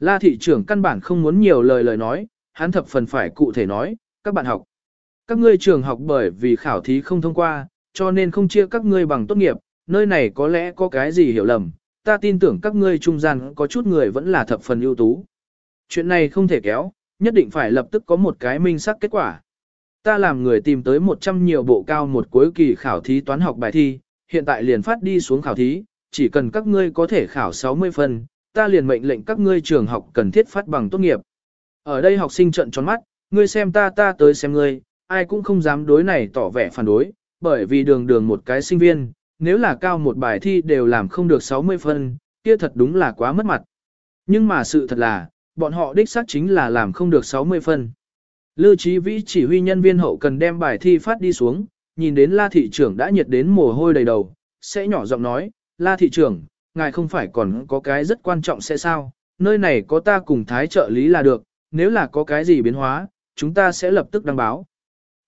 La thị trưởng căn bản không muốn nhiều lời lời nói, hắn thập phần phải cụ thể nói, các bạn học. Các ngươi trường học bởi vì khảo thí không thông qua, cho nên không chia các ngươi bằng tốt nghiệp, nơi này có lẽ có cái gì hiểu lầm, ta tin tưởng các ngươi trung gian có chút người vẫn là thập phần ưu tú. Chuyện này không thể kéo, nhất định phải lập tức có một cái minh xác kết quả. Ta làm người tìm tới 100 nhiều bộ cao một cuối kỳ khảo thí toán học bài thi, hiện tại liền phát đi xuống khảo thí, chỉ cần các ngươi có thể khảo 60 phần, ta liền mệnh lệnh các ngươi trường học cần thiết phát bằng tốt nghiệp. Ở đây học sinh trận tròn mắt, ngươi xem ta ta tới xem ngươi, ai cũng không dám đối này tỏ vẻ phản đối, bởi vì đường đường một cái sinh viên, nếu là cao một bài thi đều làm không được 60 phân, kia thật đúng là quá mất mặt. Nhưng mà sự thật là, bọn họ đích xác chính là làm không được 60 phân. Lưu Chí Vĩ chỉ huy nhân viên hậu cần đem bài thi phát đi xuống, nhìn đến La thị trưởng đã nhiệt đến mồ hôi đầy đầu, sẽ nhỏ giọng nói, La thị trưởng, ngài không phải còn có cái rất quan trọng sẽ sao, nơi này có ta cùng thái trợ lý là được, nếu là có cái gì biến hóa, chúng ta sẽ lập tức đăng báo.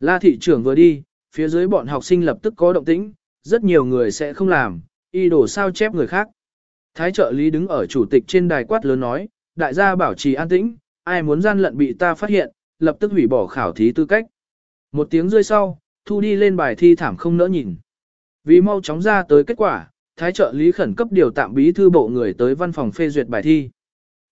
La thị trưởng vừa đi, phía dưới bọn học sinh lập tức có động tĩnh, rất nhiều người sẽ không làm, y đổ sao chép người khác. Thái trợ lý đứng ở chủ tịch trên đài quát lớn nói, đại gia bảo trì an tĩnh, ai muốn gian lận bị ta phát hiện, lập tức hủy bỏ khảo thí tư cách. Một tiếng rơi sau, thu đi lên bài thi thảm không nỡ nhìn. Vì mau chóng ra tới kết quả, thái trợ lý khẩn cấp điều tạm bí thư bộ người tới văn phòng phê duyệt bài thi.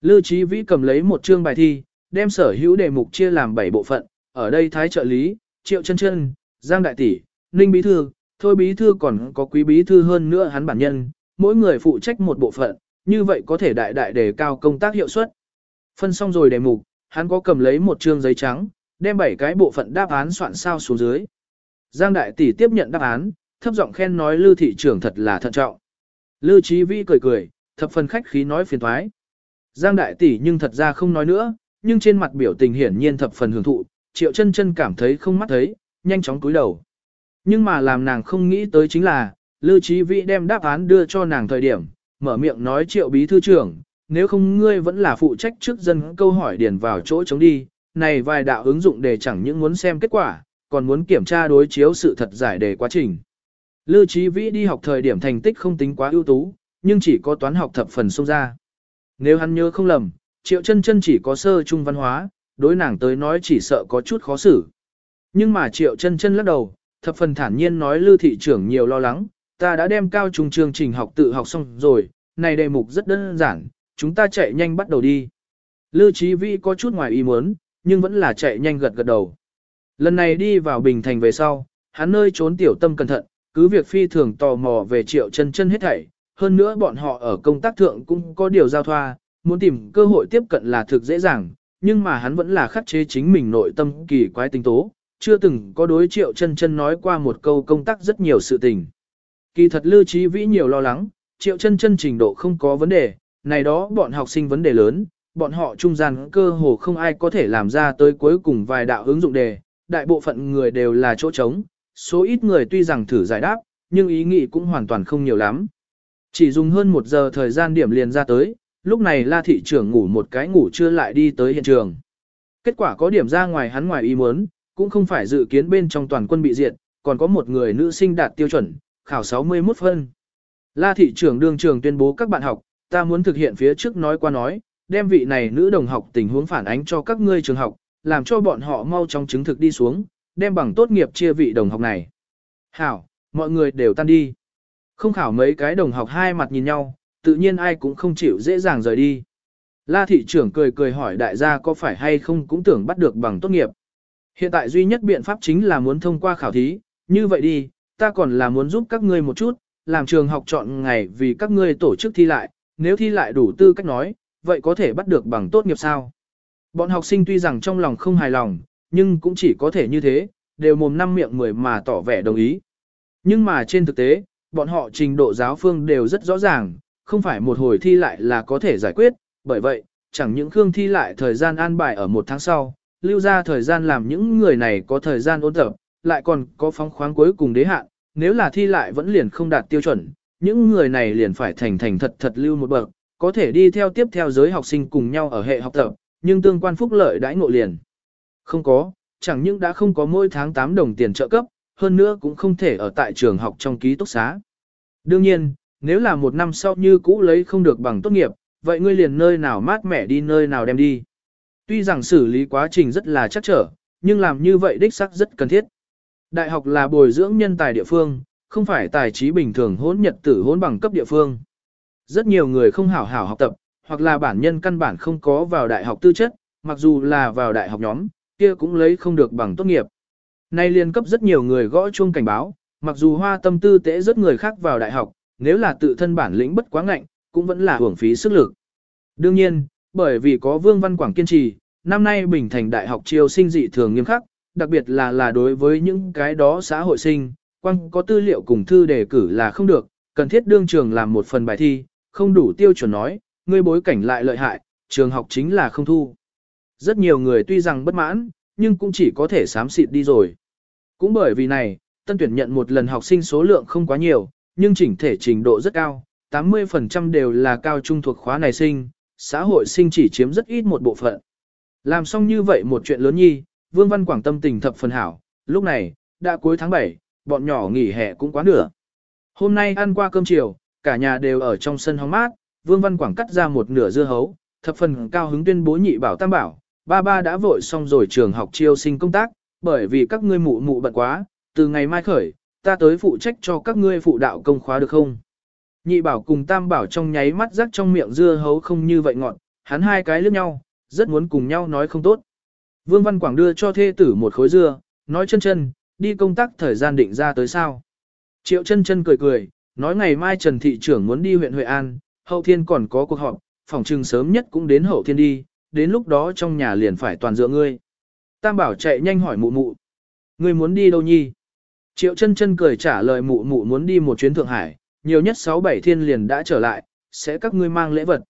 Lưu Chí Vĩ cầm lấy một chương bài thi, đem sở hữu đề mục chia làm 7 bộ phận, ở đây thái trợ lý, triệu chân chân, giang đại tỷ, ninh bí thư, thôi bí thư còn có quý bí thư hơn nữa hắn bản nhân, mỗi người phụ trách một bộ phận, như vậy có thể đại đại đề cao công tác hiệu suất. Phân xong rồi đề mục, hắn có cầm lấy một trương giấy trắng, đem bảy cái bộ phận đáp án soạn sao xuống dưới. Giang đại tỷ tiếp nhận đáp án, thấp giọng khen nói Lư thị trưởng thật là thận trọng. Lư Chí Vĩ cười cười, thập phần khách khí nói phiền thoái. Giang đại tỷ nhưng thật ra không nói nữa, nhưng trên mặt biểu tình hiển nhiên thập phần hưởng thụ, Triệu Chân Chân cảm thấy không mắt thấy, nhanh chóng cúi đầu. Nhưng mà làm nàng không nghĩ tới chính là, Lư Chí Vĩ đem đáp án đưa cho nàng thời điểm, mở miệng nói Triệu bí thư trưởng, nếu không ngươi vẫn là phụ trách trước dân câu hỏi điền vào chỗ chống đi, này vài đạo ứng dụng để chẳng những muốn xem kết quả, còn muốn kiểm tra đối chiếu sự thật giải đề quá trình. Lưu Chí Vĩ đi học thời điểm thành tích không tính quá ưu tú, nhưng chỉ có toán học thập phần xông ra. Nếu hắn nhớ không lầm, Triệu Chân Chân chỉ có sơ trung văn hóa, đối nàng tới nói chỉ sợ có chút khó xử. Nhưng mà Triệu Chân Chân lắc đầu, thập phần thản nhiên nói Lưu thị trưởng nhiều lo lắng, ta đã đem cao trung chương trình học tự học xong rồi, này đề mục rất đơn giản, chúng ta chạy nhanh bắt đầu đi. Lưu Chí Vĩ có chút ngoài ý muốn, nhưng vẫn là chạy nhanh gật gật đầu. Lần này đi vào Bình Thành về sau, hắn nơi trốn tiểu tâm cẩn thận, cứ việc phi thường tò mò về triệu chân chân hết thảy. Hơn nữa bọn họ ở công tác thượng cũng có điều giao thoa, muốn tìm cơ hội tiếp cận là thực dễ dàng, nhưng mà hắn vẫn là khắc chế chính mình nội tâm kỳ quái tinh tố, chưa từng có đối triệu chân chân nói qua một câu công tác rất nhiều sự tình. Kỳ thật lưu trí vĩ nhiều lo lắng, triệu chân chân trình độ không có vấn đề, này đó bọn học sinh vấn đề lớn, bọn họ trung gian cơ hồ không ai có thể làm ra tới cuối cùng vài đạo ứng dụng đề, đại bộ phận người đều là chỗ trống, số ít người tuy rằng thử giải đáp, nhưng ý nghĩ cũng hoàn toàn không nhiều lắm. Chỉ dùng hơn một giờ thời gian điểm liền ra tới, lúc này la thị trưởng ngủ một cái ngủ chưa lại đi tới hiện trường. Kết quả có điểm ra ngoài hắn ngoài ý muốn, cũng không phải dự kiến bên trong toàn quân bị diệt, còn có một người nữ sinh đạt tiêu chuẩn, khảo 61 phân. La thị trưởng đương trường tuyên bố các bạn học, ta muốn thực hiện phía trước nói qua nói, đem vị này nữ đồng học tình huống phản ánh cho các ngươi trường học, làm cho bọn họ mau chóng chứng thực đi xuống, đem bằng tốt nghiệp chia vị đồng học này. Hảo, mọi người đều tan đi. Không khảo mấy cái đồng học hai mặt nhìn nhau, tự nhiên ai cũng không chịu dễ dàng rời đi. La thị trưởng cười cười hỏi đại gia có phải hay không cũng tưởng bắt được bằng tốt nghiệp. Hiện tại duy nhất biện pháp chính là muốn thông qua khảo thí, như vậy đi, ta còn là muốn giúp các ngươi một chút, làm trường học chọn ngày vì các ngươi tổ chức thi lại, nếu thi lại đủ tư cách nói, vậy có thể bắt được bằng tốt nghiệp sao? Bọn học sinh tuy rằng trong lòng không hài lòng, nhưng cũng chỉ có thể như thế, đều mồm năm miệng mười mà tỏ vẻ đồng ý. Nhưng mà trên thực tế, bọn họ trình độ giáo phương đều rất rõ ràng, không phải một hồi thi lại là có thể giải quyết, bởi vậy, chẳng những khương thi lại thời gian an bài ở một tháng sau, lưu ra thời gian làm những người này có thời gian ôn tập, lại còn có phóng khoáng cuối cùng đế hạn, nếu là thi lại vẫn liền không đạt tiêu chuẩn, những người này liền phải thành thành thật thật lưu một bậc, có thể đi theo tiếp theo giới học sinh cùng nhau ở hệ học tập, nhưng tương quan phúc lợi đãi ngộ liền. Không có, chẳng những đã không có mỗi tháng 8 đồng tiền trợ cấp, hơn nữa cũng không thể ở tại trường học trong ký túc xá. Đương nhiên, nếu là một năm sau như cũ lấy không được bằng tốt nghiệp, vậy ngươi liền nơi nào mát mẻ đi nơi nào đem đi. Tuy rằng xử lý quá trình rất là chắc trở, nhưng làm như vậy đích xác rất cần thiết. Đại học là bồi dưỡng nhân tài địa phương, không phải tài trí bình thường hỗn nhật tử hỗn bằng cấp địa phương. Rất nhiều người không hảo hảo học tập, hoặc là bản nhân căn bản không có vào đại học tư chất, mặc dù là vào đại học nhóm, kia cũng lấy không được bằng tốt nghiệp. Nay liên cấp rất nhiều người gõ chuông cảnh báo, mặc dù hoa tâm tư tễ rất người khác vào đại học, nếu là tự thân bản lĩnh bất quá ngạnh, cũng vẫn là hưởng phí sức lực. Đương nhiên, bởi vì có Vương Văn Quảng kiên trì, năm nay Bình Thành Đại học chiêu sinh dị thường nghiêm khắc, đặc biệt là là đối với những cái đó xã hội sinh, quăng có tư liệu cùng thư đề cử là không được, cần thiết đương trường làm một phần bài thi, không đủ tiêu chuẩn nói, ngươi bối cảnh lại lợi hại, trường học chính là không thu. Rất nhiều người tuy rằng bất mãn, nhưng cũng chỉ có thể sám xịt đi rồi. Cũng bởi vì này, tân tuyển nhận một lần học sinh số lượng không quá nhiều, nhưng chỉnh thể trình độ rất cao, 80% đều là cao trung thuộc khóa này sinh, xã hội sinh chỉ chiếm rất ít một bộ phận. Làm xong như vậy một chuyện lớn nhi, Vương Văn Quảng tâm tình thập phần hảo, lúc này, đã cuối tháng 7, bọn nhỏ nghỉ hè cũng quá nửa. Hôm nay ăn qua cơm chiều, cả nhà đều ở trong sân hóng mát, Vương Văn Quảng cắt ra một nửa dưa hấu, thập phần cao hứng tuyên bố nhị bảo tam bảo, ba ba đã vội xong rồi trường học chiêu sinh công tác, bởi vì các ngươi mụ mụ bận quá, từ ngày mai khởi, ta tới phụ trách cho các ngươi phụ đạo công khóa được không? Nhị bảo cùng tam bảo trong nháy mắt rắc trong miệng dưa hấu không như vậy ngọn, hắn hai cái liếc nhau, rất muốn cùng nhau nói không tốt. Vương Văn Quảng đưa cho thê tử một khối dưa, nói chân chân, đi công tác thời gian định ra tới sao. Triệu chân chân cười cười, nói ngày mai Trần Thị trưởng muốn đi huyện Huệ An, hậu thiên còn có cuộc họp, phòng trừng sớm nhất cũng đến hậu thiên đi, đến lúc đó trong nhà liền phải toàn dựa ngươi. Tam bảo chạy nhanh hỏi mụ mụ. Ngươi muốn đi đâu nhi? Triệu chân chân cười trả lời mụ mụ muốn đi một chuyến Thượng Hải, nhiều nhất 6-7 thiên liền đã trở lại, sẽ các ngươi mang lễ vật.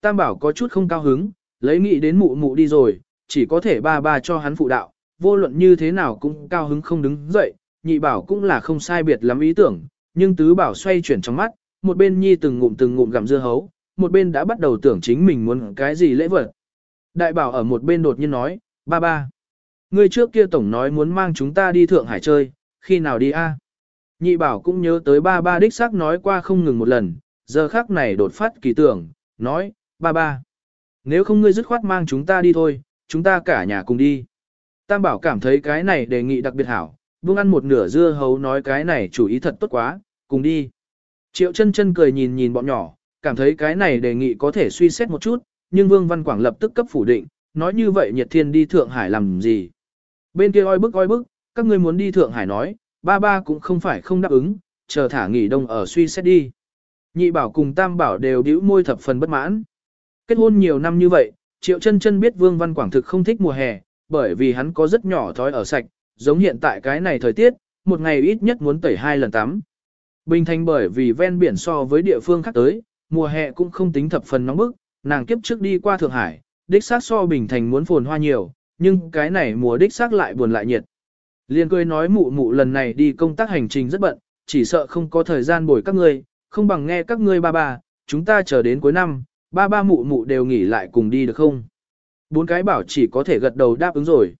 Tam bảo có chút không cao hứng, lấy nghĩ đến mụ mụ đi rồi, chỉ có thể ba ba cho hắn phụ đạo, vô luận như thế nào cũng cao hứng không đứng dậy, nhị bảo cũng là không sai biệt lắm ý tưởng, nhưng tứ bảo xoay chuyển trong mắt, một bên nhi từng ngụm từng ngụm gặm dưa hấu, một bên đã bắt đầu tưởng chính mình muốn cái gì lễ vật. Đại bảo ở một bên đột nhiên nói, ba ba. Người trước kia tổng nói muốn mang chúng ta đi Thượng Hải chơi, khi nào đi a? Nhị bảo cũng nhớ tới ba ba đích xác nói qua không ngừng một lần, giờ khác này đột phát kỳ tưởng, nói, ba ba. Nếu không ngươi dứt khoát mang chúng ta đi thôi, chúng ta cả nhà cùng đi. Tam bảo cảm thấy cái này đề nghị đặc biệt hảo, buông ăn một nửa dưa hấu nói cái này chủ ý thật tốt quá, cùng đi. Triệu chân chân cười nhìn nhìn bọn nhỏ, cảm thấy cái này đề nghị có thể suy xét một chút, nhưng Vương Văn Quảng lập tức cấp phủ định, nói như vậy Nhiệt Thiên đi Thượng Hải làm gì. Bên kia oi bức oi bức, các ngươi muốn đi Thượng Hải nói, ba ba cũng không phải không đáp ứng, chờ thả nghỉ đông ở suy xét đi. Nhị bảo cùng tam bảo đều đĩu môi thập phần bất mãn. Kết hôn nhiều năm như vậy, Triệu chân chân biết Vương Văn Quảng thực không thích mùa hè, bởi vì hắn có rất nhỏ thói ở sạch, giống hiện tại cái này thời tiết, một ngày ít nhất muốn tẩy hai lần tắm. Bình thành bởi vì ven biển so với địa phương khác tới, mùa hè cũng không tính thập phần nóng bức, nàng kiếp trước đi qua Thượng Hải, đích xác so Bình thành muốn phồn hoa nhiều, nhưng cái này mùa đích xác lại buồn lại nhiệt. Liên cười nói mụ mụ lần này đi công tác hành trình rất bận, chỉ sợ không có thời gian bồi các ngươi, không bằng nghe các ngươi ba ba, chúng ta chờ đến cuối năm, ba ba mụ mụ đều nghỉ lại cùng đi được không? Bốn cái bảo chỉ có thể gật đầu đáp ứng rồi.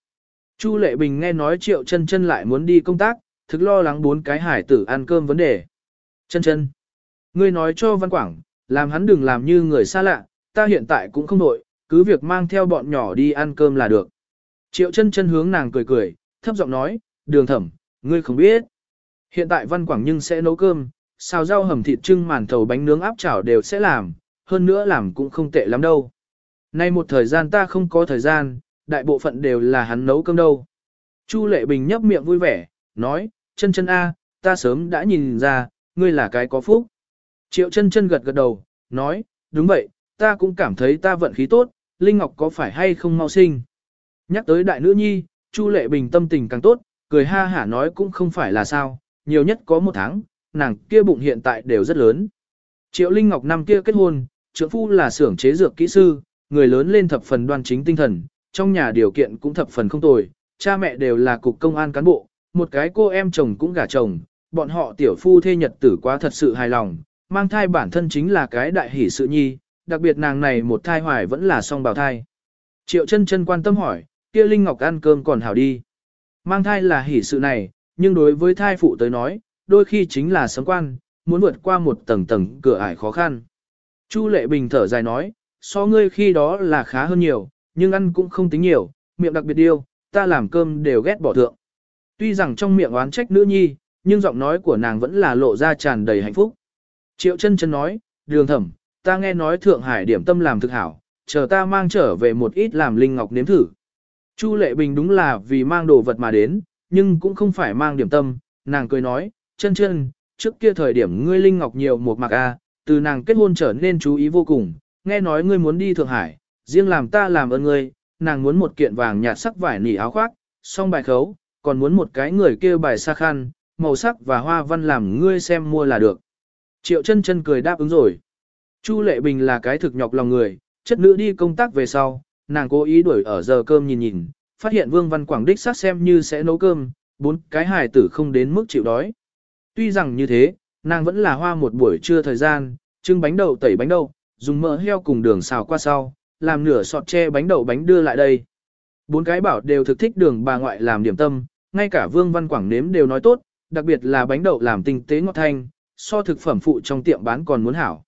Chu Lệ Bình nghe nói Triệu chân chân lại muốn đi công tác, thực lo lắng bốn cái hải tử ăn cơm vấn đề. Chân chân, ngươi nói cho Văn Quảng, làm hắn đừng làm như người xa lạ, ta hiện tại cũng không nội, cứ việc mang theo bọn nhỏ đi ăn cơm là được. Triệu chân chân hướng nàng cười cười, thấp giọng nói, đường thẩm, ngươi không biết. Hiện tại Văn Quảng nhưng sẽ nấu cơm, xào rau hầm thịt trưng màn thầu bánh nướng áp chảo đều sẽ làm, hơn nữa làm cũng không tệ lắm đâu. Nay một thời gian ta không có thời gian, đại bộ phận đều là hắn nấu cơm đâu. Chu Lệ Bình nhấp miệng vui vẻ, nói, chân chân A, ta sớm đã nhìn ra, ngươi là cái có phúc. Triệu chân chân gật gật đầu, nói, đúng vậy, ta cũng cảm thấy ta vận khí tốt, Linh Ngọc có phải hay không mau sinh. Nhắc tới đại nữ nhi, Chu Lệ Bình tâm tình càng tốt, cười ha hả nói cũng không phải là sao, nhiều nhất có một tháng, nàng kia bụng hiện tại đều rất lớn. Triệu Linh Ngọc năm kia kết hôn, trưởng phu là xưởng chế dược kỹ sư, người lớn lên thập phần đoan chính tinh thần, trong nhà điều kiện cũng thập phần không tồi, cha mẹ đều là cục công an cán bộ, một cái cô em chồng cũng gả chồng, bọn họ tiểu phu thê nhật tử quá thật sự hài lòng, mang thai bản thân chính là cái đại hỷ sự nhi, đặc biệt nàng này một thai hoài vẫn là song bào thai. Triệu chân chân quan tâm hỏi, kia Linh Ngọc ăn cơm còn hảo đi. Mang thai là hỷ sự này, nhưng đối với thai phụ tới nói, đôi khi chính là sấm quan, muốn vượt qua một tầng tầng cửa ải khó khăn. Chu Lệ Bình thở dài nói, so ngươi khi đó là khá hơn nhiều, nhưng ăn cũng không tính nhiều, miệng đặc biệt điêu, ta làm cơm đều ghét bỏ thượng. Tuy rằng trong miệng oán trách nữ nhi, nhưng giọng nói của nàng vẫn là lộ ra tràn đầy hạnh phúc. Triệu chân chân nói, đường thẩm, ta nghe nói Thượng Hải điểm tâm làm thực hảo, chờ ta mang trở về một ít làm linh ngọc nếm thử. Chu Lệ Bình đúng là vì mang đồ vật mà đến, nhưng cũng không phải mang điểm tâm, nàng cười nói, chân chân, trước kia thời điểm ngươi linh ngọc nhiều một mặc a, từ nàng kết hôn trở nên chú ý vô cùng, nghe nói ngươi muốn đi Thượng Hải, riêng làm ta làm ơn ngươi, nàng muốn một kiện vàng nhạt sắc vải nỉ áo khoác, song bài khấu, còn muốn một cái người kia bài sa khăn, màu sắc và hoa văn làm ngươi xem mua là được. Triệu chân chân cười đáp ứng rồi. Chu Lệ Bình là cái thực nhọc lòng người, chất nữ đi công tác về sau, nàng cố ý đuổi ở giờ cơm nhìn nhìn, phát hiện Vương Văn Quảng đích sát xem như sẽ nấu cơm, bốn cái hài tử không đến mức chịu đói. Tuy rằng như thế, nàng vẫn là hoa một buổi trưa thời gian, trưng bánh đậu tẩy bánh đậu, dùng mỡ heo cùng đường xào qua sau, làm nửa sọt che bánh đậu bánh đưa lại đây. Bốn cái bảo đều thực thích đường bà ngoại làm điểm tâm, ngay cả Vương Văn Quảng nếm đều nói tốt, đặc biệt là bánh đậu làm tinh tế ngọt thanh, so thực phẩm phụ trong tiệm bán còn muốn hảo.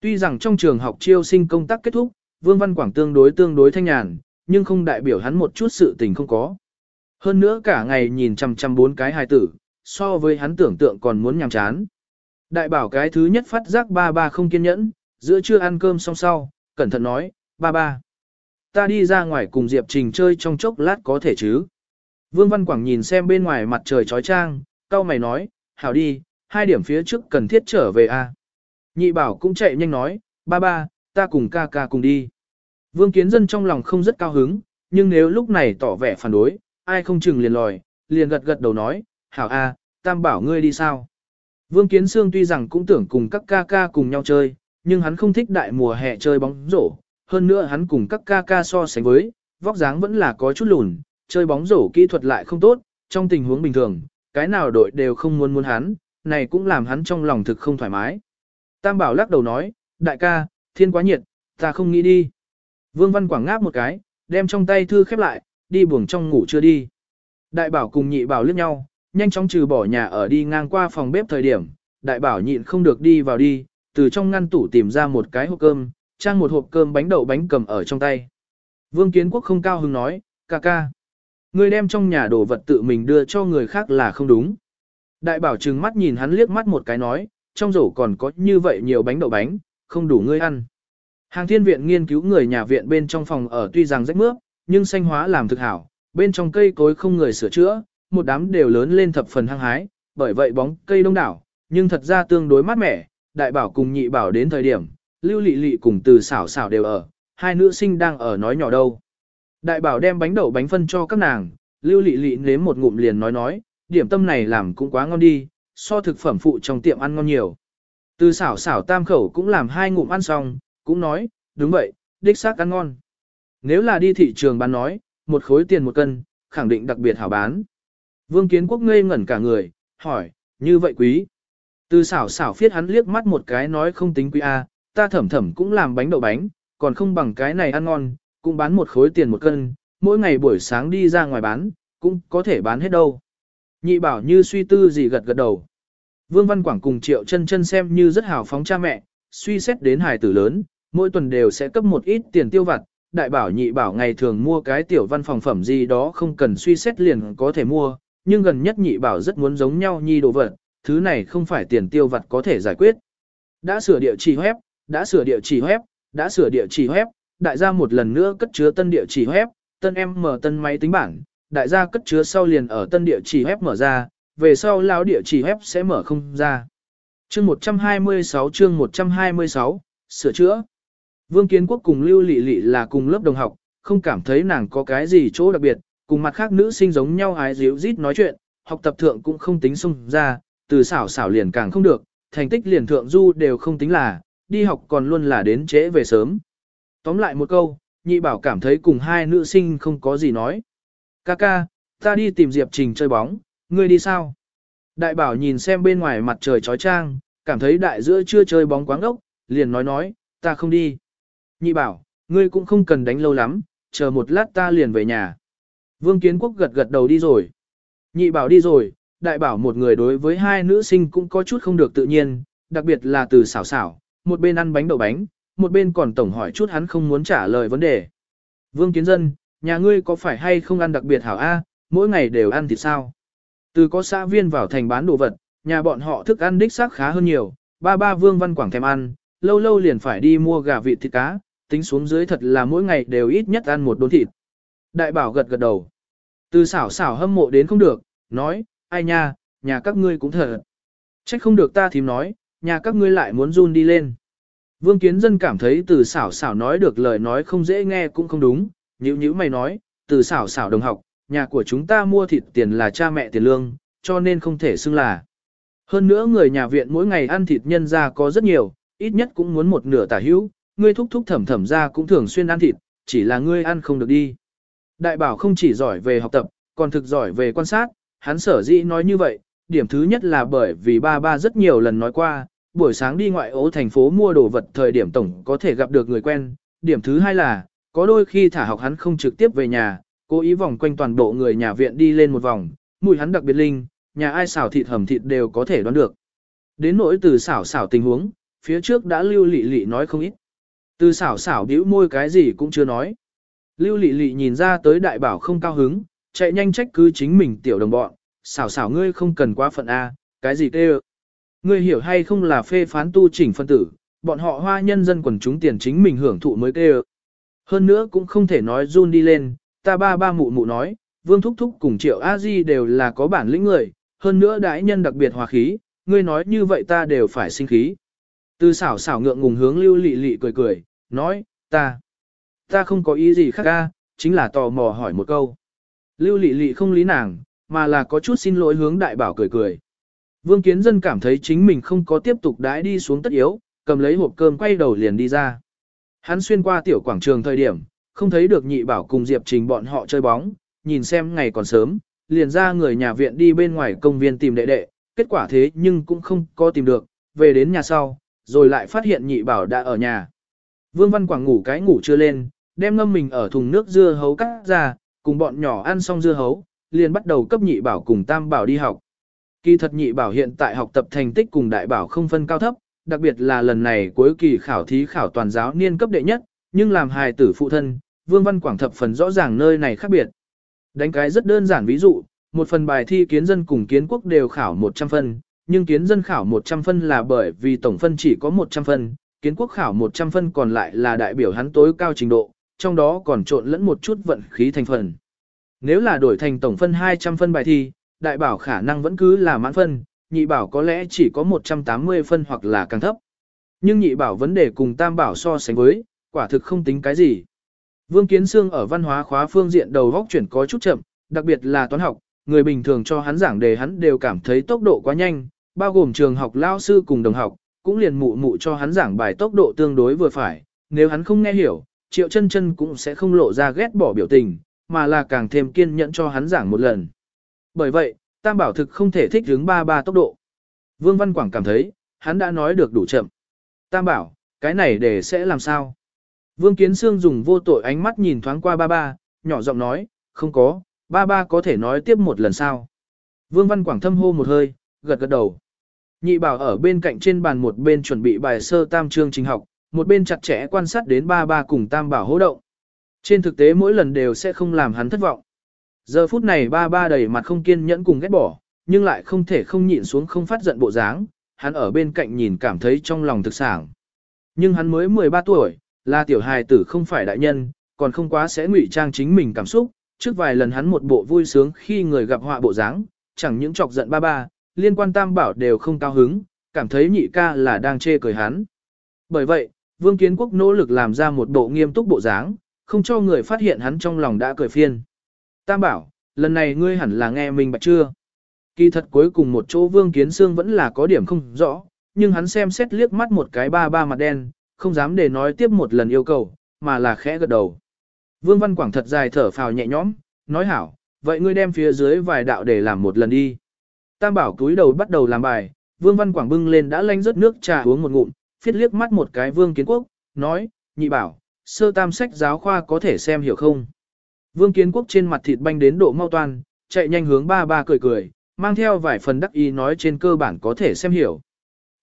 Tuy rằng trong trường học chiêu sinh công tác kết thúc, Vương Văn Quảng tương đối tương đối thanh nhàn, nhưng không đại biểu hắn một chút sự tình không có. Hơn nữa cả ngày nhìn chằm chằm bốn cái hài tử, so với hắn tưởng tượng còn muốn nhàm chán. Đại bảo cái thứ nhất phát giác ba ba không kiên nhẫn, giữa trưa ăn cơm xong sau, cẩn thận nói, ba ba. Ta đi ra ngoài cùng Diệp Trình chơi trong chốc lát có thể chứ. Vương Văn Quảng nhìn xem bên ngoài mặt trời trói trang, cau mày nói, hảo đi, hai điểm phía trước cần thiết trở về a. Nhị bảo cũng chạy nhanh nói, ba ba, ta cùng ca ca cùng đi. Vương Kiến Dân trong lòng không rất cao hứng, nhưng nếu lúc này tỏ vẻ phản đối, ai không chừng liền lòi, liền gật gật đầu nói, hảo a, tam bảo ngươi đi sao. Vương Kiến Sương tuy rằng cũng tưởng cùng các ca ca cùng nhau chơi, nhưng hắn không thích đại mùa hè chơi bóng rổ, hơn nữa hắn cùng các ca ca so sánh với, vóc dáng vẫn là có chút lùn, chơi bóng rổ kỹ thuật lại không tốt, trong tình huống bình thường, cái nào đội đều không muốn muốn hắn, này cũng làm hắn trong lòng thực không thoải mái. Tam bảo lắc đầu nói, đại ca, thiên quá nhiệt, ta không nghĩ đi. Vương Văn Quảng ngáp một cái, đem trong tay thư khép lại, đi buồng trong ngủ chưa đi. Đại bảo cùng nhị bảo liếc nhau, nhanh chóng trừ bỏ nhà ở đi ngang qua phòng bếp thời điểm, đại bảo nhịn không được đi vào đi, từ trong ngăn tủ tìm ra một cái hộp cơm, trang một hộp cơm bánh đậu bánh cầm ở trong tay. Vương Kiến Quốc không cao hứng nói, ca ca. Ngươi đem trong nhà đồ vật tự mình đưa cho người khác là không đúng. Đại bảo trừng mắt nhìn hắn liếc mắt một cái nói, trong rổ còn có như vậy nhiều bánh đậu bánh, không đủ ngươi ăn. Hàng thiên viện nghiên cứu người nhà viện bên trong phòng ở tuy rằng rách mướp, nhưng xanh hóa làm thực hảo, bên trong cây cối không người sửa chữa, một đám đều lớn lên thập phần hăng hái, bởi vậy bóng cây đông đảo, nhưng thật ra tương đối mát mẻ, đại bảo cùng nhị bảo đến thời điểm, lưu lị lị cùng từ xảo xảo đều ở, hai nữ sinh đang ở nói nhỏ đâu. Đại bảo đem bánh đậu bánh phân cho các nàng, lưu lị lị nếm một ngụm liền nói nói, điểm tâm này làm cũng quá ngon đi, so thực phẩm phụ trong tiệm ăn ngon nhiều. Từ xảo xảo tam khẩu cũng làm hai ngụm ăn xong, cũng nói, đúng vậy, đích xác ăn ngon. Nếu là đi thị trường bán nói, một khối tiền một cân, khẳng định đặc biệt hảo bán. Vương Kiến Quốc ngây ngẩn cả người, hỏi, như vậy quý. Từ xảo xảo phiết hắn liếc mắt một cái nói không tính quý A, ta thẩm thẩm cũng làm bánh đậu bánh, còn không bằng cái này ăn ngon, cũng bán một khối tiền một cân, mỗi ngày buổi sáng đi ra ngoài bán, cũng có thể bán hết đâu. Nhị bảo như suy tư gì gật gật đầu. Vương Văn Quảng cùng Triệu chân chân xem như rất hào phóng cha mẹ, suy xét đến hài tử lớn, mỗi tuần đều sẽ cấp một ít tiền tiêu vặt. Đại bảo nhị bảo ngày thường mua cái tiểu văn phòng phẩm gì đó không cần suy xét liền có thể mua, nhưng gần nhất nhị bảo rất muốn giống nhau nhi đồ vật, thứ này không phải tiền tiêu vặt có thể giải quyết. Đã sửa địa chỉ web, đã sửa địa chỉ web, đã sửa địa chỉ web, đại gia một lần nữa cất chứa tân địa chỉ web, tân em mở tân máy tính bảng, đại gia cất chứa sau liền ở tân địa chỉ web mở ra, về sau lão địa chỉ web sẽ mở không ra. Chương 126 chương 126, sửa chữa. Vương Kiến Quốc cùng Lưu Lệ Lệ là cùng lớp đồng học, không cảm thấy nàng có cái gì chỗ đặc biệt, cùng mặt khác nữ sinh giống nhau ái díu rít nói chuyện, học tập thượng cũng không tính xung ra, từ xảo xảo liền càng không được, thành tích liền thượng du đều không tính là, đi học còn luôn là đến trễ về sớm. Tóm lại một câu, nhị bảo cảm thấy cùng hai nữ sinh không có gì nói. Kaka, ta đi tìm Diệp Trình chơi bóng, ngươi đi sao? Đại bảo nhìn xem bên ngoài mặt trời trói trang, cảm thấy đại giữa chưa chơi bóng quáng ốc, liền nói nói, ta không đi. Nhị bảo, ngươi cũng không cần đánh lâu lắm, chờ một lát ta liền về nhà. Vương Kiến Quốc gật gật đầu đi rồi. Nhị bảo đi rồi, đại bảo một người đối với hai nữ sinh cũng có chút không được tự nhiên, đặc biệt là từ xảo xảo, một bên ăn bánh đậu bánh, một bên còn tổng hỏi chút hắn không muốn trả lời vấn đề. Vương Kiến Dân, nhà ngươi có phải hay không ăn đặc biệt hảo A, mỗi ngày đều ăn thì sao? Từ có xã viên vào thành bán đồ vật, nhà bọn họ thức ăn đích xác khá hơn nhiều, ba ba Vương Văn Quảng thèm ăn, lâu lâu liền phải đi mua gà vịt thịt cá, tính xuống dưới thật là mỗi ngày đều ít nhất ăn một đốn thịt. Đại bảo gật gật đầu. Từ xảo xảo hâm mộ đến không được, nói, ai nha, nhà các ngươi cũng thật. Trách không được ta thím nói, nhà các ngươi lại muốn run đi lên. Vương Kiến Dân cảm thấy từ xảo xảo nói được lời nói không dễ nghe cũng không đúng, nhữ nhữ mày nói, từ xảo xảo đồng học, nhà của chúng ta mua thịt tiền là cha mẹ tiền lương, cho nên không thể xưng là. Hơn nữa người nhà viện mỗi ngày ăn thịt nhân ra có rất nhiều, ít nhất cũng muốn một nửa tả hữu, ngươi thúc thúc thẩm thẩm ra cũng thường xuyên ăn thịt, chỉ là ngươi ăn không được đi. Đại bảo không chỉ giỏi về học tập, còn thực giỏi về quan sát, hắn sở dĩ nói như vậy, điểm thứ nhất là bởi vì ba ba rất nhiều lần nói qua, buổi sáng đi ngoại ố thành phố mua đồ vật thời điểm tổng có thể gặp được người quen, điểm thứ hai là, có đôi khi thả học hắn không trực tiếp về nhà, cố ý vòng quanh toàn bộ người nhà viện đi lên một vòng, mùi hắn đặc biệt linh, nhà ai xào thịt hầm thịt đều có thể đoán được. Đến nỗi từ xảo xảo tình huống, phía trước đã lưu lị lị nói không ít. Từ xảo xảo bĩu môi cái gì cũng chưa nói. Lưu lị lị nhìn ra tới đại bảo không cao hứng, chạy nhanh trách cứ chính mình tiểu đồng bọn, xảo xảo ngươi không cần quá phận A, cái gì tê Ngươi hiểu hay không là phê phán tu chỉnh phân tử, bọn họ hoa nhân dân quần chúng tiền chính mình hưởng thụ mới tê Hơn nữa cũng không thể nói run đi lên, ta ba ba mụ mụ nói, vương thúc thúc cùng triệu a di đều là có bản lĩnh người, hơn nữa đại nhân đặc biệt hòa khí, ngươi nói như vậy ta đều phải sinh khí. Từ xảo xảo ngượng ngùng hướng lưu lị lị cười cười, nói, ta, ta không có ý gì khác ca, chính là tò mò hỏi một câu. Lưu lị lị không lý nàng, mà là có chút xin lỗi hướng đại bảo cười cười. Vương Kiến Dân cảm thấy chính mình không có tiếp tục đãi đi xuống tất yếu, cầm lấy hộp cơm quay đầu liền đi ra. Hắn xuyên qua tiểu quảng trường thời điểm, không thấy được nhị bảo cùng Diệp Trình bọn họ chơi bóng, nhìn xem ngày còn sớm, liền ra người nhà viện đi bên ngoài công viên tìm đệ đệ, kết quả thế nhưng cũng không có tìm được, về đến nhà sau, rồi lại phát hiện nhị bảo đã ở nhà. Vương Văn Quảng ngủ cái ngủ chưa lên, đem ngâm mình ở thùng nước dưa hấu cắt ra, cùng bọn nhỏ ăn xong dưa hấu, liền bắt đầu cấp nhị bảo cùng tam bảo đi học. Kỳ thật nhị bảo hiện tại học tập thành tích cùng đại bảo không phân cao thấp, đặc biệt là lần này cuối kỳ khảo thí khảo toàn giáo niên cấp đệ nhất, nhưng làm hài tử phụ thân, Vương Văn Quảng thập phần rõ ràng nơi này khác biệt. Đánh cái rất đơn giản ví dụ, một phần bài thi kiến dân cùng kiến quốc đều khảo 100 phân, nhưng kiến dân khảo 100 phân là bởi vì tổng phân chỉ có 100 phân, kiến quốc khảo 100 phân còn lại là đại biểu hắn tối cao trình độ, trong đó còn trộn lẫn một chút vận khí thành phần. Nếu là đổi thành tổng phân 200 phân bài thi, đại bảo khả năng vẫn cứ là mãn phân, nhị bảo có lẽ chỉ có 180 phân hoặc là càng thấp. Nhưng nhị bảo vấn đề cùng tam bảo so sánh với, quả thực không tính cái gì. Vương Kiến Sương ở văn hóa khóa phương diện đầu góc chuyển có chút chậm, đặc biệt là toán học, người bình thường cho hắn giảng đề hắn đều cảm thấy tốc độ quá nhanh, bao gồm trường học lao sư cùng đồng học, cũng liền mụ mụ cho hắn giảng bài tốc độ tương đối vừa phải, nếu hắn không nghe hiểu, triệu chân chân cũng sẽ không lộ ra ghét bỏ biểu tình, mà là càng thêm kiên nhẫn cho hắn giảng một lần. Bởi vậy, Tam Bảo thực không thể thích hướng ba ba tốc độ. Vương Văn Quảng cảm thấy, hắn đã nói được đủ chậm. Tam Bảo, cái này để sẽ làm sao? Vương Kiến Sương dùng vô tội ánh mắt nhìn thoáng qua ba ba, nhỏ giọng nói, không có, ba ba có thể nói tiếp một lần sao. Vương Văn Quảng thâm hô một hơi, gật gật đầu. Nhị bảo ở bên cạnh trên bàn một bên chuẩn bị bài sơ tam chương trình học, một bên chặt chẽ quan sát đến ba ba cùng tam bảo hô động. Trên thực tế mỗi lần đều sẽ không làm hắn thất vọng. Giờ phút này ba ba đầy mặt không kiên nhẫn cùng ghét bỏ, nhưng lại không thể không nhịn xuống không phát giận bộ dáng, hắn ở bên cạnh nhìn cảm thấy trong lòng thực sảng. Nhưng hắn mới 13 tuổi, là tiểu hài tử không phải đại nhân, còn không quá sẽ ngụy trang chính mình cảm xúc, trước vài lần hắn một bộ vui sướng khi người gặp họa bộ dáng, chẳng những chọc giận ba ba, liên quan tam bảo đều không cao hứng, cảm thấy nhị ca là đang chê cười hắn. Bởi vậy, Vương Kiến Quốc nỗ lực làm ra một bộ nghiêm túc bộ dáng, không cho người phát hiện hắn trong lòng đã cười phiên. Tam bảo, lần này ngươi hẳn là nghe mình bạch chưa? Kỳ thật cuối cùng một chỗ Vương Kiến Sương vẫn là có điểm không rõ, nhưng hắn xem xét liếc mắt một cái ba ba mặt đen, không dám để nói tiếp một lần yêu cầu, mà là khẽ gật đầu. Vương Văn Quảng thật dài thở phào nhẹ nhõm, nói hảo, vậy ngươi đem phía dưới vài đạo để làm một lần đi. Tam bảo túi đầu bắt đầu làm bài, Vương Văn Quảng bưng lên đã lanh rớt nước trà uống một ngụm, phiết liếc mắt một cái Vương Kiến Quốc, nói, nhị bảo, sơ tam sách giáo khoa có thể xem hiểu không. Vương Kiến Quốc trên mặt thịt banh đến độ mau toan, chạy nhanh hướng ba ba cười cười, mang theo vài phần đắc ý nói trên cơ bản có thể xem hiểu.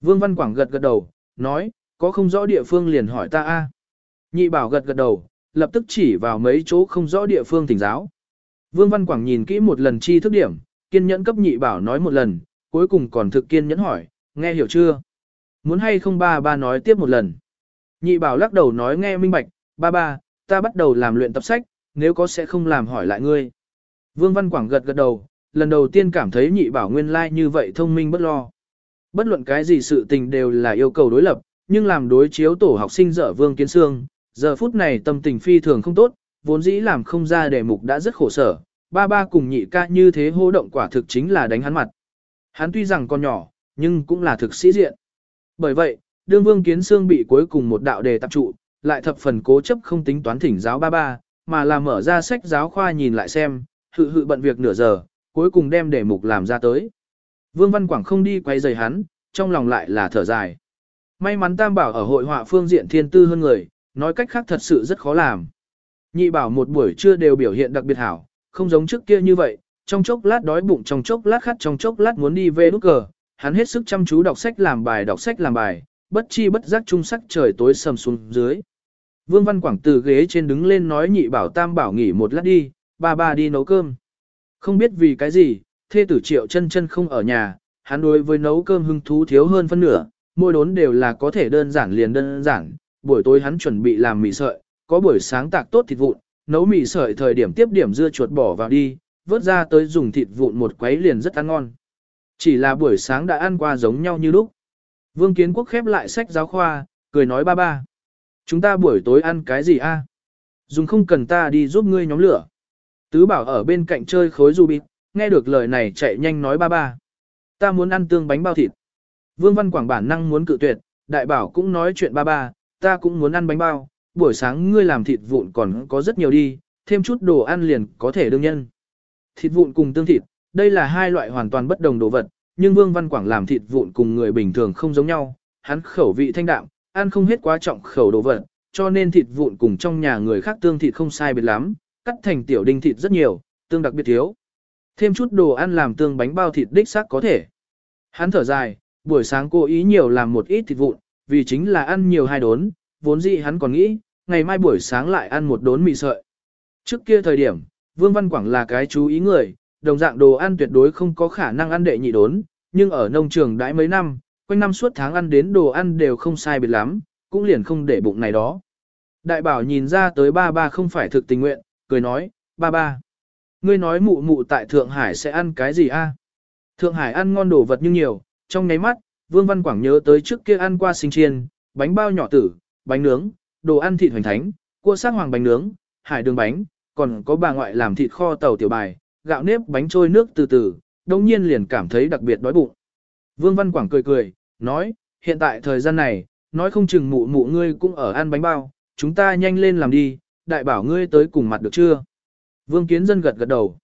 Vương Văn Quảng gật gật đầu, nói, có không rõ địa phương liền hỏi ta a. Nhị bảo gật gật đầu, lập tức chỉ vào mấy chỗ không rõ địa phương thỉnh giáo. Vương Văn Quảng nhìn kỹ một lần chi thức điểm, kiên nhẫn cấp nhị bảo nói một lần, cuối cùng còn thực kiên nhẫn hỏi, nghe hiểu chưa? Muốn hay không ba ba nói tiếp một lần. Nhị bảo lắc đầu nói nghe minh bạch, ba ba, ta bắt đầu làm luyện tập sách, nếu có sẽ không làm hỏi lại ngươi. Vương Văn Quảng gật gật đầu, lần đầu tiên cảm thấy nhị bảo nguyên lai like như vậy thông minh bất lo. Bất luận cái gì sự tình đều là yêu cầu đối lập, nhưng làm đối chiếu tổ học sinh dở Vương Kiến Sương, giờ phút này tâm tình phi thường không tốt, vốn dĩ làm không ra đề mục đã rất khổ sở, ba ba cùng nhị ca như thế hô động quả thực chính là đánh hắn mặt. Hắn tuy rằng còn nhỏ, nhưng cũng là thực sĩ diện. Bởi vậy, đương Vương Kiến Sương bị cuối cùng một đạo đề tập trụ, lại thập phần cố chấp không tính toán thỉnh giáo ba ba, mà là mở ra sách giáo khoa nhìn lại xem, hự hự bận việc nửa giờ, cuối cùng đem đề mục làm ra tới. Vương Văn Quảng không đi quay rời hắn, trong lòng lại là thở dài. May mắn Tam Bảo ở hội họa phương diện thiên tư hơn người, nói cách khác thật sự rất khó làm. Nhị Bảo một buổi trưa đều biểu hiện đặc biệt hảo, không giống trước kia như vậy, trong chốc lát đói bụng trong chốc lát khát trong chốc lát muốn đi về nút cờ, hắn hết sức chăm chú đọc sách làm bài đọc sách làm bài, bất chi bất giác trung sắc trời tối sầm xuống dưới. Vương Văn Quảng từ ghế trên đứng lên nói nhị bảo tam bảo nghỉ một lát đi, ba ba đi nấu cơm. Không biết vì cái gì, thê tử triệu chân chân không ở nhà, hắn đối với nấu cơm hứng thú thiếu hơn phân nửa, mỗi đốn đều là có thể đơn giản liền đơn giản, buổi tối hắn chuẩn bị làm mì sợi, có buổi sáng tạc tốt thịt vụn, nấu mì sợi thời điểm tiếp điểm dưa chuột bỏ vào đi, vớt ra tới dùng thịt vụn một quấy liền rất ăn ngon. Chỉ là buổi sáng đã ăn qua giống nhau như lúc. Vương Kiến Quốc khép lại sách giáo khoa, cười nói ba ba. Chúng ta buổi tối ăn cái gì a? Dùng không cần ta đi giúp ngươi nhóm lửa. Tứ bảo ở bên cạnh chơi khối du bịt, nghe được lời này chạy nhanh nói ba ba. Ta muốn ăn tương bánh bao thịt. Vương Văn Quảng bản năng muốn cự tuyệt, đại bảo cũng nói chuyện ba ba, ta cũng muốn ăn bánh bao, buổi sáng ngươi làm thịt vụn còn có rất nhiều đi, thêm chút đồ ăn liền có thể đương nhân. Thịt vụn cùng tương thịt, đây là hai loại hoàn toàn bất đồng đồ vật, nhưng Vương Văn Quảng làm thịt vụn cùng người bình thường không giống nhau, hắn khẩu vị thanh đạm, ăn không hết quá trọng khẩu đồ vật, cho nên thịt vụn cùng trong nhà người khác tương thịt không sai biệt lắm, cắt thành tiểu đinh thịt rất nhiều, tương đặc biệt thiếu. Thêm chút đồ ăn làm tương bánh bao thịt đích xác có thể. Hắn thở dài, buổi sáng cô ý nhiều làm một ít thịt vụn, vì chính là ăn nhiều hai đốn, vốn dĩ hắn còn nghĩ, ngày mai buổi sáng lại ăn một đốn mì sợi. Trước kia thời điểm, Vương Văn Quảng là cái chú ý người, đồng dạng đồ ăn tuyệt đối không có khả năng ăn đệ nhị đốn, nhưng ở nông trường đãi mấy năm, quanh năm suốt tháng ăn đến đồ ăn đều không sai biệt lắm, cũng liền không để bụng này đó. Đại bảo nhìn ra tới ba ba không phải thực tình nguyện, cười nói, ba ba. Ngươi nói mụ mụ tại Thượng Hải sẽ ăn cái gì a? Thượng Hải ăn ngon đồ vật như nhiều, trong nháy mắt, Vương Văn Quảng nhớ tới trước kia ăn qua sinh chiên, bánh bao nhỏ tử, bánh nướng, đồ ăn thịt hoành thánh, cua xác hoàng bánh nướng, hải đường bánh, còn có bà ngoại làm thịt kho tàu tiểu bài, gạo nếp bánh trôi nước từ từ, đồng nhiên liền cảm thấy đặc biệt đói bụng. Vương Văn Quảng cười cười, nói, hiện tại thời gian này, nói không chừng mụ mụ ngươi cũng ở ăn bánh bao, chúng ta nhanh lên làm đi, đại bảo ngươi tới cùng mặt được chưa? Vương Kiến Dân gật gật đầu.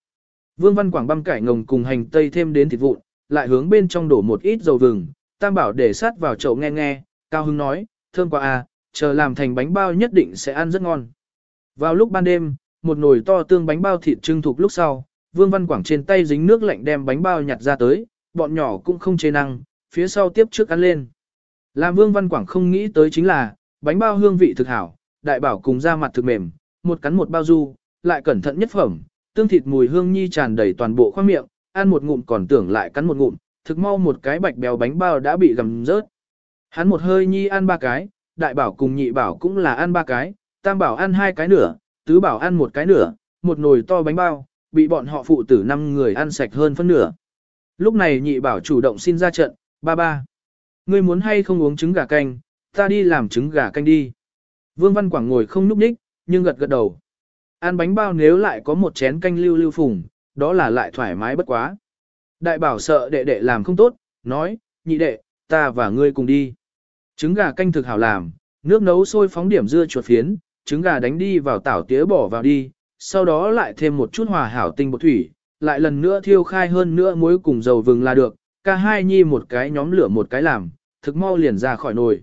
Vương Văn Quảng băm cải ngồng cùng hành tây thêm đến thịt vụn, lại hướng bên trong đổ một ít dầu vừng, tam bảo để sát vào chậu nghe nghe, cao hưng nói, thơm quá à, chờ làm thành bánh bao nhất định sẽ ăn rất ngon. Vào lúc ban đêm, một nồi to tương bánh bao thịt trưng thục lúc sau, Vương Văn Quảng trên tay dính nước lạnh đem bánh bao nhặt ra tới, bọn nhỏ cũng không chế năng, phía sau tiếp trước ăn lên. Làm Vương Văn Quảng không nghĩ tới chính là, bánh bao hương vị thực hảo, đại bảo cùng ra mặt thực mềm, một cắn một bao du, lại cẩn thận nhất phẩm, tương thịt mùi hương nhi tràn đầy toàn bộ khoang miệng, ăn một ngụm còn tưởng lại cắn một ngụm, thực mau một cái bạch béo bánh bao đã bị gầm rớt. Hắn một hơi nhi ăn ba cái, đại bảo cùng nhị bảo cũng là ăn ba cái, tam bảo ăn hai cái nửa, tứ bảo ăn một cái nửa, một nồi to bánh bao, bị bọn họ phụ tử năm người ăn sạch hơn phân nửa. Lúc này nhị bảo chủ động xin ra trận, ba ba. Ngươi muốn hay không uống trứng gà canh, ta đi làm trứng gà canh đi. Vương Văn Quảng ngồi không núp đích, nhưng gật gật đầu. Ăn bánh bao nếu lại có một chén canh lưu lưu phùng, đó là lại thoải mái bất quá. Đại bảo sợ đệ đệ làm không tốt, nói, nhị đệ, ta và ngươi cùng đi. Trứng gà canh thực hảo làm, nước nấu sôi phóng điểm dưa chuột phiến, trứng gà đánh đi vào tảo tía bỏ vào đi, sau đó lại thêm một chút hòa hảo tinh bột thủy, lại lần nữa thiêu khai hơn nữa muối cùng dầu vừng là được, cả hai nhi một cái nhóm lửa một cái làm, thực mau liền ra khỏi nồi.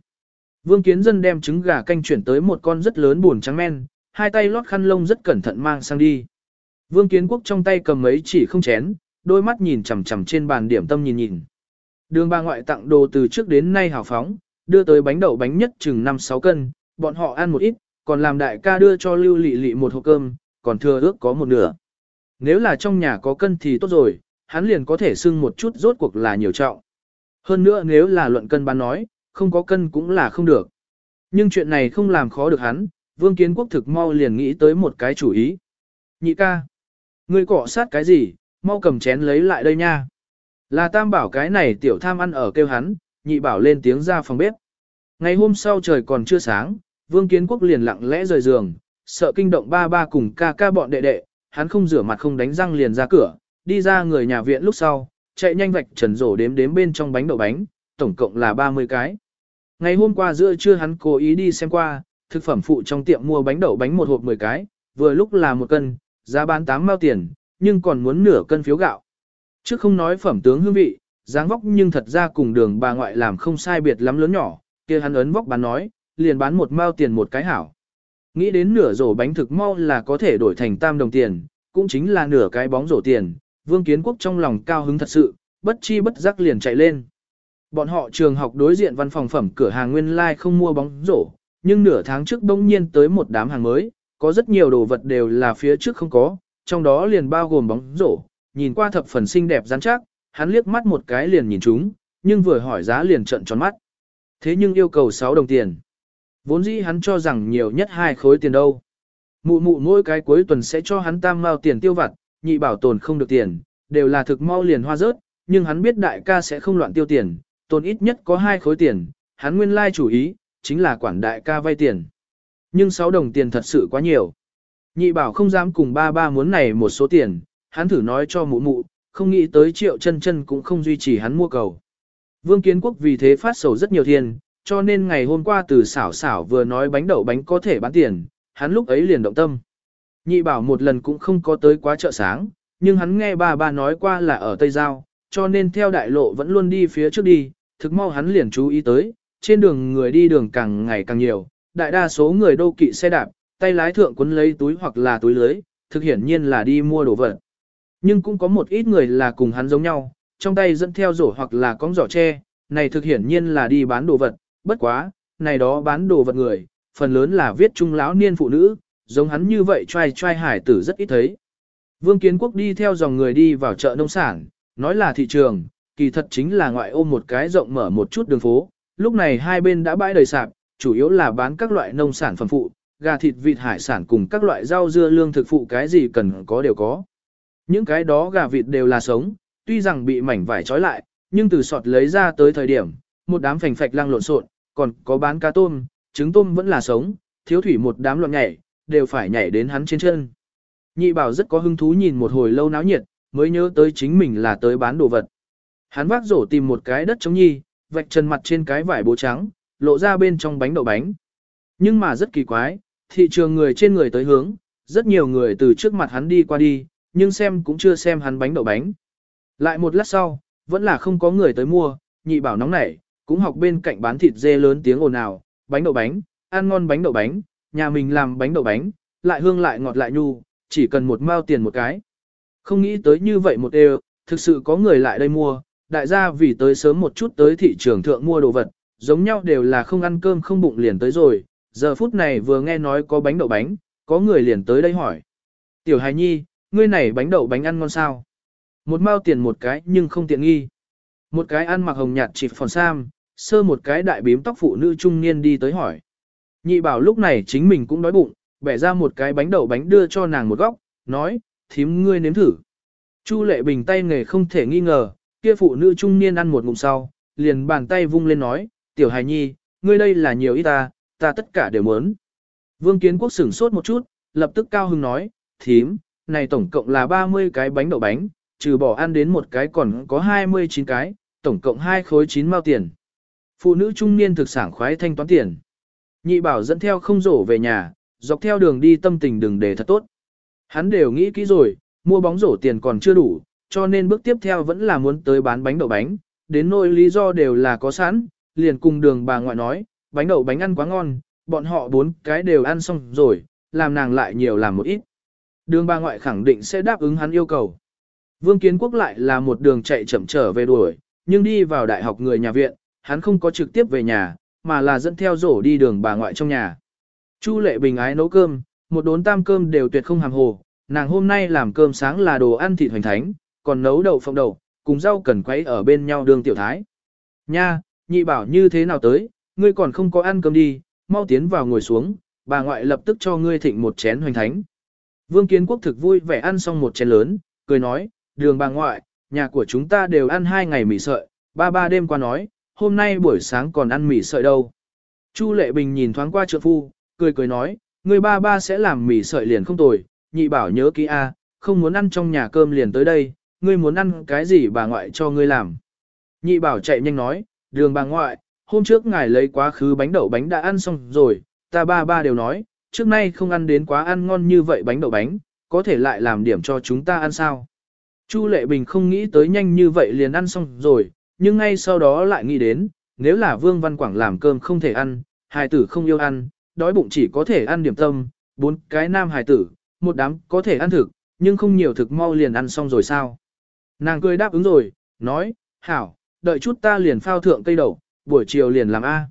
Vương Kiến Dân đem trứng gà canh chuyển tới một con rất lớn buồn trắng men, hai tay lót khăn lông rất cẩn thận mang sang đi. Vương Kiến Quốc trong tay cầm mấy chỉ không chén, đôi mắt nhìn chằm chằm trên bàn điểm tâm nhìn nhìn. Đường bà ngoại tặng đồ từ trước đến nay hào phóng, đưa tới bánh đậu bánh nhất chừng 5-6 cân, bọn họ ăn một ít, còn làm đại ca đưa cho lưu lị lị một hộp cơm, còn thừa ước có một nửa. Nếu là trong nhà có cân thì tốt rồi, hắn liền có thể xưng một chút rốt cuộc là nhiều trọng. Hơn nữa nếu là luận cân bán nói, không có cân cũng là không được. Nhưng chuyện này không làm khó được hắn, vương kiến quốc thực mau liền nghĩ tới một cái chủ ý. Nhị ca, ngươi cọ sát cái gì, mau cầm chén lấy lại đây nha. Là tam bảo cái này tiểu tham ăn ở kêu hắn, nhị bảo lên tiếng ra phòng bếp. Ngày hôm sau trời còn chưa sáng, vương kiến quốc liền lặng lẽ rời giường, sợ kinh động ba ba cùng ca ca bọn đệ đệ, hắn không rửa mặt không đánh răng liền ra cửa, đi ra người nhà viện lúc sau, chạy nhanh vạch trần rổ đếm đếm bên trong bánh đậu bánh, tổng cộng là 30 cái. Ngày hôm qua giữa trưa hắn cố ý đi xem qua, thực phẩm phụ trong tiệm mua bánh đậu bánh một hộp 10 cái, vừa lúc là một cân, giá bán 8 mao tiền, nhưng còn muốn nửa cân phiếu gạo. Chứ không nói phẩm tướng hương vị, dáng vóc nhưng thật ra cùng đường bà ngoại làm không sai biệt lắm lớn nhỏ, kia hắn ấn vóc bán nói, liền bán một mao tiền một cái hảo. Nghĩ đến nửa rổ bánh thực mau là có thể đổi thành tam đồng tiền, cũng chính là nửa cái bóng rổ tiền, Vương Kiến Quốc trong lòng cao hứng thật sự, bất chi bất giác liền chạy lên. Bọn họ trường học đối diện văn phòng phẩm cửa hàng nguyên lai like không mua bóng rổ, nhưng nửa tháng trước đông nhiên tới một đám hàng mới, có rất nhiều đồ vật đều là phía trước không có, trong đó liền bao gồm bóng rổ, nhìn qua thập phần xinh đẹp rắn chắc, hắn liếc mắt một cái liền nhìn chúng, nhưng vừa hỏi giá liền trợn tròn mắt. Thế nhưng yêu cầu 6 đồng tiền. Vốn dĩ hắn cho rằng nhiều nhất hai khối tiền đâu. Mụ mụ mỗi cái cuối tuần sẽ cho hắn tam mao tiền tiêu vặt, nhị bảo tồn không được tiền, đều là thực mau liền hoa rớt, nhưng hắn biết đại ca sẽ không loạn tiêu tiền, tồn ít nhất có hai khối tiền, hắn nguyên lai chủ ý, chính là quản đại ca vay tiền. Nhưng 6 đồng tiền thật sự quá nhiều. Nhị bảo không dám cùng ba ba muốn này một số tiền, hắn thử nói cho mụ mụ, không nghĩ tới triệu chân chân cũng không duy trì hắn mua cầu. Vương Kiến Quốc vì thế phát sầu rất nhiều tiền, cho nên ngày hôm qua từ xảo xảo vừa nói bánh đậu bánh có thể bán tiền, hắn lúc ấy liền động tâm. Nhị bảo một lần cũng không có tới quá chợ sáng, nhưng hắn nghe ba ba nói qua là ở Tây Giao, cho nên theo đại lộ vẫn luôn đi phía trước đi, thực mau hắn liền chú ý tới, trên đường người đi đường càng ngày càng nhiều, đại đa số người đô kỵ xe đạp, tay lái thượng quấn lấy túi hoặc là túi lưới, thực hiển nhiên là đi mua đồ vật. Nhưng cũng có một ít người là cùng hắn giống nhau, trong tay dẫn theo rổ hoặc là cong giỏ tre, này thực hiển nhiên là đi bán đồ vật, bất quá, này đó bán đồ vật người, phần lớn là viết trung lão niên phụ nữ, giống hắn như vậy trai trai hải tử rất ít thấy. Vương Kiến Quốc đi theo dòng người đi vào chợ nông sản, nói là thị trường, kỳ thật chính là ngoại ôm một cái rộng mở một chút đường phố, lúc này hai bên đã bãi đầy sạp, chủ yếu là bán các loại nông sản phẩm phụ, gà thịt vịt hải sản cùng các loại rau dưa lương thực phụ cái gì cần có đều có. Những cái đó gà vịt đều là sống, tuy rằng bị mảnh vải trói lại, nhưng từ sọt lấy ra tới thời điểm, một đám phành phạch lăng lộn xộn, còn có bán cá tôm, trứng tôm vẫn là sống, thiếu thủy một đám loạn nhảy, đều phải nhảy đến hắn trên chân. Nhị bảo rất có hứng thú nhìn một hồi lâu náo nhiệt, mới nhớ tới chính mình là tới bán đồ vật. Hắn vác rổ tìm một cái đất trống nhi, vạch chân mặt trên cái vải bố trắng, lộ ra bên trong bánh đậu bánh. Nhưng mà rất kỳ quái, thị trường người trên người tới hướng, rất nhiều người từ trước mặt hắn đi qua đi, nhưng xem cũng chưa xem hắn bánh đậu bánh. Lại một lát sau, vẫn là không có người tới mua, nhị bảo nóng nảy, cũng học bên cạnh bán thịt dê lớn tiếng ồn ào, bánh đậu bánh, ăn ngon bánh đậu bánh, nhà mình làm bánh đậu bánh, lại hương lại ngọt lại nhu, chỉ cần một mao tiền một cái. Không nghĩ tới như vậy một đều, thực sự có người lại đây mua, đại gia vì tới sớm một chút tới thị trường thượng mua đồ vật, giống nhau đều là không ăn cơm không bụng liền tới rồi, giờ phút này vừa nghe nói có bánh đậu bánh, có người liền tới đây hỏi. Tiểu hài nhi, ngươi này bánh đậu bánh ăn ngon sao? Một mao tiền một cái nhưng không tiện nghi. Một cái ăn mặc hồng nhạt chỉ phòn sam, sơ một cái đại bím tóc phụ nữ trung niên đi tới hỏi. Nhị bảo lúc này chính mình cũng đói bụng, bẻ ra một cái bánh đậu bánh đưa cho nàng một góc, nói, thím ngươi nếm thử. Chu lệ bình tay nghề không thể nghi ngờ, kia phụ nữ trung niên ăn một ngụm sau, liền bàn tay vung lên nói, tiểu hài nhi, ngươi đây là nhiều ít ta, ta tất cả đều muốn. Vương kiến quốc sửng sốt một chút, lập tức cao hưng nói, thím, này tổng cộng là 30 cái bánh đậu bánh, trừ bỏ ăn đến một cái còn có 29 cái, tổng cộng hai khối 9 mao tiền. Phụ nữ trung niên thực sản khoái thanh toán tiền. Nhị bảo dẫn theo không rổ về nhà, dọc theo đường đi tâm tình đừng để thật tốt. Hắn đều nghĩ kỹ rồi, mua bóng rổ tiền còn chưa đủ, cho nên bước tiếp theo vẫn là muốn tới bán bánh đậu bánh, đến nỗi lý do đều là có sẵn, liền cùng đường bà ngoại nói, bánh đậu bánh ăn quá ngon, bọn họ bốn cái đều ăn xong rồi, làm nàng lại nhiều làm một ít. Đường bà ngoại khẳng định sẽ đáp ứng hắn yêu cầu. Vương Kiến Quốc lại là một đường chạy chậm trở về đuổi, nhưng đi vào đại học người nhà viện, hắn không có trực tiếp về nhà, mà là dẫn theo rổ đi đường bà ngoại trong nhà. Chu lệ bình ái nấu cơm, một đốn tam cơm đều tuyệt không hàm hồ, nàng hôm nay làm cơm sáng là đồ ăn thịt hoành thánh, còn nấu đậu phộng đậu, cùng rau cần quấy ở bên nhau đường tiểu thái. Nha, nhị bảo như thế nào tới, ngươi còn không có ăn cơm đi, mau tiến vào ngồi xuống, bà ngoại lập tức cho ngươi thịnh một chén hoành thánh. Vương Kiến Quốc thực vui vẻ ăn xong một chén lớn, cười nói, đường bà ngoại, nhà của chúng ta đều ăn hai ngày mì sợi, ba ba đêm qua nói, hôm nay buổi sáng còn ăn mì sợi đâu. Chu Lệ Bình nhìn thoáng qua trượng phu, cười cười nói, người ba ba sẽ làm mì sợi liền không tồi, nhị bảo nhớ kỹ a, không muốn ăn trong nhà cơm liền tới đây, ngươi muốn ăn cái gì bà ngoại cho ngươi làm. Nhị bảo chạy nhanh nói, đường bà ngoại, hôm trước ngài lấy quá khứ bánh đậu bánh đã ăn xong rồi, ta ba ba đều nói, trước nay không ăn đến quá ăn ngon như vậy bánh đậu bánh, có thể lại làm điểm cho chúng ta ăn sao. Chu Lệ Bình không nghĩ tới nhanh như vậy liền ăn xong rồi, nhưng ngay sau đó lại nghĩ đến, nếu là Vương Văn Quảng làm cơm không thể ăn, hài tử không yêu ăn, đói bụng chỉ có thể ăn điểm tâm, bốn cái nam hài tử, một đám có thể ăn thực, nhưng không nhiều thực mau liền ăn xong rồi sao. Nàng cười đáp ứng rồi, nói, hảo, đợi chút ta liền phao thượng cây đậu, buổi chiều liền làm A.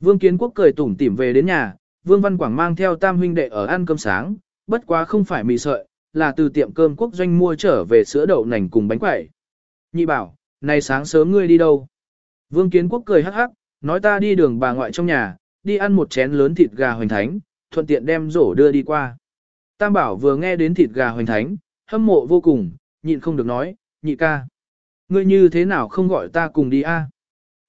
Vương Kiến Quốc cười tủm tỉm về đến nhà, Vương Văn Quảng mang theo tam huynh đệ ở ăn cơm sáng, bất quá không phải mì sợi, là từ tiệm cơm quốc doanh mua trở về sữa đậu nành cùng bánh quẩy. Nhị bảo, nay sáng sớm ngươi đi đâu? Vương Kiến Quốc cười hắc hắc, nói ta đi đường bà ngoại trong nhà, đi ăn một chén lớn thịt gà hoành thánh, thuận tiện đem rổ đưa đi qua. Tam bảo vừa nghe đến thịt gà hoành thánh, hâm mộ vô cùng, nhịn không được nói, nhị ca. Ngươi như thế nào không gọi ta cùng đi a?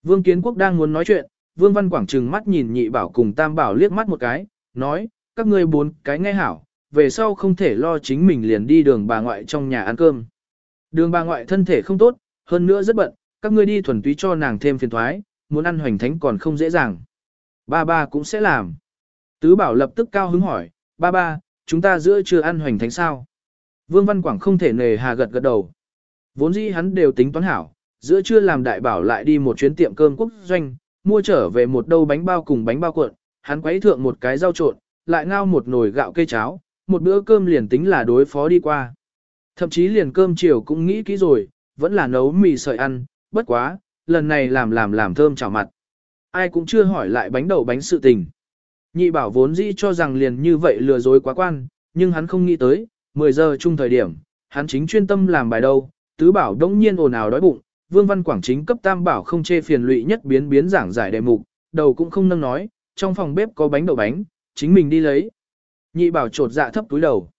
Vương Kiến Quốc đang muốn nói chuyện, Vương Văn Quảng trừng mắt nhìn nhị bảo cùng tam bảo liếc mắt một cái, nói, các ngươi bốn cái nghe hảo, về sau không thể lo chính mình liền đi đường bà ngoại trong nhà ăn cơm. Đường bà ngoại thân thể không tốt, hơn nữa rất bận, các ngươi đi thuần túy cho nàng thêm phiền thoái, muốn ăn hoành thánh còn không dễ dàng. Ba ba cũng sẽ làm. Tứ bảo lập tức cao hứng hỏi, ba ba, chúng ta giữa chưa ăn hoành thánh sao? Vương Văn Quảng không thể nề hà gật gật đầu. Vốn dĩ hắn đều tính toán hảo, giữa trưa làm đại bảo lại đi một chuyến tiệm cơm quốc doanh, mua trở về một đâu bánh bao cùng bánh bao cuộn, hắn quấy thượng một cái rau trộn, lại ngao một nồi gạo cây cháo, một bữa cơm liền tính là đối phó đi qua. Thậm chí liền cơm chiều cũng nghĩ kỹ rồi, vẫn là nấu mì sợi ăn, bất quá, lần này làm làm làm thơm chảo mặt. Ai cũng chưa hỏi lại bánh đậu bánh sự tình. Nhị bảo vốn dĩ cho rằng liền như vậy lừa dối quá quan, nhưng hắn không nghĩ tới, 10 giờ chung thời điểm, hắn chính chuyên tâm làm bài đâu, tứ bảo đống nhiên ồn ào đói bụng, vương văn quảng chính cấp tam bảo không chê phiền lụy nhất biến biến giảng giải đề mục, đầu cũng không nâng nói, trong phòng bếp có bánh đậu bánh, chính mình đi lấy. Nhị bảo trột dạ thấp túi đầu.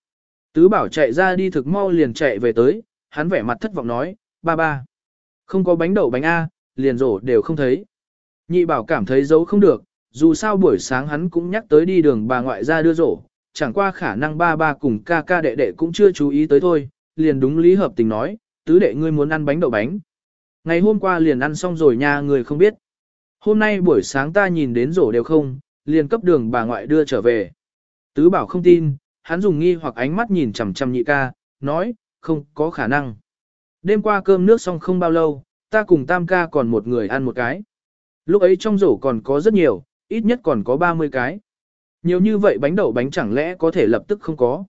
Tứ bảo chạy ra đi thực mau liền chạy về tới, hắn vẻ mặt thất vọng nói, ba ba. Không có bánh đậu bánh A, liền rổ đều không thấy. Nhị bảo cảm thấy giấu không được, dù sao buổi sáng hắn cũng nhắc tới đi đường bà ngoại ra đưa rổ, chẳng qua khả năng ba ba cùng ca ca đệ đệ cũng chưa chú ý tới thôi, liền đúng lý hợp tình nói, tứ đệ ngươi muốn ăn bánh đậu bánh. Ngày hôm qua liền ăn xong rồi nha người không biết. Hôm nay buổi sáng ta nhìn đến rổ đều không, liền cấp đường bà ngoại đưa trở về. Tứ bảo không tin, hắn dùng nghi hoặc ánh mắt nhìn chằm chằm nhị ca, nói, không có khả năng. Đêm qua cơm nước xong không bao lâu, ta cùng tam ca còn một người ăn một cái. Lúc ấy trong rổ còn có rất nhiều, ít nhất còn có 30 cái. Nhiều như vậy bánh đậu bánh chẳng lẽ có thể lập tức không có.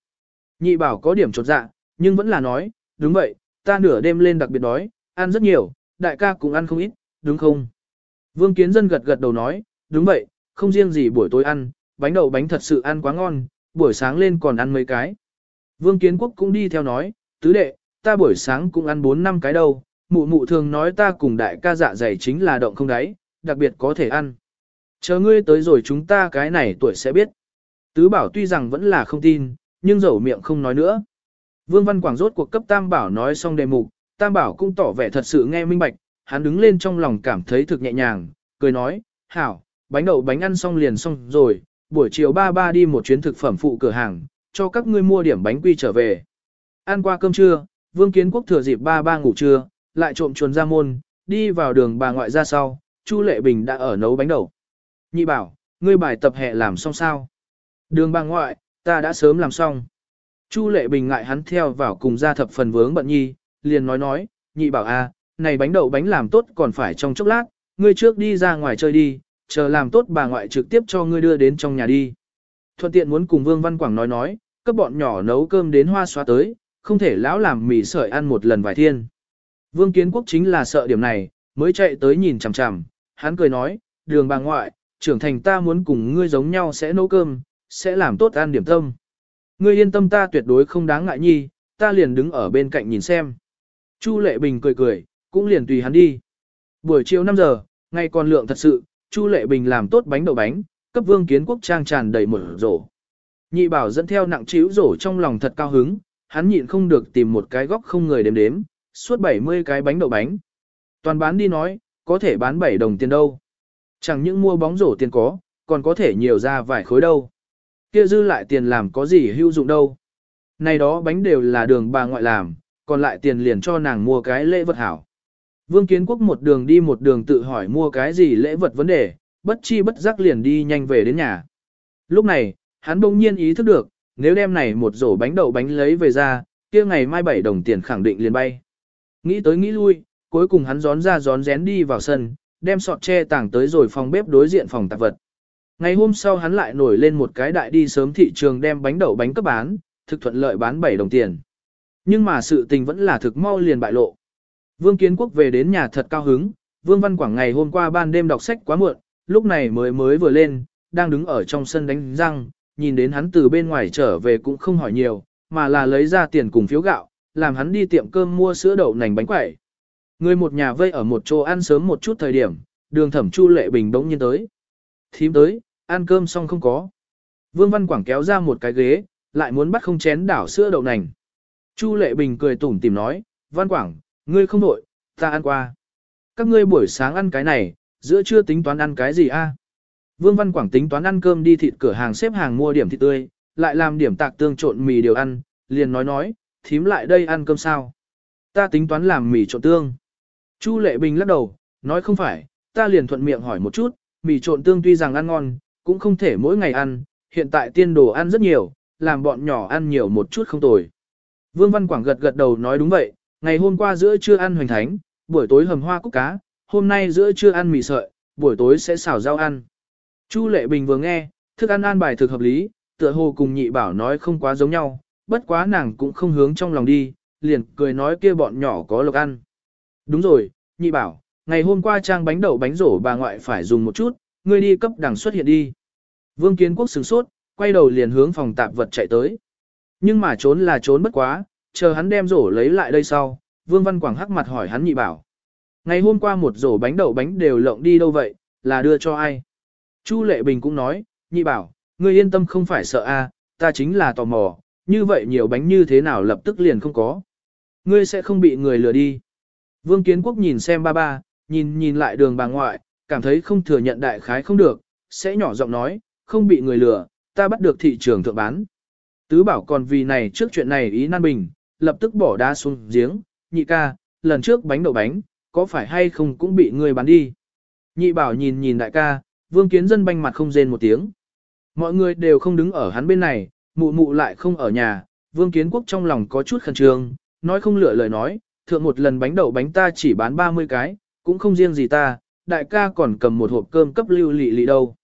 Nhị bảo có điểm trột dạ, nhưng vẫn là nói, đúng vậy, ta nửa đêm lên đặc biệt đói, ăn rất nhiều, đại ca cũng ăn không ít, đúng không? Vương Kiến Dân gật gật đầu nói, đúng vậy, không riêng gì buổi tối ăn, bánh đậu bánh thật sự ăn quá ngon, buổi sáng lên còn ăn mấy cái. Vương Kiến Quốc cũng đi theo nói, tứ đệ, ta buổi sáng cũng ăn 4 năm cái đâu, mụ mụ thường nói ta cùng đại ca dạ dày chính là động không đáy, đặc biệt có thể ăn. Chờ ngươi tới rồi chúng ta cái này tuổi sẽ biết. Tứ bảo tuy rằng vẫn là không tin, nhưng dẫu miệng không nói nữa. Vương Văn Quảng rốt cuộc cấp Tam Bảo nói xong đề mục, Tam Bảo cũng tỏ vẻ thật sự nghe minh bạch, hắn đứng lên trong lòng cảm thấy thực nhẹ nhàng, cười nói, hảo, bánh đậu bánh ăn xong liền xong rồi, buổi chiều ba ba đi một chuyến thực phẩm phụ cửa hàng, cho các ngươi mua điểm bánh quy trở về. Ăn qua cơm trưa, Vương Kiến Quốc thừa dịp ba ba ngủ trưa, lại trộm chuồn ra môn, đi vào đường bà ngoại ra sau, Chu Lệ Bình đã ở nấu bánh đậu. Nhị bảo, ngươi bài tập hè làm xong sao? Đường bà ngoại, ta đã sớm làm xong. Chu Lệ Bình ngại hắn theo vào cùng ra thập phần vướng bận nhi, liền nói nói, nhị bảo a, à, này bánh đậu bánh làm tốt còn phải trong chốc lát, ngươi trước đi ra ngoài chơi đi, chờ làm tốt bà ngoại trực tiếp cho ngươi đưa đến trong nhà đi. Thuận tiện muốn cùng Vương Văn Quảng nói nói, các bọn nhỏ nấu cơm đến hoa xóa tới, không thể lão làm mì sợi ăn một lần vài thiên. Vương Kiến Quốc chính là sợ điểm này, mới chạy tới nhìn chằm chằm, hắn cười nói, đường bà ngoại, trưởng thành ta muốn cùng ngươi giống nhau sẽ nấu cơm, sẽ làm tốt ăn điểm tâm. Ngươi yên tâm ta tuyệt đối không đáng ngại nhi, ta liền đứng ở bên cạnh nhìn xem. Chu Lệ Bình cười cười, cũng liền tùy hắn đi. Buổi chiều 5 giờ, ngày còn lượng thật sự, Chu Lệ Bình làm tốt bánh đậu bánh, cấp vương kiến quốc trang tràn đầy một rổ. Nhị bảo dẫn theo nặng chiếu rổ trong lòng thật cao hứng, hắn nhịn không được tìm một cái góc không người đếm đếm, suốt 70 cái bánh đậu bánh. Toàn bán đi nói, có thể bán 7 đồng tiền đâu. Chẳng những mua bóng rổ tiền có, còn có thể nhiều ra vài khối đâu. Kia dư lại tiền làm có gì hữu dụng đâu. Này đó bánh đều là đường bà ngoại làm, còn lại tiền liền cho nàng mua cái lễ vật hảo. Vương Kiến Quốc một đường đi một đường tự hỏi mua cái gì lễ vật vấn đề, bất chi bất giác liền đi nhanh về đến nhà. Lúc này, hắn bỗng nhiên ý thức được, nếu đem này một rổ bánh đậu bánh lấy về ra, kia ngày mai 7 đồng tiền khẳng định liền bay. Nghĩ tới nghĩ lui, cuối cùng hắn gión ra gión rén đi vào sân, đem sọt tre tảng tới rồi phòng bếp đối diện phòng tạp vật. Ngày hôm sau hắn lại nổi lên một cái đại đi sớm thị trường đem bánh đậu bánh cấp bán, thực thuận lợi bán 7 đồng tiền. Nhưng mà sự tình vẫn là thực mau liền bại lộ. Vương Kiến Quốc về đến nhà thật cao hứng, Vương Văn Quảng ngày hôm qua ban đêm đọc sách quá muộn, lúc này mới mới vừa lên, đang đứng ở trong sân đánh răng, nhìn đến hắn từ bên ngoài trở về cũng không hỏi nhiều, mà là lấy ra tiền cùng phiếu gạo, làm hắn đi tiệm cơm mua sữa đậu nành bánh quẩy. Người một nhà vây ở một chỗ ăn sớm một chút thời điểm, đường thẩm chu lệ bình đống nhiên tới. Thím tới, ăn cơm xong không có. Vương Văn Quảng kéo ra một cái ghế, lại muốn bắt không chén đảo sữa đậu nành. Chu lệ bình cười tủm tìm nói, Văn Quảng, ngươi không nội, ta ăn qua. Các ngươi buổi sáng ăn cái này, giữa trưa tính toán ăn cái gì a? Vương Văn Quảng tính toán ăn cơm đi thịt cửa hàng xếp hàng mua điểm thịt tươi, lại làm điểm tạc tương trộn mì điều ăn, liền nói nói, thím lại đây ăn cơm sao? Ta tính toán làm mì trộn tương. Chu Lệ Bình lắc đầu, nói không phải, ta liền thuận miệng hỏi một chút, mì trộn tương tuy rằng ăn ngon, cũng không thể mỗi ngày ăn, hiện tại tiên đồ ăn rất nhiều, làm bọn nhỏ ăn nhiều một chút không tồi. Vương Văn Quảng gật gật đầu nói đúng vậy, ngày hôm qua giữa trưa ăn hoành thánh, buổi tối hầm hoa cúc cá, hôm nay giữa trưa ăn mì sợi, buổi tối sẽ xào rau ăn. Chu Lệ Bình vừa nghe, thức ăn an bài thực hợp lý, tựa hồ cùng nhị bảo nói không quá giống nhau, bất quá nàng cũng không hướng trong lòng đi, liền cười nói kia bọn nhỏ có lộc ăn. Đúng rồi, nhị bảo, ngày hôm qua trang bánh đậu bánh rổ bà ngoại phải dùng một chút, ngươi đi cấp đằng xuất hiện đi. Vương Kiến Quốc sửng sốt, quay đầu liền hướng phòng tạp vật chạy tới. Nhưng mà trốn là trốn bất quá, chờ hắn đem rổ lấy lại đây sau, Vương Văn Quảng hắc mặt hỏi hắn nhị bảo. Ngày hôm qua một rổ bánh đậu bánh đều lộng đi đâu vậy, là đưa cho ai? Chu Lệ Bình cũng nói, nhị bảo, ngươi yên tâm không phải sợ a, ta chính là tò mò, như vậy nhiều bánh như thế nào lập tức liền không có. Ngươi sẽ không bị người lừa đi. Vương Kiến Quốc nhìn xem ba ba, nhìn nhìn lại đường bà ngoại, cảm thấy không thừa nhận đại khái không được, sẽ nhỏ giọng nói, không bị người lừa, ta bắt được thị trường thượng bán. Tứ bảo còn vì này trước chuyện này ý nan bình, lập tức bỏ đá xuống giếng, nhị ca, lần trước bánh đậu bánh, có phải hay không cũng bị người bán đi. Nhị bảo nhìn nhìn đại ca, vương kiến dân banh mặt không rên một tiếng. Mọi người đều không đứng ở hắn bên này, mụ mụ lại không ở nhà, vương kiến quốc trong lòng có chút khẩn trương, nói không lựa lời nói, thượng một lần bánh đậu bánh ta chỉ bán 30 cái, cũng không riêng gì ta, đại ca còn cầm một hộp cơm cấp lưu lị lị đâu.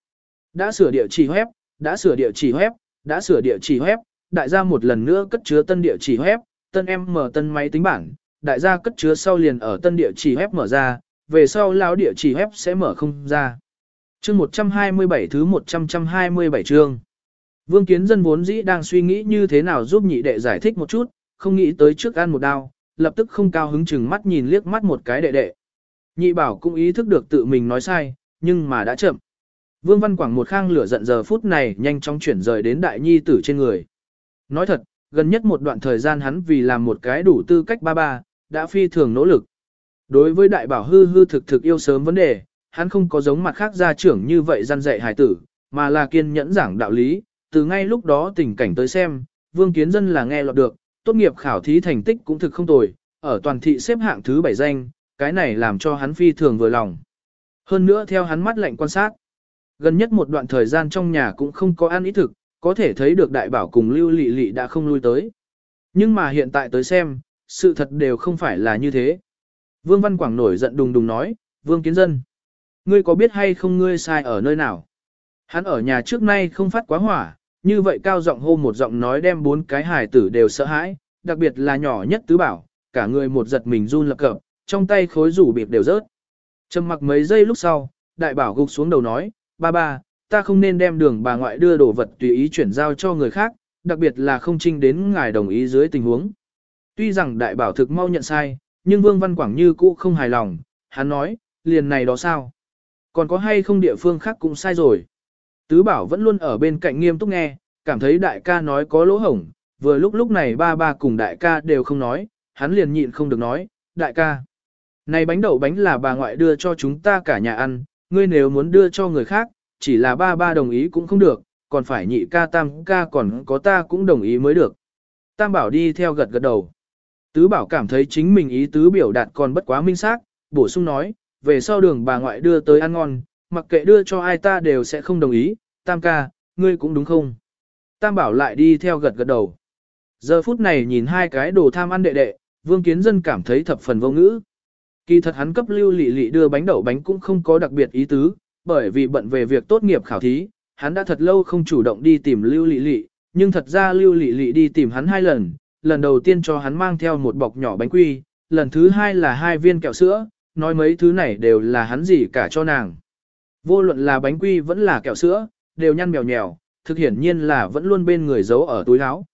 Đã sửa địa chỉ web, đã sửa địa chỉ web, đã sửa địa chỉ web, đại gia một lần nữa cất chứa tân địa chỉ web, tân em mở tân máy tính bảng, đại gia cất chứa sau liền ở tân địa chỉ web mở ra, về sau lão địa chỉ web sẽ mở không ra. Chương 127 thứ 127 chương. Vương Kiến Dân vốn dĩ đang suy nghĩ như thế nào giúp nhị đệ giải thích một chút, không nghĩ tới trước ăn một đao, lập tức không cao hứng chừng mắt nhìn liếc mắt một cái đệ đệ. Nhị bảo cũng ý thức được tự mình nói sai, nhưng mà đã chậm. Vương Văn Quảng một khang lửa giận giờ phút này nhanh chóng chuyển rời đến đại nhi tử trên người. Nói thật, gần nhất một đoạn thời gian hắn vì làm một cái đủ tư cách ba ba, đã phi thường nỗ lực. Đối với đại bảo hư hư thực thực yêu sớm vấn đề, hắn không có giống mặt khác gia trưởng như vậy gian dạy hài tử, mà là kiên nhẫn giảng đạo lý, từ ngay lúc đó tình cảnh tới xem, vương kiến dân là nghe lọt được, tốt nghiệp khảo thí thành tích cũng thực không tồi, ở toàn thị xếp hạng thứ bảy danh, cái này làm cho hắn phi thường vừa lòng. Hơn nữa theo hắn mắt lạnh quan sát, gần nhất một đoạn thời gian trong nhà cũng không có ăn ý thực, có thể thấy được đại bảo cùng lưu lị lị đã không lui tới. Nhưng mà hiện tại tới xem, sự thật đều không phải là như thế. Vương Văn Quảng nổi giận đùng đùng nói, Vương Kiến Dân, ngươi có biết hay không ngươi sai ở nơi nào? Hắn ở nhà trước nay không phát quá hỏa, như vậy cao giọng hô một giọng nói đem bốn cái hài tử đều sợ hãi, đặc biệt là nhỏ nhất tứ bảo, cả người một giật mình run lập cập, trong tay khối rủ bịp đều rớt. Trầm mặc mấy giây lúc sau, đại bảo gục xuống đầu nói, ba ba, ta không nên đem đường bà ngoại đưa đồ vật tùy ý chuyển giao cho người khác, đặc biệt là không trinh đến ngài đồng ý dưới tình huống. Tuy rằng đại bảo thực mau nhận sai, nhưng Vương Văn Quảng như cũ không hài lòng, hắn nói, liền này đó sao? Còn có hay không địa phương khác cũng sai rồi. Tứ bảo vẫn luôn ở bên cạnh nghiêm túc nghe, cảm thấy đại ca nói có lỗ hổng, vừa lúc lúc này ba ba cùng đại ca đều không nói, hắn liền nhịn không được nói, đại ca. Này bánh đậu bánh là bà ngoại đưa cho chúng ta cả nhà ăn, ngươi nếu muốn đưa cho người khác, chỉ là ba ba đồng ý cũng không được, còn phải nhị ca tam ca còn có ta cũng đồng ý mới được. Tam bảo đi theo gật gật đầu. Tứ bảo cảm thấy chính mình ý tứ biểu đạt còn bất quá minh xác, bổ sung nói, về sau đường bà ngoại đưa tới ăn ngon, mặc kệ đưa cho ai ta đều sẽ không đồng ý, tam ca, ngươi cũng đúng không? Tam bảo lại đi theo gật gật đầu. Giờ phút này nhìn hai cái đồ tham ăn đệ đệ, vương kiến dân cảm thấy thập phần vô ngữ. Kỳ thật hắn cấp lưu lị lị đưa bánh đậu bánh cũng không có đặc biệt ý tứ, bởi vì bận về việc tốt nghiệp khảo thí, hắn đã thật lâu không chủ động đi tìm lưu lị lị, nhưng thật ra lưu lị lị đi tìm hắn hai lần, lần đầu tiên cho hắn mang theo một bọc nhỏ bánh quy, lần thứ hai là hai viên kẹo sữa, nói mấy thứ này đều là hắn gì cả cho nàng. Vô luận là bánh quy vẫn là kẹo sữa, đều nhăn mèo nhèo, thực hiển nhiên là vẫn luôn bên người giấu ở túi áo.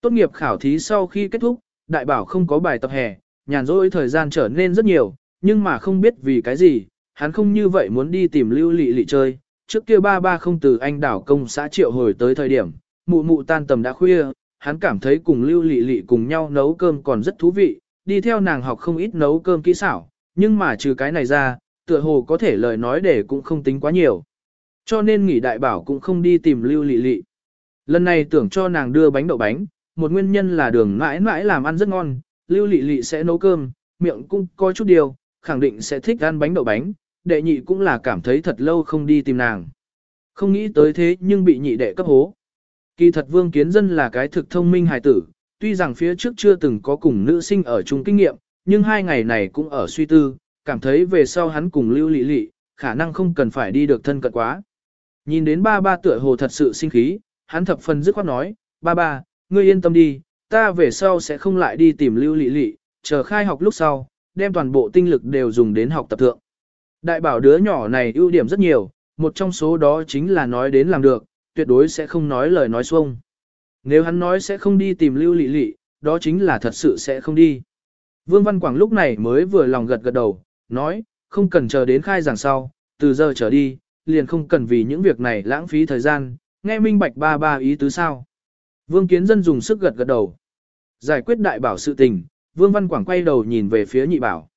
Tốt nghiệp khảo thí sau khi kết thúc, đại bảo không có bài tập hè, nhàn rỗi thời gian trở nên rất nhiều, nhưng mà không biết vì cái gì, hắn không như vậy muốn đi tìm lưu lị lị chơi. Trước kia ba ba không từ anh đảo công xã triệu hồi tới thời điểm, mụ mụ tan tầm đã khuya, hắn cảm thấy cùng lưu lị lị cùng nhau nấu cơm còn rất thú vị, đi theo nàng học không ít nấu cơm kỹ xảo, nhưng mà trừ cái này ra, tựa hồ có thể lời nói để cũng không tính quá nhiều. Cho nên nghỉ đại bảo cũng không đi tìm lưu lị lị. Lần này tưởng cho nàng đưa bánh đậu bánh, một nguyên nhân là đường mãi mãi làm ăn rất ngon, lưu lị lị sẽ nấu cơm, miệng cũng có chút điều, khẳng định sẽ thích ăn bánh đậu bánh, đệ nhị cũng là cảm thấy thật lâu không đi tìm nàng. Không nghĩ tới thế nhưng bị nhị đệ cấp hố. Kỳ thật vương kiến dân là cái thực thông minh hài tử, tuy rằng phía trước chưa từng có cùng nữ sinh ở chung kinh nghiệm, nhưng hai ngày này cũng ở suy tư, cảm thấy về sau hắn cùng lưu lị lị, khả năng không cần phải đi được thân cận quá. Nhìn đến ba ba tựa hồ thật sự sinh khí, hắn thập phần dứt khoát nói, ba ba, ngươi yên tâm đi, ta về sau sẽ không lại đi tìm lưu lị lị, chờ khai học lúc sau, đem toàn bộ tinh lực đều dùng đến học tập thượng. Đại bảo đứa nhỏ này ưu điểm rất nhiều, một trong số đó chính là nói đến làm được, tuyệt đối sẽ không nói lời nói xuông. Nếu hắn nói sẽ không đi tìm lưu lị lị, đó chính là thật sự sẽ không đi. Vương Văn Quảng lúc này mới vừa lòng gật gật đầu, nói, không cần chờ đến khai giảng sau, từ giờ trở đi, liền không cần vì những việc này lãng phí thời gian, nghe minh bạch ba ba ý tứ sao. Vương Kiến Dân dùng sức gật gật đầu. Giải quyết đại bảo sự tình, Vương Văn Quảng quay đầu nhìn về phía nhị bảo.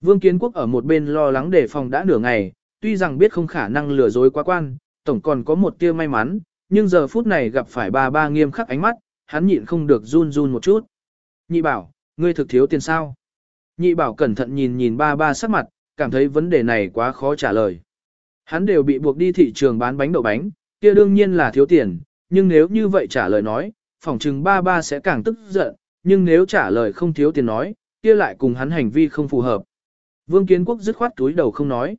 Vương Kiến Quốc ở một bên lo lắng đề phòng đã nửa ngày, tuy rằng biết không khả năng lừa dối quá quan, tổng còn có một tia may mắn, nhưng giờ phút này gặp phải ba ba nghiêm khắc ánh mắt, hắn nhịn không được run run một chút. Nhị bảo, ngươi thực thiếu tiền sao? Nhị bảo cẩn thận nhìn nhìn ba ba sắc mặt, cảm thấy vấn đề này quá khó trả lời. Hắn đều bị buộc đi thị trường bán bánh đậu bánh, kia đương nhiên là thiếu tiền, nhưng nếu như vậy trả lời nói, phỏng chừng ba ba sẽ càng tức giận, nhưng nếu trả lời không thiếu tiền nói, kia lại cùng hắn hành vi không phù hợp. Vương Kiến Quốc dứt khoát túi đầu không nói.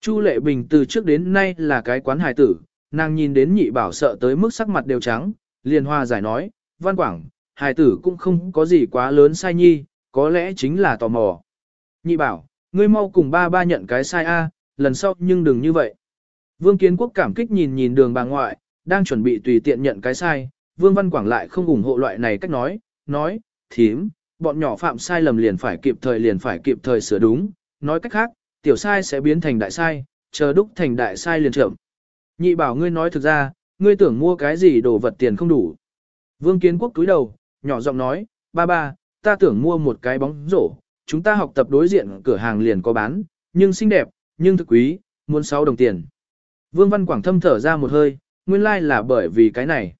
Chu Lệ Bình từ trước đến nay là cái quán hài tử, nàng nhìn đến nhị bảo sợ tới mức sắc mặt đều trắng, liền hoa giải nói, Văn Quảng, hài tử cũng không có gì quá lớn sai nhi, có lẽ chính là tò mò. Nhị bảo, ngươi mau cùng ba ba nhận cái sai a, lần sau nhưng đừng như vậy. Vương Kiến Quốc cảm kích nhìn nhìn đường bà ngoại, đang chuẩn bị tùy tiện nhận cái sai, Vương Văn Quảng lại không ủng hộ loại này cách nói, nói, thím, bọn nhỏ phạm sai lầm liền phải kịp thời liền phải kịp thời sửa đúng, nói cách khác, tiểu sai sẽ biến thành đại sai, chờ đúc thành đại sai liền trưởng Nhị bảo ngươi nói thực ra, ngươi tưởng mua cái gì đồ vật tiền không đủ. Vương Kiến Quốc túi đầu, nhỏ giọng nói, ba ba, ta tưởng mua một cái bóng rổ, chúng ta học tập đối diện cửa hàng liền có bán, nhưng xinh đẹp, nhưng thực quý, muốn 6 đồng tiền. Vương Văn Quảng thâm thở ra một hơi, nguyên lai like là bởi vì cái này.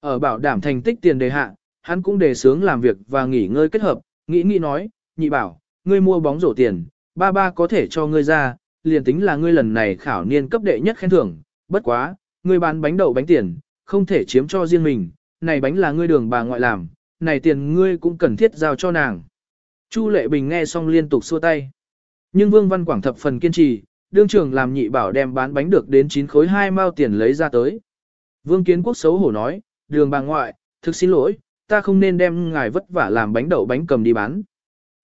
Ở bảo đảm thành tích tiền đề hạ, hắn cũng đề sướng làm việc và nghỉ ngơi kết hợp, nghĩ nghĩ nói, nhị bảo, ngươi mua bóng rổ tiền, ba ba có thể cho ngươi ra, liền tính là ngươi lần này khảo niên cấp đệ nhất khen thưởng, bất quá, ngươi bán bánh đậu bánh tiền, không thể chiếm cho riêng mình, này bánh là ngươi đường bà ngoại làm, này tiền ngươi cũng cần thiết giao cho nàng. Chu Lệ Bình nghe xong liên tục xua tay. Nhưng Vương Văn Quảng thập phần kiên trì, đương trưởng làm nhị bảo đem bán bánh được đến 9 khối 2 mao tiền lấy ra tới. Vương Kiến Quốc xấu hổ nói, đường bà ngoại, thực xin lỗi, ta không nên đem ngài vất vả làm bánh đậu bánh cầm đi bán.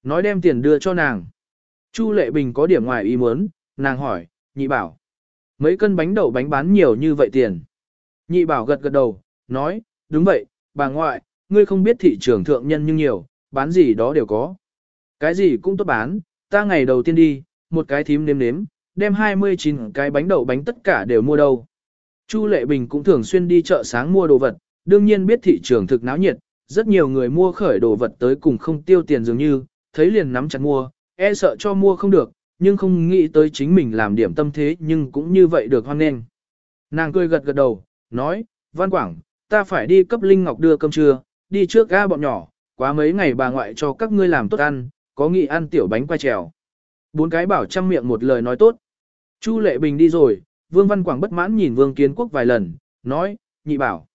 Nói đem tiền đưa cho nàng. Chu Lệ Bình có điểm ngoài ý muốn, nàng hỏi, nhị bảo. Mấy cân bánh đậu bánh bán nhiều như vậy tiền. Nhị bảo gật gật đầu, nói, đúng vậy, bà ngoại, ngươi không biết thị trường thượng nhân nhưng nhiều, bán gì đó đều có. Cái gì cũng tốt bán, ta ngày đầu tiên đi, một cái thím nếm nếm, đem 29 cái bánh đậu bánh tất cả đều mua đâu. Chu Lệ Bình cũng thường xuyên đi chợ sáng mua đồ vật, đương nhiên biết thị trường thực náo nhiệt, rất nhiều người mua khởi đồ vật tới cùng không tiêu tiền dường như, thấy liền nắm chặt mua, e sợ cho mua không được, nhưng không nghĩ tới chính mình làm điểm tâm thế nhưng cũng như vậy được hoan nghênh. Nàng cười gật gật đầu, nói, Văn Quảng, ta phải đi cấp Linh Ngọc đưa cơm trưa, đi trước ga bọn nhỏ, quá mấy ngày bà ngoại cho các ngươi làm tốt ăn, có nghị ăn tiểu bánh qua trèo. Bốn cái bảo trăm miệng một lời nói tốt. Chu Lệ Bình đi rồi, Vương Văn Quảng bất mãn nhìn Vương Kiến Quốc vài lần, nói, nhị bảo.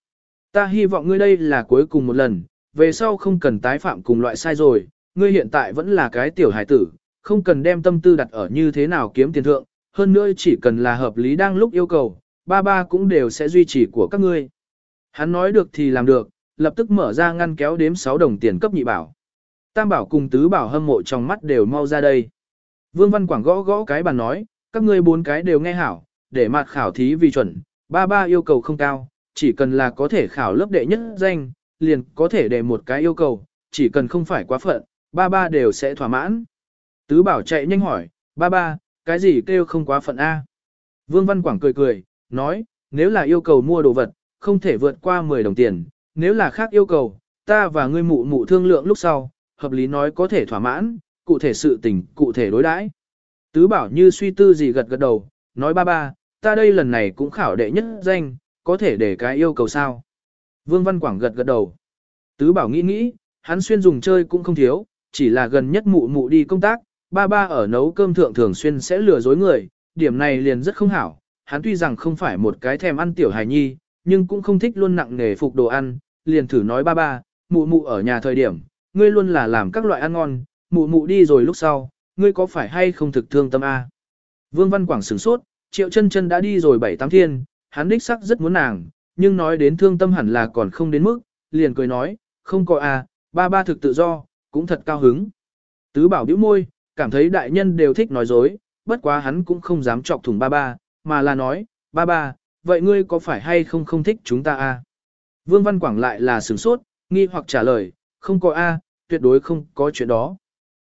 Ta hy vọng ngươi đây là cuối cùng một lần, về sau không cần tái phạm cùng loại sai rồi, ngươi hiện tại vẫn là cái tiểu hải tử, không cần đem tâm tư đặt ở như thế nào kiếm tiền thượng, hơn nữa chỉ cần là hợp lý đang lúc yêu cầu, ba ba cũng đều sẽ duy trì của các ngươi. Hắn nói được thì làm được, lập tức mở ra ngăn kéo đếm 6 đồng tiền cấp nhị bảo. Tam bảo cùng tứ bảo hâm mộ trong mắt đều mau ra đây. Vương Văn Quảng gõ gõ cái bàn nói, các ngươi bốn cái đều nghe hảo, để mặt khảo thí vì chuẩn, ba ba yêu cầu không cao, chỉ cần là có thể khảo lớp đệ nhất danh, liền có thể để một cái yêu cầu, chỉ cần không phải quá phận, ba ba đều sẽ thỏa mãn. Tứ bảo chạy nhanh hỏi, ba ba, cái gì kêu không quá phận A? Vương Văn Quảng cười cười, nói, nếu là yêu cầu mua đồ vật, không thể vượt qua 10 đồng tiền, nếu là khác yêu cầu, ta và ngươi mụ mụ thương lượng lúc sau, hợp lý nói có thể thỏa mãn, cụ thể sự tình, cụ thể đối đãi. Tứ bảo như suy tư gì gật gật đầu, nói ba ba, ta đây lần này cũng khảo đệ nhất danh, có thể để cái yêu cầu sao. Vương Văn Quảng gật gật đầu. Tứ bảo nghĩ nghĩ, hắn xuyên dùng chơi cũng không thiếu, chỉ là gần nhất mụ mụ đi công tác, ba ba ở nấu cơm thượng thường xuyên sẽ lừa dối người, điểm này liền rất không hảo. Hắn tuy rằng không phải một cái thèm ăn tiểu hài nhi, nhưng cũng không thích luôn nặng nghề phục đồ ăn, liền thử nói ba ba, mụ mụ ở nhà thời điểm, ngươi luôn là làm các loại ăn ngon, mụ mụ đi rồi lúc sau, ngươi có phải hay không thực thương tâm a? Vương Văn Quảng sửng sốt, triệu chân chân đã đi rồi bảy tám thiên, hắn đích sắc rất muốn nàng, nhưng nói đến thương tâm hẳn là còn không đến mức, liền cười nói, không có a, ba ba thực tự do, cũng thật cao hứng. Tứ bảo bĩu môi, cảm thấy đại nhân đều thích nói dối, bất quá hắn cũng không dám chọc thủng ba ba, mà là nói, ba ba, vậy ngươi có phải hay không không thích chúng ta a? Vương Văn Quảng lại là sửng sốt, nghi hoặc trả lời, không có a, tuyệt đối không có chuyện đó.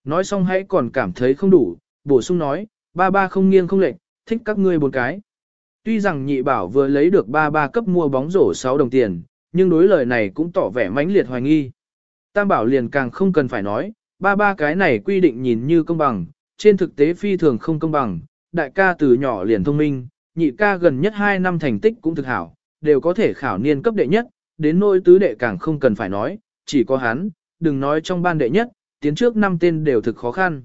Nói xong hãy còn cảm thấy không đủ, bổ sung nói, ba ba không nghiêng không lệch, thích các ngươi bốn cái. Tuy rằng nhị bảo vừa lấy được ba ba cấp mua bóng rổ 6 đồng tiền, nhưng đối lời này cũng tỏ vẻ mãnh liệt hoài nghi. Tam bảo liền càng không cần phải nói, ba ba cái này quy định nhìn như công bằng, trên thực tế phi thường không công bằng, đại ca từ nhỏ liền thông minh, nhị ca gần nhất 2 năm thành tích cũng thực hảo, đều có thể khảo niên cấp đệ nhất, đến nỗi tứ đệ càng không cần phải nói, chỉ có hắn, đừng nói trong ban đệ nhất, tiến trước năm tên đều thực khó khăn.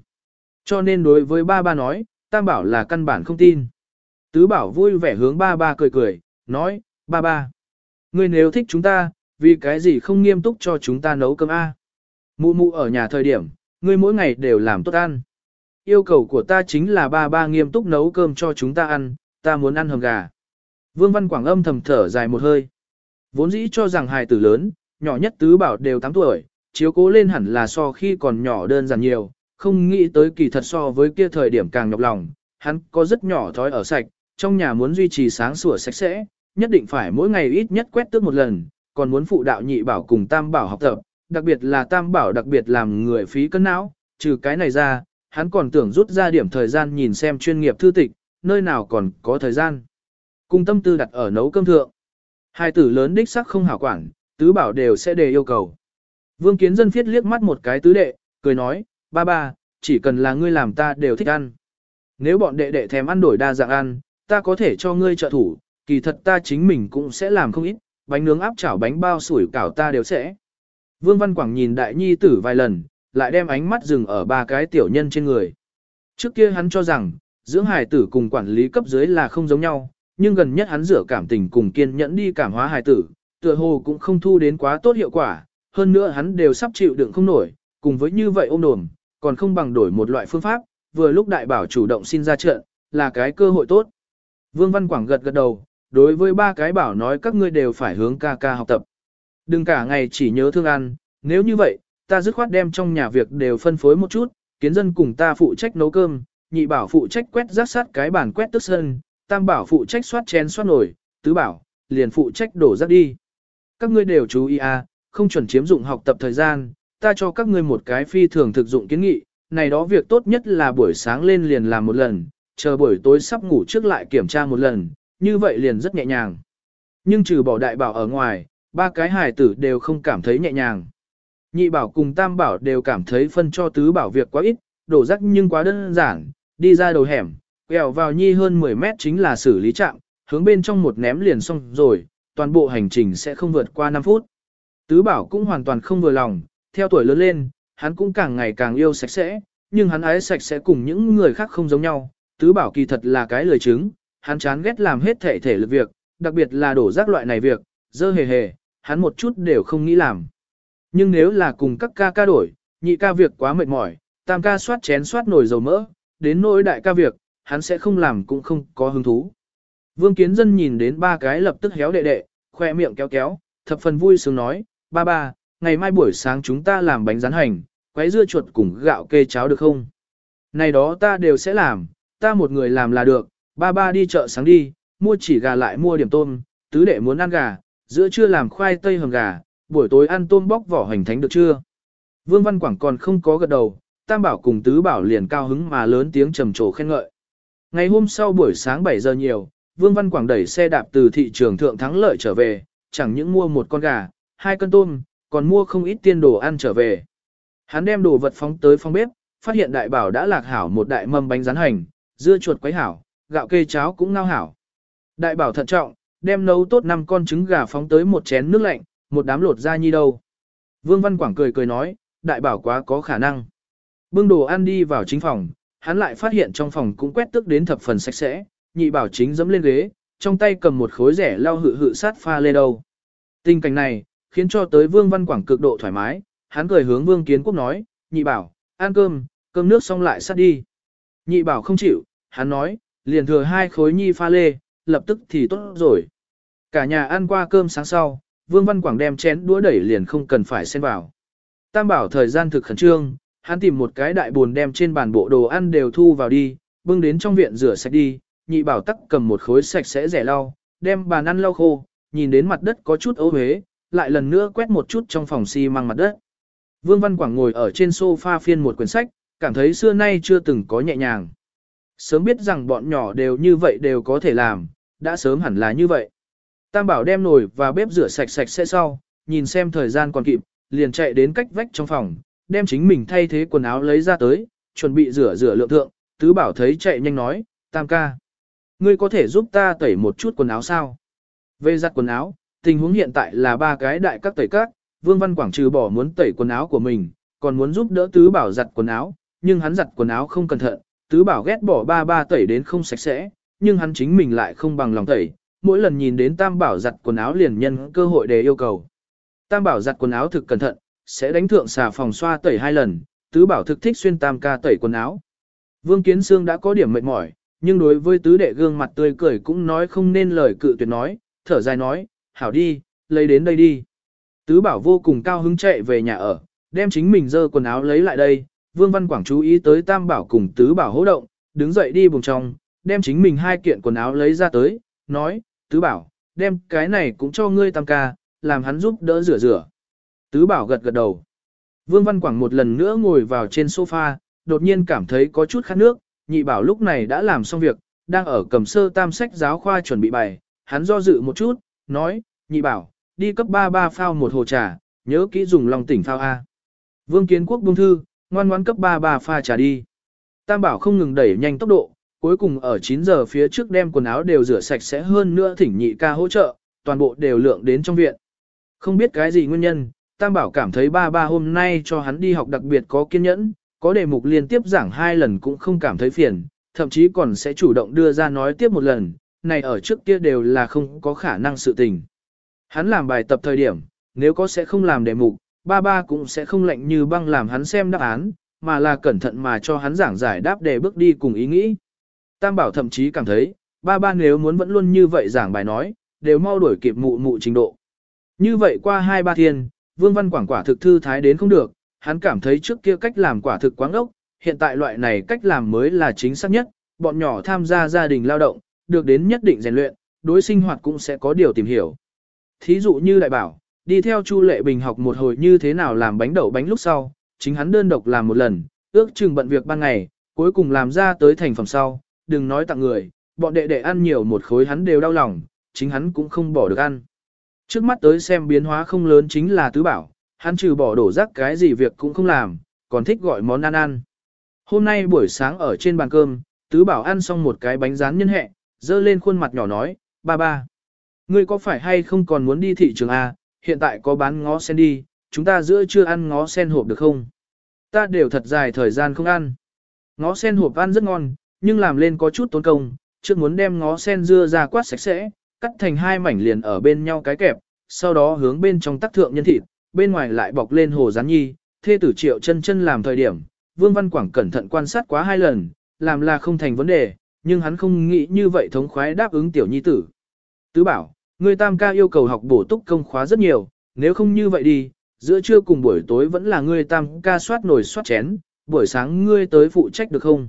Cho nên đối với ba ba nói, tam bảo là căn bản không tin. Tứ bảo vui vẻ hướng ba ba cười cười, nói, ba ba, ngươi nếu thích chúng ta, vì cái gì không nghiêm túc cho chúng ta nấu cơm A. Mụ mụ ở nhà thời điểm, ngươi mỗi ngày đều làm tốt ăn. Yêu cầu của ta chính là ba ba nghiêm túc nấu cơm cho chúng ta ăn, ta muốn ăn hầm gà. Vương Văn Quảng âm thầm thở dài một hơi. Vốn dĩ cho rằng hài tử lớn, nhỏ nhất tứ bảo đều 8 tuổi, chiếu cố lên hẳn là so khi còn nhỏ đơn giản nhiều, không nghĩ tới kỳ thật so với kia thời điểm càng nhọc lòng, hắn có rất nhỏ thói ở sạch, trong nhà muốn duy trì sáng sủa sạch sẽ, nhất định phải mỗi ngày ít nhất quét tước một lần, còn muốn phụ đạo nhị bảo cùng tam bảo học tập, đặc biệt là tam bảo đặc biệt làm người phí cân não, trừ cái này ra, hắn còn tưởng rút ra điểm thời gian nhìn xem chuyên nghiệp thư tịch, nơi nào còn có thời gian. Cùng tâm tư đặt ở nấu cơm thượng. Hai tử lớn đích sắc không hảo quản, tứ bảo đều sẽ đề yêu cầu. Vương Kiến Dân phiết liếc mắt một cái tứ đệ, cười nói, ba ba, chỉ cần là ngươi làm ta đều thích ăn. Nếu bọn đệ đệ thèm ăn đổi đa dạng ăn, ta có thể cho ngươi trợ thủ, kỳ thật ta chính mình cũng sẽ làm không ít, bánh nướng áp chảo bánh bao sủi cảo ta đều sẽ. Vương Văn Quảng nhìn đại nhi tử vài lần, lại đem ánh mắt dừng ở ba cái tiểu nhân trên người. Trước kia hắn cho rằng, dưỡng hài tử cùng quản lý cấp dưới là không giống nhau, nhưng gần nhất hắn rửa cảm tình cùng kiên nhẫn đi cảm hóa hài tử, tựa hồ cũng không thu đến quá tốt hiệu quả, hơn nữa hắn đều sắp chịu đựng không nổi, cùng với như vậy ôm đồm, còn không bằng đổi một loại phương pháp, vừa lúc đại bảo chủ động xin ra trận, là cái cơ hội tốt. Vương Văn Quảng gật gật đầu, đối với ba cái bảo nói các ngươi đều phải hướng ca ca học tập. Đừng cả ngày chỉ nhớ thương ăn, nếu như vậy, ta dứt khoát đem trong nhà việc đều phân phối một chút, kiến dân cùng ta phụ trách nấu cơm, nhị bảo phụ trách quét rác sát cái bàn quét tức sân, tam bảo phụ trách xoát chén xoát nồi, tứ bảo, liền phụ trách đổ rác đi. Các ngươi đều chú ý à, không chuẩn chiếm dụng học tập thời gian, ta cho các ngươi một cái phi thường thực dụng kiến nghị, này đó việc tốt nhất là buổi sáng lên liền làm một lần, chờ buổi tối sắp ngủ trước lại kiểm tra một lần, như vậy liền rất nhẹ nhàng. Nhưng trừ bỏ đại bảo ở ngoài, ba cái hài tử đều không cảm thấy nhẹ nhàng. Nhị bảo cùng tam bảo đều cảm thấy phân cho tứ bảo việc quá ít, đổ rắc nhưng quá đơn giản, đi ra đầu hẻm, quẹo vào nhi hơn 10 mét chính là xử lý trạm, hướng bên trong một ném liền xong rồi, toàn bộ hành trình sẽ không vượt qua 5 phút. Tứ bảo cũng hoàn toàn không vừa lòng, theo tuổi lớn lên, hắn cũng càng ngày càng yêu sạch sẽ, nhưng hắn ái sạch sẽ cùng những người khác không giống nhau. Tứ bảo kỳ thật là cái lời chứng, hắn chán ghét làm hết thể thể lực việc, đặc biệt là đổ rác loại này việc, dơ hề hề, hắn một chút đều không nghĩ làm. Nhưng nếu là cùng các ca ca đổi, nhị ca việc quá mệt mỏi, tam ca soát chén soát nồi dầu mỡ, đến nỗi đại ca việc, hắn sẽ không làm cũng không có hứng thú. Vương Kiến Dân nhìn đến ba cái lập tức héo đệ đệ, khoe miệng kéo kéo, thập phần vui sướng nói, ba ba, ngày mai buổi sáng chúng ta làm bánh rán hành, quấy dưa chuột cùng gạo kê cháo được không? Này đó ta đều sẽ làm, ta một người làm là được, ba ba đi chợ sáng đi, mua chỉ gà lại mua điểm tôm, tứ đệ muốn ăn gà, giữa trưa làm khoai tây hầm gà, buổi tối ăn tôm bóc vỏ hành thánh được chưa? Vương Văn Quảng còn không có gật đầu, Tam Bảo cùng Tứ Bảo liền cao hứng mà lớn tiếng trầm trồ khen ngợi. Ngày hôm sau buổi sáng 7 giờ nhiều, Vương Văn Quảng đẩy xe đạp từ thị trường thượng thắng lợi trở về, chẳng những mua một con gà, hai cân tôm, còn mua không ít tiên đồ ăn trở về. Hắn đem đồ vật phóng tới phòng bếp, phát hiện đại bảo đã lạc hảo một đại mâm bánh rán hành, dưa chuột quấy hảo, gạo kê cháo cũng ngao hảo. Đại bảo thận trọng, đem nấu tốt năm con trứng gà phóng tới một chén nước lạnh, một đám lột ra nhi đâu. Vương Văn Quảng cười cười nói, đại bảo quá có khả năng. Bưng đồ ăn đi vào chính phòng, hắn lại phát hiện trong phòng cũng quét tức đến thập phần sạch sẽ, nhị bảo chính dẫm lên ghế, trong tay cầm một khối rẻ lau hự hự sát pha lê đâu. Tình cảnh này, khiến cho tới Vương Văn Quảng cực độ thoải mái, hắn cười hướng Vương Kiến Quốc nói, nhị bảo, ăn cơm, cơm nước xong lại sát đi. Nhị bảo không chịu, hắn nói, liền thừa hai khối nhi pha lê, lập tức thì tốt rồi. Cả nhà ăn qua cơm sáng sau, Vương Văn Quảng đem chén đũa đẩy liền không cần phải xen vào. Tam bảo thời gian thực khẩn trương, hắn tìm một cái đại buồn đem trên bàn bộ đồ ăn đều thu vào đi, bưng đến trong viện rửa sạch đi, nhị bảo tắc cầm một khối sạch sẽ rẻ lau, đem bàn ăn lau khô, nhìn đến mặt đất có chút ố huế, lại lần nữa quét một chút trong phòng xi si măng mặt đất. Vương Văn Quảng ngồi ở trên sofa phiên một quyển sách, cảm thấy xưa nay chưa từng có nhẹ nhàng. Sớm biết rằng bọn nhỏ đều như vậy đều có thể làm, đã sớm hẳn là như vậy. Tam bảo đem nồi và bếp rửa sạch sạch sẽ sau, nhìn xem thời gian còn kịp, liền chạy đến cách vách trong phòng, đem chính mình thay thế quần áo lấy ra tới, chuẩn bị rửa rửa lượng thượng, tứ bảo thấy chạy nhanh nói, tam ca. Ngươi có thể giúp ta tẩy một chút quần áo sao? Về giặt quần áo, tình huống hiện tại là ba cái đại các tẩy các, Vương Văn Quảng trừ bỏ muốn tẩy quần áo của mình, còn muốn giúp đỡ tứ bảo giặt quần áo, nhưng hắn giặt quần áo không cẩn thận, tứ bảo ghét bỏ ba ba tẩy đến không sạch sẽ, nhưng hắn chính mình lại không bằng lòng tẩy, mỗi lần nhìn đến Tam Bảo giặt quần áo liền nhân cơ hội để yêu cầu. Tam Bảo giặt quần áo thực cẩn thận, sẽ đánh thượng xà phòng xoa tẩy hai lần, Tứ Bảo thực thích xuyên tam ca tẩy quần áo. Vương Kiến Sương đã có điểm mệt mỏi, nhưng đối với tứ đệ gương mặt tươi cười cũng nói không nên lời cự tuyệt nói, thở dài nói, hảo đi, lấy đến đây đi. Tứ Bảo vô cùng cao hứng chạy về nhà ở, đem chính mình dơ quần áo lấy lại đây, Vương Văn Quảng chú ý tới Tam Bảo cùng Tứ Bảo hỗ động, đứng dậy đi buồng trong, đem chính mình hai kiện quần áo lấy ra tới, nói, tứ bảo, đem cái này cũng cho ngươi tam ca, làm hắn giúp đỡ rửa rửa. Tứ bảo gật gật đầu. Vương Văn Quảng một lần nữa ngồi vào trên sofa, đột nhiên cảm thấy có chút khát nước, nhị bảo lúc này đã làm xong việc, đang ở cầm sơ tam sách giáo khoa chuẩn bị bài, hắn do dự một chút, nói, nhị bảo, đi cấp ba ba phao một hồ trà, nhớ kỹ dùng lòng tỉnh phao A. Vương Kiến Quốc buông thư, ngoan ngoãn cấp ba ba pha trà đi. Tam bảo không ngừng đẩy nhanh tốc độ, cuối cùng ở 9 giờ phía trước đem quần áo đều rửa sạch sẽ hơn nữa thỉnh nhị ca hỗ trợ, toàn bộ đều lượng đến trong viện. Không biết cái gì nguyên nhân, Tam Bảo cảm thấy ba ba hôm nay cho hắn đi học đặc biệt có kiên nhẫn, có đề mục liên tiếp giảng hai lần cũng không cảm thấy phiền, thậm chí còn sẽ chủ động đưa ra nói tiếp một lần, này ở trước kia đều là không có khả năng sự tình. Hắn làm bài tập thời điểm, nếu có sẽ không làm đề mục, ba ba cũng sẽ không lệnh như băng làm hắn xem đáp án, mà là cẩn thận mà cho hắn giảng giải đáp để bước đi cùng ý nghĩ. Tam bảo thậm chí cảm thấy, ba ba nếu muốn vẫn luôn như vậy giảng bài nói, đều mau đuổi kịp mụ mụ trình độ. Như vậy qua hai ba thiên, Vương Văn Quảng quả thực thư thái đến không được, hắn cảm thấy trước kia cách làm quả thực quáng ốc, hiện tại loại này cách làm mới là chính xác nhất, bọn nhỏ tham gia gia đình lao động, được đến nhất định rèn luyện, đối sinh hoạt cũng sẽ có điều tìm hiểu. Thí dụ như đại bảo, đi theo Chu Lệ Bình học một hồi như thế nào làm bánh đậu bánh lúc sau, chính hắn đơn độc làm một lần, ước chừng bận việc ban ngày, cuối cùng làm ra tới thành phẩm sau, đừng nói tặng người, bọn đệ đệ ăn nhiều một khối hắn đều đau lòng, chính hắn cũng không bỏ được ăn. Trước mắt tới xem biến hóa không lớn chính là tứ bảo, hắn trừ bỏ đổ rác cái gì việc cũng không làm, còn thích gọi món ăn ăn. Hôm nay buổi sáng ở trên bàn cơm, tứ bảo ăn xong một cái bánh rán nhân hẹ, dơ lên khuôn mặt nhỏ nói, ba ba. Ngươi có phải hay không còn muốn đi thị trường A, hiện tại có bán ngó sen đi, chúng ta giữa chưa ăn ngó sen hộp được không? Ta đều thật dài thời gian không ăn. Ngó sen hộp ăn rất ngon, nhưng làm lên có chút tốn công, trước muốn đem ngó sen dưa ra quát sạch sẽ, cắt thành hai mảnh liền ở bên nhau cái kẹp, sau đó hướng bên trong tắc thượng nhân thịt, bên ngoài lại bọc lên hồ rán nhi, thê tử triệu chân chân làm thời điểm, Vương Văn Quảng cẩn thận quan sát quá hai lần, làm là không thành vấn đề, nhưng hắn không nghĩ như vậy thống khoái đáp ứng tiểu nhi tử. Tứ bảo, người tam ca yêu cầu học bổ túc công khóa rất nhiều, nếu không như vậy đi, giữa trưa cùng buổi tối vẫn là ngươi tam ca soát nồi soát chén, buổi sáng ngươi tới phụ trách được không?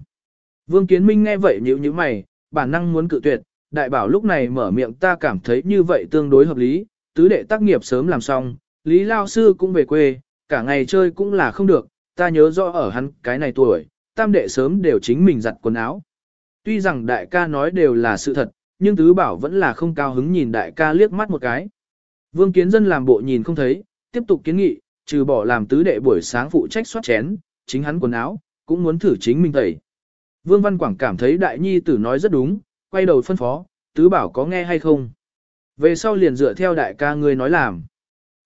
Vương Kiến Minh nghe vậy nhíu nhíu mày, bản năng muốn cự tuyệt, đại bảo lúc này mở miệng ta cảm thấy như vậy tương đối hợp lý, tứ đệ tác nghiệp sớm làm xong, Lý Lao Sư cũng về quê, cả ngày chơi cũng là không được, ta nhớ rõ ở hắn cái này tuổi, tam đệ sớm đều chính mình giặt quần áo. Tuy rằng đại ca nói đều là sự thật, nhưng tứ bảo vẫn là không cao hứng nhìn đại ca liếc mắt một cái. Vương Kiến Dân làm bộ nhìn không thấy, tiếp tục kiến nghị, trừ bỏ làm tứ đệ buổi sáng phụ trách soát chén, chính hắn quần áo, cũng muốn thử chính mình tẩy. Vương Văn Quảng cảm thấy đại nhi tử nói rất đúng, quay đầu phân phó, tứ bảo có nghe hay không. Về sau liền dựa theo đại ca ngươi nói làm.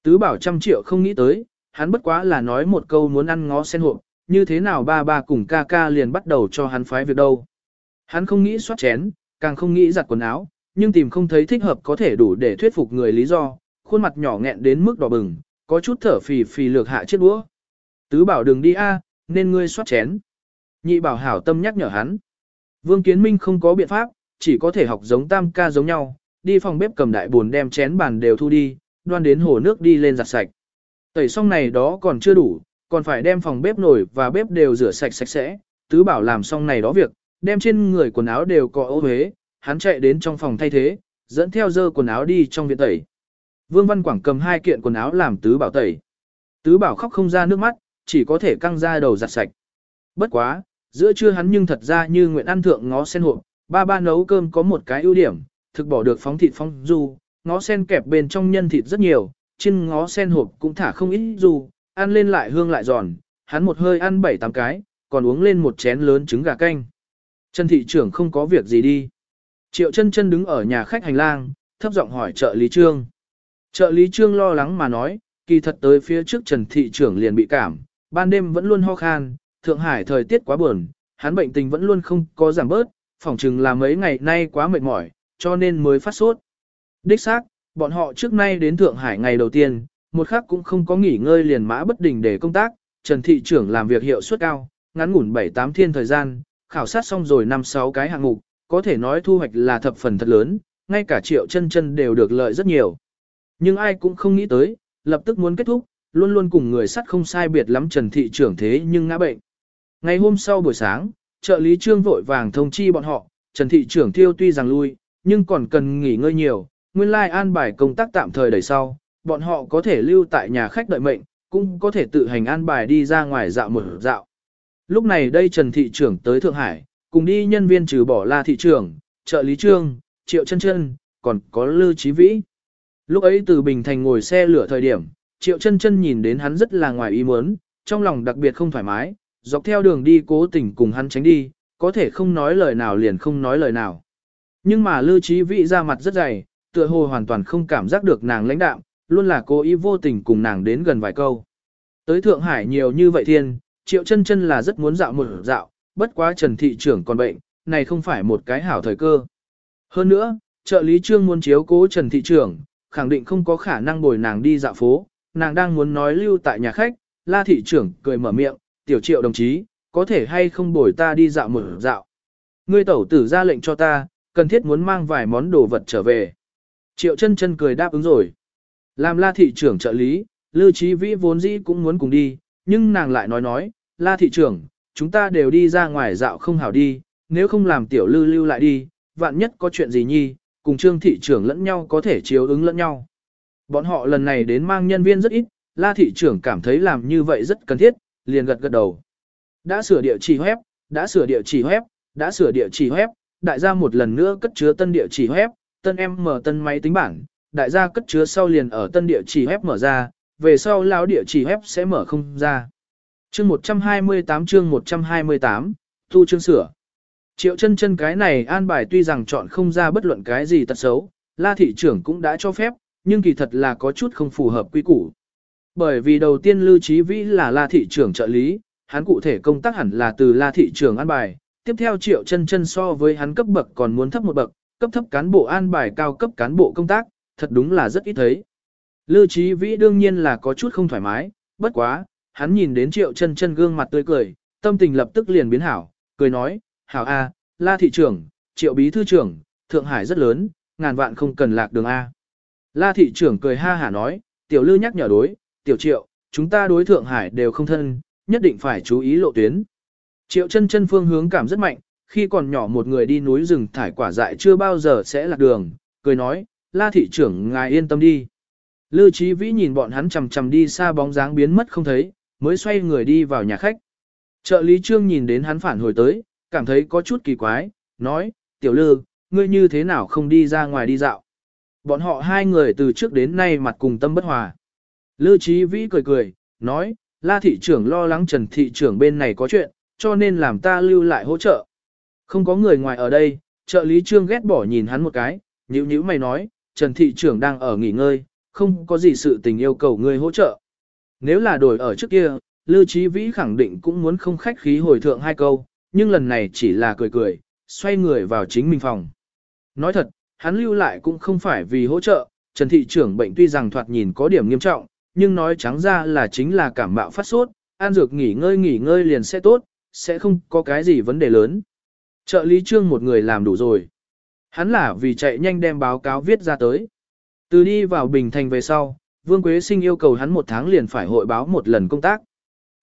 Tứ bảo trăm triệu không nghĩ tới, hắn bất quá là nói một câu muốn ăn ngó sen hộp, như thế nào ba ba cùng ca ca liền bắt đầu cho hắn phái việc đâu. Hắn không nghĩ soát chén, càng không nghĩ giặt quần áo, nhưng tìm không thấy thích hợp có thể đủ để thuyết phục người lý do, khuôn mặt nhỏ nghẹn đến mức đỏ bừng, có chút thở phì phì lược hạ chiếc đũa. Tứ bảo đừng đi a, à, nên ngươi soát chén. Nhị bảo hảo tâm nhắc nhở hắn. Vương Kiến Minh không có biện pháp, chỉ có thể học giống tam ca giống nhau, đi phòng bếp cầm đại buồn đem chén bàn đều thu đi, đoan đến hồ nước đi lên giặt sạch. Tẩy xong này đó còn chưa đủ, còn phải đem phòng bếp nổi và bếp đều rửa sạch sạch sẽ, tứ bảo làm xong này đó việc, đem trên người quần áo đều có ô huế, hắn chạy đến trong phòng thay thế, dẫn theo dơ quần áo đi trong viện tẩy. Vương Văn Quảng cầm hai kiện quần áo làm tứ bảo tẩy. Tứ bảo khóc không ra nước mắt, chỉ có thể căng ra đầu giặt sạch. Bất quá, giữa trưa hắn nhưng thật ra như nguyện ăn thượng ngó sen hộp, ba ba nấu cơm có một cái ưu điểm, thực bỏ được phóng thịt phong du, ngó sen kẹp bên trong nhân thịt rất nhiều, trên ngó sen hộp cũng thả không ít du, ăn lên lại hương lại giòn, hắn một hơi ăn bảy tám cái, còn uống lên một chén lớn trứng gà canh. Trần thị trưởng không có việc gì đi. Triệu chân chân đứng ở nhà khách hành lang, thấp giọng hỏi trợ lý trương. Trợ lý trương lo lắng mà nói, kỳ thật tới phía trước Trần thị trưởng liền bị cảm, ban đêm vẫn luôn ho khan, Thượng Hải thời tiết quá buồn, hắn bệnh tình vẫn luôn không có giảm bớt, phỏng chừng là mấy ngày nay quá mệt mỏi, cho nên mới phát sốt. Đích xác, bọn họ trước nay đến Thượng Hải ngày đầu tiên, một khắc cũng không có nghỉ ngơi liền mã bất đình để công tác, Trần Thị trưởng làm việc hiệu suất cao, ngắn ngủn 7-8 thiên thời gian, khảo sát xong rồi 5-6 cái hạng mục, có thể nói thu hoạch là thập phần thật lớn, ngay cả triệu chân chân đều được lợi rất nhiều. Nhưng ai cũng không nghĩ tới, lập tức muốn kết thúc, luôn luôn cùng người sắt không sai biệt lắm Trần Thị trưởng thế nhưng ngã bệnh. Ngày hôm sau buổi sáng, trợ lý trương vội vàng thông chi bọn họ, Trần Thị trưởng thiêu tuy rằng lui, nhưng còn cần nghỉ ngơi nhiều, nguyên lai an bài công tác tạm thời đẩy sau, bọn họ có thể lưu tại nhà khách đợi mệnh, cũng có thể tự hành an bài đi ra ngoài dạo một dạo. Lúc này đây Trần Thị trưởng tới Thượng Hải, cùng đi nhân viên trừ bỏ la thị trưởng, trợ lý trương, triệu chân chân, còn có Lư Chí Vĩ. Lúc ấy từ Bình Thành ngồi xe lửa thời điểm, triệu chân chân nhìn đến hắn rất là ngoài ý muốn, trong lòng đặc biệt không thoải mái, dọc theo đường đi cố tình cùng hắn tránh đi, có thể không nói lời nào liền không nói lời nào. Nhưng mà Lư Chí Vĩ ra mặt rất dày, tựa hồ hoàn toàn không cảm giác được nàng lãnh đạm, luôn là cố ý vô tình cùng nàng đến gần vài câu. Tới Thượng Hải nhiều như vậy thiên, Triệu chân chân là rất muốn dạo một dạo, bất quá Trần Thị trưởng còn bệnh, này không phải một cái hảo thời cơ. Hơn nữa, trợ lý trương muốn chiếu cố Trần Thị trưởng, khẳng định không có khả năng bồi nàng đi dạo phố, nàng đang muốn nói lưu tại nhà khách, La Thị trưởng cười mở miệng, tiểu triệu đồng chí, có thể hay không bồi ta đi dạo một dạo. Ngươi tẩu tử ra lệnh cho ta, cần thiết muốn mang vài món đồ vật trở về. Triệu chân chân cười đáp ứng rồi. Làm la thị trưởng trợ lý, Lưu Chí Vĩ vốn dĩ cũng muốn cùng đi, nhưng nàng lại nói nói, la thị trưởng, chúng ta đều đi ra ngoài dạo không hảo đi, nếu không làm tiểu lưu lưu lại đi, vạn nhất có chuyện gì nhi, cùng trương thị trưởng lẫn nhau có thể chiếu ứng lẫn nhau. Bọn họ lần này đến mang nhân viên rất ít, la thị trưởng cảm thấy làm như vậy rất cần thiết, liền gật gật đầu. Đã sửa địa chỉ web, đã sửa địa chỉ web, đã sửa địa chỉ web, đại gia một lần nữa cất chứa tân địa chỉ web, tân em mở tân máy tính bảng, đại gia cất chứa sau liền ở tân địa chỉ web mở ra, về sau lão địa chỉ web sẽ mở không ra. Chương 128 chương 128, tu chương sửa. Triệu chân chân cái này an bài tuy rằng chọn không ra bất luận cái gì tật xấu, la thị trưởng cũng đã cho phép, nhưng kỳ thật là có chút không phù hợp quy củ. Bởi vì đầu tiên Lưu Trí Vĩ là la thị trưởng trợ lý, hắn cụ thể công tác hẳn là từ la thị trưởng an bài, tiếp theo triệu chân chân so với hắn cấp bậc còn muốn thấp một bậc, cấp thấp cán bộ an bài cao cấp cán bộ công tác, thật đúng là rất ít thấy. Lưu Trí Vĩ đương nhiên là có chút không thoải mái, bất quá, hắn nhìn đến triệu chân chân gương mặt tươi cười, tâm tình lập tức liền biến hảo, cười nói, hảo A, la thị trưởng, triệu bí thư trưởng, Thượng Hải rất lớn, ngàn vạn không cần lạc đường A. La thị trưởng cười ha hả nói, tiểu lư nhắc nhở đối, tiểu triệu, chúng ta đối Thượng Hải đều không thân, nhất định phải chú ý lộ tuyến. Triệu chân chân phương hướng cảm rất mạnh, khi còn nhỏ một người đi núi rừng thải quả dại chưa bao giờ sẽ lạc đường, cười nói, la thị trưởng ngài yên tâm đi. Lư trí Vĩ nhìn bọn hắn chầm chầm đi xa bóng dáng biến mất không thấy, mới xoay người đi vào nhà khách. Trợ lý trương nhìn đến hắn phản hồi tới, cảm thấy có chút kỳ quái, nói, tiểu lư, ngươi như thế nào không đi ra ngoài đi dạo. Bọn họ hai người từ trước đến nay mặt cùng tâm bất hòa. Lư trí Vĩ cười cười, nói, la thị trưởng lo lắng trần thị trưởng bên này có chuyện, cho nên làm ta lưu lại hỗ trợ. Không có người ngoài ở đây, trợ lý trương ghét bỏ nhìn hắn một cái, nhíu nhíu mày nói, trần thị trưởng đang ở nghỉ ngơi, không có gì sự tình yêu cầu ngươi hỗ trợ. Nếu là đổi ở trước kia, Lưu Chí Vĩ khẳng định cũng muốn không khách khí hồi thượng hai câu, nhưng lần này chỉ là cười cười, xoay người vào chính mình phòng. Nói thật, hắn lưu lại cũng không phải vì hỗ trợ, Trần Thị trưởng bệnh tuy rằng thoạt nhìn có điểm nghiêm trọng, nhưng nói trắng ra là chính là cảm mạo phát sốt, an dược nghỉ ngơi nghỉ ngơi liền sẽ tốt, sẽ không có cái gì vấn đề lớn. Trợ lý trương một người làm đủ rồi. Hắn là vì chạy nhanh đem báo cáo viết ra tới. Từ đi vào Bình Thành về sau, Vương Quế Sinh yêu cầu hắn một tháng liền phải hội báo một lần công tác.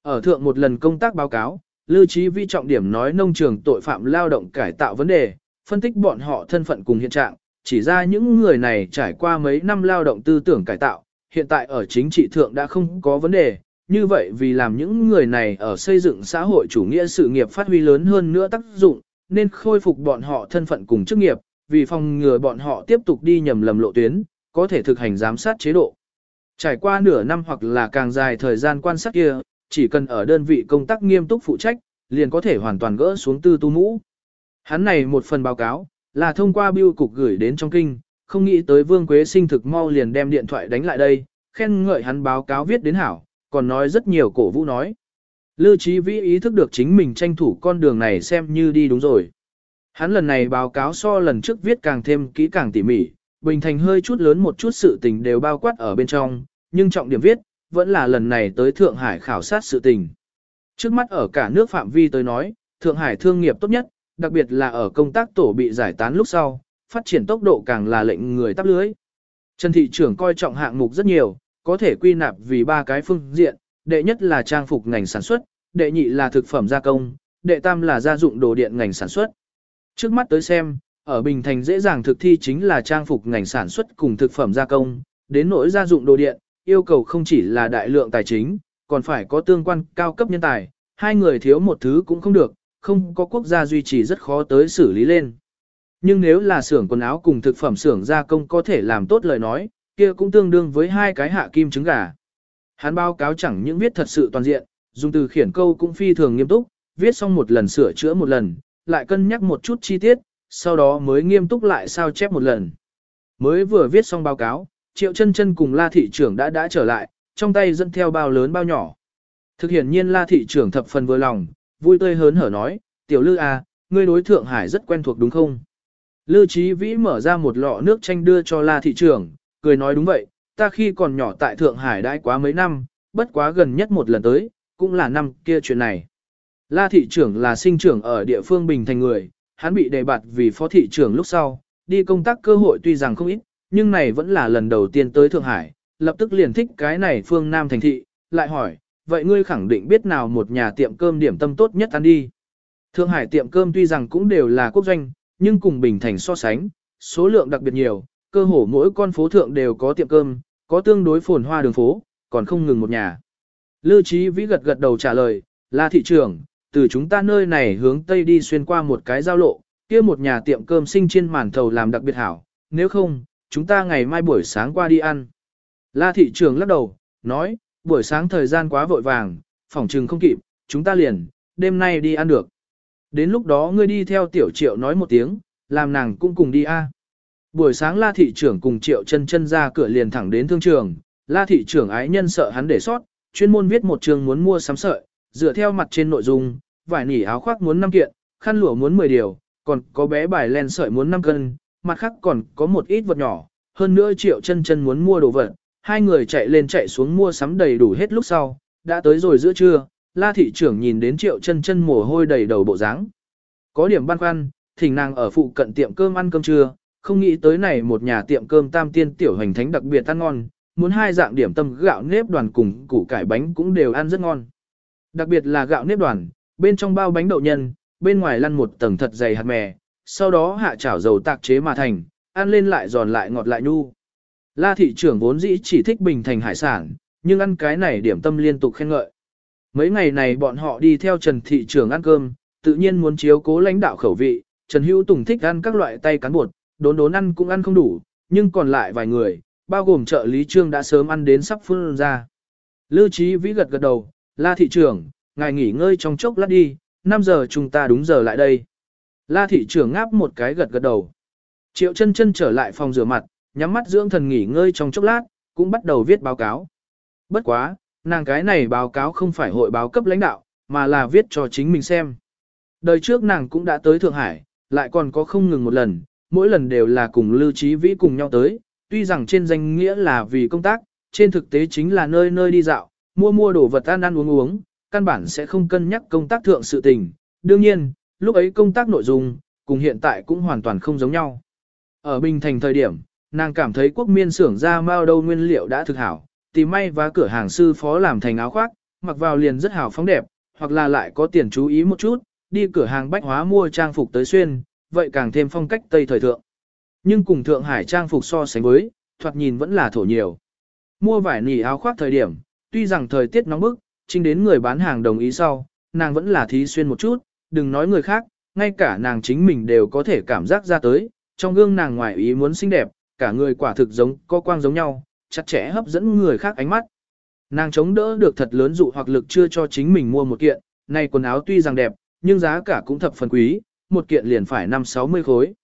Ở thượng một lần công tác báo cáo, Lưu Trí Vi trọng điểm nói nông trường tội phạm lao động cải tạo vấn đề, phân tích bọn họ thân phận cùng hiện trạng, chỉ ra những người này trải qua mấy năm lao động tư tưởng cải tạo, hiện tại ở chính trị thượng đã không có vấn đề, như vậy vì làm những người này ở xây dựng xã hội chủ nghĩa sự nghiệp phát huy lớn hơn nữa tác dụng, nên khôi phục bọn họ thân phận cùng chức nghiệp, vì phòng ngừa bọn họ tiếp tục đi nhầm lầm lộ tuyến, có thể thực hành giám sát chế độ. Trải qua nửa năm hoặc là càng dài thời gian quan sát kia, chỉ cần ở đơn vị công tác nghiêm túc phụ trách, liền có thể hoàn toàn gỡ xuống tư tu mũ. Hắn này một phần báo cáo, là thông qua biêu cục gửi đến trong kinh, không nghĩ tới Vương Quế Sinh thực mau liền đem điện thoại đánh lại đây, khen ngợi hắn báo cáo viết đến hảo, còn nói rất nhiều cổ vũ nói. Lưu Chí Vĩ ý thức được chính mình tranh thủ con đường này xem như đi đúng rồi. Hắn lần này báo cáo so lần trước viết càng thêm kỹ càng tỉ mỉ, Bình Thành hơi chút lớn một chút sự tình đều bao quát ở bên trong, nhưng trọng điểm viết, vẫn là lần này tới Thượng Hải khảo sát sự tình. Trước mắt ở cả nước phạm vi tới nói, Thượng Hải thương nghiệp tốt nhất, đặc biệt là ở công tác tổ bị giải tán lúc sau, phát triển tốc độ càng là lệnh người tắp lưới. Trần thị trưởng coi trọng hạng mục rất nhiều, có thể quy nạp vì ba cái phương diện, đệ nhất là trang phục ngành sản xuất, đệ nhị là thực phẩm gia công, đệ tam là gia dụng đồ điện ngành sản xuất. Trước mắt tới xem, ở Bình Thành dễ dàng thực thi chính là trang phục ngành sản xuất cùng thực phẩm gia công, đến nỗi gia dụng đồ điện, yêu cầu không chỉ là đại lượng tài chính, còn phải có tương quan cao cấp nhân tài, hai người thiếu một thứ cũng không được, không có quốc gia duy trì rất khó tới xử lý lên. Nhưng nếu là xưởng quần áo cùng thực phẩm xưởng gia công có thể làm tốt lời nói, kia cũng tương đương với hai cái hạ kim trứng gà. Hắn báo cáo chẳng những viết thật sự toàn diện, dùng từ khiển câu cũng phi thường nghiêm túc, viết xong một lần sửa chữa một lần, lại cân nhắc một chút chi tiết, sau đó mới nghiêm túc lại sao chép một lần. Mới vừa viết xong báo cáo, Triệu chân chân cùng La thị trưởng đã đã trở lại, trong tay dẫn theo bao lớn bao nhỏ. Thực hiện nhiên La thị trưởng thập phần vừa lòng, vui tươi hớn hở nói, tiểu lư à, ngươi đối Thượng Hải rất quen thuộc đúng không? Lư trí Vĩ mở ra một lọ nước chanh đưa cho La thị trưởng, cười nói đúng vậy, ta khi còn nhỏ tại Thượng Hải đãi quá mấy năm, bất quá gần nhất một lần tới, cũng là năm kia chuyện này. La thị trưởng là sinh trưởng ở địa phương Bình Thành người, hắn bị đề bạt vì phó thị trưởng lúc sau, đi công tác cơ hội tuy rằng không ít, nhưng này vẫn là lần đầu tiên tới Thượng Hải, lập tức liền thích cái này phương Nam thành thị, lại hỏi, vậy ngươi khẳng định biết nào một nhà tiệm cơm điểm tâm tốt nhất ăn đi. Thượng Hải tiệm cơm tuy rằng cũng đều là quốc doanh, nhưng cùng Bình Thành so sánh, số lượng đặc biệt nhiều, cơ hồ mỗi con phố thượng đều có tiệm cơm, có tương đối phồn hoa đường phố, còn không ngừng một nhà. Lưu Chí Vĩ gật gật đầu trả lời, là thị trường, từ chúng ta nơi này hướng Tây đi xuyên qua một cái giao lộ, kia một nhà tiệm cơm sinh trên màn thầu làm đặc biệt hảo, nếu không, chúng ta ngày mai buổi sáng qua đi ăn. La thị trường lắc đầu, nói, buổi sáng thời gian quá vội vàng, phòng trừng không kịp, chúng ta liền, đêm nay đi ăn được. Đến lúc đó ngươi đi theo tiểu triệu nói một tiếng, làm nàng cũng cùng đi a. Buổi sáng la thị trưởng cùng triệu chân chân ra cửa liền thẳng đến thương trường, la thị trưởng ái nhân sợ hắn để sót, chuyên môn viết một trường muốn mua sắm sợi, dựa theo mặt trên nội dung, vải nỉ áo khoác muốn 5 kiện, khăn lụa muốn 10 điều, còn có bé bài len sợi muốn 5 cân, mặt khác còn có một ít vật nhỏ, hơn nữa triệu chân chân muốn mua đồ vật, hai người chạy lên chạy xuống mua sắm đầy đủ hết lúc sau, đã tới rồi giữa trưa, la thị trưởng nhìn đến triệu chân chân mồ hôi đầy đầu bộ dáng Có điểm băn khoăn, thỉnh nàng ở phụ cận tiệm cơm ăn cơm trưa, không nghĩ tới này một nhà tiệm cơm tam tiên tiểu hành thánh đặc biệt ăn ngon, muốn hai dạng điểm tâm gạo nếp đoàn cùng củ cải bánh cũng đều ăn rất ngon. Đặc biệt là gạo nếp đoàn, bên trong bao bánh đậu nhân, bên ngoài lăn một tầng thật dày hạt mè, sau đó hạ chảo dầu tạc chế mà thành, ăn lên lại giòn lại ngọt lại nhu. La thị trưởng vốn dĩ chỉ thích bình thành hải sản, nhưng ăn cái này điểm tâm liên tục khen ngợi. Mấy ngày này bọn họ đi theo Trần thị trưởng ăn cơm, tự nhiên muốn chiếu cố lãnh đạo khẩu vị, Trần Hữu Tùng thích ăn các loại tay cán bột, đốn đốn ăn cũng ăn không đủ, nhưng còn lại vài người, bao gồm trợ lý trương đã sớm ăn đến sắp phun ra. Lưu Chí Vĩ gật gật đầu, La thị trưởng, ngài nghỉ ngơi trong chốc lát đi, 5 giờ chúng ta đúng giờ lại đây. La thị trưởng ngáp một cái gật gật đầu. Triệu chân chân trở lại phòng rửa mặt, nhắm mắt dưỡng thần nghỉ ngơi trong chốc lát, cũng bắt đầu viết báo cáo. Bất quá, nàng cái này báo cáo không phải hội báo cấp lãnh đạo, mà là viết cho chính mình xem. Đời trước nàng cũng đã tới Thượng Hải, lại còn có không ngừng một lần, mỗi lần đều là cùng Lưu Trí Vĩ cùng nhau tới, tuy rằng trên danh nghĩa là vì công tác, trên thực tế chính là nơi nơi đi dạo, mua mua đồ vật ăn ăn uống uống, căn bản sẽ không cân nhắc công tác thượng sự tình. Đương nhiên, lúc ấy công tác nội dung, cùng hiện tại cũng hoàn toàn không giống nhau. Ở Bình Thành thời điểm, nàng cảm thấy quốc miên xưởng ra mao đâu nguyên liệu đã thực hảo, tìm may và cửa hàng sư phó làm thành áo khoác, mặc vào liền rất hảo phóng đẹp, hoặc là lại có tiền chú ý một chút, đi cửa hàng bách hóa mua trang phục tới xuyên, vậy càng thêm phong cách Tây thời thượng. Nhưng cùng Thượng Hải trang phục so sánh với, thoạt nhìn vẫn là thổ nhiều. Mua vải nỉ áo khoác thời điểm, tuy rằng thời tiết nóng bức, chính đến người bán hàng đồng ý sau, nàng vẫn là thí xuyên một chút, đừng nói người khác, ngay cả nàng chính mình đều có thể cảm giác ra tới, trong gương nàng ngoài ý muốn xinh đẹp, cả người quả thực giống, có quang giống nhau, chặt chẽ hấp dẫn người khác ánh mắt. Nàng chống đỡ được thật lớn dụ hoặc lực chưa cho chính mình mua một kiện, này quần áo tuy rằng đẹp, nhưng giá cả cũng thập phần quý, một kiện liền phải 5-60 khối.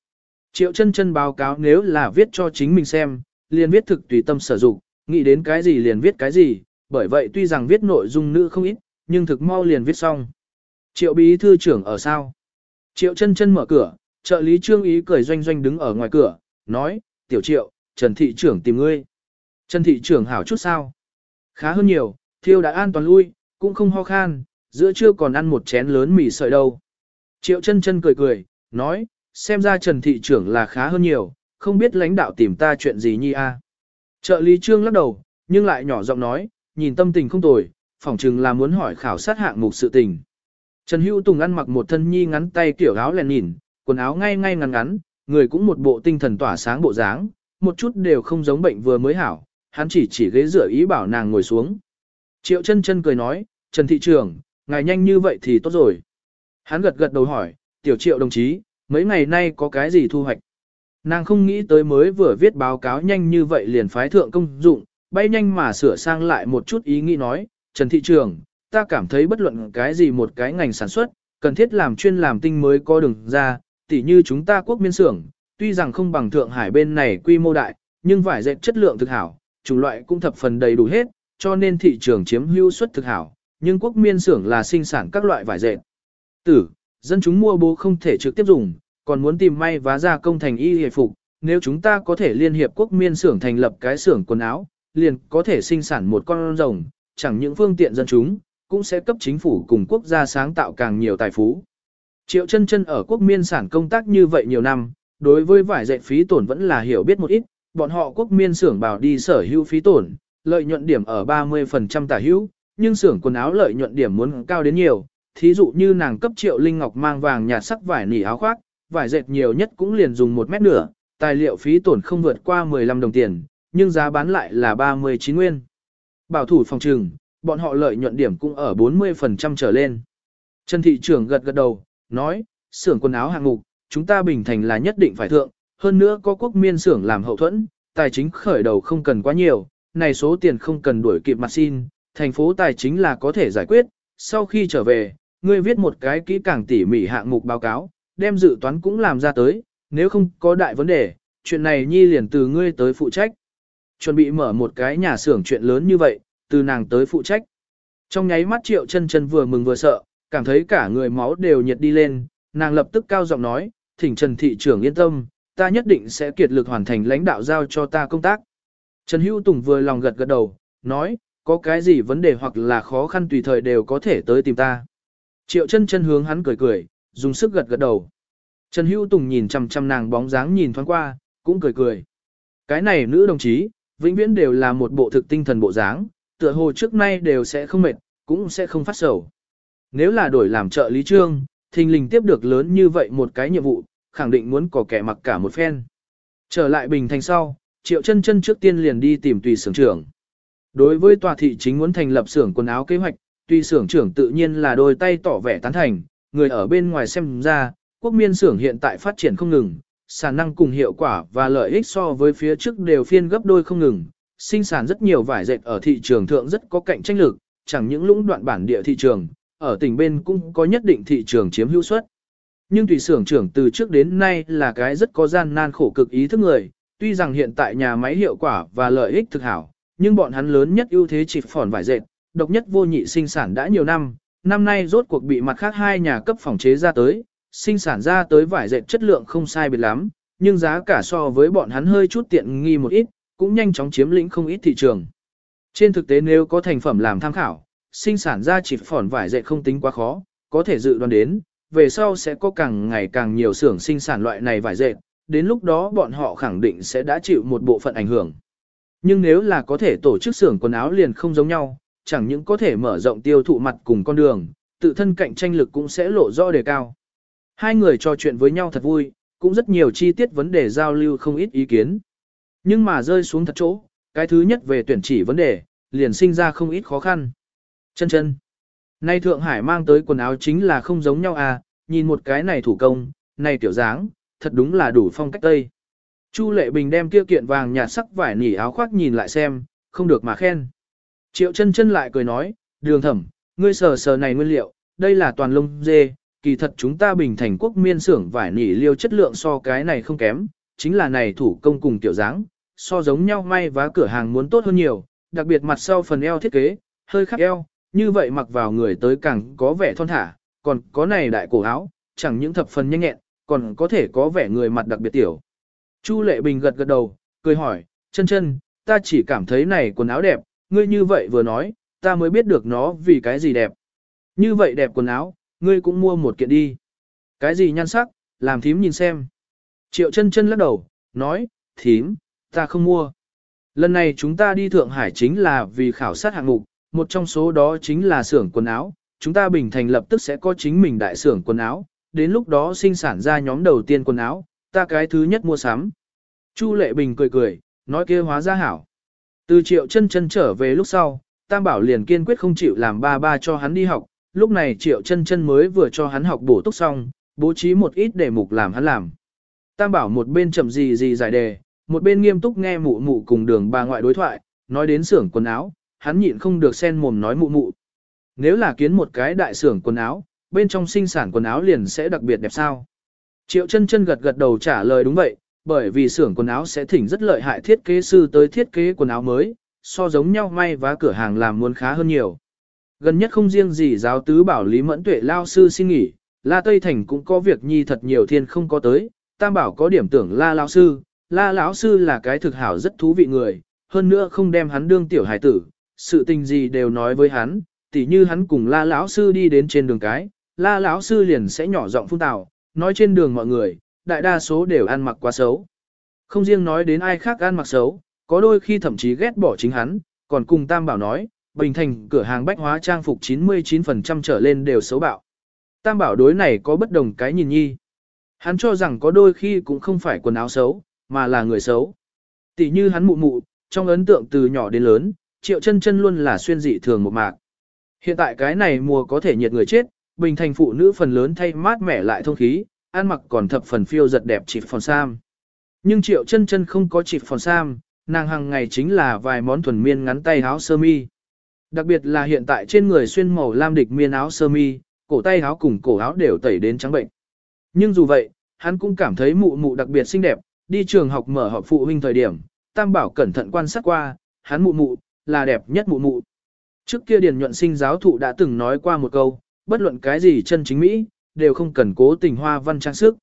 Triệu chân chân báo cáo nếu là viết cho chính mình xem, liền viết thực tùy tâm sử dụng, nghĩ đến cái gì liền viết cái gì, bởi vậy tuy rằng viết nội dung nữ không ít, nhưng thực mau liền viết xong. Triệu bí thư trưởng ở sao? Triệu chân chân mở cửa, trợ lý trương ý cười doanh doanh đứng ở ngoài cửa, nói, tiểu triệu, Trần thị trưởng tìm ngươi. Trần thị trưởng hảo chút sao? Khá hơn nhiều, thiêu đã an toàn lui, cũng không ho khan, giữa trưa còn ăn một chén lớn mì sợi đâu. Triệu chân chân cười cười, nói, xem ra Trần thị trưởng là khá hơn nhiều, không biết lãnh đạo tìm ta chuyện gì nhi a. Trợ lý trương lắc đầu, nhưng lại nhỏ giọng nói, nhìn tâm tình không tồi, phỏng chừng là muốn hỏi khảo sát hạng mục sự tình. Trần Hữu Tùng ăn mặc một thân nhi ngắn tay kiểu áo lèn nhìn, quần áo ngay ngay ngắn ngắn, người cũng một bộ tinh thần tỏa sáng bộ dáng, một chút đều không giống bệnh vừa mới hảo, hắn chỉ chỉ ghế rửa ý bảo nàng ngồi xuống. Triệu chân chân cười nói, Trần Thị Trường, ngài nhanh như vậy thì tốt rồi. Hắn gật gật đầu hỏi, tiểu triệu đồng chí, mấy ngày nay có cái gì thu hoạch? Nàng không nghĩ tới mới vừa viết báo cáo nhanh như vậy liền phái thượng công dụng, bay nhanh mà sửa sang lại một chút ý nghĩ nói, Trần Thị Trường, ta cảm thấy bất luận cái gì một cái ngành sản xuất, cần thiết làm chuyên làm tinh mới có đường ra, tỉ như chúng ta quốc miên xưởng, tuy rằng không bằng Thượng Hải bên này quy mô đại, nhưng vải dệt chất lượng thực hảo, chủng loại cũng thập phần đầy đủ hết, cho nên thị trường chiếm hữu suất thực hảo, nhưng quốc miên xưởng là sinh sản các loại vải dệt. Tử, dân chúng mua bố không thể trực tiếp dùng, còn muốn tìm may vá gia công thành y hề phục, nếu chúng ta có thể liên hiệp quốc miên xưởng thành lập cái xưởng quần áo, liền có thể sinh sản một con rồng, chẳng những phương tiện dân chúng, cũng sẽ cấp chính phủ cùng quốc gia sáng tạo càng nhiều tài phú. Triệu chân chân ở quốc miên sản công tác như vậy nhiều năm, đối với vải dệt phí tổn vẫn là hiểu biết một ít, bọn họ quốc miên xưởng bảo đi sở hữu phí tổn, lợi nhuận điểm ở 30% tả hữu, nhưng xưởng quần áo lợi nhuận điểm muốn cao đến nhiều, thí dụ như nàng cấp triệu linh ngọc mang vàng nhạt sắc vải nỉ áo khoác, vải dệt nhiều nhất cũng liền dùng một mét nửa, tài liệu phí tổn không vượt qua 15 đồng tiền, nhưng giá bán lại là 39 nguyên. Bảo thủ phòng trừng, bọn họ lợi nhuận điểm cũng ở 40% trở lên. Trần thị trưởng gật gật đầu, nói, xưởng quần áo hạng mục, chúng ta bình thành là nhất định phải thượng, hơn nữa có quốc miên xưởng làm hậu thuẫn, tài chính khởi đầu không cần quá nhiều, này số tiền không cần đuổi kịp mặt xin, thành phố tài chính là có thể giải quyết, sau khi trở về, ngươi viết một cái kỹ càng tỉ mỉ hạng mục báo cáo, đem dự toán cũng làm ra tới, nếu không có đại vấn đề, chuyện này nhi liền từ ngươi tới phụ trách. Chuẩn bị mở một cái nhà xưởng chuyện lớn như vậy, từ nàng tới phụ trách. Trong nháy mắt triệu chân chân vừa mừng vừa sợ, cảm thấy cả người máu đều nhiệt đi lên, nàng lập tức cao giọng nói, thỉnh Trần Thị trưởng yên tâm, ta nhất định sẽ kiệt lực hoàn thành lãnh đạo giao cho ta công tác. Trần Hữu Tùng vừa lòng gật gật đầu, nói, có cái gì vấn đề hoặc là khó khăn tùy thời đều có thể tới tìm ta. Triệu chân chân hướng hắn cười cười, dùng sức gật gật đầu. Trần Hữu Tùng nhìn chằm chằm nàng bóng dáng nhìn thoáng qua, cũng cười cười. Cái này nữ đồng chí, vĩnh viễn đều là một bộ thực tinh thần bộ dáng, tựa hồ trước nay đều sẽ không mệt, cũng sẽ không phát sầu. Nếu là đổi làm trợ lý trương, thình lình tiếp được lớn như vậy một cái nhiệm vụ, khẳng định muốn có kẻ mặc cả một phen. Trở lại Bình Thành sau, Triệu chân chân trước tiên liền đi tìm tùy xưởng trưởng. Đối với tòa thị chính muốn thành lập xưởng quần áo kế hoạch, tùy xưởng trưởng tự nhiên là đôi tay tỏ vẻ tán thành, người ở bên ngoài xem ra, quốc miên xưởng hiện tại phát triển không ngừng, sản năng cùng hiệu quả và lợi ích so với phía trước đều phiên gấp đôi không ngừng, sinh sản rất nhiều vải dệt ở thị trường thượng rất có cạnh tranh lực, chẳng những lũng đoạn bản địa thị trường, ở tỉnh bên cũng có nhất định thị trường chiếm hữu suất. Nhưng tùy xưởng trưởng từ trước đến nay là cái rất có gian nan khổ cực ý thức người, tuy rằng hiện tại nhà máy hiệu quả và lợi ích thực hảo, nhưng bọn hắn lớn nhất ưu thế chỉ phòn vải dệt, độc nhất vô nhị sinh sản đã nhiều năm, năm nay rốt cuộc bị mặt khác hai nhà cấp phòng chế ra tới, sinh sản ra tới vải dệt chất lượng không sai biệt lắm, nhưng giá cả so với bọn hắn hơi chút tiện nghi một ít, cũng nhanh chóng chiếm lĩnh không ít thị trường. Trên thực tế nếu có thành phẩm làm tham khảo, sinh sản ra chỉ phỏn vải dệt không tính quá khó, có thể dự đoán đến, về sau sẽ có càng ngày càng nhiều xưởng sinh sản loại này vải dệt, đến lúc đó bọn họ khẳng định sẽ đã chịu một bộ phận ảnh hưởng. Nhưng nếu là có thể tổ chức xưởng quần áo liền không giống nhau, chẳng những có thể mở rộng tiêu thụ mặt cùng con đường, tự thân cạnh tranh lực cũng sẽ lộ rõ đề cao. Hai người trò chuyện với nhau thật vui, cũng rất nhiều chi tiết vấn đề giao lưu không ít ý kiến. Nhưng mà rơi xuống thật chỗ, cái thứ nhất về tuyển chỉ vấn đề, liền sinh ra không ít khó khăn. Chân chân. Nay Thượng Hải mang tới quần áo chính là không giống nhau à, nhìn một cái này thủ công, này tiểu dáng, thật đúng là đủ phong cách Tây. Chu Lệ Bình đem kia kiện vàng nhạt sắc vải nỉ áo khoác nhìn lại xem, không được mà khen. Triệu chân chân lại cười nói, đường thẩm, ngươi sờ sờ này nguyên liệu, đây là toàn lông dê, kỳ thật chúng ta bình thành quốc miên xưởng vải nỉ liêu chất lượng so cái này không kém, chính là này thủ công cùng tiểu dáng, so giống nhau may vá cửa hàng muốn tốt hơn nhiều, đặc biệt mặt sau phần eo thiết kế, hơi khắc eo, như vậy mặc vào người tới càng có vẻ thon thả, còn có này đại cổ áo, chẳng những thập phần nhanh nhẹn, còn có thể có vẻ người mặt đặc biệt tiểu. Chu Lệ Bình gật gật đầu, cười hỏi, chân chân, ta chỉ cảm thấy này quần áo đẹp, ngươi như vậy vừa nói, ta mới biết được nó vì cái gì đẹp. Như vậy đẹp quần áo, ngươi cũng mua một kiện đi. Cái gì nhan sắc, làm thím nhìn xem. Triệu chân chân lắc đầu, nói, thím, ta không mua. Lần này chúng ta đi Thượng Hải chính là vì khảo sát hạng mục, một trong số đó chính là xưởng quần áo. Chúng ta bình thành lập tức sẽ có chính mình đại xưởng quần áo, đến lúc đó sinh sản ra nhóm đầu tiên quần áo, ta cái thứ nhất mua sắm. Chu Lệ Bình cười cười, nói kia hóa ra hảo. Từ triệu chân chân trở về lúc sau, Tam Bảo liền kiên quyết không chịu làm ba ba cho hắn đi học, lúc này triệu chân chân mới vừa cho hắn học bổ túc xong, bố trí một ít đề mục làm hắn làm. Tam Bảo một bên chậm gì gì giải đề, một bên nghiêm túc nghe mụ mụ cùng đường bà ngoại đối thoại, nói đến xưởng quần áo, hắn nhịn không được sen mồm nói mụ mụ. Nếu là kiến một cái đại xưởng quần áo, bên trong sinh sản quần áo liền sẽ đặc biệt đẹp sao. Triệu chân chân gật gật đầu trả lời đúng vậy, bởi vì xưởng quần áo sẽ thỉnh rất lợi hại thiết kế sư tới thiết kế quần áo mới, so giống nhau may vá cửa hàng làm muốn khá hơn nhiều. Gần nhất không riêng gì giáo tứ bảo Lý Mẫn Tuệ lao sư xin nghỉ, La Tây Thành cũng có việc nhi thật nhiều thiên không có tới, Tam bảo có điểm tưởng La lao sư, La lão sư là cái thực hảo rất thú vị người, hơn nữa không đem hắn đương tiểu hải tử, sự tình gì đều nói với hắn, tỉ như hắn cùng La lão sư đi đến trên đường cái, La lão sư liền sẽ nhỏ giọng phun tào, nói trên đường mọi người, đại đa số đều ăn mặc quá xấu. Không riêng nói đến ai khác ăn mặc xấu, có đôi khi thậm chí ghét bỏ chính hắn, còn cùng Tam Bảo nói, Bình Thành cửa hàng bách hóa trang phục 99% trở lên đều xấu bạo. Tam Bảo đối này có bất đồng cái nhìn nhi. Hắn cho rằng có đôi khi cũng không phải quần áo xấu, mà là người xấu. Tỷ như hắn mụ mụ, trong ấn tượng từ nhỏ đến lớn, triệu chân chân luôn là xuyên dị thường một mạc. Hiện tại cái này mùa có thể nhiệt người chết, bình thành phụ nữ phần lớn thay mát mẻ lại thông khí, ăn mặc còn thập phần phiêu giật đẹp chỉ phòn sam. Nhưng triệu chân chân không có chỉ phòn sam, nàng hàng ngày chính là vài món thuần miên ngắn tay áo sơ mi. Đặc biệt là hiện tại trên người xuyên màu lam địch miên áo sơ mi, cổ tay áo cùng cổ áo đều tẩy đến trắng bệnh. Nhưng dù vậy, hắn cũng cảm thấy mụ mụ đặc biệt xinh đẹp, đi trường học mở họp phụ huynh thời điểm, Tam Bảo cẩn thận quan sát qua, hắn mụ mụ, là đẹp nhất mụ mụ. Trước kia Điền nhuận sinh giáo thụ đã từng nói qua một câu, bất luận cái gì chân chính Mỹ, đều không cần cố tình hoa văn trang sức.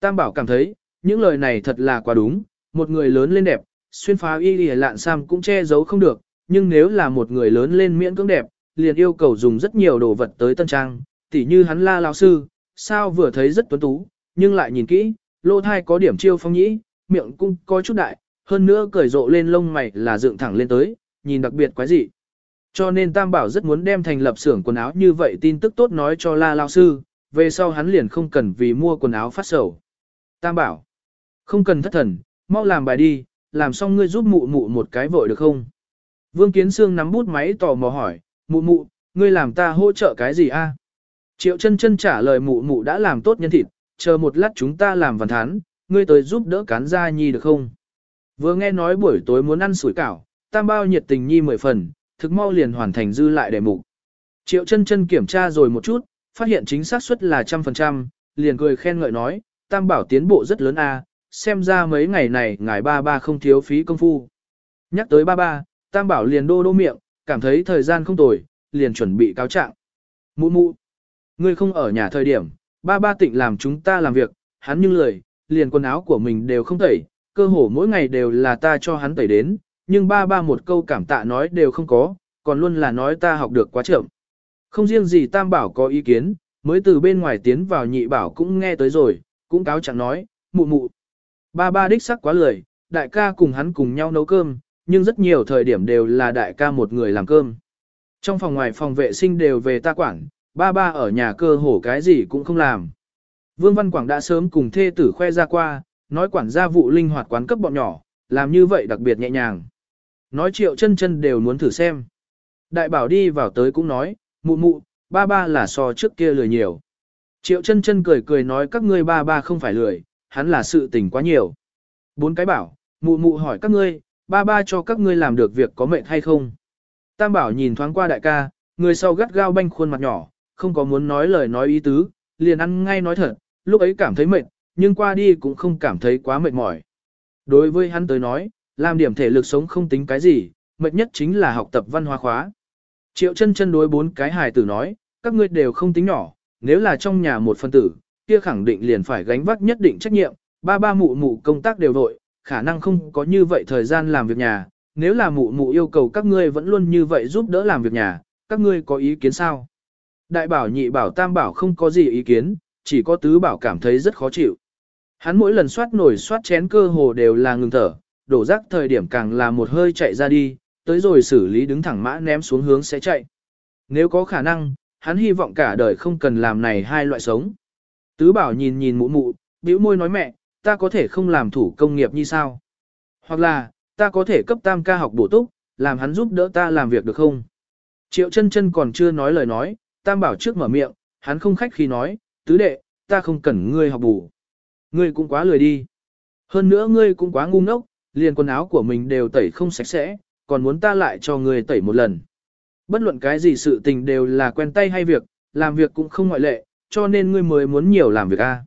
Tam Bảo cảm thấy, những lời này thật là quá đúng, một người lớn lên đẹp, xuyên phá y lìa lạn sam cũng che giấu không được, nhưng nếu là một người lớn lên miễn cưỡng đẹp, liền yêu cầu dùng rất nhiều đồ vật tới tân trang, tỉ như hắn la lão sư, sao vừa thấy rất tuấn tú, nhưng lại nhìn kỹ, lô thai có điểm chiêu phong nhĩ, miệng cũng có chút đại, hơn nữa cởi rộ lên lông mày là dựng thẳng lên tới, nhìn đặc biệt quái dị. Cho nên Tam Bảo rất muốn đem thành lập xưởng quần áo như vậy tin tức tốt nói cho La Lao Sư, về sau hắn liền không cần vì mua quần áo phát sầu. Tam Bảo, không cần thất thần, mau làm bài đi, làm xong ngươi giúp mụ mụ một cái vội được không? Vương Kiến Sương nắm bút máy tò mò hỏi, mụ mụ, ngươi làm ta hỗ trợ cái gì a? Triệu chân chân trả lời mụ mụ đã làm tốt nhân thịt, chờ một lát chúng ta làm văn thán, ngươi tới giúp đỡ cán gia nhi được không? Vừa nghe nói buổi tối muốn ăn sủi cảo, tam bao nhiệt tình nhi mười phần, thực mau liền hoàn thành dư lại đề mục. Triệu chân chân kiểm tra rồi một chút, phát hiện chính xác suất là trăm phần trăm, liền cười khen ngợi nói, tam bảo tiến bộ rất lớn a, xem ra mấy ngày này ngài ba ba không thiếu phí công phu. Nhắc tới ba ba, tam bảo liền đô đô miệng, cảm thấy thời gian không tồi, liền chuẩn bị cáo trạng. Mụ mụ, ngươi không ở nhà thời điểm, ba ba tịnh làm chúng ta làm việc, hắn nhưng lười, liền quần áo của mình đều không tẩy, cơ hồ mỗi ngày đều là ta cho hắn tẩy đến, nhưng ba ba một câu cảm tạ nói đều không có, còn luôn là nói ta học được quá chậm. Không riêng gì tam bảo có ý kiến, mới từ bên ngoài tiến vào nhị bảo cũng nghe tới rồi, cũng cáo chẳng nói, mụ mụ. Ba ba đích sắc quá lười, đại ca cùng hắn cùng nhau nấu cơm, nhưng rất nhiều thời điểm đều là đại ca một người làm cơm. Trong phòng ngoài phòng vệ sinh đều về ta quản, ba ba ở nhà cơ hồ cái gì cũng không làm. Vương Văn Quảng đã sớm cùng thê tử khoe ra qua, nói quản gia vụ linh hoạt quán cấp bọn nhỏ, làm như vậy đặc biệt nhẹ nhàng. Nói triệu chân chân đều muốn thử xem. Đại bảo đi vào tới cũng nói, mụ mụ, ba ba là so trước kia lười nhiều. Triệu chân chân cười cười nói các ngươi ba ba không phải lười, hắn là sự tình quá nhiều. Bốn cái bảo, mụ mụ hỏi các ngươi, ba ba cho các ngươi làm được việc có mệnh hay không. Tam bảo nhìn thoáng qua đại ca, người sau gắt gao banh khuôn mặt nhỏ, không có muốn nói lời nói ý tứ, liền ăn ngay nói thật, lúc ấy cảm thấy mệt, nhưng qua đi cũng không cảm thấy quá mệt mỏi. Đối với hắn tới nói, làm điểm thể lực sống không tính cái gì, mệt nhất chính là học tập văn hóa khóa. Triệu chân chân đối bốn cái hài tử nói, các ngươi đều không tính nhỏ, nếu là trong nhà một phân tử, kia khẳng định liền phải gánh vác nhất định trách nhiệm, ba ba mụ mụ công tác đều vội, khả năng không có như vậy thời gian làm việc nhà, nếu là mụ mụ yêu cầu các ngươi vẫn luôn như vậy giúp đỡ làm việc nhà, các ngươi có ý kiến sao? Đại bảo nhị bảo tam bảo không có gì ý kiến, chỉ có tứ bảo cảm thấy rất khó chịu. Hắn mỗi lần soát nổi soát chén cơ hồ đều là ngừng thở, đổ rác thời điểm càng là một hơi chạy ra đi, tới rồi xử lý đứng thẳng mã ném xuống hướng sẽ chạy. Nếu có khả năng, hắn hy vọng cả đời không cần làm này hai loại sống. Tứ bảo nhìn nhìn mụ mụ, bĩu môi nói mẹ, ta có thể không làm thủ công nghiệp như sao? Hoặc là, ta có thể cấp tam ca học bổ túc, làm hắn giúp đỡ ta làm việc được không? Triệu chân chân còn chưa nói lời nói, tam bảo trước mở miệng, hắn không khách khi nói, tứ đệ, ta không cần ngươi học bù. Ngươi cũng quá lười đi. Hơn nữa ngươi cũng quá ngu ngốc, liền quần áo của mình đều tẩy không sạch sẽ, còn muốn ta lại cho ngươi tẩy một lần. Bất luận cái gì sự tình đều là quen tay hay việc, làm việc cũng không ngoại lệ, cho nên ngươi mới muốn nhiều làm việc a.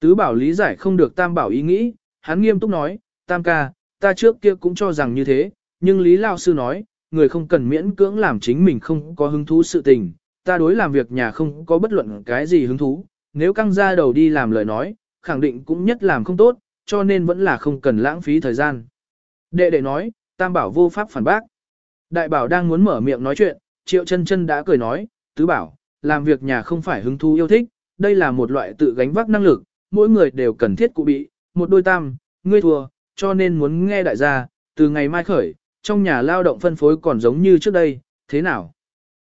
Tứ bảo lý giải không được tam bảo ý nghĩ, hắn nghiêm túc nói, tam ca, ta trước kia cũng cho rằng như thế, nhưng lý lao sư nói, người không cần miễn cưỡng làm chính mình không có hứng thú sự tình, ta đối làm việc nhà không có bất luận cái gì hứng thú, nếu căng ra đầu đi làm lời nói, khẳng định cũng nhất làm không tốt, cho nên vẫn là không cần lãng phí thời gian. Đệ đệ nói, tam bảo vô pháp phản bác. Đại bảo đang muốn mở miệng nói chuyện, triệu chân chân đã cười nói, tứ bảo, làm việc nhà không phải hứng thú yêu thích, đây là một loại tự gánh vác năng lực, mỗi người đều cần thiết cụ bị, một đôi tam, ngươi thua, cho nên muốn nghe đại gia, từ ngày mai khởi, trong nhà lao động phân phối còn giống như trước đây, thế nào?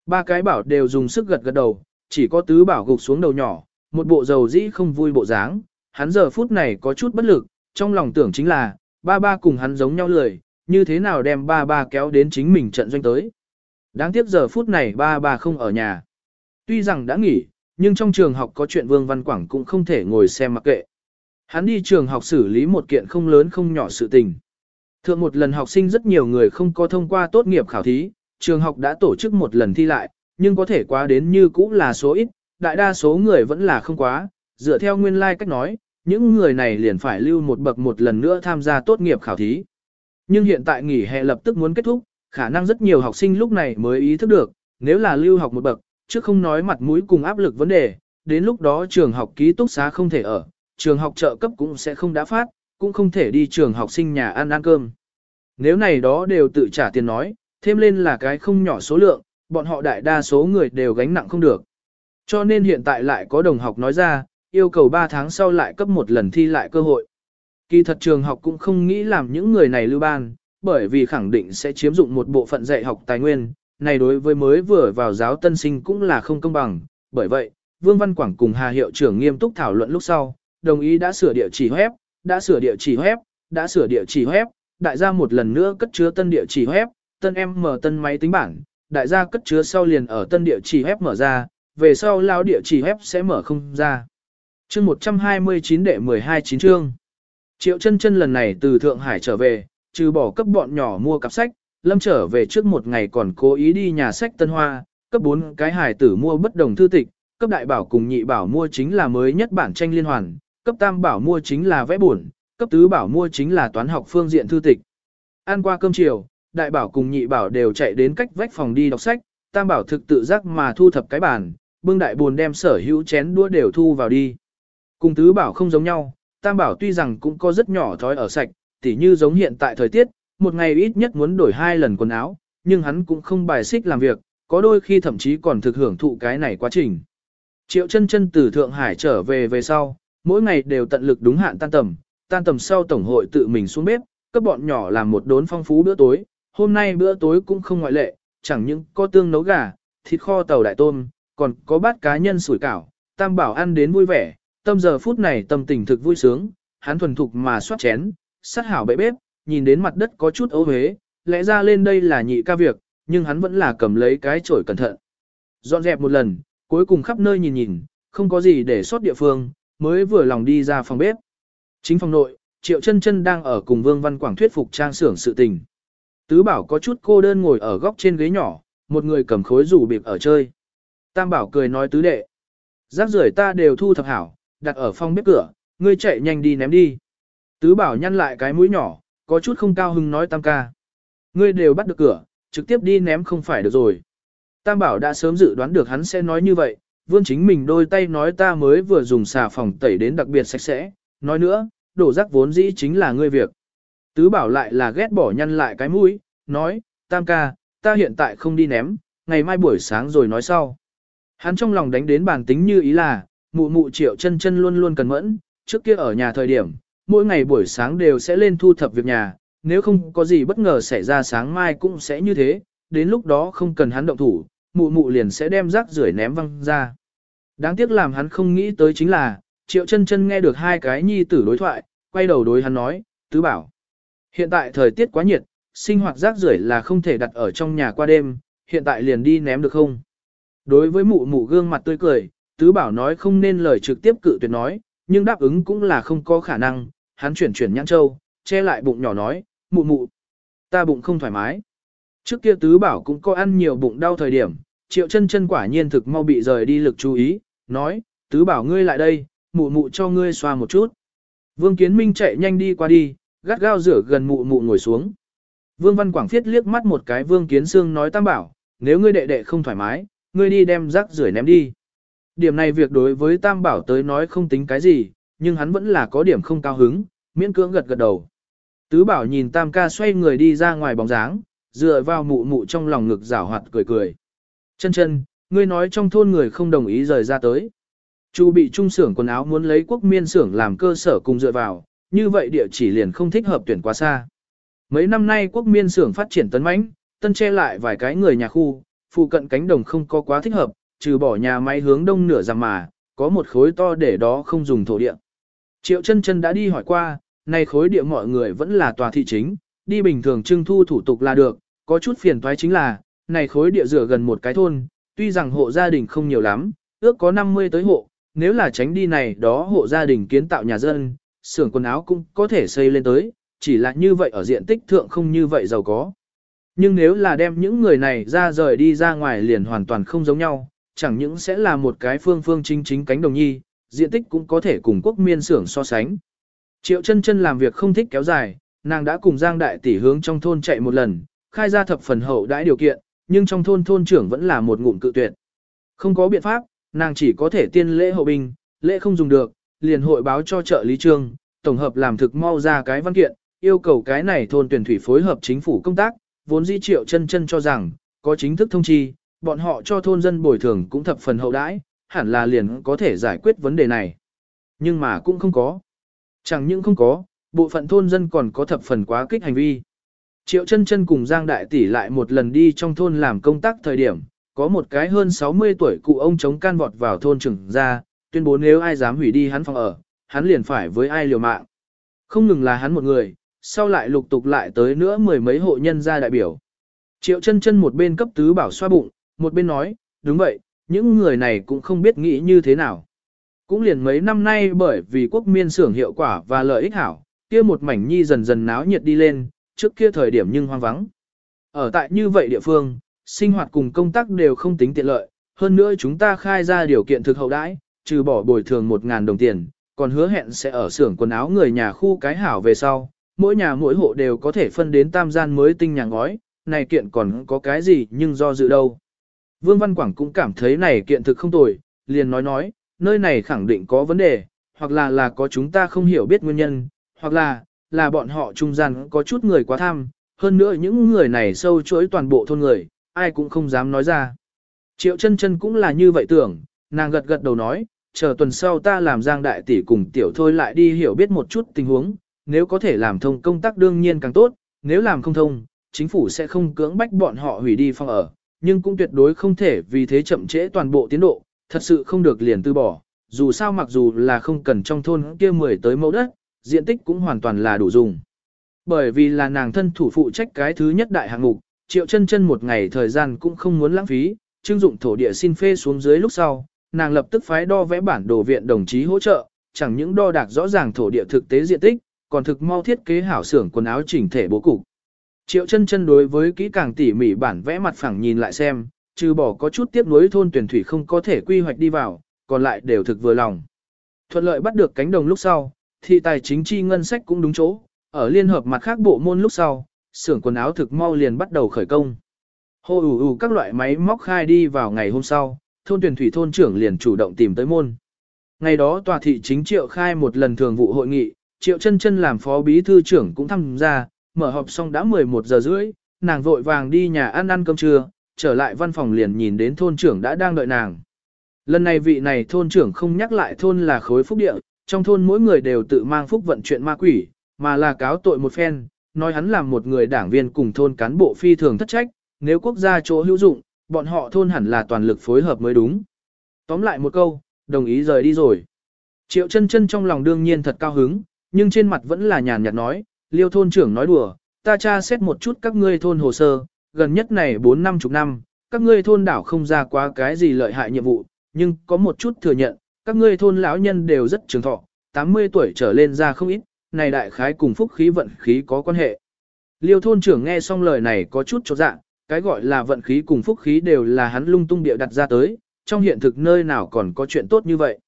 Ba cái bảo đều dùng sức gật gật đầu, chỉ có tứ bảo gục xuống đầu nhỏ, một bộ dầu dĩ không vui bộ dáng, hắn giờ phút này có chút bất lực, trong lòng tưởng chính là, ba ba cùng hắn giống nhau lười, như thế nào đem ba ba kéo đến chính mình trận doanh tới. Đáng tiếc giờ phút này ba ba không ở nhà. Tuy rằng đã nghỉ, nhưng trong trường học có chuyện Vương Văn Quảng cũng không thể ngồi xem mặc kệ. Hắn đi trường học xử lý một kiện không lớn không nhỏ sự tình. Thượng một lần học sinh rất nhiều người không có thông qua tốt nghiệp khảo thí, trường học đã tổ chức một lần thi lại, nhưng có thể quá đến như cũ là số ít, đại đa số người vẫn là không quá, dựa theo nguyên lai like cách nói, những người này liền phải lưu một bậc một lần nữa tham gia tốt nghiệp khảo thí. Nhưng hiện tại nghỉ hè lập tức muốn kết thúc, khả năng rất nhiều học sinh lúc này mới ý thức được, nếu là lưu học một bậc, chứ không nói mặt mũi cùng áp lực vấn đề, đến lúc đó trường học ký túc xá không thể ở, trường học trợ cấp cũng sẽ không đã phát, cũng không thể đi trường học sinh nhà ăn ăn cơm. Nếu này đó đều tự trả tiền nói, thêm lên là cái không nhỏ số lượng, bọn họ đại đa số người đều gánh nặng không được. Cho nên hiện tại lại có đồng học nói ra, yêu cầu 3 tháng sau lại cấp một lần thi lại cơ hội. Kỳ thật trường học cũng không nghĩ làm những người này lưu ban, bởi vì khẳng định sẽ chiếm dụng một bộ phận dạy học tài nguyên, này đối với mới vừa vào giáo tân sinh cũng là không công bằng. Bởi vậy, Vương Văn Quảng cùng Hà Hiệu trưởng nghiêm túc thảo luận lúc sau, đồng ý đã sửa địa chỉ web, đã sửa địa chỉ web, đã sửa địa chỉ web, đại gia một lần nữa cất chứa tân địa chỉ web, tân em mở tân máy tính bảng, đại gia cất chứa sau liền ở tân địa chỉ web mở ra, về sau lao địa chỉ web sẽ mở không ra. Chương 129 đệ 12 chín chương. Triệu chân chân lần này từ Thượng Hải trở về, trừ bỏ cấp bọn nhỏ mua cặp sách, Lâm trở về trước một ngày còn cố ý đi nhà sách Tân Hoa, cấp 4 cái hải tử mua bất đồng thư tịch, cấp đại bảo cùng nhị bảo mua chính là mới nhất bản tranh liên hoàn, cấp tam bảo mua chính là vẽ buồn, cấp tứ bảo mua chính là toán học phương diện thư tịch. Ăn qua cơm chiều, đại bảo cùng nhị bảo đều chạy đến cách vách phòng đi đọc sách, tam bảo thực tự giác mà thu thập cái bàn, bưng đại buồn đem sở hữu chén đũa đều thu vào đi. Cùng tứ bảo không giống nhau, tam bảo tuy rằng cũng có rất nhỏ thói ở sạch, tỉ như giống hiện tại thời tiết, một ngày ít nhất muốn đổi hai lần quần áo, nhưng hắn cũng không bài xích làm việc, có đôi khi thậm chí còn thực hưởng thụ cái này quá trình. Triệu chân chân từ Thượng Hải trở về về sau, mỗi ngày đều tận lực đúng hạn tan tầm, tan tầm sau tổng hội tự mình xuống bếp, các bọn nhỏ làm một đốn phong phú bữa tối, hôm nay bữa tối cũng không ngoại lệ, chẳng những có tương nấu gà, thịt kho tàu đại tôm, còn có bát cá nhân sủi cảo, tam bảo ăn đến vui vẻ, tâm giờ phút này tâm tình thực vui sướng, hắn thuần thục mà xoát chén, sát hảo bệ bếp, nhìn đến mặt đất có chút ố huế, lẽ ra lên đây là nhị ca việc, nhưng hắn vẫn là cầm lấy cái chổi cẩn thận. Dọn dẹp một lần, cuối cùng khắp nơi nhìn nhìn, không có gì để sót địa phương, mới vừa lòng đi ra phòng bếp. Chính phòng nội, Triệu chân chân đang ở cùng Vương Văn Quảng thuyết phục trang xưởng sự tình. Tứ Bảo có chút cô đơn ngồi ở góc trên ghế nhỏ, một người cầm khối rủ bịp ở chơi. Tam Bảo cười nói tứ đệ. Rác rưởi ta đều thu thập hảo, đặt ở phòng bếp cửa, ngươi chạy nhanh đi ném đi. Tứ Bảo nhăn lại cái mũi nhỏ, có chút không cao hứng nói Tam ca. Ngươi đều bắt được cửa, trực tiếp đi ném không phải được rồi. Tam Bảo đã sớm dự đoán được hắn sẽ nói như vậy, vươn chính mình đôi tay nói ta mới vừa dùng xà phòng tẩy đến đặc biệt sạch sẽ. Nói nữa, đổ rác vốn dĩ chính là ngươi việc. Tứ Bảo lại là ghét bỏ nhăn lại cái mũi, nói, Tam ca, ta hiện tại không đi ném, ngày mai buổi sáng rồi nói sau. Hắn trong lòng đánh đến bản tính như ý là, mụ mụ triệu chân chân luôn luôn cần mẫn, trước kia ở nhà thời điểm, mỗi ngày buổi sáng đều sẽ lên thu thập việc nhà, nếu không có gì bất ngờ xảy ra sáng mai cũng sẽ như thế, đến lúc đó không cần hắn động thủ, mụ mụ liền sẽ đem rác rưởi ném văng ra. Đáng tiếc làm hắn không nghĩ tới chính là, triệu chân chân nghe được hai cái nhi tử đối thoại, quay đầu đối hắn nói, tứ bảo. Hiện tại thời tiết quá nhiệt, sinh hoạt rác rưởi là không thể đặt ở trong nhà qua đêm, hiện tại liền đi ném được không? Đối với mụ mụ gương mặt tươi cười, tứ bảo nói không nên lời trực tiếp cự tuyệt nói, nhưng đáp ứng cũng là không có khả năng, hắn chuyển chuyển nhãn châu, che lại bụng nhỏ nói, mụ mụ, ta bụng không thoải mái. Trước kia tứ bảo cũng có ăn nhiều bụng đau thời điểm, triệu chân chân quả nhiên thực mau bị rời đi lực chú ý, nói, tứ bảo ngươi lại đây, mụ mụ cho ngươi xoa một chút. Vương Kiến Minh chạy nhanh đi qua đi, gắt gao rửa gần mụ mụ ngồi xuống. Vương Văn Quảng Phiết liếc mắt một cái Vương Kiến Sương nói tam bảo, nếu ngươi đệ đệ không thoải mái, ngươi đi đem rác rưởi ném đi. Điểm này việc đối với tam bảo tới nói không tính cái gì, nhưng hắn vẫn là có điểm không cao hứng, miễn cưỡng gật gật đầu. Tứ bảo nhìn tam ca xoay người đi ra ngoài bóng dáng, dựa vào mụ mụ trong lòng ngực rảo hoạt cười cười. Chân chân, ngươi nói trong thôn người không đồng ý rời ra tới. Chu bị trung xưởng quần áo muốn lấy quốc miên xưởng làm cơ sở cùng dựa vào, như vậy địa chỉ liền không thích hợp tuyển quá xa. Mấy năm nay quốc miên xưởng phát triển tấn mãnh, tân che lại vài cái người nhà khu, phụ cận cánh đồng không có quá thích hợp, trừ bỏ nhà máy hướng đông nửa dặm mà, có một khối to để đó không dùng thổ địa. Triệu chân chân đã đi hỏi qua, này khối địa mọi người vẫn là tòa thị chính, đi bình thường trưng thu thủ tục là được, có chút phiền toái chính là, này khối địa rửa gần một cái thôn, tuy rằng hộ gia đình không nhiều lắm, ước có 50 tới hộ, nếu là tránh đi này đó hộ gia đình kiến tạo nhà dân, xưởng quần áo cũng có thể xây lên tới, chỉ là như vậy ở diện tích thượng không như vậy giàu có. Nhưng nếu là đem những người này ra rời đi ra ngoài liền hoàn toàn không giống nhau, chẳng những sẽ là một cái phương phương chính chính cánh đồng nhi, diện tích cũng có thể cùng quốc miên xưởng so sánh. Triệu chân chân làm việc không thích kéo dài, nàng đã cùng Giang Đại Tỷ hướng trong thôn chạy một lần, khai ra thập phần hậu đãi điều kiện, nhưng trong thôn thôn trưởng vẫn là một ngụm cự tuyệt. Không có biện pháp, nàng chỉ có thể tiên lễ hậu binh, lễ không dùng được, liền hội báo cho trợ lý trương, tổng hợp làm thực mau ra cái văn kiện, yêu cầu cái này thôn tuyển thủy phối hợp chính phủ công tác, vốn di triệu chân chân cho rằng, có chính thức thông chi, bọn họ cho thôn dân bồi thường cũng thập phần hậu đãi, hẳn là liền có thể giải quyết vấn đề này. Nhưng mà cũng không có. Chẳng những không có, bộ phận thôn dân còn có thập phần quá kích hành vi. Triệu chân chân cùng Giang Đại Tỷ lại một lần đi trong thôn làm công tác thời điểm, có một cái hơn 60 tuổi cụ ông chống can vọt vào thôn trưởng ra, tuyên bố nếu ai dám hủy đi hắn phòng ở, hắn liền phải với ai liều mạng. Không ngừng là hắn một người, sau lại lục tục lại tới nữa mười mấy hộ nhân gia đại biểu. Triệu chân chân một bên cấp tứ bảo xoa bụng, một bên nói, đúng vậy, những người này cũng không biết nghĩ như thế nào. Cũng liền mấy năm nay bởi vì quốc miên xưởng hiệu quả và lợi ích hảo, kia một mảnh nhi dần dần náo nhiệt đi lên, trước kia thời điểm nhưng hoang vắng. Ở tại như vậy địa phương, sinh hoạt cùng công tác đều không tính tiện lợi, hơn nữa chúng ta khai ra điều kiện thực hậu đãi, trừ bỏ bồi thường 1.000 đồng tiền, còn hứa hẹn sẽ ở xưởng quần áo người nhà khu cái hảo về sau, mỗi nhà mỗi hộ đều có thể phân đến tam gian mới tinh nhà ngói, này kiện còn có cái gì nhưng do dự đâu. Vương Văn Quảng cũng cảm thấy này kiện thực không tồi, liền nói nói, nơi này khẳng định có vấn đề, hoặc là là có chúng ta không hiểu biết nguyên nhân, hoặc là, là bọn họ trung gian có chút người quá tham, hơn nữa những người này sâu chuỗi toàn bộ thôn người, ai cũng không dám nói ra. Triệu chân chân cũng là như vậy tưởng, nàng gật gật đầu nói, chờ tuần sau ta làm giang đại tỷ cùng tiểu thôi lại đi hiểu biết một chút tình huống, nếu có thể làm thông công tác đương nhiên càng tốt, nếu làm không thông, chính phủ sẽ không cưỡng bách bọn họ hủy đi phòng ở, nhưng cũng tuyệt đối không thể vì thế chậm trễ toàn bộ tiến độ, thật sự không được liền từ bỏ, dù sao mặc dù là không cần trong thôn kia 10 tới mẫu đất, diện tích cũng hoàn toàn là đủ dùng. Bởi vì là nàng thân thủ phụ trách cái thứ nhất đại hạng mục, triệu chân chân một ngày thời gian cũng không muốn lãng phí, trưng dụng thổ địa xin phê xuống dưới lúc sau, nàng lập tức phái đo vẽ bản đồ viện đồng chí hỗ trợ, chẳng những đo đạc rõ ràng thổ địa thực tế diện tích, còn thực mau thiết kế hảo xưởng quần áo chỉnh thể bố cục. Triệu chân chân đối với kỹ càng tỉ mỉ bản vẽ mặt phẳng nhìn lại xem, trừ bỏ có chút tiếp nối thôn tuyển thủy không có thể quy hoạch đi vào, còn lại đều thực vừa lòng. Thuận lợi bắt được cánh đồng lúc sau, thì tài chính chi ngân sách cũng đúng chỗ, ở liên hợp mặt khác bộ môn lúc sau, xưởng quần áo thực mau liền bắt đầu khởi công. Hô ủ ủ các loại máy móc khai đi vào ngày hôm sau, thôn tuyển thủy thôn trưởng liền chủ động tìm tới môn. Ngày đó tòa thị chính triệu khai một lần thường vụ hội nghị, triệu chân chân làm phó bí thư trưởng cũng tham gia, mở họp xong đã 11 giờ rưỡi, nàng vội vàng đi nhà ăn ăn cơm trưa, trở lại văn phòng liền nhìn đến thôn trưởng đã đang đợi nàng. Lần này vị này thôn trưởng không nhắc lại thôn là khối phúc địa, trong thôn mỗi người đều tự mang phúc vận chuyện ma quỷ, mà là cáo tội một phen, nói hắn là một người đảng viên cùng thôn cán bộ phi thường thất trách, nếu quốc gia chỗ hữu dụng, bọn họ thôn hẳn là toàn lực phối hợp mới đúng. Tóm lại một câu, đồng ý rời đi rồi. Triệu chân chân trong lòng đương nhiên thật cao hứng, nhưng trên mặt vẫn là nhàn nhạt nói, liêu thôn trưởng nói đùa, ta tra xét một chút các ngươi thôn hồ sơ, gần nhất này 4 năm chục năm, các ngươi thôn đảo không ra quá cái gì lợi hại nhiệm vụ, nhưng có một chút thừa nhận, các ngươi thôn lão nhân đều rất trường thọ, 80 tuổi trở lên ra không ít, này đại khái cùng phúc khí vận khí có quan hệ. Liêu thôn trưởng nghe xong lời này có chút chột dạ, cái gọi là vận khí cùng phúc khí đều là hắn lung tung địa đặt ra tới, trong hiện thực nơi nào còn có chuyện tốt như vậy.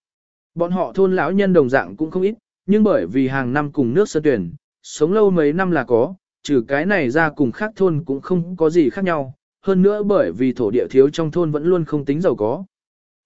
Bọn họ thôn lão nhân đồng dạng cũng không ít, nhưng bởi vì hàng năm cùng nước sơn tuyển, sống lâu mấy năm là có, trừ cái này ra cùng khác thôn cũng không có gì khác nhau, hơn nữa bởi vì thổ địa thiếu trong thôn vẫn luôn không tính giàu có.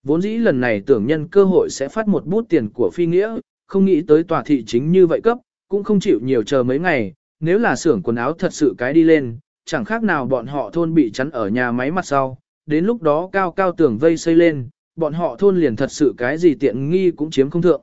Vốn dĩ lần này tưởng nhân cơ hội sẽ phát một bút tiền của phi nghĩa, không nghĩ tới tòa thị chính như vậy cấp, cũng không chịu nhiều chờ mấy ngày, nếu là xưởng quần áo thật sự cái đi lên, chẳng khác nào bọn họ thôn bị chắn ở nhà máy mặt sau, đến lúc đó cao cao tường vây xây lên, bọn họ thôn liền thật sự cái gì tiện nghi cũng chiếm không thượng.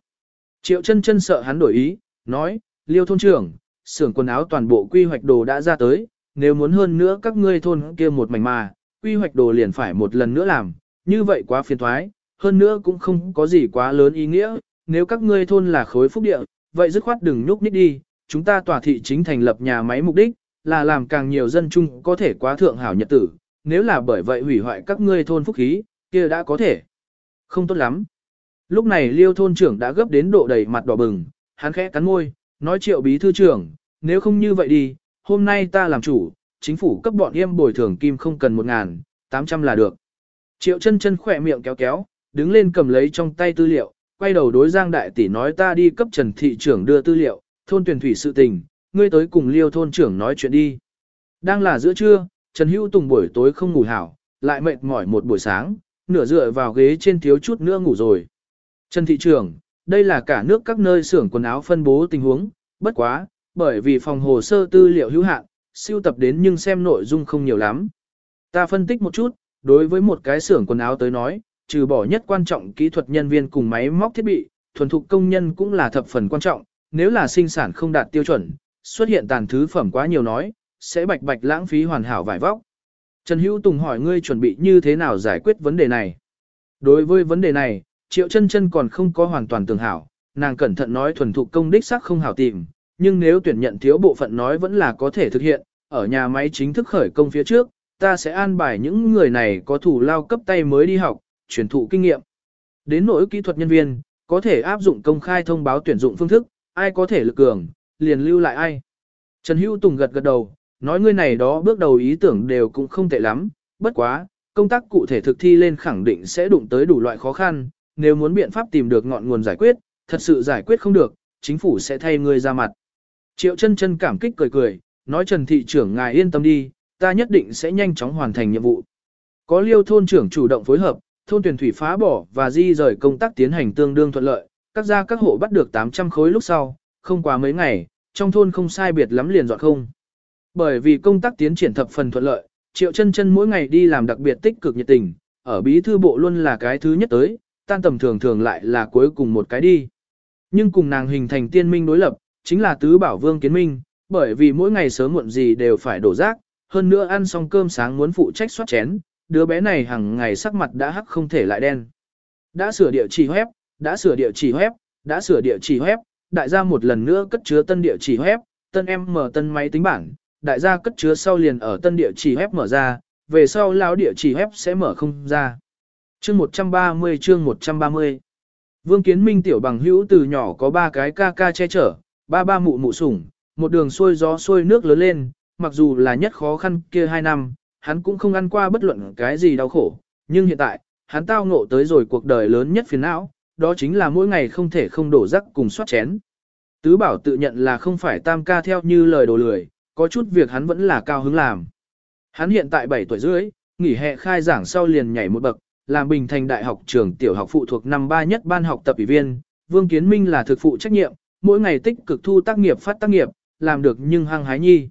Triệu chân chân sợ hắn đổi ý, nói, liêu thôn trưởng, xưởng quần áo toàn bộ quy hoạch đồ đã ra tới, nếu muốn hơn nữa các ngươi thôn kia một mảnh mà, quy hoạch đồ liền phải một lần nữa làm, như vậy quá phiền thoái, hơn nữa cũng không có gì quá lớn ý nghĩa, nếu các ngươi thôn là khối phúc địa, vậy dứt khoát đừng nhúc nhích đi, chúng ta tòa thị chính thành lập nhà máy mục đích, là làm càng nhiều dân chung có thể quá thượng hảo nhật tử, nếu là bởi vậy hủy hoại các ngươi thôn phúc khí, kia đã có thể. Không tốt lắm. Lúc này liêu thôn trưởng đã gấp đến độ đầy mặt đỏ bừng, hắn khẽ cắn môi, nói triệu bí thư trưởng, nếu không như vậy đi, hôm nay ta làm chủ, chính phủ cấp bọn em bồi thường kim không cần một ngàn, tám trăm là được. Triệu chân chân khỏe miệng kéo kéo, đứng lên cầm lấy trong tay tư liệu, quay đầu đối Giang Đại Tỷ nói ta đi cấp Trần Thị trưởng đưa tư liệu, thôn tuyển thủy sự tình, ngươi tới cùng liêu thôn trưởng nói chuyện đi. Đang là giữa trưa, Trần Hữu Tùng buổi tối không ngủ hảo, lại mệt mỏi một buổi sáng, nửa dựa vào ghế trên thiếu chút nữa ngủ rồi. Trần Thị trưởng, đây là cả nước các nơi xưởng quần áo phân bố tình huống, bất quá, bởi vì phòng hồ sơ tư liệu hữu hạn, siêu tập đến nhưng xem nội dung không nhiều lắm. Ta phân tích một chút, đối với một cái xưởng quần áo tới nói, trừ bỏ nhất quan trọng kỹ thuật nhân viên cùng máy móc thiết bị, thuần thục công nhân cũng là thập phần quan trọng, nếu là sinh sản không đạt tiêu chuẩn, xuất hiện tàn thứ phẩm quá nhiều nói, sẽ bạch bạch lãng phí hoàn hảo vải vóc. Trần Hữu Tùng hỏi ngươi chuẩn bị như thế nào giải quyết vấn đề này. Đối với vấn đề này, Triệu chân chân còn không có hoàn toàn tường hảo, nàng cẩn thận nói thuần thục công đích sắc không hảo tìm, nhưng nếu tuyển nhận thiếu bộ phận nói vẫn là có thể thực hiện, ở nhà máy chính thức khởi công phía trước, ta sẽ an bài những người này có thủ lao cấp tay mới đi học, truyền thụ kinh nghiệm. Đến nỗi kỹ thuật nhân viên, có thể áp dụng công khai thông báo tuyển dụng phương thức, ai có thể lực cường, liền lưu lại ai. Trần Hữu Tùng gật gật đầu, nói ngươi này đó bước đầu ý tưởng đều cũng không tệ lắm, bất quá, công tác cụ thể thực thi lên khẳng định sẽ đụng tới đủ loại khó khăn, nếu muốn biện pháp tìm được ngọn nguồn giải quyết, thật sự giải quyết không được, chính phủ sẽ thay ngươi ra mặt. Triệu chân chân cảm kích cười cười, nói Trần Thị trưởng ngài yên tâm đi, ta nhất định sẽ nhanh chóng hoàn thành nhiệm vụ. Có liêu thôn trưởng chủ động phối hợp, thôn tuyển thủy phá bỏ và di rời công tác tiến hành tương đương thuận lợi, các gia các hộ bắt được 800 khối lúc sau, không quá mấy ngày, trong thôn không sai biệt lắm liền dọn không. Bởi vì công tác tiến triển thập phần thuận lợi, Triệu chân chân mỗi ngày đi làm đặc biệt tích cực nhiệt tình, ở bí thư bộ luôn là cái thứ nhất tới, tan tầm thường thường lại là cuối cùng một cái đi. Nhưng cùng nàng hình thành tiên minh đối lập, chính là tứ bảo vương kiến minh, bởi vì mỗi ngày sớm muộn gì đều phải đổ rác, hơn nữa ăn xong cơm sáng muốn phụ trách soát chén, đứa bé này hàng ngày sắc mặt đã hắc không thể lại đen. Đã sửa địa chỉ web, đã sửa địa chỉ web, đã sửa địa chỉ web, đại gia một lần nữa cất chứa tân địa chỉ web, tân em mở tân máy tính bảng, đại gia cất chứa sau liền ở tân địa chỉ web mở ra, về sau lão địa chỉ web sẽ mở không ra. Chương 130 chương 130 Vương Kiến Minh tiểu bằng hữu từ nhỏ có ba cái ca ca che chở, ba ba mụ mụ sủng, một đường xuôi gió xuôi nước lớn lên, mặc dù là nhất khó khăn kia hai năm, hắn cũng không ăn qua bất luận cái gì đau khổ, nhưng hiện tại, hắn tao ngộ tới rồi cuộc đời lớn nhất phiền não, đó chính là mỗi ngày không thể không đổ rắc cùng soát chén. Tứ bảo tự nhận là không phải tam ca theo như lời đồ lười, có chút việc hắn vẫn là cao hứng làm. Hắn hiện tại 7 tuổi rưỡi, nghỉ hè khai giảng sau liền nhảy một bậc, làm Bình Thành Đại học trường tiểu học phụ thuộc năm ba nhất ban học tập ủy viên, Vương Kiến Minh là thực phụ trách nhiệm, mỗi ngày tích cực thu tác nghiệp phát tác nghiệp, làm được nhưng hăng hái nhi.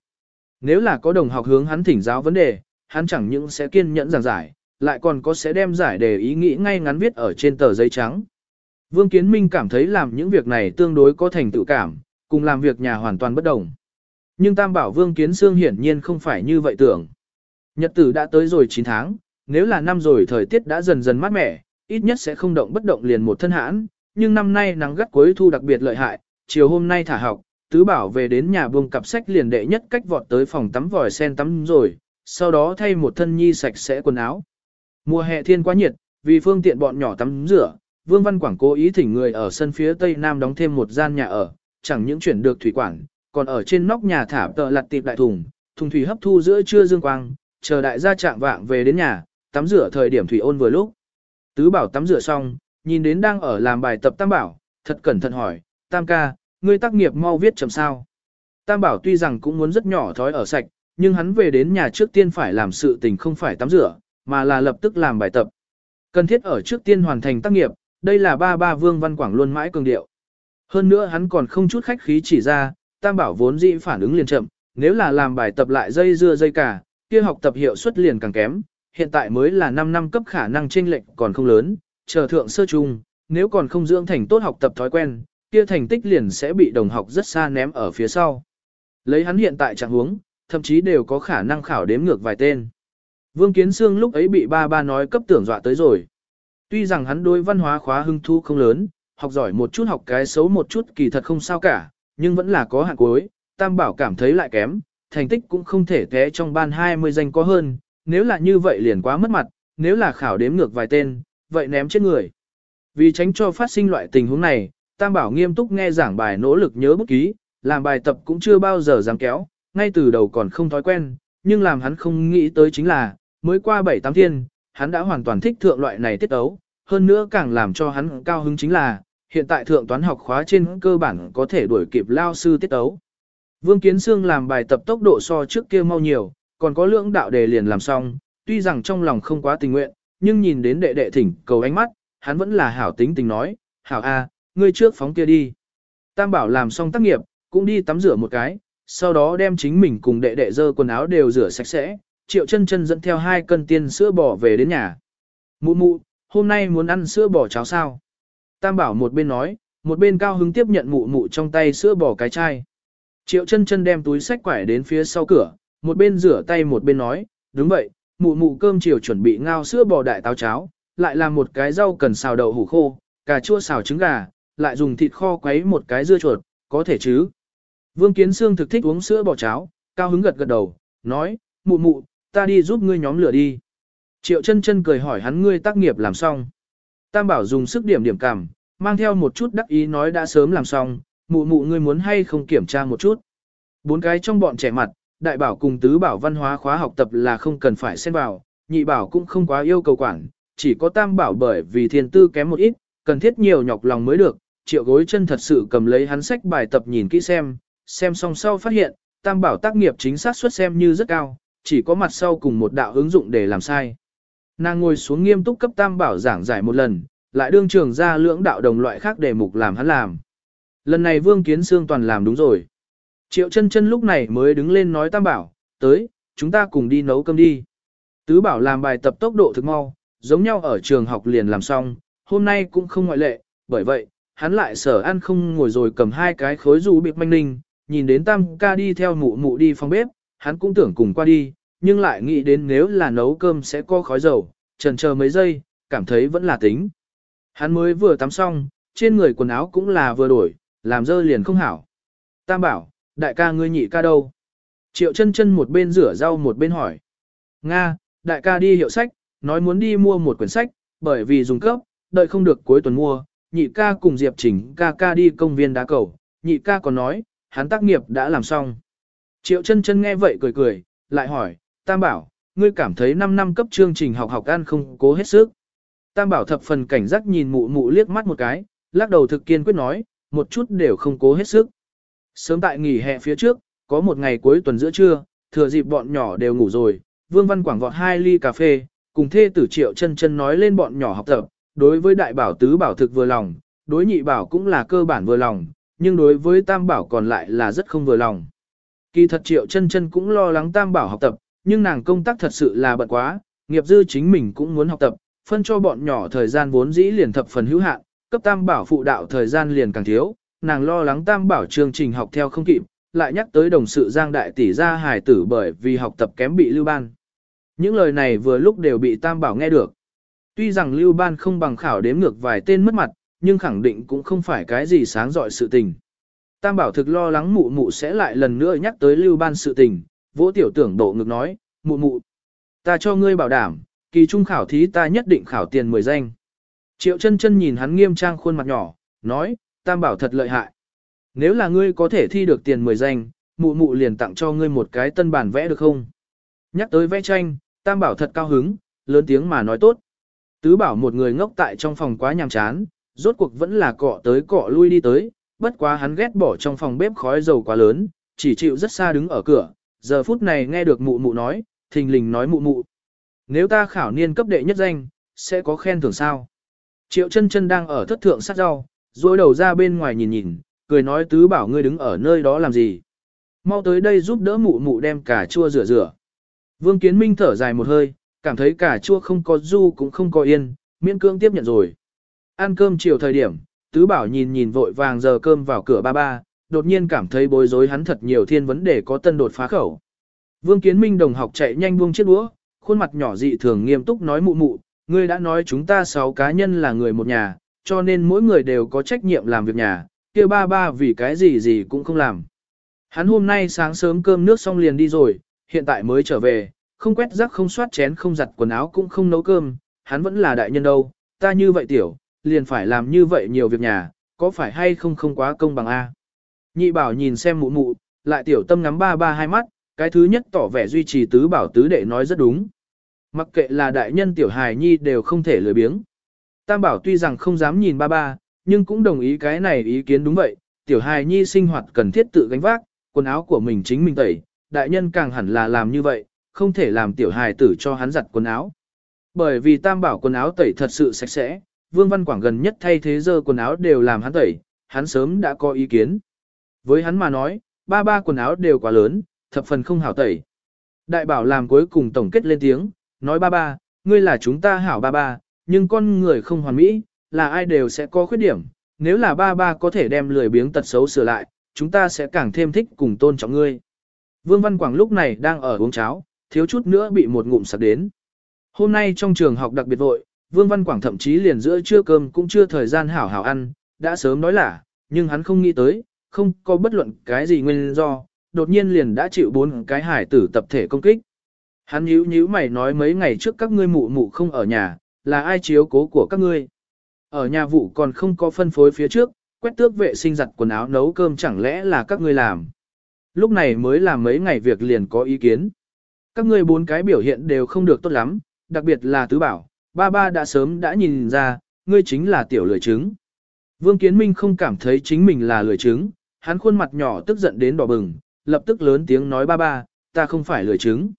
Nếu là có đồng học hướng hắn thỉnh giáo vấn đề, hắn chẳng những sẽ kiên nhẫn giảng giải, lại còn có sẽ đem giải đề ý nghĩ ngay ngắn viết ở trên tờ giấy trắng. Vương Kiến Minh cảm thấy làm những việc này tương đối có thành tựu cảm, cùng làm việc nhà hoàn toàn bất đồng. Nhưng Tam bảo Vương Kiến Sương hiển nhiên không phải như vậy tưởng. Nhật tử đã tới rồi 9 tháng, nếu là năm rồi thời tiết đã dần dần mát mẻ, ít nhất sẽ không động bất động liền một thân hãn, nhưng năm nay nắng gắt cuối thu đặc biệt lợi hại, chiều hôm nay thả học, tứ bảo về đến nhà buông cặp sách liền đệ nhất cách vọt tới phòng tắm vòi sen tắm rồi, sau đó thay một thân nhi sạch sẽ quần áo. Mùa hè thiên quá nhiệt, vì phương tiện bọn nhỏ tắm rửa, Vương Văn Quảng cố ý thỉnh người ở sân phía tây nam đóng thêm một gian nhà ở, chẳng những chuyển được thủy quản, còn ở trên nóc nhà thả tờ lặt tiệp đại thùng, thùng thủy hấp thu giữa trưa dương quang, chờ đại gia trạng vạng về đến nhà, tắm rửa thời điểm thủy ôn vừa lúc. Tứ bảo tắm rửa xong, nhìn đến đang ở làm bài tập tam bảo, thật cẩn thận hỏi, tam ca, ngươi tác nghiệp mau viết chậm sao. Tam bảo tuy rằng cũng muốn rất nhỏ thói ở sạch, nhưng hắn về đến nhà trước tiên phải làm sự tình không phải tắm rửa, mà là lập tức làm bài tập. Cần thiết ở trước tiên hoàn thành tác nghiệp, đây là ba ba vương văn quảng luôn mãi cường điệu. Hơn nữa hắn còn không chút khách khí chỉ ra, tam bảo vốn dĩ phản ứng liền chậm, nếu là làm bài tập lại dây dưa dây cả, kia học tập hiệu suất liền càng kém, hiện tại mới là 5 năm cấp khả năng chênh lệch còn không lớn, chờ thượng sơ trung, nếu còn không dưỡng thành tốt học tập thói quen, kia thành tích liền sẽ bị đồng học rất xa ném ở phía sau. Lấy hắn hiện tại trạng huống, thậm chí đều có khả năng khảo đếm ngược vài tên. Vương Kiến Sương lúc ấy bị ba ba nói cấp tưởng dọa tới rồi. Tuy rằng hắn đối văn hóa khóa hưng thu không lớn, học giỏi một chút học cái xấu một chút kỳ thật không sao cả, nhưng vẫn là có hạn cuối, Tam Bảo cảm thấy lại kém, thành tích cũng không thể té trong ban 20 danh có hơn, nếu là như vậy liền quá mất mặt, nếu là khảo đếm ngược vài tên, vậy ném chết người. Vì tránh cho phát sinh loại tình huống này, Tam Bảo nghiêm túc nghe giảng bài nỗ lực nhớ bút ký, làm bài tập cũng chưa bao giờ dám kéo, ngay từ đầu còn không thói quen, nhưng làm hắn không nghĩ tới chính là, mới qua 7-8 thiên, hắn đã hoàn toàn thích thượng loại này tiết ấu, hơn nữa càng làm cho hắn cao hứng chính là, hiện tại thượng toán học khóa trên cơ bản có thể đuổi kịp lao sư tiết ấu. Vương Kiến Sương làm bài tập tốc độ so trước kia mau nhiều, còn có lưỡng đạo đề liền làm xong, tuy rằng trong lòng không quá tình nguyện, nhưng nhìn đến đệ đệ thỉnh cầu ánh mắt, hắn vẫn là hảo tính tình nói, hảo a, ngươi trước phóng kia đi. Tam bảo làm xong tác nghiệp, cũng đi tắm rửa một cái, sau đó đem chính mình cùng đệ đệ dơ quần áo đều rửa sạch sẽ, triệu chân chân dẫn theo hai cân tiên sữa bò về đến nhà. Mụ mụ, hôm nay muốn ăn sữa bò cháo sao? Tam bảo một bên nói, một bên cao hứng tiếp nhận mụ mụ trong tay sữa bò cái chai. Triệu chân chân đem túi sách quải đến phía sau cửa, một bên rửa tay một bên nói, đúng vậy, mụ mụ cơm chiều chuẩn bị ngao sữa bò đại táo cháo, lại làm một cái rau cần xào đậu hủ khô, cà chua xào trứng gà, lại dùng thịt kho quấy một cái dưa chuột, có thể chứ. Vương Kiến Sương thực thích uống sữa bò cháo, cao hứng gật gật đầu, nói, mụ mụ, ta đi giúp ngươi nhóm lửa đi. Triệu chân chân cười hỏi hắn ngươi tác nghiệp làm xong. Tam bảo dùng sức điểm điểm cảm, mang theo một chút đắc ý nói đã sớm làm xong, mụ mụ ngươi muốn hay không kiểm tra một chút. Bốn cái trong bọn trẻ mặt, đại bảo cùng tứ bảo văn hóa khóa học tập là không cần phải xen vào, nhị bảo cũng không quá yêu cầu quản, chỉ có tam bảo bởi vì thiên tư kém một ít, cần thiết nhiều nhọc lòng mới được, triệu gối chân thật sự cầm lấy hắn sách bài tập nhìn kỹ xem, xem xong sau phát hiện, tam bảo tác nghiệp chính xác suất xem như rất cao, chỉ có mặt sau cùng một đạo ứng dụng để làm sai. Nàng ngồi xuống nghiêm túc cấp tam bảo giảng giải một lần, lại đương trường ra lưỡng đạo đồng loại khác đề mục làm hắn làm. Lần này Vương Kiến Sương toàn làm đúng rồi. Triệu chân chân lúc này mới đứng lên nói tam bảo, tới, chúng ta cùng đi nấu cơm đi. Tứ bảo làm bài tập tốc độ thực mau, giống nhau ở trường học liền làm xong, hôm nay cũng không ngoại lệ, bởi vậy, hắn lại sở ăn không ngồi rồi cầm hai cái khối dù bịp manh ninh, nhìn đến tam ca đi theo mụ mụ đi phòng bếp, hắn cũng tưởng cùng qua đi, nhưng lại nghĩ đến nếu là nấu cơm sẽ có khói dầu, trần chờ mấy giây, cảm thấy vẫn là tính. Hắn mới vừa tắm xong, trên người quần áo cũng là vừa đổi, làm dơ liền không hảo. Tam bảo, đại ca ngươi nhị ca đâu? Triệu chân chân một bên rửa rau một bên hỏi. Nga, đại ca đi hiệu sách, nói muốn đi mua một quyển sách, bởi vì dùng cấp, đợi không được cuối tuần mua, nhị ca cùng Diệp Trình ca ca đi công viên đá cầu, nhị ca còn nói, hắn tác nghiệp đã làm xong. Triệu chân chân nghe vậy cười cười, lại hỏi, Tam Bảo, ngươi cảm thấy 5 năm cấp chương trình học học ăn không cố hết sức. Tam Bảo thập phần cảnh giác nhìn mụ mụ liếc mắt một cái, lắc đầu thực kiên quyết nói, một chút đều không cố hết sức. Sớm tại nghỉ hè phía trước, có một ngày cuối tuần giữa trưa, thừa dịp bọn nhỏ đều ngủ rồi, Vương Văn Quảng vọt hai ly cà phê, cùng thê tử Triệu chân chân nói lên bọn nhỏ học tập, đối với đại bảo tứ bảo thực vừa lòng, đối nhị bảo cũng là cơ bản vừa lòng, nhưng đối với tam bảo còn lại là rất không vừa lòng. Kỳ thật triệu chân chân cũng lo lắng tam bảo học tập, nhưng nàng công tác thật sự là bận quá, nghiệp dư chính mình cũng muốn học tập, phân cho bọn nhỏ thời gian vốn dĩ liền thập phần hữu hạn, cấp tam bảo phụ đạo thời gian liền càng thiếu, nàng lo lắng tam bảo chương trình học theo không kịp, lại nhắc tới đồng sự giang đại tỷ gia hài tử bởi vì học tập kém bị lưu ban. Những lời này vừa lúc đều bị tam bảo nghe được. Tuy rằng lưu ban không bằng khảo đếm ngược vài tên mất mặt, nhưng khẳng định cũng không phải cái gì sáng dọi sự tình. Tam bảo thực lo lắng mụ mụ sẽ lại lần nữa nhắc tới lưu ban sự tình, vỗ tiểu tưởng độ ngực nói, mụ mụ, ta cho ngươi bảo đảm, kỳ trung khảo thí ta nhất định khảo tiền 10 danh. Triệu chân chân nhìn hắn nghiêm trang khuôn mặt nhỏ, nói, tam bảo thật lợi hại. Nếu là ngươi có thể thi được tiền 10 danh, mụ mụ liền tặng cho ngươi một cái tân bản vẽ được không? Nhắc tới vẽ tranh, tam bảo thật cao hứng, lớn tiếng mà nói tốt. Tứ bảo một người ngốc tại trong phòng quá nhàm chán, rốt cuộc vẫn là cọ tới cọ lui đi tới, bất quá hắn ghét bỏ trong phòng bếp khói dầu quá lớn, chỉ chịu rất xa đứng ở cửa, giờ phút này nghe được mụ mụ nói, thình lình nói mụ mụ. Nếu ta khảo niên cấp đệ nhất danh, sẽ có khen thưởng sao? Triệu chân chân đang ở thất thượng sát rau, dối đầu ra bên ngoài nhìn nhìn, cười nói tứ bảo ngươi đứng ở nơi đó làm gì? Mau tới đây giúp đỡ mụ mụ đem cà chua rửa rửa. Vương Kiến Minh thở dài một hơi, cảm thấy cà chua không có du cũng không có yên, miễn cương tiếp nhận rồi. Ăn cơm chiều thời điểm, tứ bảo nhìn nhìn vội vàng giờ cơm vào cửa ba ba, đột nhiên cảm thấy bối rối hắn thật nhiều thiên vấn đề có tân đột phá khẩu. Vương Kiến Minh đồng học chạy nhanh buông chiếc đũa, khuôn mặt nhỏ dị thường nghiêm túc nói mụ mụ, ngươi đã nói chúng ta sáu cá nhân là người một nhà, cho nên mỗi người đều có trách nhiệm làm việc nhà, kia ba ba vì cái gì gì cũng không làm. Hắn hôm nay sáng sớm cơm nước xong liền đi rồi, hiện tại mới trở về, không quét rác không soát chén không giặt quần áo cũng không nấu cơm, hắn vẫn là đại nhân đâu, ta như vậy tiểu, liền phải làm như vậy nhiều việc nhà, có phải hay không không quá công bằng a? Nhị bảo nhìn xem mụ mụ, lại tiểu tâm ngắm ba ba hai mắt, cái thứ nhất tỏ vẻ duy trì tứ bảo tứ đệ nói rất đúng. Mặc kệ là đại nhân tiểu hài nhi đều không thể lười biếng. Tam bảo tuy rằng không dám nhìn ba ba, nhưng cũng đồng ý cái này ý kiến đúng vậy, tiểu hài nhi sinh hoạt cần thiết tự gánh vác, quần áo của mình chính mình tẩy, đại nhân càng hẳn là làm như vậy, không thể làm tiểu hài tử cho hắn giặt quần áo. Bởi vì tam bảo quần áo tẩy thật sự sạch sẽ, Vương Văn Quảng gần nhất thay thế giờ quần áo đều làm hắn tẩy, hắn sớm đã có ý kiến. Với hắn mà nói, ba ba quần áo đều quá lớn, thập phần không hảo tẩy. Đại bảo làm cuối cùng tổng kết lên tiếng, nói ba ba, ngươi là chúng ta hảo ba ba, nhưng con người không hoàn mỹ, là ai đều sẽ có khuyết điểm. Nếu là ba ba có thể đem lười biếng tật xấu sửa lại, chúng ta sẽ càng thêm thích cùng tôn trọng ngươi. Vương Văn Quảng lúc này đang ở uống cháo, thiếu chút nữa bị một ngụm sặc đến. Hôm nay trong trường học đặc biệt vội, Vương Văn Quảng thậm chí liền giữa trưa cơm cũng chưa thời gian hảo hảo ăn, đã sớm nói là, nhưng hắn không nghĩ tới, không có bất luận cái gì nguyên do, đột nhiên liền đã chịu bốn cái hải tử tập thể công kích. Hắn nhíu nhíu mày nói mấy ngày trước các ngươi mụ mụ không ở nhà, là ai chiếu cố của các ngươi. Ở nhà vụ còn không có phân phối phía trước, quét tước vệ sinh giặt quần áo nấu cơm chẳng lẽ là các ngươi làm. Lúc này mới làm mấy ngày việc liền có ý kiến. Các ngươi bốn cái biểu hiện đều không được tốt lắm, đặc biệt là tứ bảo, ba ba đã sớm đã nhìn ra, ngươi chính là tiểu lười trứng. Vương Kiến Minh không cảm thấy chính mình là lười trứng, hắn khuôn mặt nhỏ tức giận đến đỏ bừng, lập tức lớn tiếng nói ba ba, ta không phải lười trứng.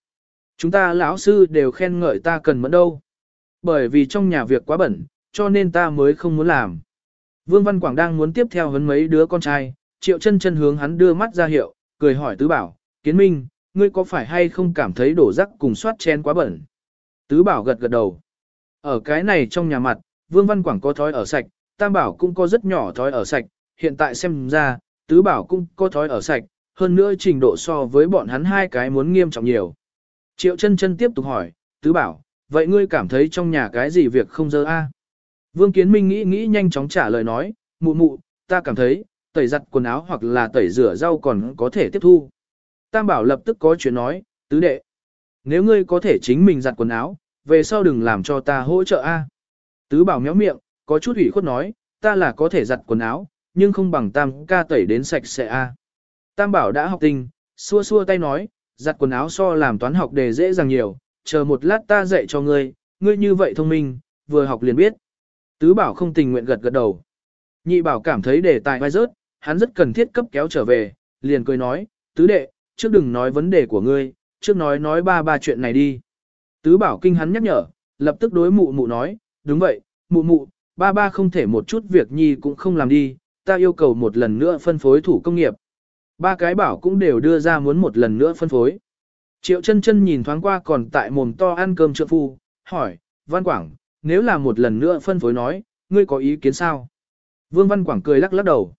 Chúng ta lão sư đều khen ngợi ta cần mẫn đâu. Bởi vì trong nhà việc quá bẩn, cho nên ta mới không muốn làm. Vương Văn Quảng đang muốn tiếp theo hấn mấy đứa con trai, triệu chân chân hướng hắn đưa mắt ra hiệu, cười hỏi tứ bảo, kiến minh, ngươi có phải hay không cảm thấy đổ rắc cùng soát chen quá bẩn? Tứ bảo gật gật đầu. Ở cái này trong nhà mặt, Vương Văn Quảng có thói ở sạch, Tam bảo cũng có rất nhỏ thói ở sạch, hiện tại xem ra, Tứ bảo cũng có thói ở sạch, hơn nữa trình độ so với bọn hắn hai cái muốn nghiêm trọng nhiều. Triệu chân chân tiếp tục hỏi, Tứ bảo, vậy ngươi cảm thấy trong nhà cái gì việc không dơ a? Vương Kiến Minh nghĩ nghĩ nhanh chóng trả lời nói, mụ mụ, ta cảm thấy, tẩy giặt quần áo hoặc là tẩy rửa rau còn có thể tiếp thu. Tam bảo lập tức có chuyện nói, tứ đệ. Nếu ngươi có thể chính mình giặt quần áo, về sau đừng làm cho ta hỗ trợ a. Tứ bảo méo miệng, có chút ủy khuất nói, ta là có thể giặt quần áo, nhưng không bằng tam ca tẩy đến sạch sẽ a. Tam bảo đã học tinh, xua xua tay nói, giặt quần áo so làm toán học đề dễ dàng nhiều, chờ một lát ta dạy cho ngươi, ngươi như vậy thông minh, vừa học liền biết. Tứ bảo không tình nguyện gật gật đầu. Nhị bảo cảm thấy đề tài vai rớt, hắn rất cần thiết cấp kéo trở về, liền cười nói, tứ đệ, trước đừng nói vấn đề của ngươi, trước nói nói ba ba chuyện này đi. Tứ bảo kinh hắn nhắc nhở, lập tức đối mụ mụ nói, đúng vậy, mụ mụ, ba ba không thể một chút việc nhi cũng không làm đi, ta yêu cầu một lần nữa phân phối thủ công nghiệp. Ba cái bảo cũng đều đưa ra muốn một lần nữa phân phối. Triệu chân chân nhìn thoáng qua còn tại mồm to ăn cơm trượng phu, hỏi, Văn Quảng, nếu là một lần nữa phân phối nói, ngươi có ý kiến sao? Vương Văn Quảng cười lắc lắc đầu.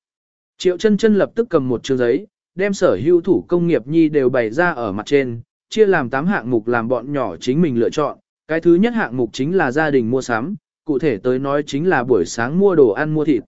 Triệu chân chân lập tức cầm một chương giấy, đem sở hữu thủ công nghiệp nhi đều bày ra ở mặt trên, chia làm 8 hạng mục làm bọn nhỏ chính mình lựa chọn. Cái thứ nhất hạng mục chính là gia đình mua sắm, cụ thể tới nói chính là buổi sáng mua đồ ăn mua thịt.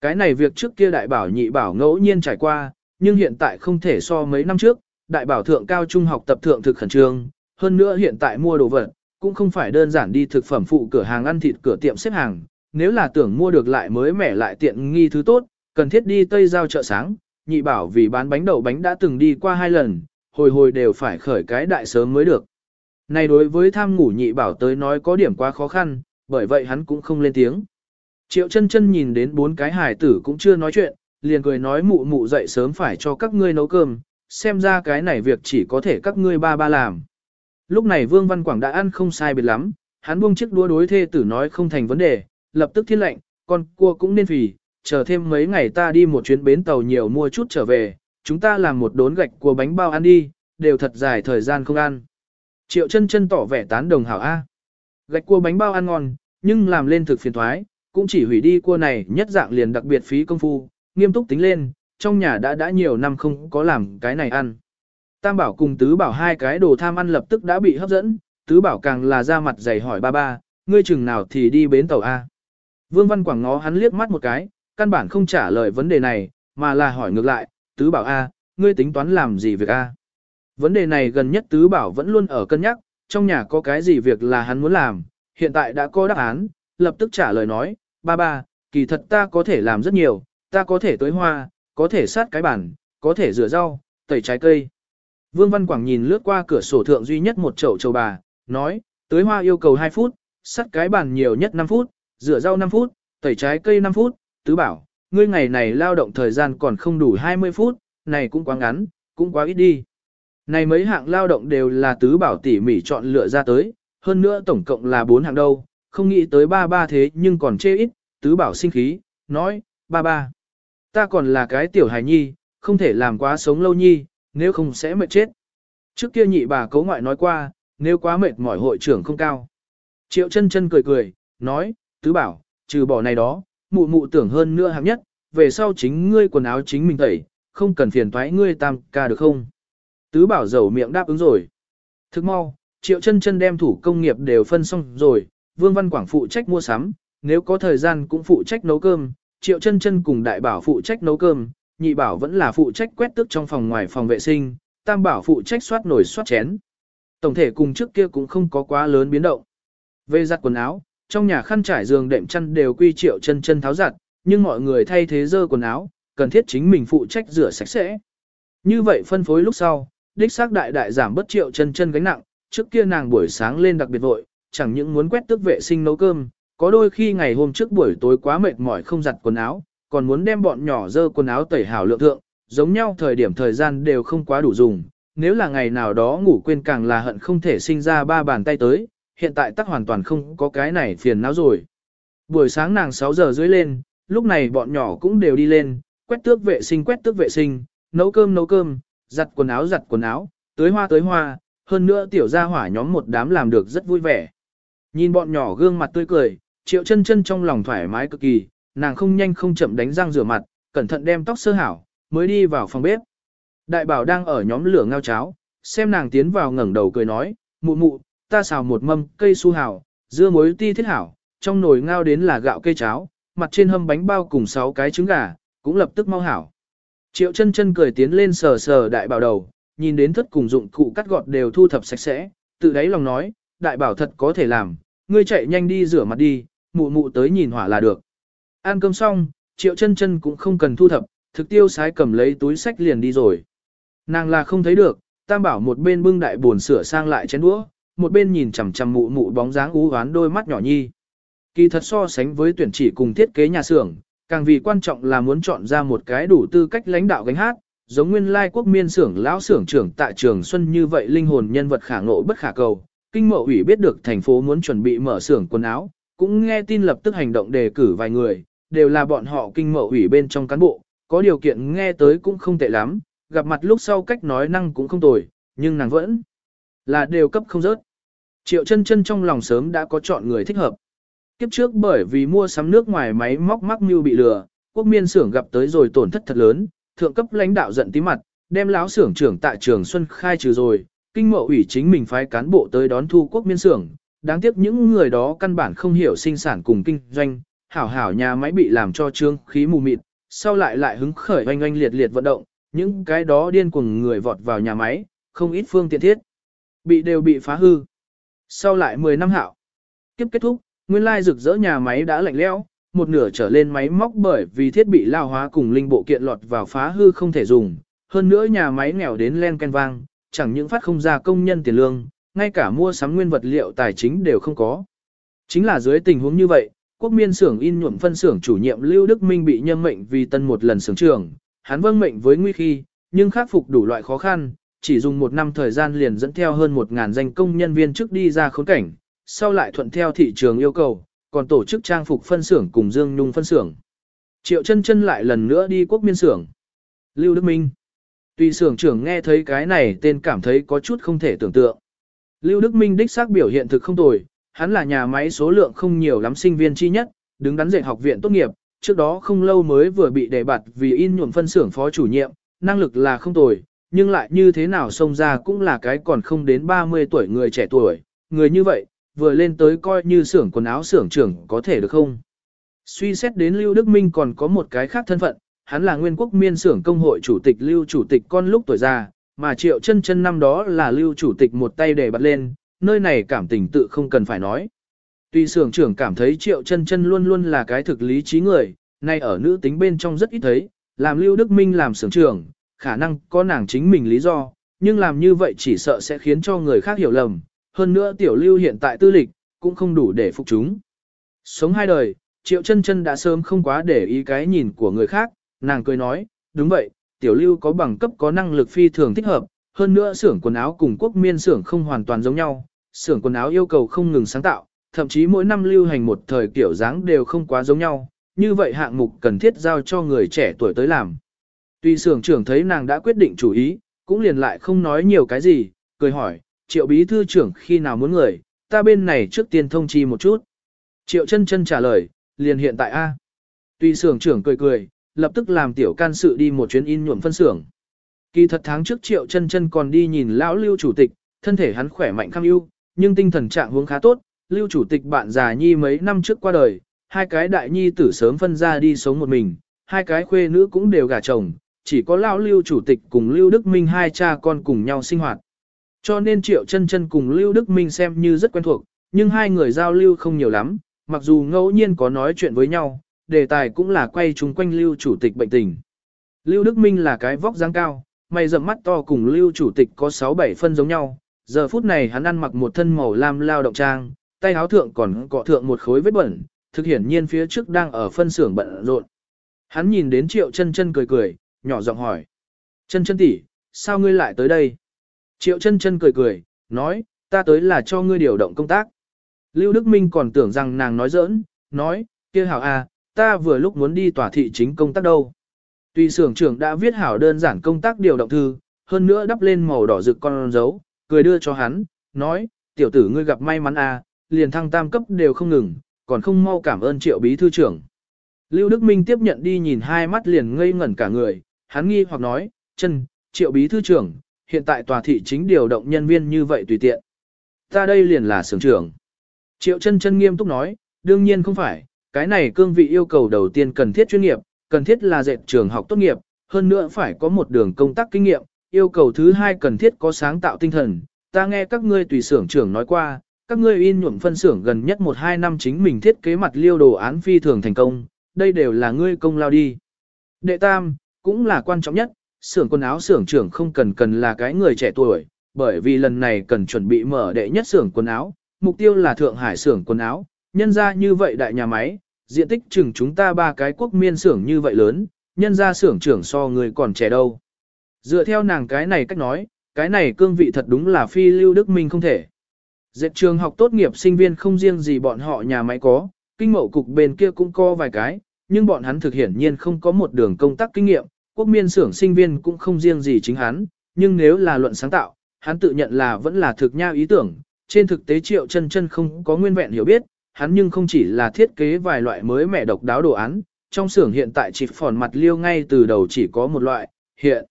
Cái này việc trước kia đại bảo nhị bảo ngẫu nhiên trải qua, nhưng hiện tại không thể so mấy năm trước, đại bảo thượng cao trung học tập thượng thực khẩn trương, hơn nữa hiện tại mua đồ vật, cũng không phải đơn giản đi thực phẩm phụ cửa hàng ăn thịt cửa tiệm xếp hàng, nếu là tưởng mua được lại mới mẻ lại tiện nghi thứ tốt, cần thiết đi Tây Giao chợ sáng, nhị bảo vì bán bánh đậu bánh đã từng đi qua hai lần, hồi hồi đều phải khởi cái đại sớm mới được. Này đối với tham ngủ nhị bảo tới nói có điểm quá khó khăn, bởi vậy hắn cũng không lên tiếng. Triệu chân chân nhìn đến bốn cái hải tử cũng chưa nói chuyện, liền cười nói mụ mụ dậy sớm phải cho các ngươi nấu cơm, xem ra cái này việc chỉ có thể các ngươi ba ba làm. Lúc này Vương Văn Quảng đã ăn không sai biệt lắm, hắn buông chiếc đua đối thê tử nói không thành vấn đề, lập tức thiên lệnh, con cua cũng nên phì, chờ thêm mấy ngày ta đi một chuyến bến tàu nhiều mua chút trở về, chúng ta làm một đốn gạch của bánh bao ăn đi, đều thật dài thời gian không ăn. Triệu chân chân tỏ vẻ tán đồng hảo A. Gạch cua bánh bao ăn ngon, nhưng làm lên thực phiền thoái, cũng chỉ hủy đi cua này nhất dạng liền đặc biệt phí công phu, nghiêm túc tính lên, trong nhà đã đã nhiều năm không có làm cái này ăn. Tam bảo cùng tứ bảo hai cái đồ tham ăn lập tức đã bị hấp dẫn, tứ bảo càng là ra mặt dày hỏi ba ba, ngươi chừng nào thì đi bến tàu A. Vương Văn Quảng ngó hắn liếc mắt một cái, căn bản không trả lời vấn đề này, mà là hỏi ngược lại, tứ bảo A, ngươi tính toán làm gì việc A. Vấn đề này gần nhất tứ bảo vẫn luôn ở cân nhắc, trong nhà có cái gì việc là hắn muốn làm, hiện tại đã có đáp án, lập tức trả lời nói, ba ba, kỳ thật ta có thể làm rất nhiều, ta có thể tưới hoa, có thể sát cái bản, có thể rửa rau, tẩy trái cây. Vương Văn Quảng nhìn lướt qua cửa sổ thượng duy nhất một chậu châu bà, nói, tưới hoa yêu cầu 2 phút, sắt cái bàn nhiều nhất 5 phút, rửa rau 5 phút, tẩy trái cây 5 phút, tứ bảo, ngươi ngày này lao động thời gian còn không đủ 20 phút, này cũng quá ngắn, cũng quá ít đi. Này mấy hạng lao động đều là tứ bảo tỉ mỉ chọn lựa ra tới, hơn nữa tổng cộng là 4 hạng đâu, không nghĩ tới ba ba thế nhưng còn chê ít, tứ bảo sinh khí, nói, ba ba. Ta còn là cái tiểu hài nhi, không thể làm quá sống lâu nhi, nếu không sẽ mệt chết. Trước kia nhị bà cấu ngoại nói qua, nếu quá mệt mỏi hội trưởng không cao. Triệu chân chân cười cười, nói, tứ bảo, trừ bỏ này đó, mụ mụ tưởng hơn nữa hạng nhất, về sau chính ngươi quần áo chính mình tẩy, không cần phiền thoái ngươi tam ca được không? Tứ bảo dầu miệng đáp ứng rồi. Thức mau, triệu chân chân đem thủ công nghiệp đều phân xong rồi, Vương Văn Quảng phụ trách mua sắm, nếu có thời gian cũng phụ trách nấu cơm, triệu chân chân cùng đại bảo phụ trách nấu cơm, nhị bảo vẫn là phụ trách quét tước trong phòng ngoài phòng vệ sinh, tam bảo phụ trách soát nồi soát chén. Tổng thể cùng trước kia cũng không có quá lớn biến động. Về giặt quần áo, trong nhà khăn trải giường đệm chăn đều quy triệu chân chân tháo giặt, nhưng mọi người thay thế dơ quần áo, cần thiết chính mình phụ trách rửa sạch sẽ. Như vậy phân phối lúc sau, đích xác đại đại giảm bất triệu chân chân gánh nặng, trước kia nàng buổi sáng lên đặc biệt vội, chẳng những muốn quét tước vệ sinh nấu cơm, có đôi khi ngày hôm trước buổi tối quá mệt mỏi không giặt quần áo, còn muốn đem bọn nhỏ dơ quần áo tẩy hảo lượng thượng, giống nhau thời điểm thời gian đều không quá đủ dùng, nếu là ngày nào đó ngủ quên càng là hận không thể sinh ra ba bàn tay tới, hiện tại tắc hoàn toàn không có cái này phiền não rồi. Buổi sáng nàng 6 giờ dưới lên, lúc này bọn nhỏ cũng đều đi lên, quét tước vệ sinh quét tước vệ sinh, nấu cơm nấu cơm, giặt quần áo giặt quần áo, tưới hoa tưới hoa, hơn nữa tiểu gia hỏa nhóm một đám làm được rất vui vẻ. Nhìn bọn nhỏ gương mặt tươi cười, triệu chân chân trong lòng thoải mái cực kỳ, nàng không nhanh không chậm đánh răng rửa mặt, cẩn thận đem tóc sơ hảo, mới đi vào phòng bếp. Đại bảo đang ở nhóm lửa ngao cháo, xem nàng tiến vào ngẩng đầu cười nói, mụ mụ, ta xào một mâm cây su hào, dưa muối ti thiết hảo, trong nồi ngao đến là gạo cây cháo, mặt trên hâm bánh bao cùng 6 cái trứng gà, cũng lập tức mau hảo. Triệu chân chân cười tiến lên sờ sờ đại bảo đầu, nhìn đến thất cùng dụng cụ cắt gọt đều thu thập sạch sẽ, tự đáy lòng nói, đại bảo thật có thể làm, ngươi chạy nhanh đi rửa mặt đi, mụ mụ tới nhìn hỏa là được. Ăn cơm xong, triệu chân chân cũng không cần thu thập, thực tiêu sái cầm lấy túi sách liền đi rồi. Nàng là không thấy được, tam bảo một bên bưng đại buồn sửa sang lại chén đũa, một bên nhìn chằm chằm mụ mụ bóng dáng ú oán đôi mắt nhỏ nhi. Kỳ thật so sánh với tuyển chỉ cùng thiết kế nhà xưởng, càng vì quan trọng là muốn chọn ra một cái đủ tư cách lãnh đạo gánh hát, giống nguyên lai quốc miên xưởng lão xưởng trưởng tại trường Xuân như vậy linh hồn nhân vật khả ngộ bất khả cầu. Kinh mậu ủy biết được thành phố muốn chuẩn bị mở xưởng quần áo, cũng nghe tin lập tức hành động đề cử vài người, đều là bọn họ kinh mậu ủy bên trong cán bộ, có điều kiện nghe tới cũng không tệ lắm, gặp mặt lúc sau cách nói năng cũng không tồi, nhưng nàng vẫn là đều cấp không rớt. Triệu chân chân trong lòng sớm đã có chọn người thích hợp. Kiếp trước bởi vì mua sắm nước ngoài máy móc mắc mưu bị lừa, quốc miên xưởng gặp tới rồi tổn thất thật lớn, thượng cấp lãnh đạo giận tí mặt, đem lão xưởng trưởng tại trường Xuân khai trừ rồi, kinh mậu ủy chính mình phái cán bộ tới đón thu quốc miên xưởng, đáng tiếc những người đó căn bản không hiểu sinh sản cùng kinh doanh, hảo hảo nhà máy bị làm cho trương khí mù mịt, sau lại lại hứng khởi oanh oanh liệt liệt vận động, những cái đó điên cuồng người vọt vào nhà máy, không ít phương tiện thiết. Bị đều bị phá hư. Sau lại 10 năm hạo, kiếp kết thúc, nguyên lai rực rỡ nhà máy đã lạnh lẽo, một nửa trở lên máy móc bởi vì thiết bị lao hóa cùng linh bộ kiện lọt vào phá hư không thể dùng, hơn nữa nhà máy nghèo đến len ken vang, chẳng những phát không ra công nhân tiền lương, ngay cả mua sắm nguyên vật liệu tài chính đều không có. Chính là dưới tình huống như vậy, quốc miên xưởng in nhuộm phân xưởng chủ nhiệm Lưu Đức Minh bị nhâm mệnh vì tân một lần xưởng trưởng, hắn vâng mệnh với nguy khi, nhưng khắc phục đủ loại khó khăn, chỉ dùng một năm thời gian liền dẫn theo hơn một ngàn danh công nhân viên trước đi ra khốn cảnh, sau lại thuận theo thị trường yêu cầu, còn tổ chức trang phục phân xưởng cùng Dương Nhung phân xưởng. Triệu chân chân lại lần nữa đi quốc miên xưởng. Lưu Đức Minh. Tùy xưởng trưởng nghe thấy cái này tên cảm thấy có chút không thể tưởng tượng. Lưu Đức Minh đích xác biểu hiện thực không tồi, hắn là nhà máy số lượng không nhiều lắm sinh viên chi nhất, đứng đắn dạy học viện tốt nghiệp, trước đó không lâu mới vừa bị đề bạt vì in nhuộm phân xưởng phó chủ nhiệm, năng lực là không tồi, nhưng lại như thế nào xông ra cũng là cái còn không đến 30 tuổi người trẻ tuổi, người như vậy, vừa lên tới coi như xưởng quần áo xưởng trưởng có thể được không? Suy xét đến Lưu Đức Minh còn có một cái khác thân phận, hắn là nguyên quốc miên xưởng công hội chủ tịch Lưu chủ tịch con lúc tuổi già, mà triệu chân chân năm đó là Lưu chủ tịch một tay để bắt lên, nơi này cảm tình tự không cần phải nói. Tuy xưởng trưởng cảm thấy triệu chân chân luôn luôn là cái thực lý trí người, nay ở nữ tính bên trong rất ít thấy, làm Lưu Đức Minh làm xưởng trưởng, khả năng có nàng chính mình lý do, nhưng làm như vậy chỉ sợ sẽ khiến cho người khác hiểu lầm, hơn nữa tiểu Lưu hiện tại tư lịch, cũng không đủ để phục chúng. Sống hai đời, triệu chân chân đã sớm không quá để ý cái nhìn của người khác, nàng cười nói, đúng vậy, tiểu Lưu có bằng cấp có năng lực phi thường thích hợp, hơn nữa xưởng quần áo cùng quốc miên xưởng không hoàn toàn giống nhau, xưởng quần áo yêu cầu không ngừng sáng tạo, thậm chí mỗi năm lưu hành một thời kiểu dáng đều không quá giống nhau, như vậy hạng mục cần thiết giao cho người trẻ tuổi tới làm. Tuy Sưởng trưởng thấy nàng đã quyết định chủ ý, cũng liền lại không nói nhiều cái gì, cười hỏi, triệu bí thư trưởng khi nào muốn người, ta bên này trước tiên thông chi một chút. Triệu chân chân trả lời, liền hiện tại A. Tuy Sưởng trưởng cười cười, lập tức làm tiểu can sự đi một chuyến in nhuộm phân xưởng. Kỳ thật tháng trước triệu chân chân còn đi nhìn lão lưu chủ tịch, thân thể hắn khỏe mạnh kham ưu, nhưng tinh thần trạng huống khá tốt, lưu chủ tịch bạn già nhi mấy năm trước qua đời, hai cái đại nhi tử sớm phân ra đi sống một mình, hai cái khuê nữ cũng đều gả chồng, chỉ có lão lưu chủ tịch cùng lưu Đức Minh hai cha con cùng nhau sinh hoạt. Cho nên triệu chân chân cùng lưu Đức Minh xem như rất quen thuộc, nhưng hai người giao lưu không nhiều lắm, mặc dù ngẫu nhiên có nói chuyện với nhau, đề tài cũng là quay chung quanh lưu chủ tịch bệnh tình. Lưu Đức Minh là cái vóc dáng cao, mày rậm mắt to cùng lưu chủ tịch có 6-7 phân giống nhau, giờ phút này hắn ăn mặc một thân màu lam lao động trang, tay áo thượng còn cọ thượng một khối vết bẩn, thực hiển nhiên phía trước đang ở phân xưởng bận rộn. Hắn nhìn đến Triệu Chân Chân cười cười, nhỏ giọng hỏi: "Chân Chân tỷ, sao ngươi lại tới đây?" Triệu Chân Chân cười cười, nói: "Ta tới là cho ngươi điều động công tác." Lưu Đức Minh còn tưởng rằng nàng nói giỡn, nói: "Kia hảo à, ta vừa lúc muốn đi tòa thị chính công tác đâu." Tuy xưởng trưởng đã viết hảo đơn giản công tác điều động thư, hơn nữa đắp lên màu đỏ rực con dấu, cười đưa cho hắn, nói: "Tiểu tử ngươi gặp may mắn à, liền thăng tam cấp đều không ngừng, còn không mau cảm ơn triệu bí thư trưởng. Lưu Đức Minh tiếp nhận đi nhìn hai mắt liền ngây ngẩn cả người, hắn nghi hoặc nói, chân, triệu bí thư trưởng, hiện tại tòa thị chính điều động nhân viên như vậy tùy tiện. Ta đây liền là sưởng trưởng. Triệu chân chân nghiêm túc nói, đương nhiên không phải, cái này cương vị yêu cầu đầu tiên cần thiết chuyên nghiệp, cần thiết là dệt trường học tốt nghiệp, hơn nữa phải có một đường công tác kinh nghiệm, yêu cầu thứ hai cần thiết có sáng tạo tinh thần. Ta nghe các ngươi tùy sưởng trưởng nói qua, các ngươi in nhuộm phân xưởng gần nhất 1-2 năm chính mình thiết kế mặt liêu đồ án phi thường thành công, đây đều là ngươi công lao đi. Đệ tam, cũng là quan trọng nhất, xưởng quần áo xưởng trưởng không cần cần là cái người trẻ tuổi, bởi vì lần này cần chuẩn bị mở đệ nhất xưởng quần áo, mục tiêu là Thượng Hải xưởng quần áo, nhân ra như vậy đại nhà máy, diện tích chừng chúng ta ba cái quốc miên xưởng như vậy lớn, nhân ra xưởng trưởng so người còn trẻ đâu. Dựa theo nàng cái này cách nói, cái này cương vị thật đúng là phi lưu đức minh không thể. Dệt trường học tốt nghiệp sinh viên không riêng gì bọn họ nhà máy có, kinh mậu cục bên kia cũng có vài cái, nhưng bọn hắn thực hiển nhiên không có một đường công tác kinh nghiệm, quốc miên xưởng sinh viên cũng không riêng gì chính hắn, nhưng nếu là luận sáng tạo, hắn tự nhận là vẫn là thực nha ý tưởng, trên thực tế triệu chân chân không có nguyên vẹn hiểu biết, hắn nhưng không chỉ là thiết kế vài loại mới mẻ độc đáo đồ án, trong xưởng hiện tại chỉ phòn mặt liêu ngay từ đầu chỉ có một loại, hiện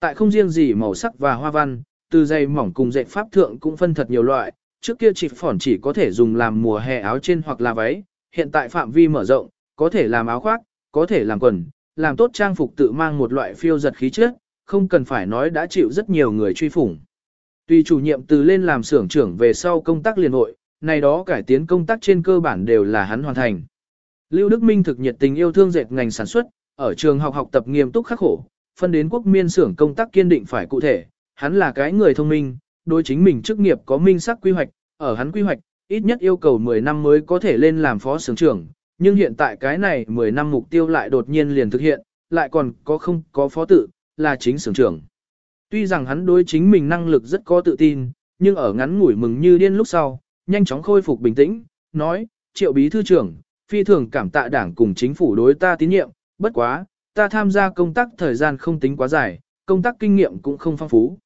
tại không riêng gì màu sắc và hoa văn, từ dây mỏng cùng dệt pháp thượng cũng phân thật nhiều loại, trước kia chỉ phỏn chỉ có thể dùng làm mùa hè áo trên hoặc là váy, hiện tại phạm vi mở rộng, có thể làm áo khoác, có thể làm quần, làm tốt trang phục tự mang một loại phiêu giật khí chất, không cần phải nói đã chịu rất nhiều người truy phủng. Tuy chủ nhiệm từ lên làm xưởng trưởng về sau công tác liền hội, này đó cải tiến công tác trên cơ bản đều là hắn hoàn thành. Lưu Đức Minh thực nhiệt tình yêu thương dệt ngành sản xuất, ở trường học học tập nghiêm túc khắc khổ, phân đến quốc miên xưởng công tác kiên định phải cụ thể, hắn là cái người thông minh, đối chính mình chức nghiệp có minh sắc quy hoạch, ở hắn quy hoạch, ít nhất yêu cầu 10 năm mới có thể lên làm phó xưởng trưởng, nhưng hiện tại cái này 10 năm mục tiêu lại đột nhiên liền thực hiện, lại còn có không có phó tự, là chính sưởng trưởng. Tuy rằng hắn đối chính mình năng lực rất có tự tin, nhưng ở ngắn ngủi mừng như điên lúc sau, nhanh chóng khôi phục bình tĩnh, nói, triệu bí thư trưởng, phi thường cảm tạ đảng cùng chính phủ đối ta tín nhiệm, bất quá, ta tham gia công tác thời gian không tính quá dài, công tác kinh nghiệm cũng không phong phú.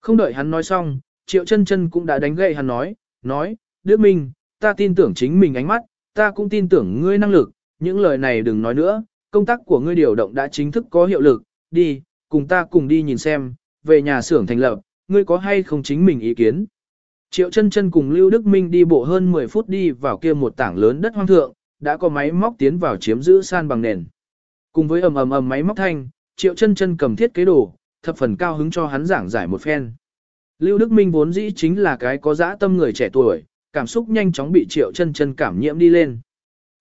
Không đợi hắn nói xong, Triệu chân chân cũng đã đánh gậy hắn nói, nói, Đức Minh, ta tin tưởng chính mình ánh mắt, ta cũng tin tưởng ngươi năng lực, những lời này đừng nói nữa, công tác của ngươi điều động đã chính thức có hiệu lực, đi, cùng ta cùng đi nhìn xem, về nhà xưởng thành lập, ngươi có hay không chính mình ý kiến. Triệu chân chân cùng Lưu Đức Minh đi bộ hơn 10 phút đi vào kia một tảng lớn đất hoang thượng, đã có máy móc tiến vào chiếm giữ san bằng nền. Cùng với ầm ầm ầm máy móc thanh, Triệu Chân Chân cầm thiết kế đồ, thập phần cao hứng cho hắn giảng giải một phen. Lưu Đức Minh vốn dĩ chính là cái có dã tâm người trẻ tuổi, cảm xúc nhanh chóng bị Triệu Chân Chân cảm nhiễm đi lên.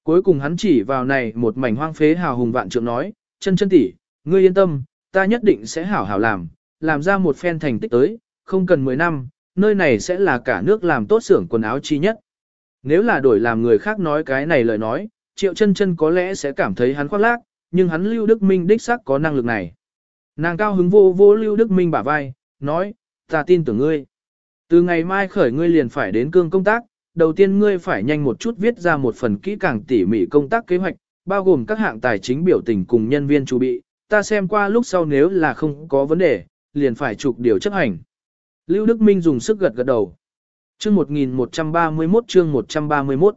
Cuối cùng hắn chỉ vào này một mảnh hoang phế hào hùng vạn trượng nói, "Chân Chân tỷ, ngươi yên tâm, ta nhất định sẽ hảo hảo làm, làm ra một phen thành tích tới, không cần 10 năm, nơi này sẽ là cả nước làm tốt xưởng quần áo chi nhất." Nếu là đổi làm người khác nói cái này lời nói, Triệu Chân Chân có lẽ sẽ cảm thấy hắn khoác lác, nhưng hắn Lưu Đức Minh đích xác có năng lực này. Nàng cao hứng vô vô Lưu Đức Minh bả vai, nói, ta tin tưởng ngươi. Từ ngày mai khởi ngươi liền phải đến cương công tác, đầu tiên ngươi phải nhanh một chút viết ra một phần kỹ càng tỉ mỉ công tác kế hoạch, bao gồm các hạng tài chính biểu tình cùng nhân viên chuẩn bị, ta xem qua lúc sau nếu là không có vấn đề, liền phải trục điều chấp hành. Lưu Đức Minh dùng sức gật gật đầu. Chương 1131 chương 131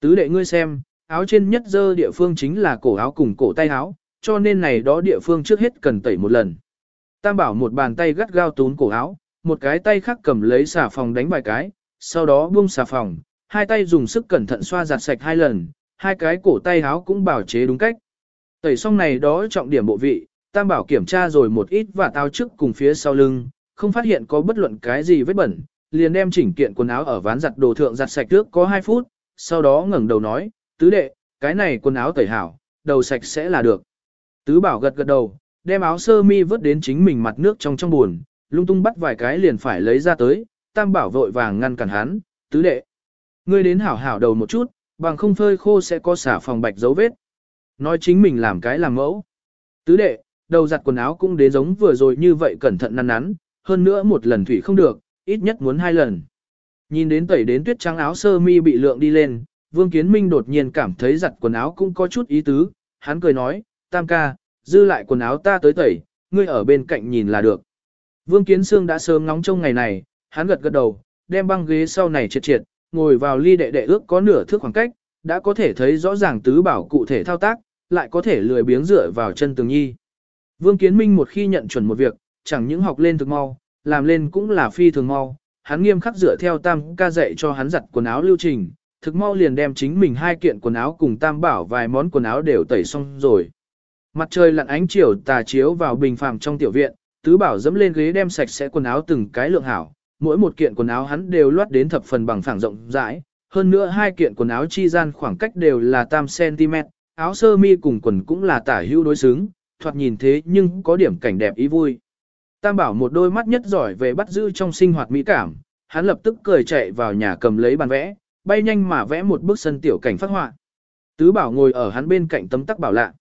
Tứ đệ ngươi xem, áo trên nhất dơ địa phương chính là cổ áo cùng cổ tay áo, cho nên này đó địa phương trước hết cần tẩy một lần. Tam bảo một bàn tay gắt gao tún cổ áo, một cái tay khác cầm lấy xà phòng đánh vài cái, sau đó buông xà phòng, hai tay dùng sức cẩn thận xoa giặt sạch hai lần, hai cái cổ tay áo cũng bảo chế đúng cách. Tẩy xong này đó trọng điểm bộ vị, Tam bảo kiểm tra rồi một ít và tao trước cùng phía sau lưng, không phát hiện có bất luận cái gì vết bẩn, liền đem chỉnh kiện quần áo ở ván giặt đồ thượng giặt sạch trước có 2 phút, sau đó ngẩng đầu nói, tứ đệ, cái này quần áo tẩy hảo, đầu sạch sẽ là được. Tứ bảo gật gật đầu, đem áo sơ mi vớt đến chính mình mặt nước trong trong buồn, lung tung bắt vài cái liền phải lấy ra tới, tam bảo vội vàng ngăn cản hắn, tứ đệ. Ngươi đến hảo hảo đầu một chút, bằng không phơi khô sẽ có xả phòng bạch dấu vết. Nói chính mình làm cái làm mẫu. Tứ đệ, đầu giặt quần áo cũng đến giống vừa rồi như vậy cẩn thận năn nắn, hơn nữa một lần thủy không được, ít nhất muốn hai lần. Nhìn đến tẩy đến tuyết trắng áo sơ mi bị lượng đi lên, Vương Kiến Minh đột nhiên cảm thấy giặt quần áo cũng có chút ý tứ, hắn cười nói, tam ca, dư lại quần áo ta tới tẩy, ngươi ở bên cạnh nhìn là được. Vương Kiến Sương đã sớm ngóng trông ngày này, hắn gật gật đầu, đem băng ghế sau này triệt triệt, ngồi vào ly đệ đệ ước có nửa thước khoảng cách, đã có thể thấy rõ ràng tứ bảo cụ thể thao tác, lại có thể lười biếng dựa vào chân tường nhi. Vương Kiến Minh một khi nhận chuẩn một việc, chẳng những học lên thực mau, làm lên cũng là phi thường mau, hắn nghiêm khắc dựa theo tam ca dạy cho hắn giặt quần áo lưu trình, thực mau liền đem chính mình hai kiện quần áo cùng tam bảo vài món quần áo đều tẩy xong rồi. Mặt trời lặn ánh chiều tà chiếu vào bình phàm trong tiểu viện, tứ bảo dẫm lên ghế đem sạch sẽ quần áo từng cái lượng hảo, mỗi một kiện quần áo hắn đều loát đến thập phần bằng phẳng rộng rãi, hơn nữa hai kiện quần áo chi gian khoảng cách đều là tam cm, áo sơ mi cùng quần cũng là tả hữu đối xứng, thoạt nhìn thế nhưng có điểm cảnh đẹp ý vui. Tam bảo một đôi mắt nhất giỏi về bắt giữ trong sinh hoạt mỹ cảm, hắn lập tức cười chạy vào nhà cầm lấy bàn vẽ, bay nhanh mà vẽ một bức sân tiểu cảnh phát họa. Tứ bảo ngồi ở hắn bên cạnh tấm tắc bảo lạ.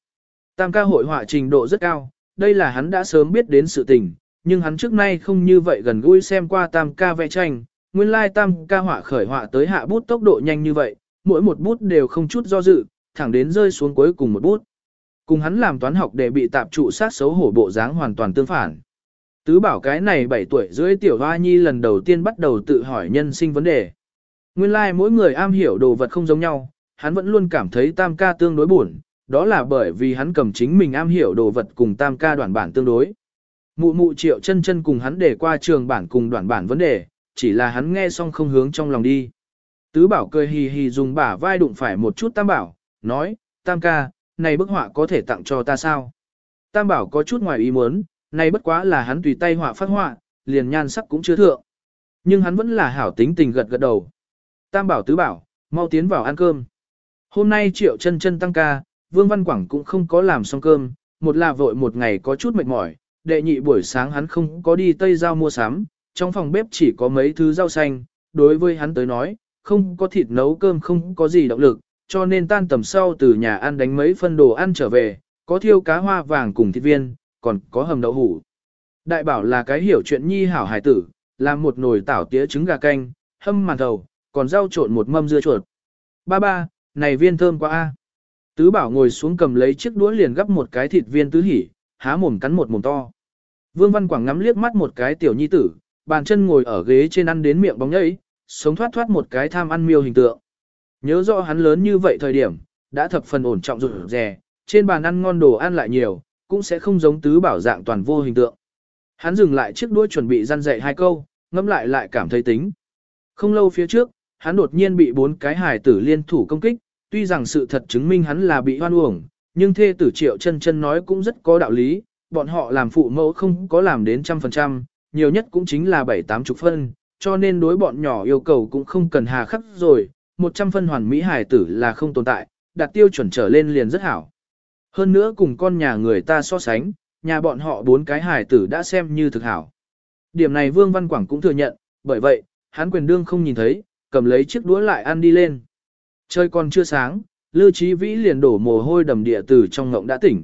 Tam ca hội họa trình độ rất cao, đây là hắn đã sớm biết đến sự tình, nhưng hắn trước nay không như vậy gần gũi xem qua tam ca vẽ tranh, nguyên lai tam ca họa khởi họa tới hạ bút tốc độ nhanh như vậy, mỗi một bút đều không chút do dự, thẳng đến rơi xuống cuối cùng một bút. Cùng hắn làm toán học để bị tạp trụ sát xấu hổ bộ dáng hoàn toàn tương phản. Tứ bảo cái này 7 tuổi dưới tiểu hoa nhi lần đầu tiên bắt đầu tự hỏi nhân sinh vấn đề. Nguyên lai like mỗi người am hiểu đồ vật không giống nhau, hắn vẫn luôn cảm thấy tam ca tương đối buồn, đó là bởi vì hắn cầm chính mình am hiểu đồ vật cùng tam ca đoạn bản tương đối. Mụ mụ triệu chân chân cùng hắn để qua trường bản cùng đoạn bản vấn đề, chỉ là hắn nghe xong không hướng trong lòng đi. Tứ bảo cười hì hì dùng bả vai đụng phải một chút tam bảo, nói, tam ca, này bức họa có thể tặng cho ta sao? Tam bảo có chút ngoài ý muốn, này bất quá là hắn tùy tay họa phát họa, liền nhan sắc cũng chưa thượng. Nhưng hắn vẫn là hảo tính tình gật gật đầu. Tam bảo tứ bảo, mau tiến vào ăn cơm. Hôm nay triệu chân chân tăng ca, Vương Văn Quảng cũng không có làm xong cơm, một là vội một ngày có chút mệt mỏi, đệ nhị buổi sáng hắn không có đi Tây Giao mua sắm, trong phòng bếp chỉ có mấy thứ rau xanh, đối với hắn tới nói, không có thịt nấu cơm không có gì động lực, cho nên tan tầm sau từ nhà ăn đánh mấy phân đồ ăn trở về, có thiêu cá hoa vàng cùng thịt viên, còn có hầm đậu hủ. Đại bảo là cái hiểu chuyện nhi hảo hải tử, làm một nồi tảo tía trứng gà canh, hâm màn thầu, còn rau trộn một mâm dưa chuột. Ba ba, này viên thơm quá a. Tứ bảo ngồi xuống cầm lấy chiếc đũa liền gắp một cái thịt viên tứ hỉ, há mồm cắn một mồm to. Vương Văn Quảng ngắm liếc mắt một cái tiểu nhi tử, bàn chân ngồi ở ghế trên ăn đến miệng bóng nhảy, sống thoát thoát một cái tham ăn miêu hình tượng. Nhớ rõ hắn lớn như vậy thời điểm, đã thập phần ổn trọng rụt rè, trên bàn ăn ngon đồ ăn lại nhiều, cũng sẽ không giống tứ bảo dạng toàn vô hình tượng. Hắn dừng lại chiếc đuôi chuẩn bị răn dạy hai câu, ngẫm lại lại cảm thấy tính. Không lâu phía trước, hắn đột nhiên bị bốn cái hài tử liên thủ công kích, tuy rằng sự thật chứng minh hắn là bị hoan uổng, nhưng thê tử triệu chân chân nói cũng rất có đạo lý, bọn họ làm phụ mẫu không có làm đến trăm phần trăm, nhiều nhất cũng chính là bảy tám chục phân, cho nên đối bọn nhỏ yêu cầu cũng không cần hà khắc rồi, một trăm phân hoàn mỹ hài tử là không tồn tại, đạt tiêu chuẩn trở lên liền rất hảo. Hơn nữa cùng con nhà người ta so sánh, nhà bọn họ bốn cái hài tử đã xem như thực hảo. Điểm này Vương Văn Quảng cũng thừa nhận, bởi vậy, hắn quyền đương không nhìn thấy, cầm lấy chiếc đũa lại ăn đi lên. Trời còn chưa sáng, Lưu Chí Vĩ liền đổ mồ hôi đầm địa từ trong ngộng đã tỉnh.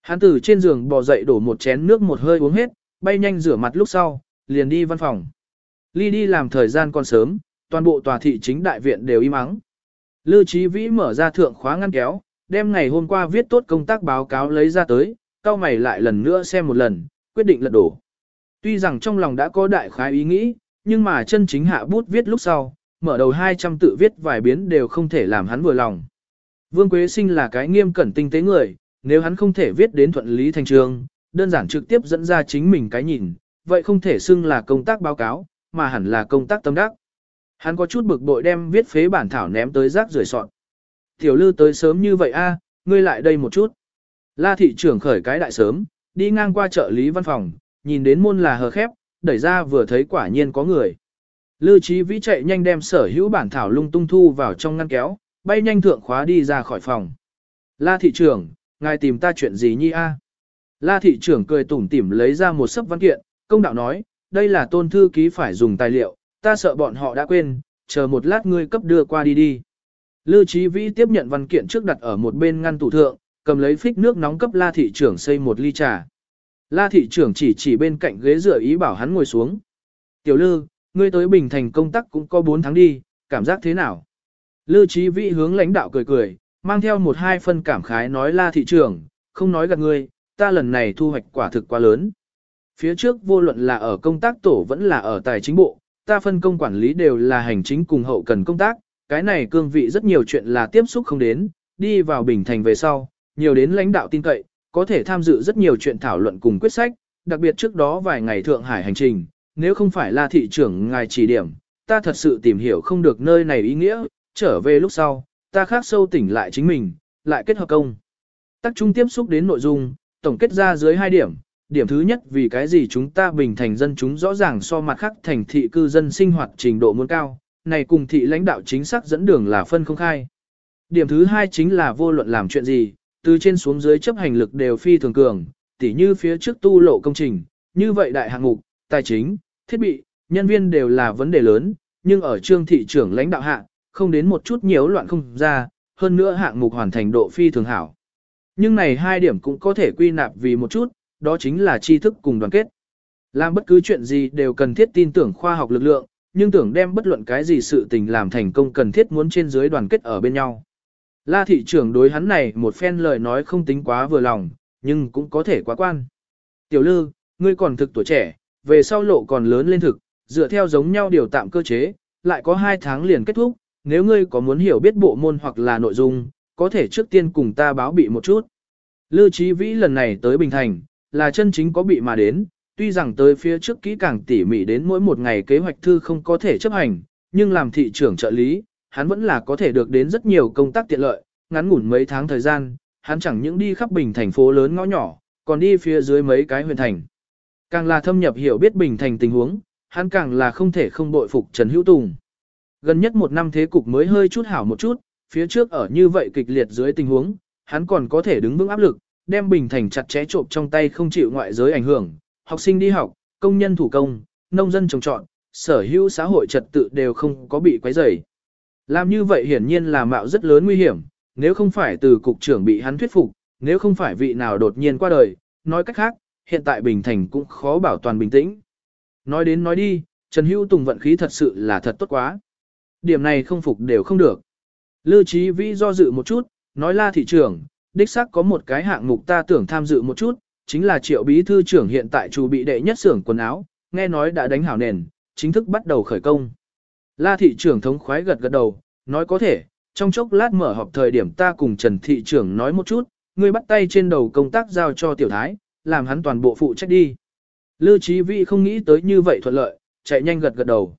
Hắn từ trên giường bò dậy đổ một chén nước một hơi uống hết, bay nhanh rửa mặt lúc sau, liền đi văn phòng. Ly đi làm thời gian còn sớm, toàn bộ tòa thị chính đại viện đều im ắng. Lưu Chí Vĩ mở ra thượng khóa ngăn kéo, đem ngày hôm qua viết tốt công tác báo cáo lấy ra tới, cao mày lại lần nữa xem một lần, quyết định lật đổ. Tuy rằng trong lòng đã có đại khái ý nghĩ, nhưng mà chân chính hạ bút viết lúc sau, mở đầu 200 tự viết vài biến đều không thể làm hắn vừa lòng. Vương Quế Sinh là cái nghiêm cẩn tinh tế người, nếu hắn không thể viết đến thuận lý thành trường, đơn giản trực tiếp dẫn ra chính mình cái nhìn, vậy không thể xưng là công tác báo cáo, mà hẳn là công tác tâm đắc. Hắn có chút bực bội đem viết phế bản thảo ném tới rác rưởi soạn. Tiểu lư tới sớm như vậy a, ngươi lại đây một chút. La thị trưởng khởi cái đại sớm, đi ngang qua chợ lý văn phòng, nhìn đến môn là hờ khép, đẩy ra vừa thấy quả nhiên có người. Lưu Chí Vĩ chạy nhanh đem sở hữu bản thảo lung tung thu vào trong ngăn kéo, bay nhanh thượng khóa đi ra khỏi phòng. La thị trưởng, ngài tìm ta chuyện gì nhi a? À? La thị trưởng cười tủm tỉm lấy ra một sấp văn kiện, công đạo nói, đây là tôn thư ký phải dùng tài liệu, ta sợ bọn họ đã quên, chờ một lát ngươi cấp đưa qua đi đi. Lưu Chí Vĩ tiếp nhận văn kiện trước đặt ở một bên ngăn tủ thượng, cầm lấy phích nước nóng cấp La thị trưởng xây một ly trà. La thị trưởng chỉ chỉ bên cạnh ghế dựa ý bảo hắn ngồi xuống. Tiểu Lư, ngươi tới Bình Thành công tác cũng có 4 tháng đi, cảm giác thế nào? Lư Chí Vĩ hướng lãnh đạo cười cười, mang theo một hai phân cảm khái nói La thị trưởng, không nói gạt ngươi, ta lần này thu hoạch quả thực quá lớn. Phía trước vô luận là ở công tác tổ vẫn là ở tài chính bộ, ta phân công quản lý đều là hành chính cùng hậu cần công tác, cái này cương vị rất nhiều chuyện là tiếp xúc không đến, đi vào Bình Thành về sau, nhiều đến lãnh đạo tin cậy, có thể tham dự rất nhiều chuyện thảo luận cùng quyết sách, đặc biệt trước đó vài ngày Thượng Hải hành trình, nếu không phải là thị trưởng ngài chỉ điểm, ta thật sự tìm hiểu không được nơi này ý nghĩa, trở về lúc sau, ta khác sâu tỉnh lại chính mình, lại kết hợp công. Tác trung tiếp xúc đến nội dung, tổng kết ra dưới hai điểm, điểm thứ nhất vì cái gì chúng ta bình thành dân chúng rõ ràng so mặt khác thành thị cư dân sinh hoạt trình độ muốn cao, này cùng thị lãnh đạo chính xác dẫn đường là phân không khai. Điểm thứ hai chính là vô luận làm chuyện gì, từ trên xuống dưới chấp hành lực đều phi thường cường, tỉ như phía trước tu lộ công trình, như vậy đại hạng mục, tài chính, thiết bị, nhân viên đều là vấn đề lớn, nhưng ở trương thị trưởng lãnh đạo hạ, không đến một chút nhiễu loạn không ra, hơn nữa hạng mục hoàn thành độ phi thường hảo. Nhưng này hai điểm cũng có thể quy nạp vì một chút, đó chính là tri thức cùng đoàn kết. Làm bất cứ chuyện gì đều cần thiết tin tưởng khoa học lực lượng, nhưng tưởng đem bất luận cái gì sự tình làm thành công cần thiết muốn trên dưới đoàn kết ở bên nhau. La thị trưởng đối hắn này một phen lời nói không tính quá vừa lòng, nhưng cũng có thể quá quan. Tiểu lư, ngươi còn thực tuổi trẻ, về sau lộ còn lớn lên thực, dựa theo giống nhau điều tạm cơ chế, lại có hai tháng liền kết thúc, nếu ngươi có muốn hiểu biết bộ môn hoặc là nội dung, có thể trước tiên cùng ta báo bị một chút. Lưu Chí Vĩ lần này tới Bình Thành, là chân chính có bị mà đến, tuy rằng tới phía trước kỹ càng tỉ mỉ đến mỗi một ngày kế hoạch thư không có thể chấp hành, nhưng làm thị trưởng trợ lý, hắn vẫn là có thể được đến rất nhiều công tác tiện lợi, ngắn ngủn mấy tháng thời gian, hắn chẳng những đi khắp Bình thành phố lớn ngõ nhỏ, còn đi phía dưới mấy cái huyện thành. Càng là thâm nhập hiểu biết Bình thành tình huống, hắn càng là không thể không bội phục Trần Hữu Tùng. Gần nhất một năm thế cục mới hơi chút hảo một chút, phía trước ở như vậy kịch liệt dưới tình huống, hắn còn có thể đứng vững áp lực, đem Bình Thành chặt chẽ trộm trong tay không chịu ngoại giới ảnh hưởng, học sinh đi học, công nhân thủ công, nông dân trồng trọt, sở hữu xã hội trật tự đều không có bị quấy rầy. Làm như vậy hiển nhiên là mạo rất lớn nguy hiểm, nếu không phải từ cục trưởng bị hắn thuyết phục, nếu không phải vị nào đột nhiên qua đời, nói cách khác, hiện tại Bình Thành cũng khó bảo toàn bình tĩnh. Nói đến nói đi, Trần Hữu Tùng vận khí thật sự là thật tốt quá. Điểm này không phục đều không được. Lư Chí Vĩ do dự một chút, nói la thị trưởng, đích xác có một cái hạng mục ta tưởng tham dự một chút, chính là triệu bí thư trưởng hiện tại chủ bị đệ nhất xưởng quần áo, nghe nói đã đánh hảo nền, chính thức bắt đầu khởi công. La thị trưởng thống khoái gật gật đầu, nói có thể, trong chốc lát mở họp thời điểm ta cùng Trần thị trưởng nói một chút, ngươi bắt tay trên đầu công tác giao cho tiểu thái, làm hắn toàn bộ phụ trách đi. Lưu Chí Vĩ không nghĩ tới như vậy thuận lợi, chạy nhanh gật gật đầu.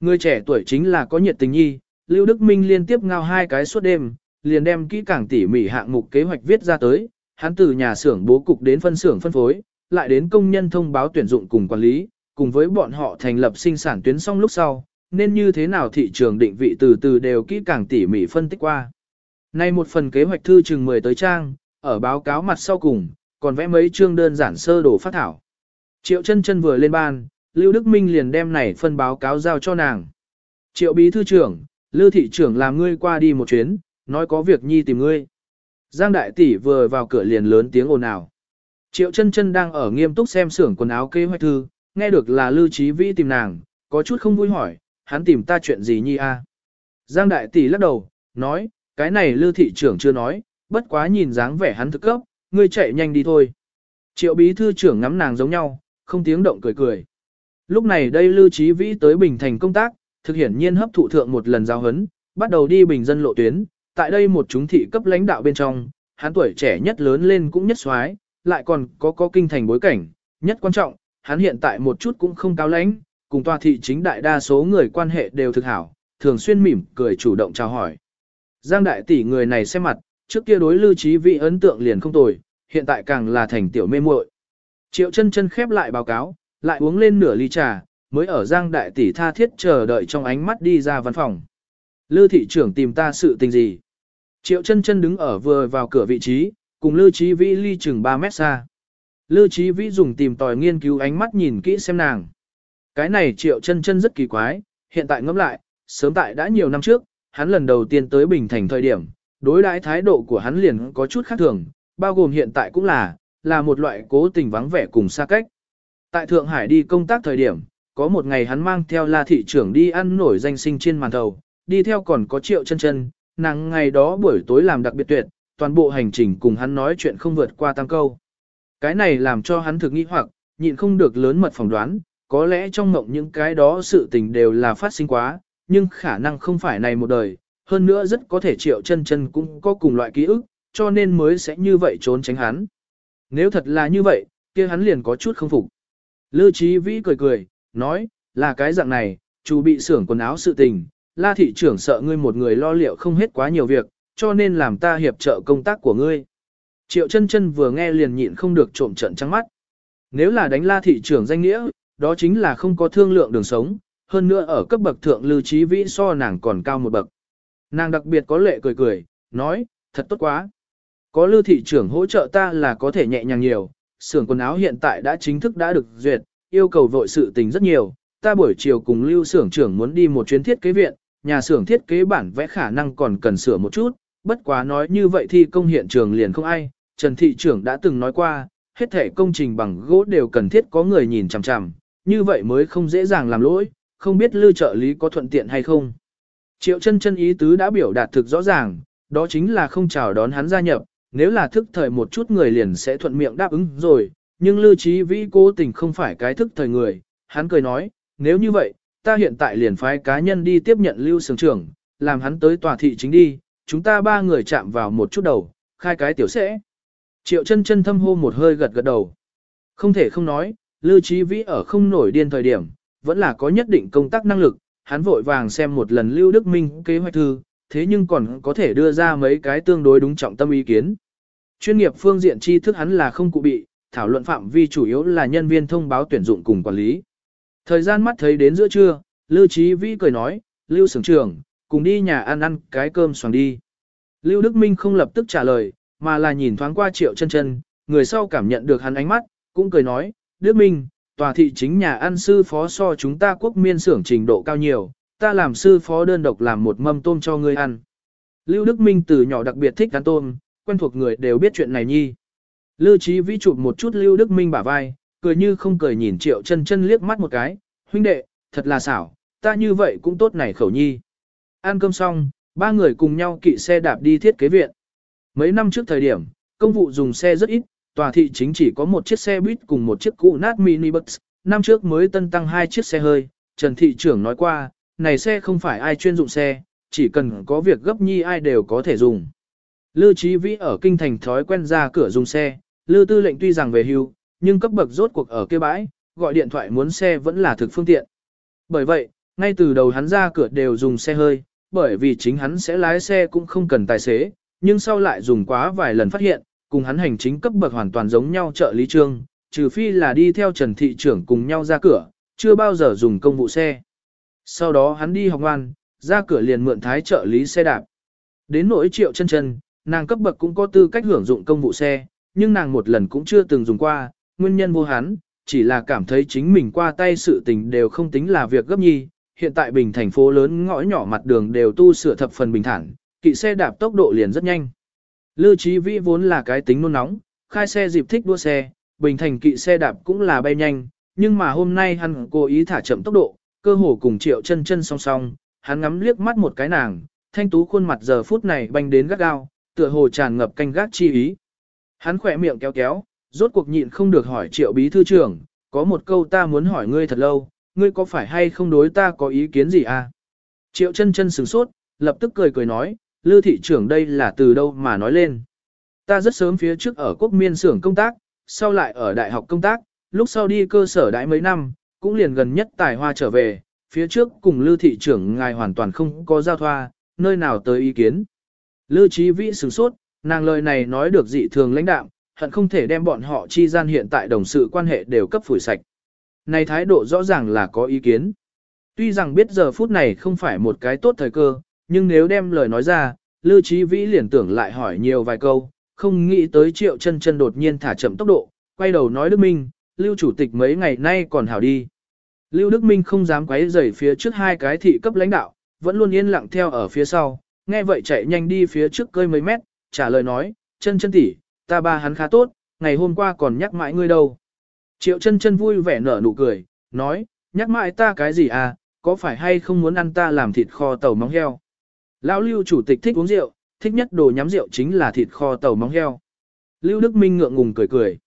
Người trẻ tuổi chính là có nhiệt tình nhi, Lưu Đức Minh liên tiếp ngao hai cái suốt đêm, liền đem kỹ càng tỉ mỉ hạng mục kế hoạch viết ra tới, hắn từ nhà xưởng bố cục đến phân xưởng phân phối, lại đến công nhân thông báo tuyển dụng cùng quản lý, cùng với bọn họ thành lập sinh sản tuyến xong lúc sau, nên như thế nào thị trường định vị từ từ đều kỹ càng tỉ mỉ phân tích qua. Nay một phần kế hoạch thư chừng 10 tới trang, ở báo cáo mặt sau cùng, còn vẽ mấy chương đơn giản sơ đồ phát thảo. Triệu chân chân vừa lên ban, Lưu Đức Minh liền đem này phân báo cáo giao cho nàng. Triệu bí thư trưởng, Lưu thị trưởng làm ngươi qua đi một chuyến, nói có việc nhi tìm ngươi. Giang đại tỷ vừa vào cửa liền lớn tiếng ồn ào. Triệu chân chân đang ở nghiêm túc xem xưởng quần áo kế hoạch thư, nghe được là Lưu Chí Vĩ tìm nàng, có chút không vui hỏi, hắn tìm ta chuyện gì nhi a? Giang đại tỷ lắc đầu, nói, cái này Lưu thị trưởng chưa nói, bất quá nhìn dáng vẻ hắn thực cấp, ngươi chạy nhanh đi thôi. Triệu bí thư trưởng ngắm nàng giống nhau, không tiếng động cười cười. Lúc này đây Lưu Chí Vĩ tới Bình Thành công tác, thực hiện nhiên hấp thụ thượng một lần giao hấn, bắt đầu đi bình dân lộ tuyến, tại đây một chúng thị cấp lãnh đạo bên trong, hắn tuổi trẻ nhất lớn lên cũng nhất xoái, lại còn có có kinh thành bối cảnh, nhất quan trọng, hắn hiện tại một chút cũng không cao lãnh, cùng tòa thị chính đại đa số người quan hệ đều thực hảo, thường xuyên mỉm cười chủ động chào hỏi. Giang đại tỷ người này xem mặt, trước kia đối lưu trí vị ấn tượng liền không tồi, hiện tại càng là thành tiểu mê muội. Triệu chân chân khép lại báo cáo, lại uống lên nửa ly trà, mới ở Giang đại tỷ tha thiết chờ đợi trong ánh mắt đi ra văn phòng. Lưu thị trưởng tìm ta sự tình gì? Triệu chân chân đứng ở vừa vào cửa vị trí, cùng Lưu Chí Vĩ ly chừng 3 mét xa. Lưu Chí Vĩ dùng tìm tòi nghiên cứu ánh mắt nhìn kỹ xem nàng. Cái này Triệu chân chân rất kỳ quái, hiện tại ngẫm lại, sớm tại đã nhiều năm trước, hắn lần đầu tiên tới Bình Thành thời điểm, đối đãi thái độ của hắn liền có chút khác thường, bao gồm hiện tại cũng là, là một loại cố tình vắng vẻ cùng xa cách. Tại Thượng Hải đi công tác thời điểm, có một ngày hắn mang theo La thị trưởng đi ăn nổi danh sinh trên màn thầu, đi theo còn có Triệu chân chân, nàng ngày đó buổi tối làm đặc biệt tuyệt, toàn bộ hành trình cùng hắn nói chuyện không vượt qua tam câu. Cái này làm cho hắn thực nghi hoặc, nhịn không được lớn mật phỏng đoán, có lẽ trong mộng những cái đó sự tình đều là phát sinh quá, nhưng khả năng không phải này một đời, hơn nữa rất có thể triệu chân chân cũng có cùng loại ký ức, cho nên mới sẽ như vậy trốn tránh hắn. Nếu thật là như vậy, kia hắn liền có chút không phục. lưu Chí Vĩ cười cười, nói, là cái dạng này, chủ bị xưởng quần áo sự tình, la thị trưởng sợ ngươi một người lo liệu không hết quá nhiều việc, cho nên làm ta hiệp trợ công tác của ngươi. Triệu chân chân vừa nghe liền nhịn không được trộm trận trắng mắt. Nếu là đánh la thị trưởng danh nghĩa, đó chính là không có thương lượng đường sống, hơn nữa ở cấp bậc thượng lưu trí vĩ so nàng còn cao một bậc. Nàng đặc biệt có lệ cười cười, nói, thật tốt quá. Có lưu thị trưởng hỗ trợ ta là có thể nhẹ nhàng nhiều, xưởng quần áo hiện tại đã chính thức đã được duyệt, yêu cầu vội sự tình rất nhiều. Ta buổi chiều cùng lưu xưởng trưởng muốn đi một chuyến thiết kế viện, nhà xưởng thiết kế bản vẽ khả năng còn cần sửa một chút, bất quá nói như vậy thì công hiện trường liền không ai, Trần Thị trưởng đã từng nói qua, hết thể công trình bằng gỗ đều cần thiết có người nhìn chằm chằm, như vậy mới không dễ dàng làm lỗi, không biết lưu trợ lý có thuận tiện hay không. Triệu chân chân ý tứ đã biểu đạt thực rõ ràng, đó chính là không chào đón hắn gia nhập, nếu là thức thời một chút người liền sẽ thuận miệng đáp ứng rồi, nhưng lưu trí vĩ cố tình không phải cái thức thời người, hắn cười nói, nếu như vậy, ta hiện tại liền phái cá nhân đi tiếp nhận lưu sưởng trưởng, làm hắn tới tòa thị chính đi, chúng ta ba người chạm vào một chút đầu, khai cái tiểu sẽ. Triệu chân chân thâm hô một hơi gật gật đầu. Không thể không nói, Lưu Chí Vĩ ở không nổi điên thời điểm, vẫn là có nhất định công tác năng lực, hắn vội vàng xem một lần Lưu Đức Minh kế hoạch thư, thế nhưng còn có thể đưa ra mấy cái tương đối đúng trọng tâm ý kiến. Chuyên nghiệp phương diện tri thức hắn là không cụ bị, thảo luận phạm vi chủ yếu là nhân viên thông báo tuyển dụng cùng quản lý. Thời gian mắt thấy đến giữa trưa, Lưu Chí Vĩ cười nói, Lưu Sưởng trưởng, cùng đi nhà ăn ăn cái cơm xoàng đi. Lưu Đức Minh không lập tức trả lời, mà là nhìn thoáng qua triệu chân chân, người sau cảm nhận được hắn ánh mắt, cũng cười nói, Đức Minh, tòa thị chính nhà ăn sư phó so chúng ta quốc miên xưởng trình độ cao nhiều, ta làm sư phó đơn độc làm một mâm tôm cho ngươi ăn. Lưu Đức Minh từ nhỏ đặc biệt thích ăn tôm, quen thuộc người đều biết chuyện này nhi. Lưu Chí Vĩ chụp một chút Lưu Đức Minh bả vai, cười như không cười nhìn triệu chân chân liếc mắt một cái, huynh đệ, thật là xảo, ta như vậy cũng tốt này khẩu nhi. Ăn cơm xong, ba người cùng nhau kỵ xe đạp đi thiết kế viện. Mấy năm trước thời điểm, công vụ dùng xe rất ít, tòa thị chính chỉ có một chiếc xe buýt cùng một chiếc cũ nát mini bus. Năm trước mới tân tăng hai chiếc xe hơi, Trần Thị trưởng nói qua, này xe không phải ai chuyên dụng xe, chỉ cần có việc gấp nhi ai đều có thể dùng. Lư Chí Vĩ ở kinh thành thói quen ra cửa dùng xe, Lư Tư lệnh tuy rằng về hưu, nhưng cấp bậc rốt cuộc ở kia bãi, gọi điện thoại muốn xe vẫn là thực phương tiện. Bởi vậy, ngay từ đầu hắn ra cửa đều dùng xe hơi, bởi vì chính hắn sẽ lái xe cũng không cần tài xế, nhưng sau lại dùng quá vài lần phát hiện, cùng hắn hành chính cấp bậc hoàn toàn giống nhau trợ lý trương, trừ phi là đi theo Trần Thị trưởng cùng nhau ra cửa, chưa bao giờ dùng công vụ xe. Sau đó hắn đi học ngoan, ra cửa liền mượn thái trợ lý xe đạp. Đến nỗi triệu chân chân, nàng cấp bậc cũng có tư cách hưởng dụng công vụ xe, nhưng nàng một lần cũng chưa từng dùng qua, nguyên nhân vô hắn, chỉ là cảm thấy chính mình qua tay sự tình đều không tính là việc gấp nhi. Hiện tại bình thành phố lớn ngõ nhỏ mặt đường đều tu sửa thập phần bình thản, kỵ xe đạp tốc độ liền rất nhanh. Lưu Chí Vĩ vốn là cái tính nôn nóng, khai xe dịp thích đua xe, bình thành kỵ xe đạp cũng là bay nhanh, nhưng mà hôm nay hắn cố ý thả chậm tốc độ, cơ hồ cùng triệu chân chân song song, hắn ngắm liếc mắt một cái nàng, thanh tú khuôn mặt giờ phút này banh đến gắt gao, tựa hồ tràn ngập canh gác chi ý. Hắn khỏe miệng kéo kéo, rốt cuộc nhịn không được hỏi triệu bí thư trưởng, có một câu ta muốn hỏi ngươi thật lâu, ngươi có phải hay không đối ta có ý kiến gì à? Triệu chân chân sửng sốt, lập tức cười cười nói, Lư thị trưởng đây là từ đâu mà nói lên. Ta rất sớm phía trước ở quốc miên xưởng công tác, sau lại ở đại học công tác, lúc sau đi cơ sở đại mấy năm, cũng liền gần nhất tài hoa trở về, phía trước cùng Lư thị trưởng ngài hoàn toàn không có giao thoa, nơi nào tới ý kiến. Lư trí vĩ sửng sốt, nàng lời này nói được dị thường lãnh đạm, hận không thể đem bọn họ chi gian hiện tại đồng sự quan hệ đều cấp phủi sạch. Này thái độ rõ ràng là có ý kiến. Tuy rằng biết giờ phút này không phải một cái tốt thời cơ, nhưng nếu đem lời nói ra, Lưu Chí Vĩ liền tưởng lại hỏi nhiều vài câu, không nghĩ tới triệu chân chân đột nhiên thả chậm tốc độ, quay đầu nói Đức Minh, Lưu Chủ tịch mấy ngày nay còn hảo đi. Lưu Đức Minh không dám quấy rầy phía trước hai cái thị cấp lãnh đạo, vẫn luôn yên lặng theo ở phía sau, nghe vậy chạy nhanh đi phía trước cơi mấy mét, trả lời nói, chân chân tỷ, ta ba hắn khá tốt, ngày hôm qua còn nhắc mãi ngươi đâu. Triệu chân chân vui vẻ nở nụ cười, nói, nhắc mãi ta cái gì à, có phải hay không muốn ăn ta làm thịt kho tàu móng heo. Lão Lưu chủ tịch thích uống rượu, thích nhất đồ nhắm rượu chính là thịt kho tàu móng heo. Lưu Đức Minh ngượng ngùng cười cười.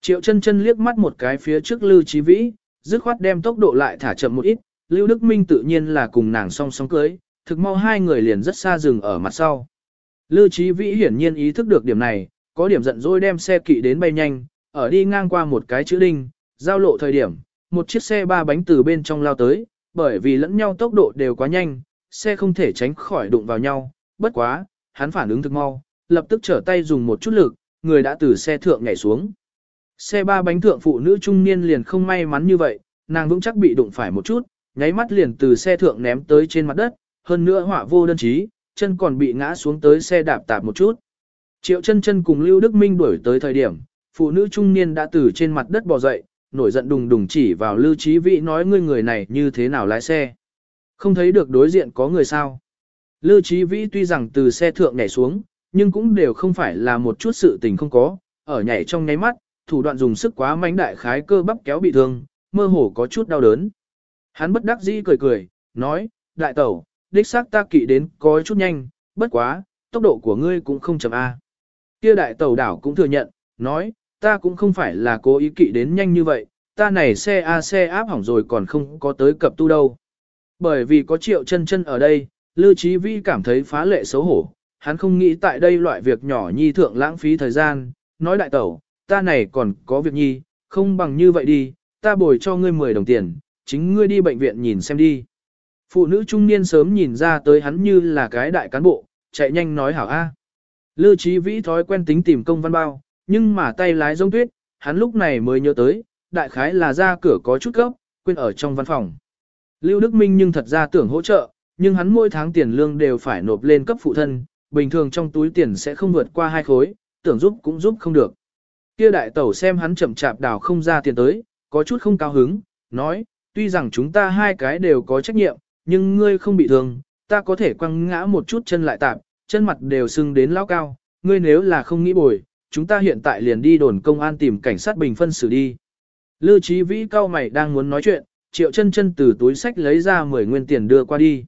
Triệu chân chân liếc mắt một cái phía trước Lưu Chí Vĩ, dứt khoát đem tốc độ lại thả chậm một ít, Lưu Đức Minh tự nhiên là cùng nàng song song cưới, thực mau hai người liền rất xa dừng ở mặt sau. Lưu Chí Vĩ hiển nhiên ý thức được điểm này, có điểm giận dỗi đem xe kỵ đến bay nhanh, ở đi ngang qua một cái chữ đinh, giao lộ thời điểm, một chiếc xe ba bánh từ bên trong lao tới, bởi vì lẫn nhau tốc độ đều quá nhanh, xe không thể tránh khỏi đụng vào nhau, bất quá, hắn phản ứng thực mau, lập tức trở tay dùng một chút lực, người đã từ xe thượng nhảy xuống. Xe ba bánh thượng phụ nữ trung niên liền không may mắn như vậy, nàng vững chắc bị đụng phải một chút, nháy mắt liền từ xe thượng ném tới trên mặt đất, hơn nữa họa vô đơn chí, chân còn bị ngã xuống tới xe đạp tạp một chút. Triệu chân chân cùng Lưu Đức Minh đuổi tới thời điểm, phụ nữ trung niên đã từ trên mặt đất bò dậy, nổi giận đùng đùng chỉ vào Lưu Chí Vĩ nói ngươi người này như thế nào lái xe. Không thấy được đối diện có người sao. Lưu Chí Vĩ tuy rằng từ xe thượng nhảy xuống, nhưng cũng đều không phải là một chút sự tình không có, ở nhảy trong nháy mắt, thủ đoạn dùng sức quá mạnh đại khái cơ bắp kéo bị thương, mơ hồ có chút đau đớn. Hắn bất đắc dĩ cười cười, nói, đại tẩu, đích xác ta kỵ đến có chút nhanh, bất quá, tốc độ của ngươi cũng không chậm A. Kia đại tẩu đảo cũng thừa nhận, nói, ta cũng không phải là cố ý kỵ đến nhanh như vậy, ta này xe A xe áp hỏng rồi còn không có tới cập tu đâu. Bởi vì có triệu chân chân ở đây, Lưu Chí Vi cảm thấy phá lệ xấu hổ, hắn không nghĩ tại đây loại việc nhỏ nhi thượng lãng phí thời gian, nói đại tẩu, ta này còn có việc nhi, không bằng như vậy đi, ta bồi cho ngươi 10 đồng tiền, chính ngươi đi bệnh viện nhìn xem đi. Phụ nữ trung niên sớm nhìn ra tới hắn như là cái đại cán bộ, chạy nhanh nói hảo A. Lưu Chí Vĩ thói quen tính tìm công văn bao, nhưng mà tay lái giống tuyết, hắn lúc này mới nhớ tới, đại khái là ra cửa có chút gấp, quên ở trong văn phòng. Lưu Đức Minh nhưng thật ra tưởng hỗ trợ, nhưng hắn mỗi tháng tiền lương đều phải nộp lên cấp phụ thân, bình thường trong túi tiền sẽ không vượt qua hai khối, tưởng giúp cũng giúp không được. Kia đại tẩu xem hắn chậm chạp đào không ra tiền tới, có chút không cao hứng, nói, tuy rằng chúng ta hai cái đều có trách nhiệm, nhưng ngươi không bị thương, ta có thể quăng ngã một chút chân lại tạm, chân mặt đều sưng đến lao cao, ngươi nếu là không nghĩ bồi, chúng ta hiện tại liền đi đồn công an tìm cảnh sát bình phân xử đi. Lưu Chí Vĩ cao mày đang muốn nói chuyện, triệu chân chân từ túi sách lấy ra 10 nguyên tiền đưa qua đi.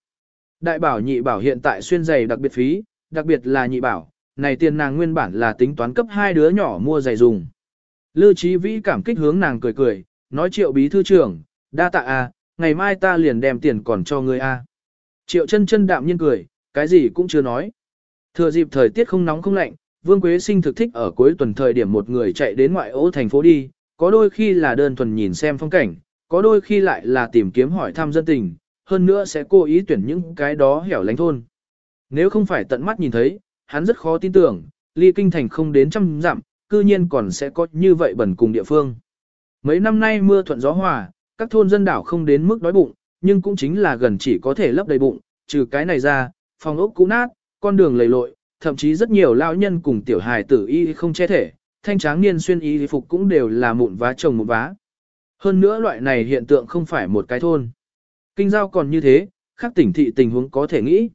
Đại bảo nhị bảo hiện tại xuyên giày đặc biệt phí, đặc biệt là nhị bảo, này tiền nàng nguyên bản là tính toán cấp hai đứa nhỏ mua giày dùng. Lưu Chí Vĩ cảm kích hướng nàng cười cười, nói triệu bí thư trưởng, đa tạ a, ngày mai ta liền đem tiền còn cho ngươi a. Triệu chân chân đạm nhiên cười, cái gì cũng chưa nói. Thừa dịp thời tiết không nóng không lạnh, Vương Quế Sinh thực thích ở cuối tuần thời điểm một người chạy đến ngoại ô thành phố đi, có đôi khi là đơn thuần nhìn xem phong cảnh, có đôi khi lại là tìm kiếm hỏi thăm dân tình, hơn nữa sẽ cố ý tuyển những cái đó hẻo lánh thôn. Nếu không phải tận mắt nhìn thấy, hắn rất khó tin tưởng, ly kinh thành không đến trăm dặm, cư nhiên còn sẽ có như vậy bẩn cùng địa phương. Mấy năm nay mưa thuận gió hòa, các thôn dân đảo không đến mức đói bụng, nhưng cũng chính là gần chỉ có thể lấp đầy bụng, trừ cái này ra, phòng ốc cũ nát, con đường lầy lội, thậm chí rất nhiều lao nhân cùng tiểu hài tử y không che thể, thanh tráng niên xuyên y phục cũng đều là mụn vá chồng mụn vá. Hơn nữa loại này hiện tượng không phải một cái thôn. Kinh giao còn như thế, khác tỉnh thị tình huống có thể nghĩ.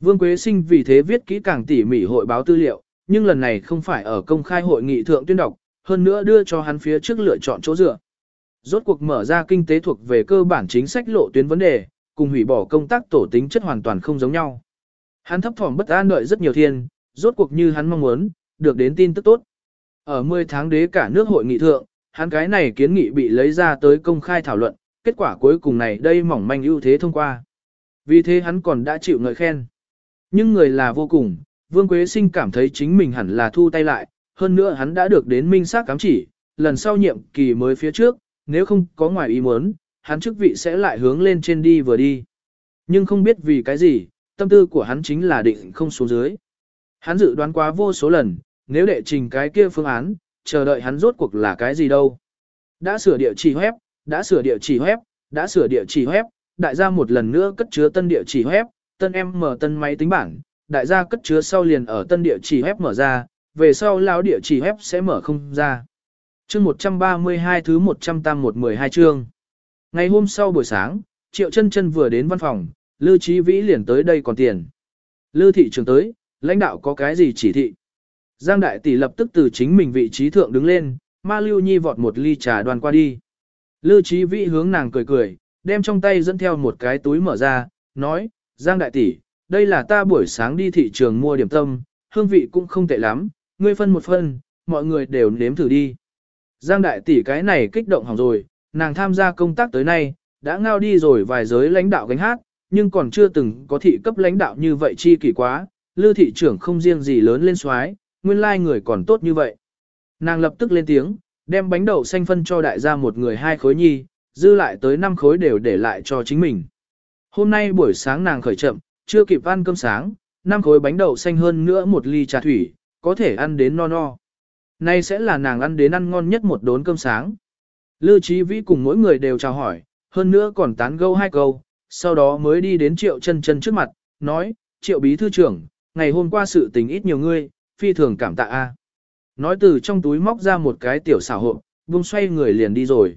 Vương Quế Sinh vì thế viết kỹ càng tỉ mỉ hội báo tư liệu, nhưng lần này không phải ở công khai hội nghị thượng tuyên đọc, hơn nữa đưa cho hắn phía trước lựa chọn chỗ dựa. Rốt cuộc mở ra kinh tế thuộc về cơ bản chính sách lộ tuyến vấn đề, cùng hủy bỏ công tác tổ tính chất hoàn toàn không giống nhau. Hắn thấp thỏm bất an đợi rất nhiều thiên, rốt cuộc như hắn mong muốn, được đến tin tức tốt. Ở 10 tháng đế cả nước hội nghị thượng, hắn cái này kiến nghị bị lấy ra tới công khai thảo luận, kết quả cuối cùng này đây mỏng manh ưu thế thông qua. Vì thế hắn còn đã chịu ngợi khen. Nhưng người là vô cùng, Vương Quế Sinh cảm thấy chính mình hẳn là thu tay lại, hơn nữa hắn đã được đến minh xác cám chỉ, lần sau nhiệm kỳ mới phía trước, nếu không có ngoài ý muốn, hắn chức vị sẽ lại hướng lên trên đi vừa đi. Nhưng không biết vì cái gì, tâm tư của hắn chính là định không xuống dưới. Hắn dự đoán quá vô số lần, nếu đệ trình cái kia phương án, chờ đợi hắn rốt cuộc là cái gì đâu. Đã sửa địa chỉ web, đã sửa địa chỉ web, đã sửa địa chỉ web, đại gia một lần nữa cất chứa tân địa chỉ web, tân em mở tân máy tính bảng, đại gia cất chứa sau liền ở tân địa chỉ web mở ra, về sau lão địa chỉ web sẽ mở không ra. Chương 132 thứ 18112 chương. Ngày hôm sau buổi sáng, Triệu Chân Chân vừa đến văn phòng, Lư Chí Vĩ liền tới đây còn tiền. Lư thị trưởng tới, lãnh đạo có cái gì chỉ thị? Giang đại tỷ lập tức từ chính mình vị trí thượng đứng lên, Ma Lưu Nhi vọt một ly trà đoàn qua đi. Lư Chí Vĩ hướng nàng cười cười, đem trong tay dẫn theo một cái túi mở ra, nói, Giang đại tỷ, đây là ta buổi sáng đi thị trường mua điểm tâm, hương vị cũng không tệ lắm, ngươi phân một phân, mọi người đều nếm thử đi. Giang đại tỷ cái này kích động hỏng rồi, nàng tham gia công tác tới nay, đã ngao đi rồi vài giới lãnh đạo gánh hát, nhưng còn chưa từng có thị cấp lãnh đạo như vậy chi kỳ quá, lư thị trưởng không riêng gì lớn lên xoái, nguyên lai like người còn tốt như vậy. Nàng lập tức lên tiếng, đem bánh đậu xanh phân cho đại gia một người hai khối nhi, dư lại tới năm khối đều để lại cho chính mình. Hôm nay buổi sáng nàng khởi chậm, chưa kịp ăn cơm sáng, năm khối bánh đậu xanh hơn nữa một ly trà thủy, có thể ăn đến no no. Nay sẽ là nàng ăn đến ăn ngon nhất một đốn cơm sáng. Lư Chí Vĩ cùng mỗi người đều chào hỏi, hơn nữa còn tán gẫu hai câu, sau đó mới đi đến Triệu Chân Chân trước mặt, nói, Triệu Bí Thư trưởng, ngày hôm qua sự tình ít nhiều ngươi, phi thường cảm tạ a. Nói từ trong túi móc ra một cái tiểu xảo hộp, buông xoay người liền đi rồi.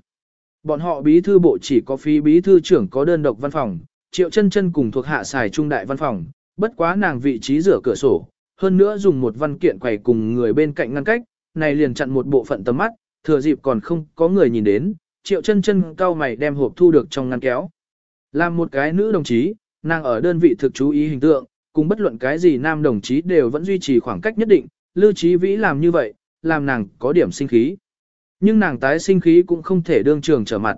Bọn họ bí thư bộ chỉ có phí bí thư trưởng có đơn độc văn phòng, Triệu Chân Chân cùng thuộc hạ xài trung đại văn phòng, bất quá nàng vị trí rửa cửa sổ, hơn nữa dùng một văn kiện quầy cùng người bên cạnh ngăn cách, này liền chặn một bộ phận tầm mắt, thừa dịp còn không có người nhìn đến, triệu chân chân cao mày đem hộp thu được trong ngăn kéo. Làm một cái nữ đồng chí, nàng ở đơn vị thực chú ý hình tượng, cùng bất luận cái gì nam đồng chí đều vẫn duy trì khoảng cách nhất định, lưu trí vĩ làm như vậy, làm nàng có điểm sinh khí. Nhưng nàng tái sinh khí cũng không thể đương trường trở mặt.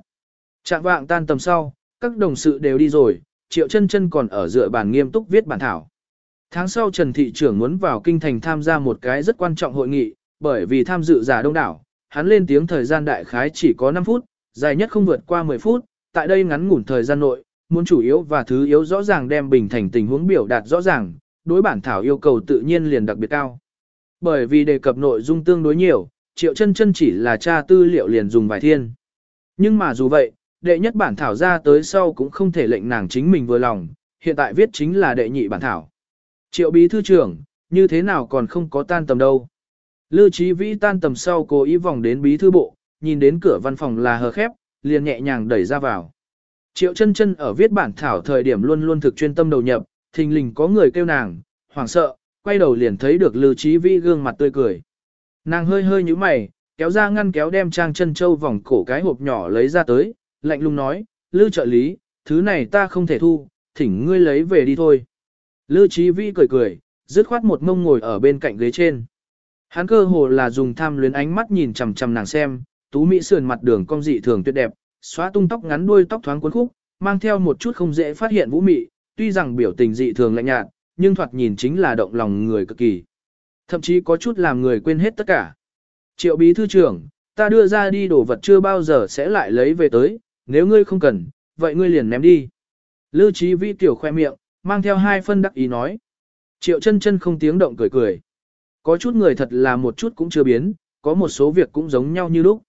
Trạng vạng tan tầm sau, các đồng sự đều đi rồi, triệu chân chân còn ở dựa bàn nghiêm túc viết bản thảo. Tháng sau Trần Thị trưởng muốn vào kinh thành tham gia một cái rất quan trọng hội nghị, bởi vì tham dự giả đông đảo, hắn lên tiếng thời gian đại khái chỉ có 5 phút, dài nhất không vượt qua 10 phút, tại đây ngắn ngủn thời gian nội, muốn chủ yếu và thứ yếu rõ ràng đem bình thành tình huống biểu đạt rõ ràng, đối bản thảo yêu cầu tự nhiên liền đặc biệt cao. Bởi vì đề cập nội dung tương đối nhiều, triệu chân chân chỉ là tra tư liệu liền dùng vài thiên. Nhưng mà dù vậy, đệ nhất bản thảo ra tới sau cũng không thể lệnh nàng chính mình vừa lòng, hiện tại viết chính là đệ nhị bản thảo. Triệu bí thư trưởng, như thế nào còn không có tan tầm đâu. Lư Chí Vĩ tan tầm sau cố ý vòng đến bí thư bộ, nhìn đến cửa văn phòng là hờ khép, liền nhẹ nhàng đẩy ra vào. Triệu chân chân ở viết bản thảo thời điểm luôn luôn thực chuyên tâm đầu nhập, thình lình có người kêu nàng, hoảng sợ, quay đầu liền thấy được Lưu Chí Vĩ gương mặt tươi cười. Nàng hơi hơi nhíu mày, kéo ra ngăn kéo đem trang chân châu vòng cổ cái hộp nhỏ lấy ra tới, lạnh lùng nói, Lưu trợ lý, thứ này ta không thể thu, thỉnh ngươi lấy về đi thôi. Lưu Chí Vĩ cười cười, dứt khoát một mông ngồi ở bên cạnh ghế trên. Hắn cơ hồ là dùng tham luyến ánh mắt nhìn chằm chằm nàng xem, tú mỹ sườn mặt đường cong dị thường tuyệt đẹp, xóa tung tóc ngắn đuôi tóc thoáng cuốn khúc, mang theo một chút không dễ phát hiện vũ mị, tuy rằng biểu tình dị thường lạnh nhạt, nhưng thoạt nhìn chính là động lòng người cực kỳ. Thậm chí có chút làm người quên hết tất cả. Triệu bí thư trưởng, ta đưa ra đi đồ vật chưa bao giờ sẽ lại lấy về tới, nếu ngươi không cần, vậy ngươi liền ném đi. Lưu trí Vĩ tiểu khoe miệng, mang theo hai phân đắc ý nói. Triệu chân chân không tiếng động cười cười. Có chút người thật là một chút cũng chưa biến, có một số việc cũng giống nhau như lúc.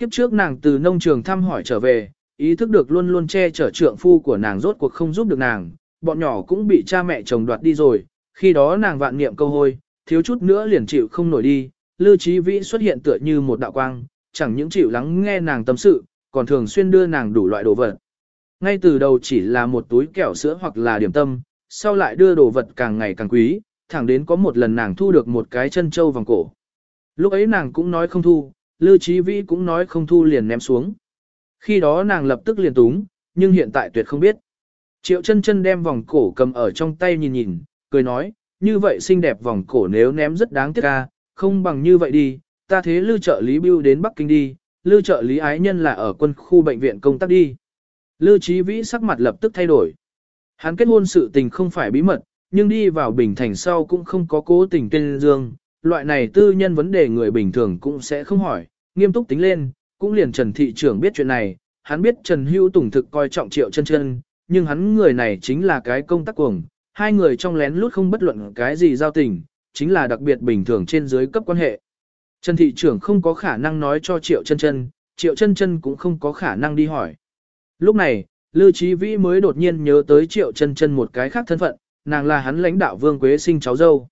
Kiếp trước nàng từ nông trường thăm hỏi trở về, ý thức được luôn luôn che chở trượng phu của nàng rốt cuộc không giúp được nàng, bọn nhỏ cũng bị cha mẹ chồng đoạt đi rồi, khi đó nàng vạn niệm câu hôi, thiếu chút nữa liền chịu không nổi đi, Lưu Chí Vĩ xuất hiện tựa như một đạo quang, chẳng những chịu lắng nghe nàng tâm sự, còn thường xuyên đưa nàng đủ loại đồ vật. Ngay từ đầu chỉ là một túi kẹo sữa hoặc là điểm tâm, sau lại đưa đồ vật càng ngày càng quý, thẳng đến có một lần nàng thu được một cái chân châu vòng cổ. Lúc ấy nàng cũng nói không thu, Lưu Chí Vĩ cũng nói không thu liền ném xuống. Khi đó nàng lập tức liền túng, nhưng hiện tại tuyệt không biết. Triệu chân chân đem vòng cổ cầm ở trong tay nhìn nhìn, cười nói, như vậy xinh đẹp vòng cổ nếu ném rất đáng tiếc ca, không bằng như vậy đi, ta thế lưu trợ lý bưu đến Bắc Kinh đi, lưu trợ lý ái nhân là ở quân khu bệnh viện công tác đi. Lưu Chí Vĩ sắc mặt lập tức thay đổi. Hắn kết hôn sự tình không phải bí mật, nhưng đi vào Bình Thành sau cũng không có cố tình tên dương, loại này tư nhân vấn đề người bình thường cũng sẽ không hỏi, nghiêm túc tính lên, cũng liền Trần Thị trưởng biết chuyện này, hắn biết Trần Hữu Tùng thực coi trọng triệu chân chân, nhưng hắn người này chính là cái công tác cuồng, hai người trong lén lút không bất luận cái gì giao tình, chính là đặc biệt bình thường trên dưới cấp quan hệ. Trần Thị trưởng không có khả năng nói cho triệu chân chân, triệu chân chân cũng không có khả năng đi hỏi. Lúc này, Lưu Chí Vĩ mới đột nhiên nhớ tới triệu chân chân một cái khác thân phận, nàng là hắn lãnh đạo Vương Quế sinh cháu dâu.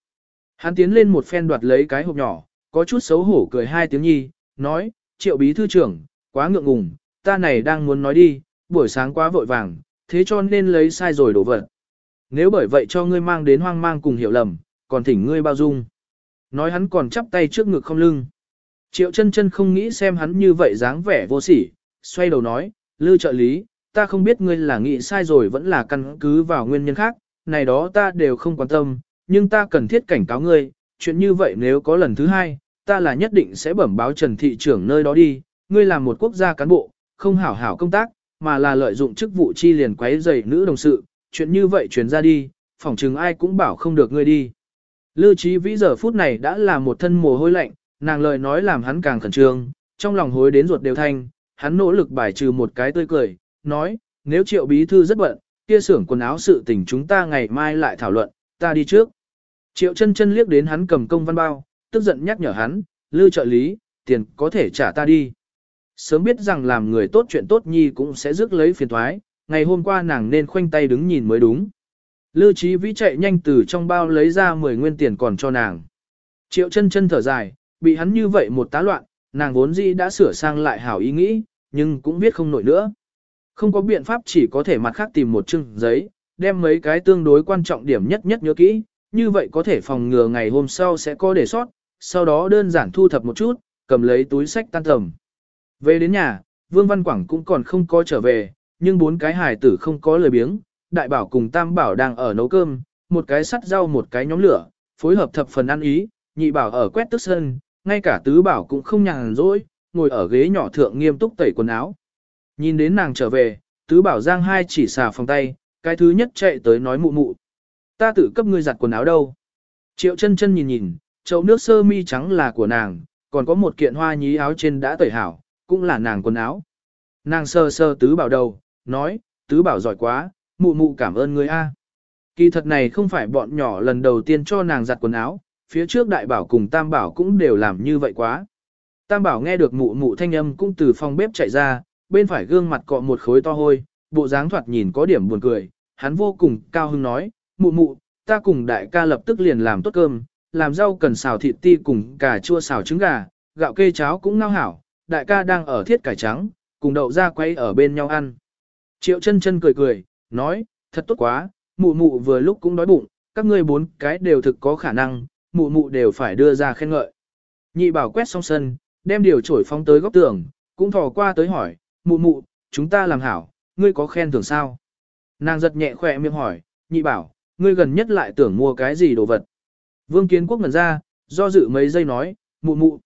Hắn tiến lên một phen đoạt lấy cái hộp nhỏ, có chút xấu hổ cười hai tiếng nhi, nói, triệu bí thư trưởng, quá ngượng ngùng, ta này đang muốn nói đi, buổi sáng quá vội vàng, thế cho nên lấy sai rồi đổ vật. Nếu bởi vậy cho ngươi mang đến hoang mang cùng hiểu lầm, còn thỉnh ngươi bao dung. Nói hắn còn chắp tay trước ngực không lưng. Triệu chân chân không nghĩ xem hắn như vậy dáng vẻ vô sỉ, xoay đầu nói, lư trợ lý, ta không biết ngươi là nghĩ sai rồi vẫn là căn cứ vào nguyên nhân khác, này đó ta đều không quan tâm, nhưng ta cần thiết cảnh cáo ngươi, chuyện như vậy nếu có lần thứ hai, ta là nhất định sẽ bẩm báo Trần Thị trưởng nơi đó đi, ngươi là một quốc gia cán bộ, không hảo hảo công tác, mà là lợi dụng chức vụ chi liền quấy rầy nữ đồng sự, chuyện như vậy truyền ra đi, phỏng chừng ai cũng bảo không được ngươi đi. Lưu Chí Vĩ giờ phút này đã là một thân mồ hôi lạnh, nàng lời nói làm hắn càng khẩn trương, trong lòng hối đến ruột đều thanh, hắn nỗ lực bài trừ một cái tươi cười, nói, nếu triệu bí thư rất bận, kia xưởng quần áo sự tình chúng ta ngày mai lại thảo luận, ta đi trước. Triệu chân chân liếc đến hắn cầm công văn bao, tức giận nhắc nhở hắn, Lư trợ lý, tiền có thể trả ta đi. Sớm biết rằng làm người tốt chuyện tốt nhi cũng sẽ rước lấy phiền thoái, ngày hôm qua nàng nên khoanh tay đứng nhìn mới đúng. Lư trí Vĩ chạy nhanh từ trong bao lấy ra 10 nguyên tiền còn cho nàng. Triệu chân chân thở dài, bị hắn như vậy một tá loạn, nàng vốn dĩ đã sửa sang lại hảo ý nghĩ, nhưng cũng biết không nổi nữa. Không có biện pháp chỉ có thể mặt khác tìm một chừng giấy, đem mấy cái tương đối quan trọng điểm nhất nhất nhớ kỹ, như vậy có thể phòng ngừa ngày hôm sau sẽ có để sót, sau đó đơn giản thu thập một chút, cầm lấy túi sách tan tầm. Về đến nhà, Vương Văn Quảng cũng còn không có trở về, nhưng bốn cái hài tử không có lời biếng, đại bảo cùng tam bảo đang ở nấu cơm, một cái sắt rau một cái nhóm lửa, phối hợp thập phần ăn ý, nhị bảo ở quét tức sân, ngay cả tứ bảo cũng không nhàn rỗi, ngồi ở ghế nhỏ thượng nghiêm túc tẩy quần áo. Nhìn đến nàng trở về, tứ bảo giang hai chỉ xà phòng tay, cái thứ nhất chạy tới nói mụ mụ. Ta tự cấp ngươi giặt quần áo đâu. Triệu chân chân nhìn nhìn, chậu nước sơ mi trắng là của nàng, còn có một kiện hoa nhí áo trên đã tẩy hảo, cũng là nàng quần áo. Nàng sơ sơ tứ bảo đầu, nói, tứ bảo giỏi quá, mụ mụ cảm ơn ngươi a. Kỳ thật này không phải bọn nhỏ lần đầu tiên cho nàng giặt quần áo, phía trước đại bảo cùng tam bảo cũng đều làm như vậy quá. Tam bảo nghe được mụ mụ thanh âm cũng từ phòng bếp chạy ra, bên phải gương mặt cọ một khối to hôi, bộ dáng thoạt nhìn có điểm buồn cười, hắn vô cùng cao hứng nói, mụ mụ, ta cùng đại ca lập tức liền làm tốt cơm, làm rau cần xào thịt ti cùng cà chua xào trứng gà, gạo kê cháo cũng ngao hảo, đại ca đang ở thiết cải trắng, cùng đậu ra quay ở bên nhau ăn. Triệu chân chân cười cười, nói, thật tốt quá, mụ mụ vừa lúc cũng đói bụng, các ngươi bốn cái đều thực có khả năng, mụ mụ đều phải đưa ra khen ngợi. Nhị bảo quét xong sân, đem điều trổi phóng tới góc tường, cũng thò qua tới hỏi, mụ mụ, chúng ta làm hảo, ngươi có khen thưởng sao? Nàng giật nhẹ khỏe miệng hỏi, nhị bảo, ngươi gần nhất lại tưởng mua cái gì đồ vật? Vương Kiến Quốc ngẩn ra, do dự mấy giây nói, mụ mụ.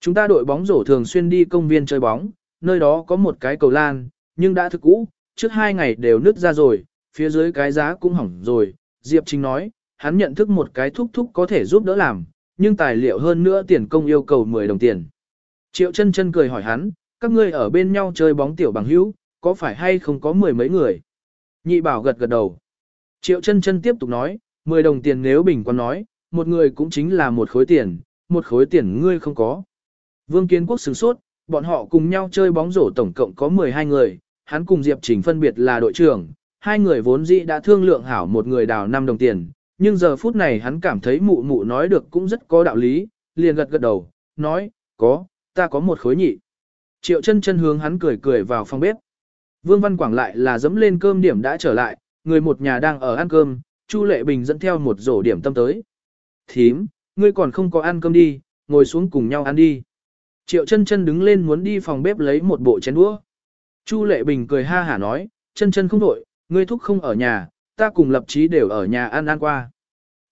Chúng ta đội bóng rổ thường xuyên đi công viên chơi bóng, nơi đó có một cái cầu lan, nhưng đã thực cũ, trước hai ngày đều nứt ra rồi, phía dưới cái giá cũng hỏng rồi. Diệp Trinh nói, hắn nhận thức một cái thúc thúc có thể giúp đỡ làm, nhưng tài liệu hơn nữa tiền công yêu cầu 10 đồng tiền. Triệu chân chân cười hỏi hắn, các ngươi ở bên nhau chơi bóng tiểu bằng hữu, có phải hay không có mười mấy người? Nhị bảo gật gật đầu. Triệu chân chân tiếp tục nói, 10 đồng tiền nếu bình quân nói, một người cũng chính là một khối tiền, một khối tiền ngươi không có. Vương Kiến Quốc sửng sốt, bọn họ cùng nhau chơi bóng rổ tổng cộng có 12 người, hắn cùng Diệp Trình phân biệt là đội trưởng, hai người vốn dĩ đã thương lượng hảo một người đào 5 đồng tiền, nhưng giờ phút này hắn cảm thấy mụ mụ nói được cũng rất có đạo lý, liền gật gật đầu, nói, có, ta có một khối nhị. Triệu chân chân hướng hắn cười cười vào phòng bếp. Vương Văn Quảng lại là dẫm lên cơm điểm đã trở lại, người một nhà đang ở ăn cơm, Chu Lệ Bình dẫn theo một rổ điểm tâm tới. Thím, ngươi còn không có ăn cơm đi, ngồi xuống cùng nhau ăn đi. Triệu chân chân đứng lên muốn đi phòng bếp lấy một bộ chén đũa. Chu Lệ Bình cười ha hả nói, chân chân không đổi, ngươi thúc không ở nhà, ta cùng lập chí đều ở nhà ăn ăn qua.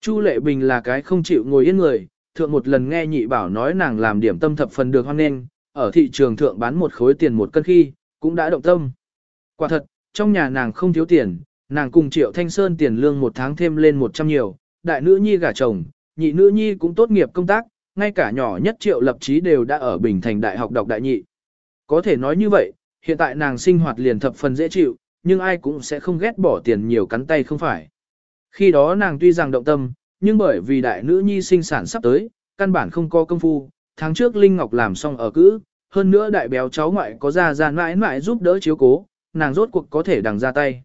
Chu Lệ Bình là cái không chịu ngồi yên người, thượng một lần nghe nhị bảo nói nàng làm điểm tâm thập phần được hoan nghênh, ở thị trường thượng bán một khối tiền một cân khi, cũng đã động tâm. Quả thật, trong nhà nàng không thiếu tiền, nàng cùng Triệu Thanh Sơn tiền lương một tháng thêm lên 100 nhiều, đại nữ nhi gả chồng, nhị nữ nhi cũng tốt nghiệp công tác, ngay cả nhỏ nhất Triệu lập trí đều đã ở Bình Thành Đại học đọc đại nhị. Có thể nói như vậy, hiện tại nàng sinh hoạt liền thập phần dễ chịu, nhưng ai cũng sẽ không ghét bỏ tiền nhiều cắn tay không phải. Khi đó nàng tuy rằng động tâm, nhưng bởi vì đại nữ nhi sinh sản sắp tới, căn bản không có công phu, tháng trước Linh Ngọc làm xong ở cữ, hơn nữa đại béo cháu ngoại có ra ra mãi mãi giúp đỡ chiếu cố, nàng rốt cuộc có thể đằng ra tay.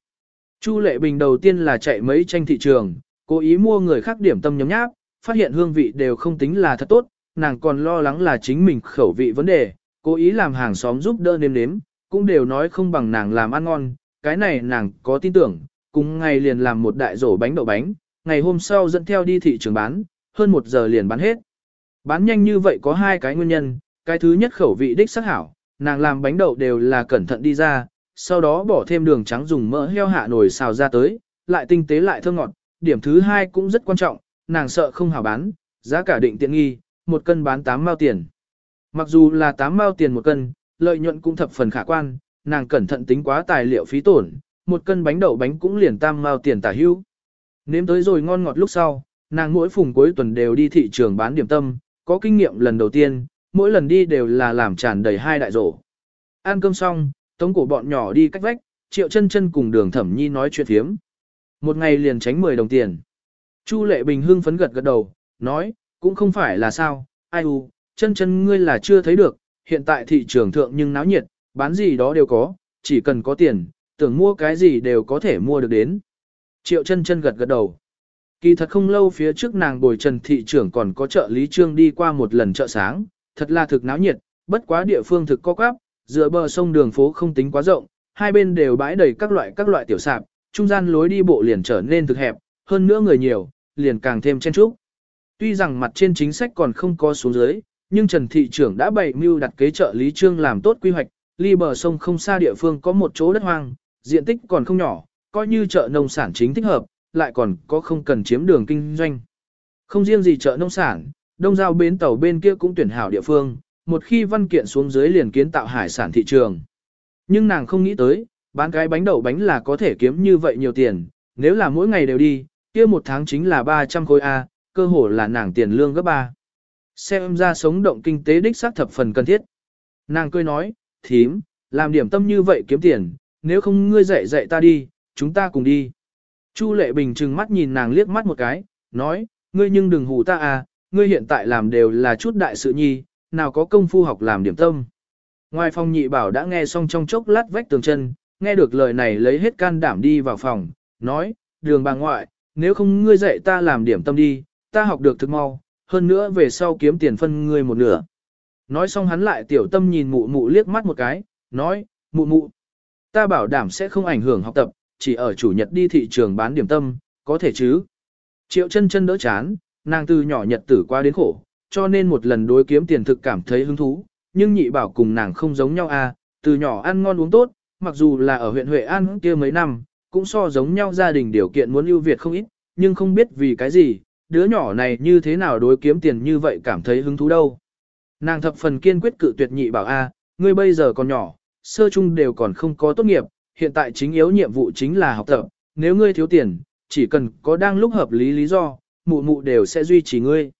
Chu Lệ Bình đầu tiên là chạy mấy tranh thị trường, cố ý mua người khác điểm tâm nhấm nháp, phát hiện hương vị đều không tính là thật tốt, nàng còn lo lắng là chính mình khẩu vị vấn đề, cố ý làm hàng xóm giúp đỡ nếm nếm, cũng đều nói không bằng nàng làm ăn ngon, cái này nàng có tin tưởng, cùng ngày liền làm một đại rổ bánh đậu bánh, ngày hôm sau dẫn theo đi thị trường bán, hơn một giờ liền bán hết. Bán nhanh như vậy có hai cái nguyên nhân, cái thứ nhất khẩu vị đích sắc hảo, nàng làm bánh đậu đều là cẩn thận đi ra, sau đó bỏ thêm đường trắng dùng mỡ heo hạ nồi xào ra tới, lại tinh tế lại thơm ngọt. Điểm thứ hai cũng rất quan trọng, nàng sợ không hảo bán, giá cả định tiện nghi, một cân bán 8 mao tiền. Mặc dù là 8 mao tiền một cân, lợi nhuận cũng thập phần khả quan, nàng cẩn thận tính quá tài liệu phí tổn, một cân bánh đậu bánh cũng liền tam mao tiền tả hữu. Nếm tới rồi ngon ngọt lúc sau, nàng mỗi phùng cuối tuần đều đi thị trường bán điểm tâm, có kinh nghiệm lần đầu tiên, mỗi lần đi đều là làm tràn đầy hai đại rổ. Ăn cơm xong, tống cổ bọn nhỏ đi cách vách, triệu chân chân cùng đường thẩm nhi nói chuyện thiếm. Một ngày liền tránh 10 đồng tiền. Chu lệ bình hưng phấn gật gật đầu, nói, cũng không phải là sao, ai u, chân chân ngươi là chưa thấy được, hiện tại thị trường thượng nhưng náo nhiệt, bán gì đó đều có, chỉ cần có tiền, tưởng mua cái gì đều có thể mua được đến. Triệu chân chân gật gật đầu. Kỳ thật không lâu phía trước nàng bồi trần thị trưởng còn có chợ Lý Trương đi qua một lần chợ sáng, thật là thực náo nhiệt, bất quá địa phương thực có quáp, dựa bờ sông đường phố không tính quá rộng, hai bên đều bãi đầy các loại các loại tiểu sạp, trung gian lối đi bộ liền trở nên thực hẹp, hơn nữa người nhiều, liền càng thêm chen chúc. Tuy rằng mặt trên chính sách còn không có xuống dưới, nhưng Trần thị trưởng đã bày mưu đặt kế chợ Lý Trương làm tốt quy hoạch, ly bờ sông không xa địa phương có một chỗ đất hoang, diện tích còn không nhỏ, coi như chợ nông sản chính thích hợp, lại còn có không cần chiếm đường kinh doanh. Không riêng gì chợ nông sản, đông giao bến tàu bên kia cũng tuyển hảo địa phương, một khi văn kiện xuống dưới liền kiến tạo hải sản thị trường. Nhưng nàng không nghĩ tới, bán cái bánh đậu bánh là có thể kiếm như vậy nhiều tiền, nếu là mỗi ngày đều đi, kia một tháng chính là 300 khối A, cơ hồ là nàng tiền lương gấp 3. Xem ra sống động kinh tế đích xác thập phần cần thiết. Nàng cười nói, thím, làm điểm tâm như vậy kiếm tiền, nếu không ngươi dạy dạy ta đi, chúng ta cùng đi. Chu Lệ Bình trừng mắt nhìn nàng liếc mắt một cái, nói, ngươi nhưng đừng hù ta à, ngươi hiện tại làm đều là chút đại sự nhi, nào có công phu học làm điểm tâm. Ngoài phòng nhị bảo đã nghe xong trong chốc lát vách tường chân, nghe được lời này lấy hết can đảm đi vào phòng, nói, đường bà ngoại, nếu không ngươi dạy ta làm điểm tâm đi, ta học được thực mau, hơn nữa về sau kiếm tiền phân ngươi một nửa. Nói xong hắn lại tiểu tâm nhìn mụ mụ liếc mắt một cái, nói, mụ mụ, ta bảo đảm sẽ không ảnh hưởng học tập, chỉ ở chủ nhật đi thị trường bán điểm tâm, có thể chứ. Triệu chân chân đỡ chán, nàng từ nhỏ nhật tử qua đến khổ, cho nên một lần đối kiếm tiền thực cảm thấy hứng thú, nhưng nhị bảo cùng nàng không giống nhau à, từ nhỏ ăn ngon uống tốt, mặc dù là ở huyện Huệ An kia mấy năm, cũng so giống nhau gia đình điều kiện muốn ưu việt không ít, nhưng không biết vì cái gì, đứa nhỏ này như thế nào đối kiếm tiền như vậy cảm thấy hứng thú đâu. Nàng thập phần kiên quyết cự tuyệt nhị bảo a, ngươi bây giờ còn nhỏ, sơ chung đều còn không có tốt nghiệp, hiện tại chính yếu nhiệm vụ chính là học tập, nếu ngươi thiếu tiền, chỉ cần có đang lúc hợp lý lý do, mụ mụ đều sẽ duy trì ngươi.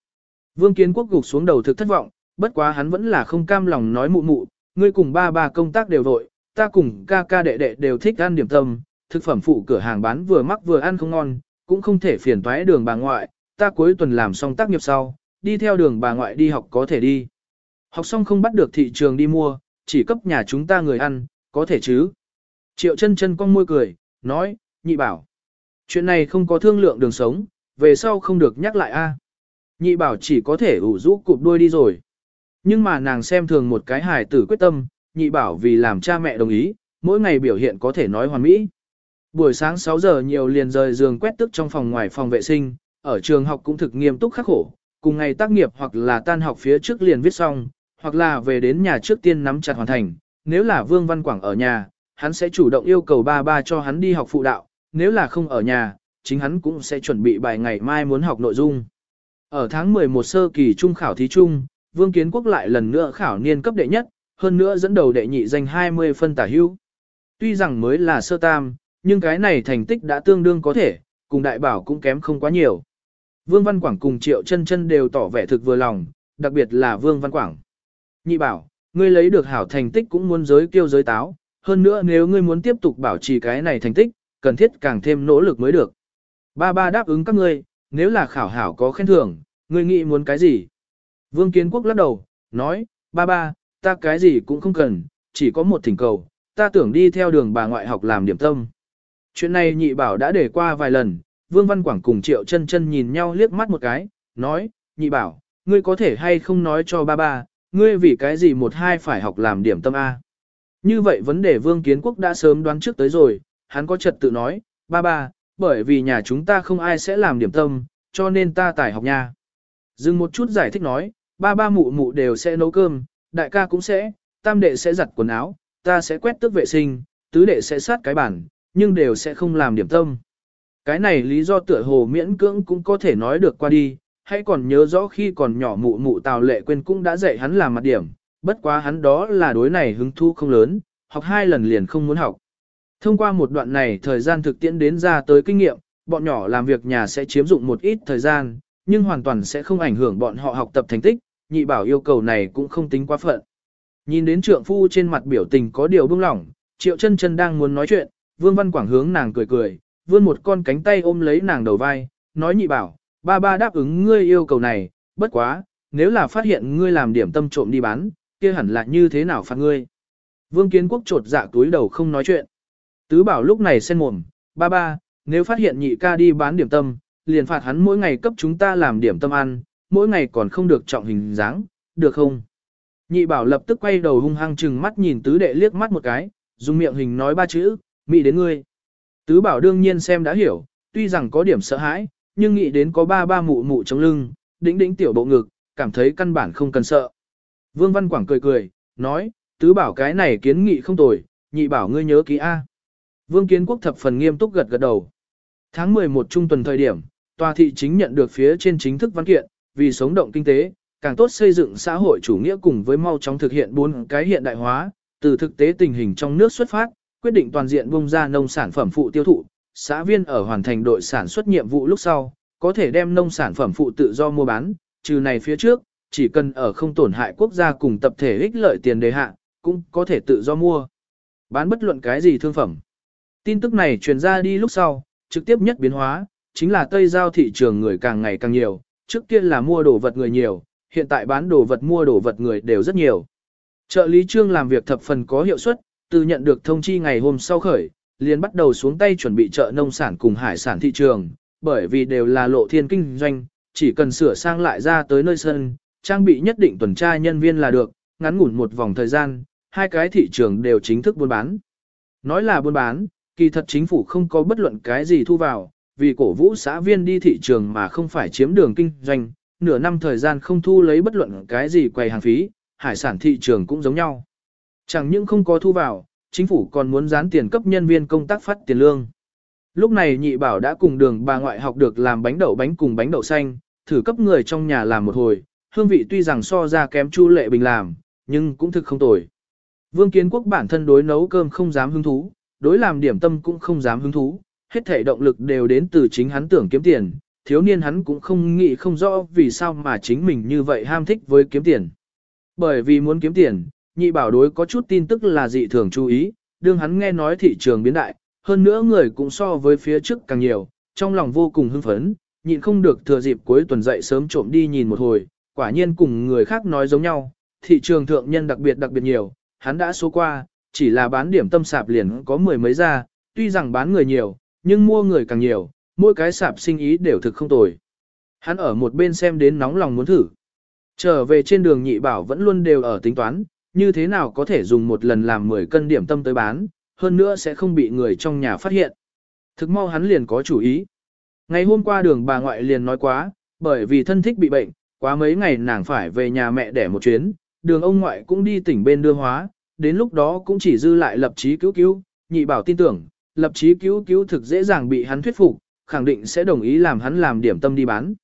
Vương Kiến Quốc gục xuống đầu thực thất vọng, bất quá hắn vẫn là không cam lòng nói mụ mụ, ngươi cùng ba ba công tác đều vội, ta cùng ca ca đệ đệ đều thích ăn điểm tâm, thực phẩm phụ cửa hàng bán vừa mắc vừa ăn không ngon, cũng không thể phiền toái đường bà ngoại, ta cuối tuần làm xong tác nghiệp sau, đi theo đường bà ngoại đi học có thể đi. Học xong không bắt được thị trường đi mua, chỉ cấp nhà chúng ta người ăn, có thể chứ. Triệu chân chân con môi cười, nói, nhị bảo. Chuyện này không có thương lượng đường sống, về sau không được nhắc lại a. Nhị bảo chỉ có thể ủ rũ cụp đuôi đi rồi. Nhưng mà nàng xem thường một cái hài tử quyết tâm, nhị bảo vì làm cha mẹ đồng ý, mỗi ngày biểu hiện có thể nói hoàn mỹ. Buổi sáng 6 giờ nhiều liền rời giường quét tức trong phòng ngoài phòng vệ sinh, ở trường học cũng thực nghiêm túc khắc khổ, cùng ngày tác nghiệp hoặc là tan học phía trước liền viết xong, hoặc là về đến nhà trước tiên nắm chặt hoàn thành. Nếu là Vương Văn Quảng ở nhà, hắn sẽ chủ động yêu cầu ba ba cho hắn đi học phụ đạo, nếu là không ở nhà, chính hắn cũng sẽ chuẩn bị bài ngày mai muốn học nội dung. Ở tháng 11 sơ kỳ trung khảo thí trung, Vương Kiến Quốc lại lần nữa khảo niên cấp đệ nhất, hơn nữa dẫn đầu đệ nhị danh 20 phân tả hữu. Tuy rằng mới là sơ tam, nhưng cái này thành tích đã tương đương có thể, cùng đại bảo cũng kém không quá nhiều. Vương Văn Quảng cùng Triệu Chân Chân đều tỏ vẻ thực vừa lòng, đặc biệt là Vương Văn Quảng. Nhị bảo, ngươi lấy được hảo thành tích cũng muốn giới kiêu giới táo, hơn nữa nếu ngươi muốn tiếp tục bảo trì cái này thành tích, cần thiết càng thêm nỗ lực mới được. Ba ba đáp ứng các ngươi, nếu là khảo hảo có khen thưởng, ngươi nghĩ muốn cái gì? Vương Kiến Quốc lắc đầu, nói, ba ba, ta cái gì cũng không cần, chỉ có một thỉnh cầu, ta tưởng đi theo đường bà ngoại học làm điểm tâm. Chuyện này nhị bảo đã để qua vài lần, Vương Văn Quảng cùng Triệu chân chân nhìn nhau liếc mắt một cái, nói, nhị bảo, ngươi có thể hay không nói cho ba ba, ngươi vì cái gì một hai phải học làm điểm tâm A. Như vậy vấn đề Vương Kiến Quốc đã sớm đoán trước tới rồi, hắn có trật tự nói, ba ba, bởi vì nhà chúng ta không ai sẽ làm điểm tâm, cho nên ta tải học nha. Dừng một chút giải thích nói, ba ba mụ mụ đều sẽ nấu cơm, đại ca cũng sẽ, tam đệ sẽ giặt quần áo, ta sẽ quét tước vệ sinh, tứ đệ sẽ sát cái bản, nhưng đều sẽ không làm điểm tâm. Cái này lý do tựa hồ miễn cưỡng cũng có thể nói được qua đi, hãy còn nhớ rõ khi còn nhỏ mụ mụ Tào Lệ quên cũng đã dạy hắn làm mặt điểm, bất quá hắn đó là đối này hứng thu không lớn, học hai lần liền không muốn học. Thông qua một đoạn này thời gian thực tiễn đến ra tới kinh nghiệm, bọn nhỏ làm việc nhà sẽ chiếm dụng một ít thời gian, nhưng hoàn toàn sẽ không ảnh hưởng bọn họ học tập thành tích, nhị bảo yêu cầu này cũng không tính quá phận. Nhìn đến trượng phu trên mặt biểu tình có điều bưng lỏng, triệu chân chân đang muốn nói chuyện, vương văn quảng hướng nàng cười cười, vươn một con cánh tay ôm lấy nàng đầu vai, nói nhị bảo, ba ba đáp ứng ngươi yêu cầu này, bất quá, nếu là phát hiện ngươi làm điểm tâm trộm đi bán, kia hẳn là như thế nào phạt ngươi. Vương kiến quốc trột dạ túi đầu không nói chuyện. Tứ bảo lúc này sen mồm, ba ba, nếu phát hiện nhị ca đi bán điểm tâm, liền phạt hắn mỗi ngày cấp chúng ta làm điểm tâm ăn, mỗi ngày còn không được trọng hình dáng, được không? Nhị bảo lập tức quay đầu hung hăng chừng mắt nhìn tứ đệ liếc mắt một cái, dùng miệng hình nói ba chữ, mị đến ngươi. Tứ bảo đương nhiên xem đã hiểu, tuy rằng có điểm sợ hãi, nhưng nghĩ đến có ba ba mụ mụ trong lưng, đĩnh đĩnh tiểu bộ ngực, cảm thấy căn bản không cần sợ. Vương Văn Quảng cười cười, nói, tứ bảo cái này kiến nghị không tồi, nhị bảo ngươi nhớ kỹ A. Vương Kiến Quốc thập phần nghiêm túc gật gật đầu. Tháng 11 trung tuần thời điểm, tòa thị chính nhận được phía trên chính thức văn kiện, vì sống động kinh tế, càng tốt xây dựng xã hội chủ nghĩa cùng với mau chóng thực hiện bốn cái hiện đại hóa, từ thực tế tình hình trong nước xuất phát, quyết định toàn diện bung ra nông sản phẩm phụ tiêu thụ, xã viên ở hoàn thành đội sản xuất nhiệm vụ lúc sau, có thể đem nông sản phẩm phụ tự do mua bán, trừ này phía trước, chỉ cần ở không tổn hại quốc gia cùng tập thể ích lợi tiền đề hạ, cũng có thể tự do mua. Bán bất luận cái gì thương phẩm. Tin tức này truyền ra đi lúc sau, trực tiếp nhất biến hóa, chính là Tây Giao thị trường người càng ngày càng nhiều, trước kia là mua đồ vật người nhiều, hiện tại bán đồ vật mua đồ vật người đều rất nhiều. Trợ lý trương làm việc thập phần có hiệu suất, từ nhận được thông chi ngày hôm sau khởi, liền bắt đầu xuống tay chuẩn bị chợ nông sản cùng hải sản thị trường, bởi vì đều là lộ thiên kinh doanh, chỉ cần sửa sang lại ra tới nơi sân, trang bị nhất định tuần tra nhân viên là được, ngắn ngủn một vòng thời gian, hai cái thị trường đều chính thức buôn bán. Nói là buôn bán, kỳ thật chính phủ không có bất luận cái gì thu vào, vì cổ vũ xã viên đi thị trường mà không phải chiếm đường kinh doanh, nửa năm thời gian không thu lấy bất luận cái gì quầy hàng phí, hải sản thị trường cũng giống nhau. Chẳng những không có thu vào, chính phủ còn muốn dán tiền cấp nhân viên công tác phát tiền lương. Lúc này nhị bảo đã cùng đường bà ngoại học được làm bánh đậu bánh cùng bánh đậu xanh, thử cấp người trong nhà làm một hồi, hương vị tuy rằng so ra kém chu lệ bình làm, nhưng cũng thực không tồi. Vương Kiến Quốc bản thân đối nấu cơm không dám hứng thú, đối làm điểm tâm cũng không dám hứng thú, hết thể động lực đều đến từ chính hắn tưởng kiếm tiền, thiếu niên hắn cũng không nghĩ không rõ vì sao mà chính mình như vậy ham thích với kiếm tiền. Bởi vì muốn kiếm tiền, nhị bảo đối có chút tin tức là dị thường chú ý, đương hắn nghe nói thị trường biến đại, hơn nữa người cũng so với phía trước càng nhiều, trong lòng vô cùng hưng phấn, nhịn không được thừa dịp cuối tuần dậy sớm trộm đi nhìn một hồi, quả nhiên cùng người khác nói giống nhau, thị trường thượng nhân đặc biệt đặc biệt nhiều, hắn đã số qua, chỉ là bán điểm tâm sạp liền có mười mấy ra, tuy rằng bán người nhiều, nhưng mua người càng nhiều, mỗi cái sạp sinh ý đều thực không tồi. Hắn ở một bên xem đến nóng lòng muốn thử. Trở về trên đường nhị bảo vẫn luôn đều ở tính toán, như thế nào có thể dùng một lần làm 10 cân điểm tâm tới bán, hơn nữa sẽ không bị người trong nhà phát hiện. Thực mau hắn liền có chủ ý. Ngày hôm qua đường bà ngoại liền nói quá, bởi vì thân thích bị bệnh, quá mấy ngày nàng phải về nhà mẹ để một chuyến, đường ông ngoại cũng đi tỉnh bên đưa hóa, đến lúc đó cũng chỉ dư lại lập chí cứu cứu, nhị bảo tin tưởng, lập chí cứu cứu thực dễ dàng bị hắn thuyết phục, khẳng định sẽ đồng ý làm hắn làm điểm tâm đi bán.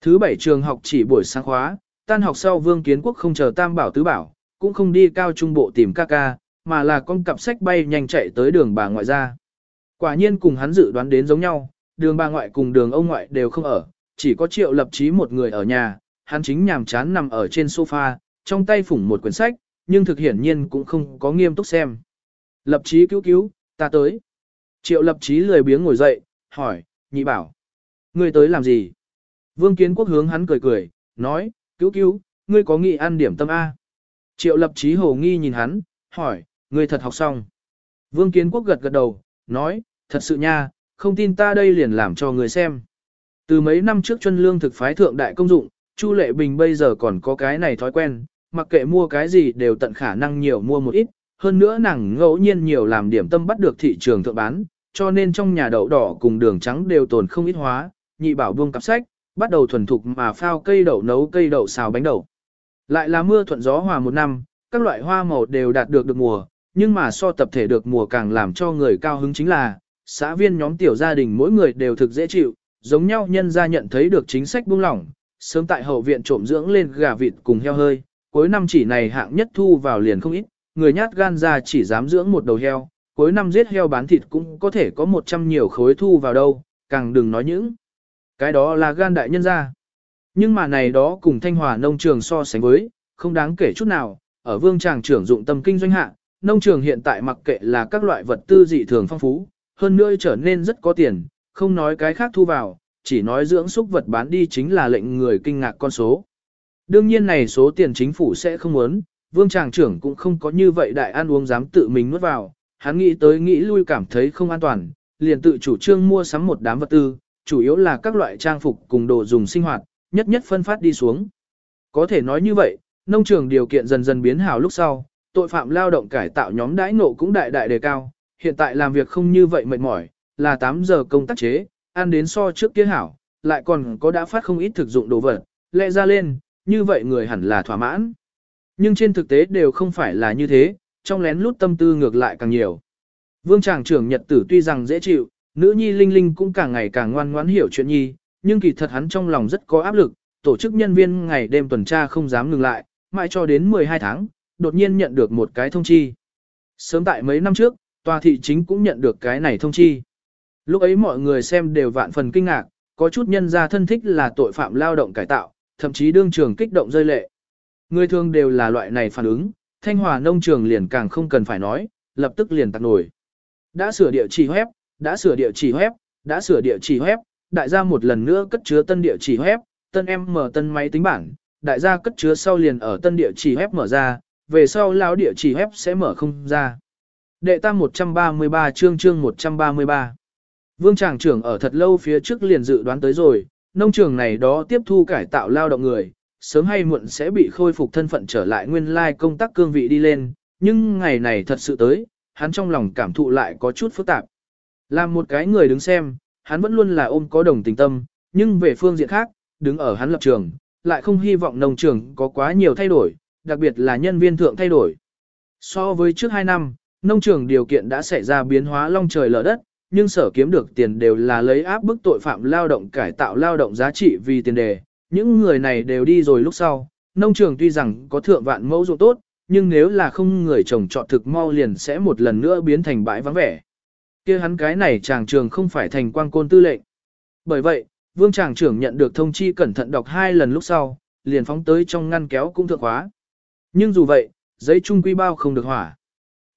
Thứ bảy trường học chỉ buổi sáng khóa, tan học sau Vương Kiến Quốc không chờ Tam Bảo Tứ Bảo, cũng không đi cao trung bộ tìm ca ca, mà là con cặp sách bay nhanh chạy tới đường bà ngoại ra. Quả nhiên cùng hắn dự đoán đến giống nhau, đường bà ngoại cùng đường ông ngoại đều không ở, chỉ có triệu lập chí một người ở nhà, hắn chính nhàm chán nằm ở trên sofa, trong tay phủng một quyển sách, nhưng thực hiển nhiên cũng không có nghiêm túc xem. Lập chí cứu cứu, ta tới. Triệu lập chí lười biếng ngồi dậy, hỏi, nhị bảo. Ngươi tới làm gì? Vương kiến quốc hướng hắn cười cười, nói, cứu cứu, ngươi có nghị ăn điểm tâm A. Triệu lập chí hồ nghi nhìn hắn, hỏi, ngươi thật học xong. Vương kiến quốc gật gật đầu, nói, thật sự nha, không tin ta đây liền làm cho người xem. Từ mấy năm trước chân lương thực phái thượng đại công dụng, Chu Lệ Bình bây giờ còn có cái này thói quen, mặc kệ mua cái gì đều tận khả năng nhiều mua một ít, hơn nữa nàng ngẫu nhiên nhiều làm điểm tâm bắt được thị trường thượng bán, cho nên trong nhà đậu đỏ cùng đường trắng đều tồn không ít hóa, nhị bảo buông cặp sách, bắt đầu thuần thục mà phao cây đậu nấu cây đậu xào bánh đậu. Lại là mưa thuận gió hòa một năm, các loại hoa màu đều đạt được được mùa, nhưng mà so tập thể được mùa càng làm cho người cao hứng chính là, xã viên nhóm tiểu gia đình mỗi người đều thực dễ chịu, giống nhau nhân gia nhận thấy được chính sách buông lỏng, sớm tại hậu viện trộm dưỡng lên gà vịt cùng heo hơi, cuối năm chỉ này hạng nhất thu vào liền không ít, người nhát gan ra chỉ dám dưỡng một đầu heo, cuối năm giết heo bán thịt cũng có thể có 100 nhiều khối thu vào đâu, càng đừng nói những. Cái đó là gan đại nhân ra. Nhưng mà này đó cùng thanh hòa nông trường so sánh với, không đáng kể chút nào, ở vương tràng trưởng dụng tâm kinh doanh hạ, nông trường hiện tại mặc kệ là các loại vật tư dị thường phong phú, hơn nữa trở nên rất có tiền, không nói cái khác thu vào, chỉ nói dưỡng súc vật bán đi chính là lệnh người kinh ngạc con số. Đương nhiên này số tiền chính phủ sẽ không muốn, vương tràng trưởng cũng không có như vậy đại ăn uống dám tự mình nuốt vào, hắn nghĩ tới nghĩ lui cảm thấy không an toàn, liền tự chủ trương mua sắm một đám vật tư, chủ yếu là các loại trang phục cùng đồ dùng sinh hoạt, nhất nhất phân phát đi xuống. Có thể nói như vậy, nông trường điều kiện dần dần biến hảo lúc sau, tội phạm lao động cải tạo nhóm đãi ngộ cũng đại đại đề cao, hiện tại làm việc không như vậy mệt mỏi, là 8 giờ công tác chế, ăn đến so trước kia hảo, lại còn có đã phát không ít thực dụng đồ vật, lẽ ra lên, như vậy người hẳn là thỏa mãn. Nhưng trên thực tế đều không phải là như thế, trong lén lút tâm tư ngược lại càng nhiều. Vương tràng trưởng nhật tử tuy rằng dễ chịu, nữ nhi linh linh cũng càng ngày càng ngoan ngoãn hiểu chuyện nhi, nhưng kỳ thật hắn trong lòng rất có áp lực, tổ chức nhân viên ngày đêm tuần tra không dám ngừng lại, mãi cho đến 12 tháng, đột nhiên nhận được một cái thông chi. Sớm tại mấy năm trước, tòa thị chính cũng nhận được cái này thông chi. Lúc ấy mọi người xem đều vạn phần kinh ngạc, có chút nhân gia thân thích là tội phạm lao động cải tạo, thậm chí đương trường kích động rơi lệ. Người thường đều là loại này phản ứng, thanh hòa nông trường liền càng không cần phải nói, lập tức liền tặc nổi. Đã sửa địa chỉ web, đã sửa địa chỉ web, đã sửa địa chỉ web, đại gia một lần nữa cất chứa tân địa chỉ web, tân em mở tân máy tính bảng, đại gia cất chứa sau liền ở tân địa chỉ web mở ra, về sau lão địa chỉ web sẽ mở không ra. Đệ tam 133 chương chương 133 Vương tràng trưởng ở thật lâu phía trước liền dự đoán tới rồi, nông trường này đó tiếp thu cải tạo lao động người, sớm hay muộn sẽ bị khôi phục thân phận trở lại nguyên lai công tác cương vị đi lên, nhưng ngày này thật sự tới, hắn trong lòng cảm thụ lại có chút phức tạp. Làm một cái người đứng xem, hắn vẫn luôn là ôm có đồng tình tâm, nhưng về phương diện khác, đứng ở hắn lập trường, lại không hy vọng nông trường có quá nhiều thay đổi, đặc biệt là nhân viên thượng thay đổi. So với trước 2 năm, nông trường điều kiện đã xảy ra biến hóa long trời lở đất, nhưng sở kiếm được tiền đều là lấy áp bức tội phạm lao động cải tạo lao động giá trị vì tiền đề. Những người này đều đi rồi lúc sau, nông trường tuy rằng có thượng vạn mẫu ruộng tốt, nhưng nếu là không người trồng trọt thực mau liền sẽ một lần nữa biến thành bãi vắng vẻ. kia hắn cái này chàng trường không phải thành quang côn tư lệnh. Bởi vậy, vương chàng trưởng nhận được thông chi cẩn thận đọc hai lần lúc sau, liền phóng tới trong ngăn kéo cũng thượng khóa. Nhưng dù vậy, giấy trung quy bao không được hỏa.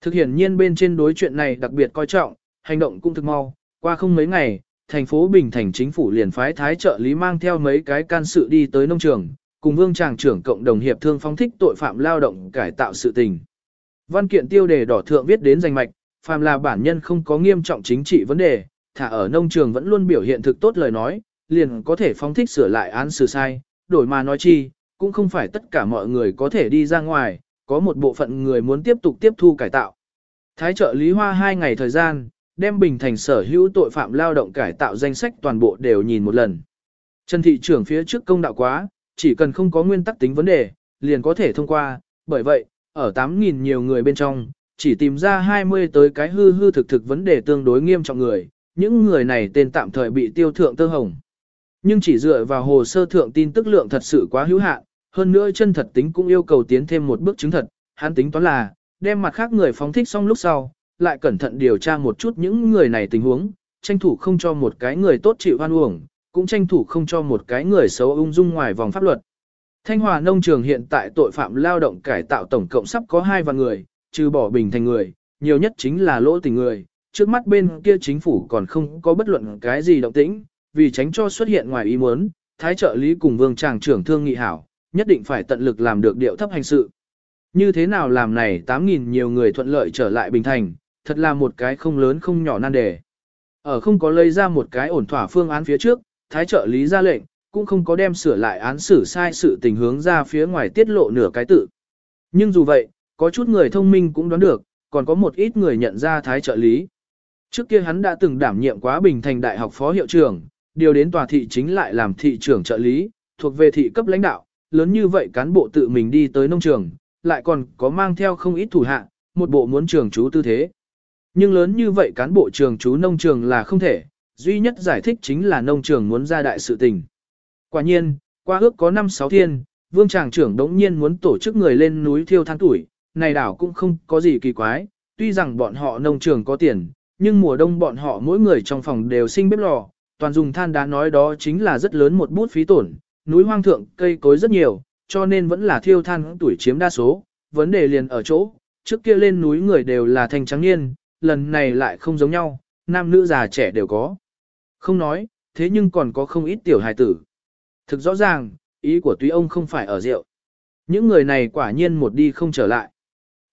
Thực hiện nhiên bên trên đối chuyện này đặc biệt coi trọng, hành động cũng thực mau, qua không mấy ngày, thành phố Bình Thành chính phủ liền phái thái trợ lý mang theo mấy cái can sự đi tới nông trường, cùng vương tràng trưởng cộng đồng hiệp thương phóng thích tội phạm lao động cải tạo sự tình. Văn kiện tiêu đề đỏ thượng viết đến danh mạch, phàm là bản nhân không có nghiêm trọng chính trị vấn đề, thả ở nông trường vẫn luôn biểu hiện thực tốt lời nói, liền có thể phóng thích sửa lại án xử sai, đổi mà nói chi, cũng không phải tất cả mọi người có thể đi ra ngoài, có một bộ phận người muốn tiếp tục tiếp thu cải tạo. Thái trợ Lý Hoa hai ngày thời gian, đem Bình Thành sở hữu tội phạm lao động cải tạo danh sách toàn bộ đều nhìn một lần. Trần thị trưởng phía trước công đạo quá, chỉ cần không có nguyên tắc tính vấn đề, liền có thể thông qua, bởi vậy, ở 8.000 nhiều người bên trong, chỉ tìm ra 20 tới cái hư hư thực thực vấn đề tương đối nghiêm trọng người, những người này tên tạm thời bị tiêu thượng tơ hồng. Nhưng chỉ dựa vào hồ sơ thượng tin tức lượng thật sự quá hữu hạn, hơn nữa chân thật tính cũng yêu cầu tiến thêm một bước chứng thật, hắn tính toán là, đem mặt khác người phóng thích xong lúc sau, lại cẩn thận điều tra một chút những người này tình huống, tranh thủ không cho một cái người tốt chịu hoan uổng, cũng tranh thủ không cho một cái người xấu ung dung ngoài vòng pháp luật. Thanh Hòa nông trường hiện tại tội phạm lao động cải tạo tổng cộng sắp có hai vạn người, trừ bỏ bình thành người, nhiều nhất chính là lỗ tình người. Trước mắt bên kia chính phủ còn không có bất luận cái gì động tĩnh, vì tránh cho xuất hiện ngoài ý muốn, thái trợ lý cùng vương tràng trưởng thương nghị hảo, nhất định phải tận lực làm được điệu thấp hành sự. Như thế nào làm này 8.000 nhiều người thuận lợi trở lại bình thành, thật là một cái không lớn không nhỏ nan đề. Ở không có lấy ra một cái ổn thỏa phương án phía trước, thái trợ lý ra lệnh, cũng không có đem sửa lại án xử sai sự tình hướng ra phía ngoài tiết lộ nửa cái tự. Nhưng dù vậy, có chút người thông minh cũng đoán được, còn có một ít người nhận ra thái trợ lý. Trước kia hắn đã từng đảm nhiệm quá Bình Thành Đại học phó hiệu trưởng, điều đến tòa thị chính lại làm thị trưởng trợ lý, thuộc về thị cấp lãnh đạo, lớn như vậy cán bộ tự mình đi tới nông trường, lại còn có mang theo không ít thủ hạ, một bộ muốn trường chú tư thế. Nhưng lớn như vậy cán bộ trường chú nông trường là không thể, duy nhất giải thích chính là nông trường muốn ra đại sự tình. Quả nhiên, qua ước có 5-6 thiên, vương tràng trưởng đống nhiên muốn tổ chức người lên núi thiêu than tuổi, này đảo cũng không có gì kỳ quái, tuy rằng bọn họ nông trường có tiền, nhưng mùa đông bọn họ mỗi người trong phòng đều sinh bếp lò, toàn dùng than đá nói đó chính là rất lớn một bút phí tổn, núi hoang thượng cây cối rất nhiều, cho nên vẫn là thiêu than tuổi chiếm đa số, vấn đề liền ở chỗ, trước kia lên núi người đều là thành trắng niên, lần này lại không giống nhau, nam nữ già trẻ đều có. Không nói, thế nhưng còn có không ít tiểu hài tử. Thực rõ ràng, ý của túy ông không phải ở rượu. Những người này quả nhiên một đi không trở lại.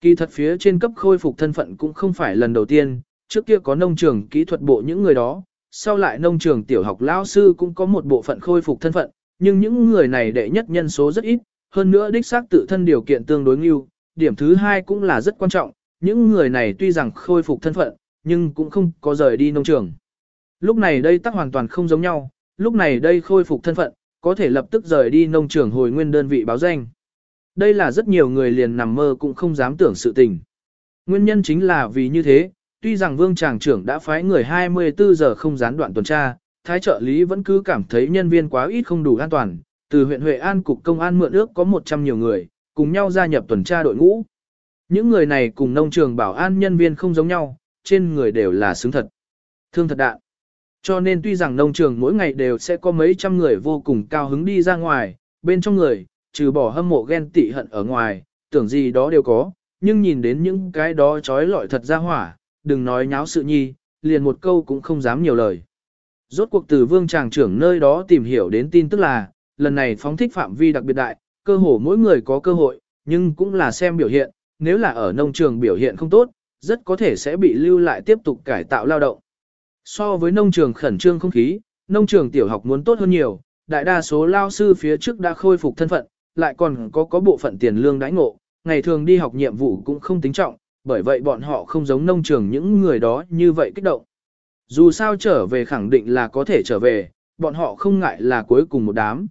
Kỳ thật phía trên cấp khôi phục thân phận cũng không phải lần đầu tiên, trước kia có nông trường kỹ thuật bộ những người đó, sau lại nông trường tiểu học lao sư cũng có một bộ phận khôi phục thân phận, nhưng những người này đệ nhất nhân số rất ít, hơn nữa đích xác tự thân điều kiện tương đối nghiêu, điểm thứ hai cũng là rất quan trọng, những người này tuy rằng khôi phục thân phận, nhưng cũng không có rời đi nông trường. Lúc này đây tắc hoàn toàn không giống nhau, lúc này đây khôi phục thân phận, có thể lập tức rời đi nông trường hồi nguyên đơn vị báo danh. Đây là rất nhiều người liền nằm mơ cũng không dám tưởng sự tình. Nguyên nhân chính là vì như thế, tuy rằng vương tràng trưởng đã phái người 24 giờ không gián đoạn tuần tra, thái trợ lý vẫn cứ cảm thấy nhân viên quá ít không đủ an toàn, từ huyện Huệ An cục công an mượn ước có 100 nhiều người, cùng nhau gia nhập tuần tra đội ngũ. Những người này cùng nông trường bảo an nhân viên không giống nhau, trên người đều là xứng thật. Thương thật đạn. Cho nên tuy rằng nông trường mỗi ngày đều sẽ có mấy trăm người vô cùng cao hứng đi ra ngoài, bên trong người, trừ bỏ hâm mộ ghen tị hận ở ngoài, tưởng gì đó đều có, nhưng nhìn đến những cái đó trói lọi thật ra hỏa, đừng nói nháo sự nhi, liền một câu cũng không dám nhiều lời. Rốt cuộc từ vương tràng trưởng nơi đó tìm hiểu đến tin tức là, lần này phóng thích phạm vi đặc biệt đại, cơ hồ mỗi người có cơ hội, nhưng cũng là xem biểu hiện, nếu là ở nông trường biểu hiện không tốt, rất có thể sẽ bị lưu lại tiếp tục cải tạo lao động. So với nông trường khẩn trương không khí, nông trường tiểu học muốn tốt hơn nhiều, đại đa số lao sư phía trước đã khôi phục thân phận, lại còn có có bộ phận tiền lương đãi ngộ, ngày thường đi học nhiệm vụ cũng không tính trọng, bởi vậy bọn họ không giống nông trường những người đó như vậy kích động. Dù sao trở về khẳng định là có thể trở về, bọn họ không ngại là cuối cùng một đám.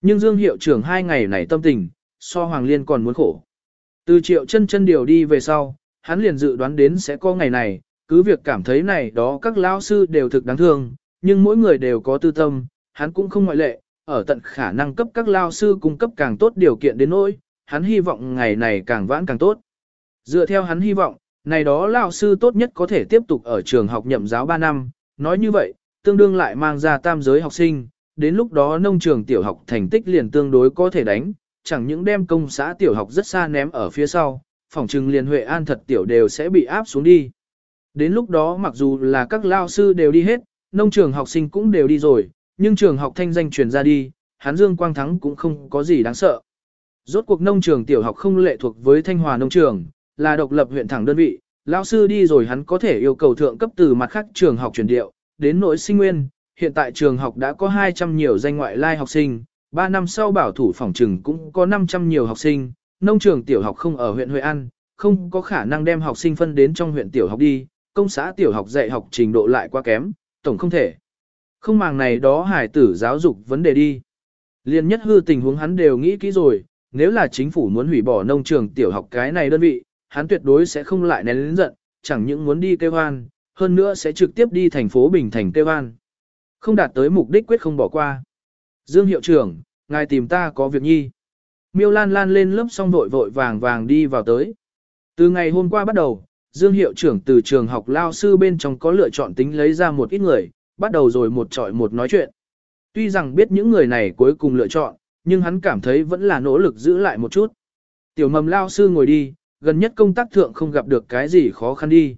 Nhưng Dương hiệu trưởng hai ngày này tâm tình, so Hoàng Liên còn muốn khổ. Từ triệu chân chân điều đi về sau, hắn liền dự đoán đến sẽ có ngày này, cứ việc cảm thấy này đó các lão sư đều thực đáng thương, nhưng mỗi người đều có tư tâm, hắn cũng không ngoại lệ, ở tận khả năng cấp các lao sư cung cấp càng tốt điều kiện đến nỗi, hắn hy vọng ngày này càng vãn càng tốt. Dựa theo hắn hy vọng, này đó lao sư tốt nhất có thể tiếp tục ở trường học nhậm giáo 3 năm, nói như vậy, tương đương lại mang ra tam giới học sinh, đến lúc đó nông trường tiểu học thành tích liền tương đối có thể đánh, chẳng những đem công xã tiểu học rất xa ném ở phía sau, phòng trừng liền Huệ An thật tiểu đều sẽ bị áp xuống đi. Đến lúc đó mặc dù là các lao sư đều đi hết, nông trường học sinh cũng đều đi rồi, nhưng trường học thanh danh truyền ra đi, hắn Dương Quang Thắng cũng không có gì đáng sợ. Rốt cuộc nông trường tiểu học không lệ thuộc với Thanh Hòa nông trường, là độc lập huyện thẳng đơn vị, lão sư đi rồi hắn có thể yêu cầu thượng cấp từ mặt khác trường học chuyển điệu, đến nội sinh nguyên, hiện tại trường học đã có 200 nhiều danh ngoại lai học sinh, 3 năm sau bảo thủ phòng trừng cũng có 500 nhiều học sinh, nông trường tiểu học không ở huyện Huệ An, không có khả năng đem học sinh phân đến trong huyện tiểu học đi, công xã tiểu học dạy học trình độ lại quá kém, tổng không thể. Không màng này đó hải tử giáo dục vấn đề đi. Liên nhất hư tình huống hắn đều nghĩ kỹ rồi, nếu là chính phủ muốn hủy bỏ nông trường tiểu học cái này đơn vị, hắn tuyệt đối sẽ không lại nén lĩnh giận, chẳng những muốn đi kêu hoan, hơn nữa sẽ trực tiếp đi thành phố Bình Thành kêu hoan. Không đạt tới mục đích quyết không bỏ qua. Dương hiệu trưởng, ngài tìm ta có việc nhi. Miêu Lan Lan lên lớp xong vội vội vàng vàng đi vào tới. Từ ngày hôm qua bắt đầu, Dương hiệu trưởng từ trường học lao sư bên trong có lựa chọn tính lấy ra một ít người, bắt đầu rồi một trọi một nói chuyện. Tuy rằng biết những người này cuối cùng lựa chọn, nhưng hắn cảm thấy vẫn là nỗ lực giữ lại một chút. Tiểu mầm lao sư ngồi đi, gần nhất công tác thượng không gặp được cái gì khó khăn đi.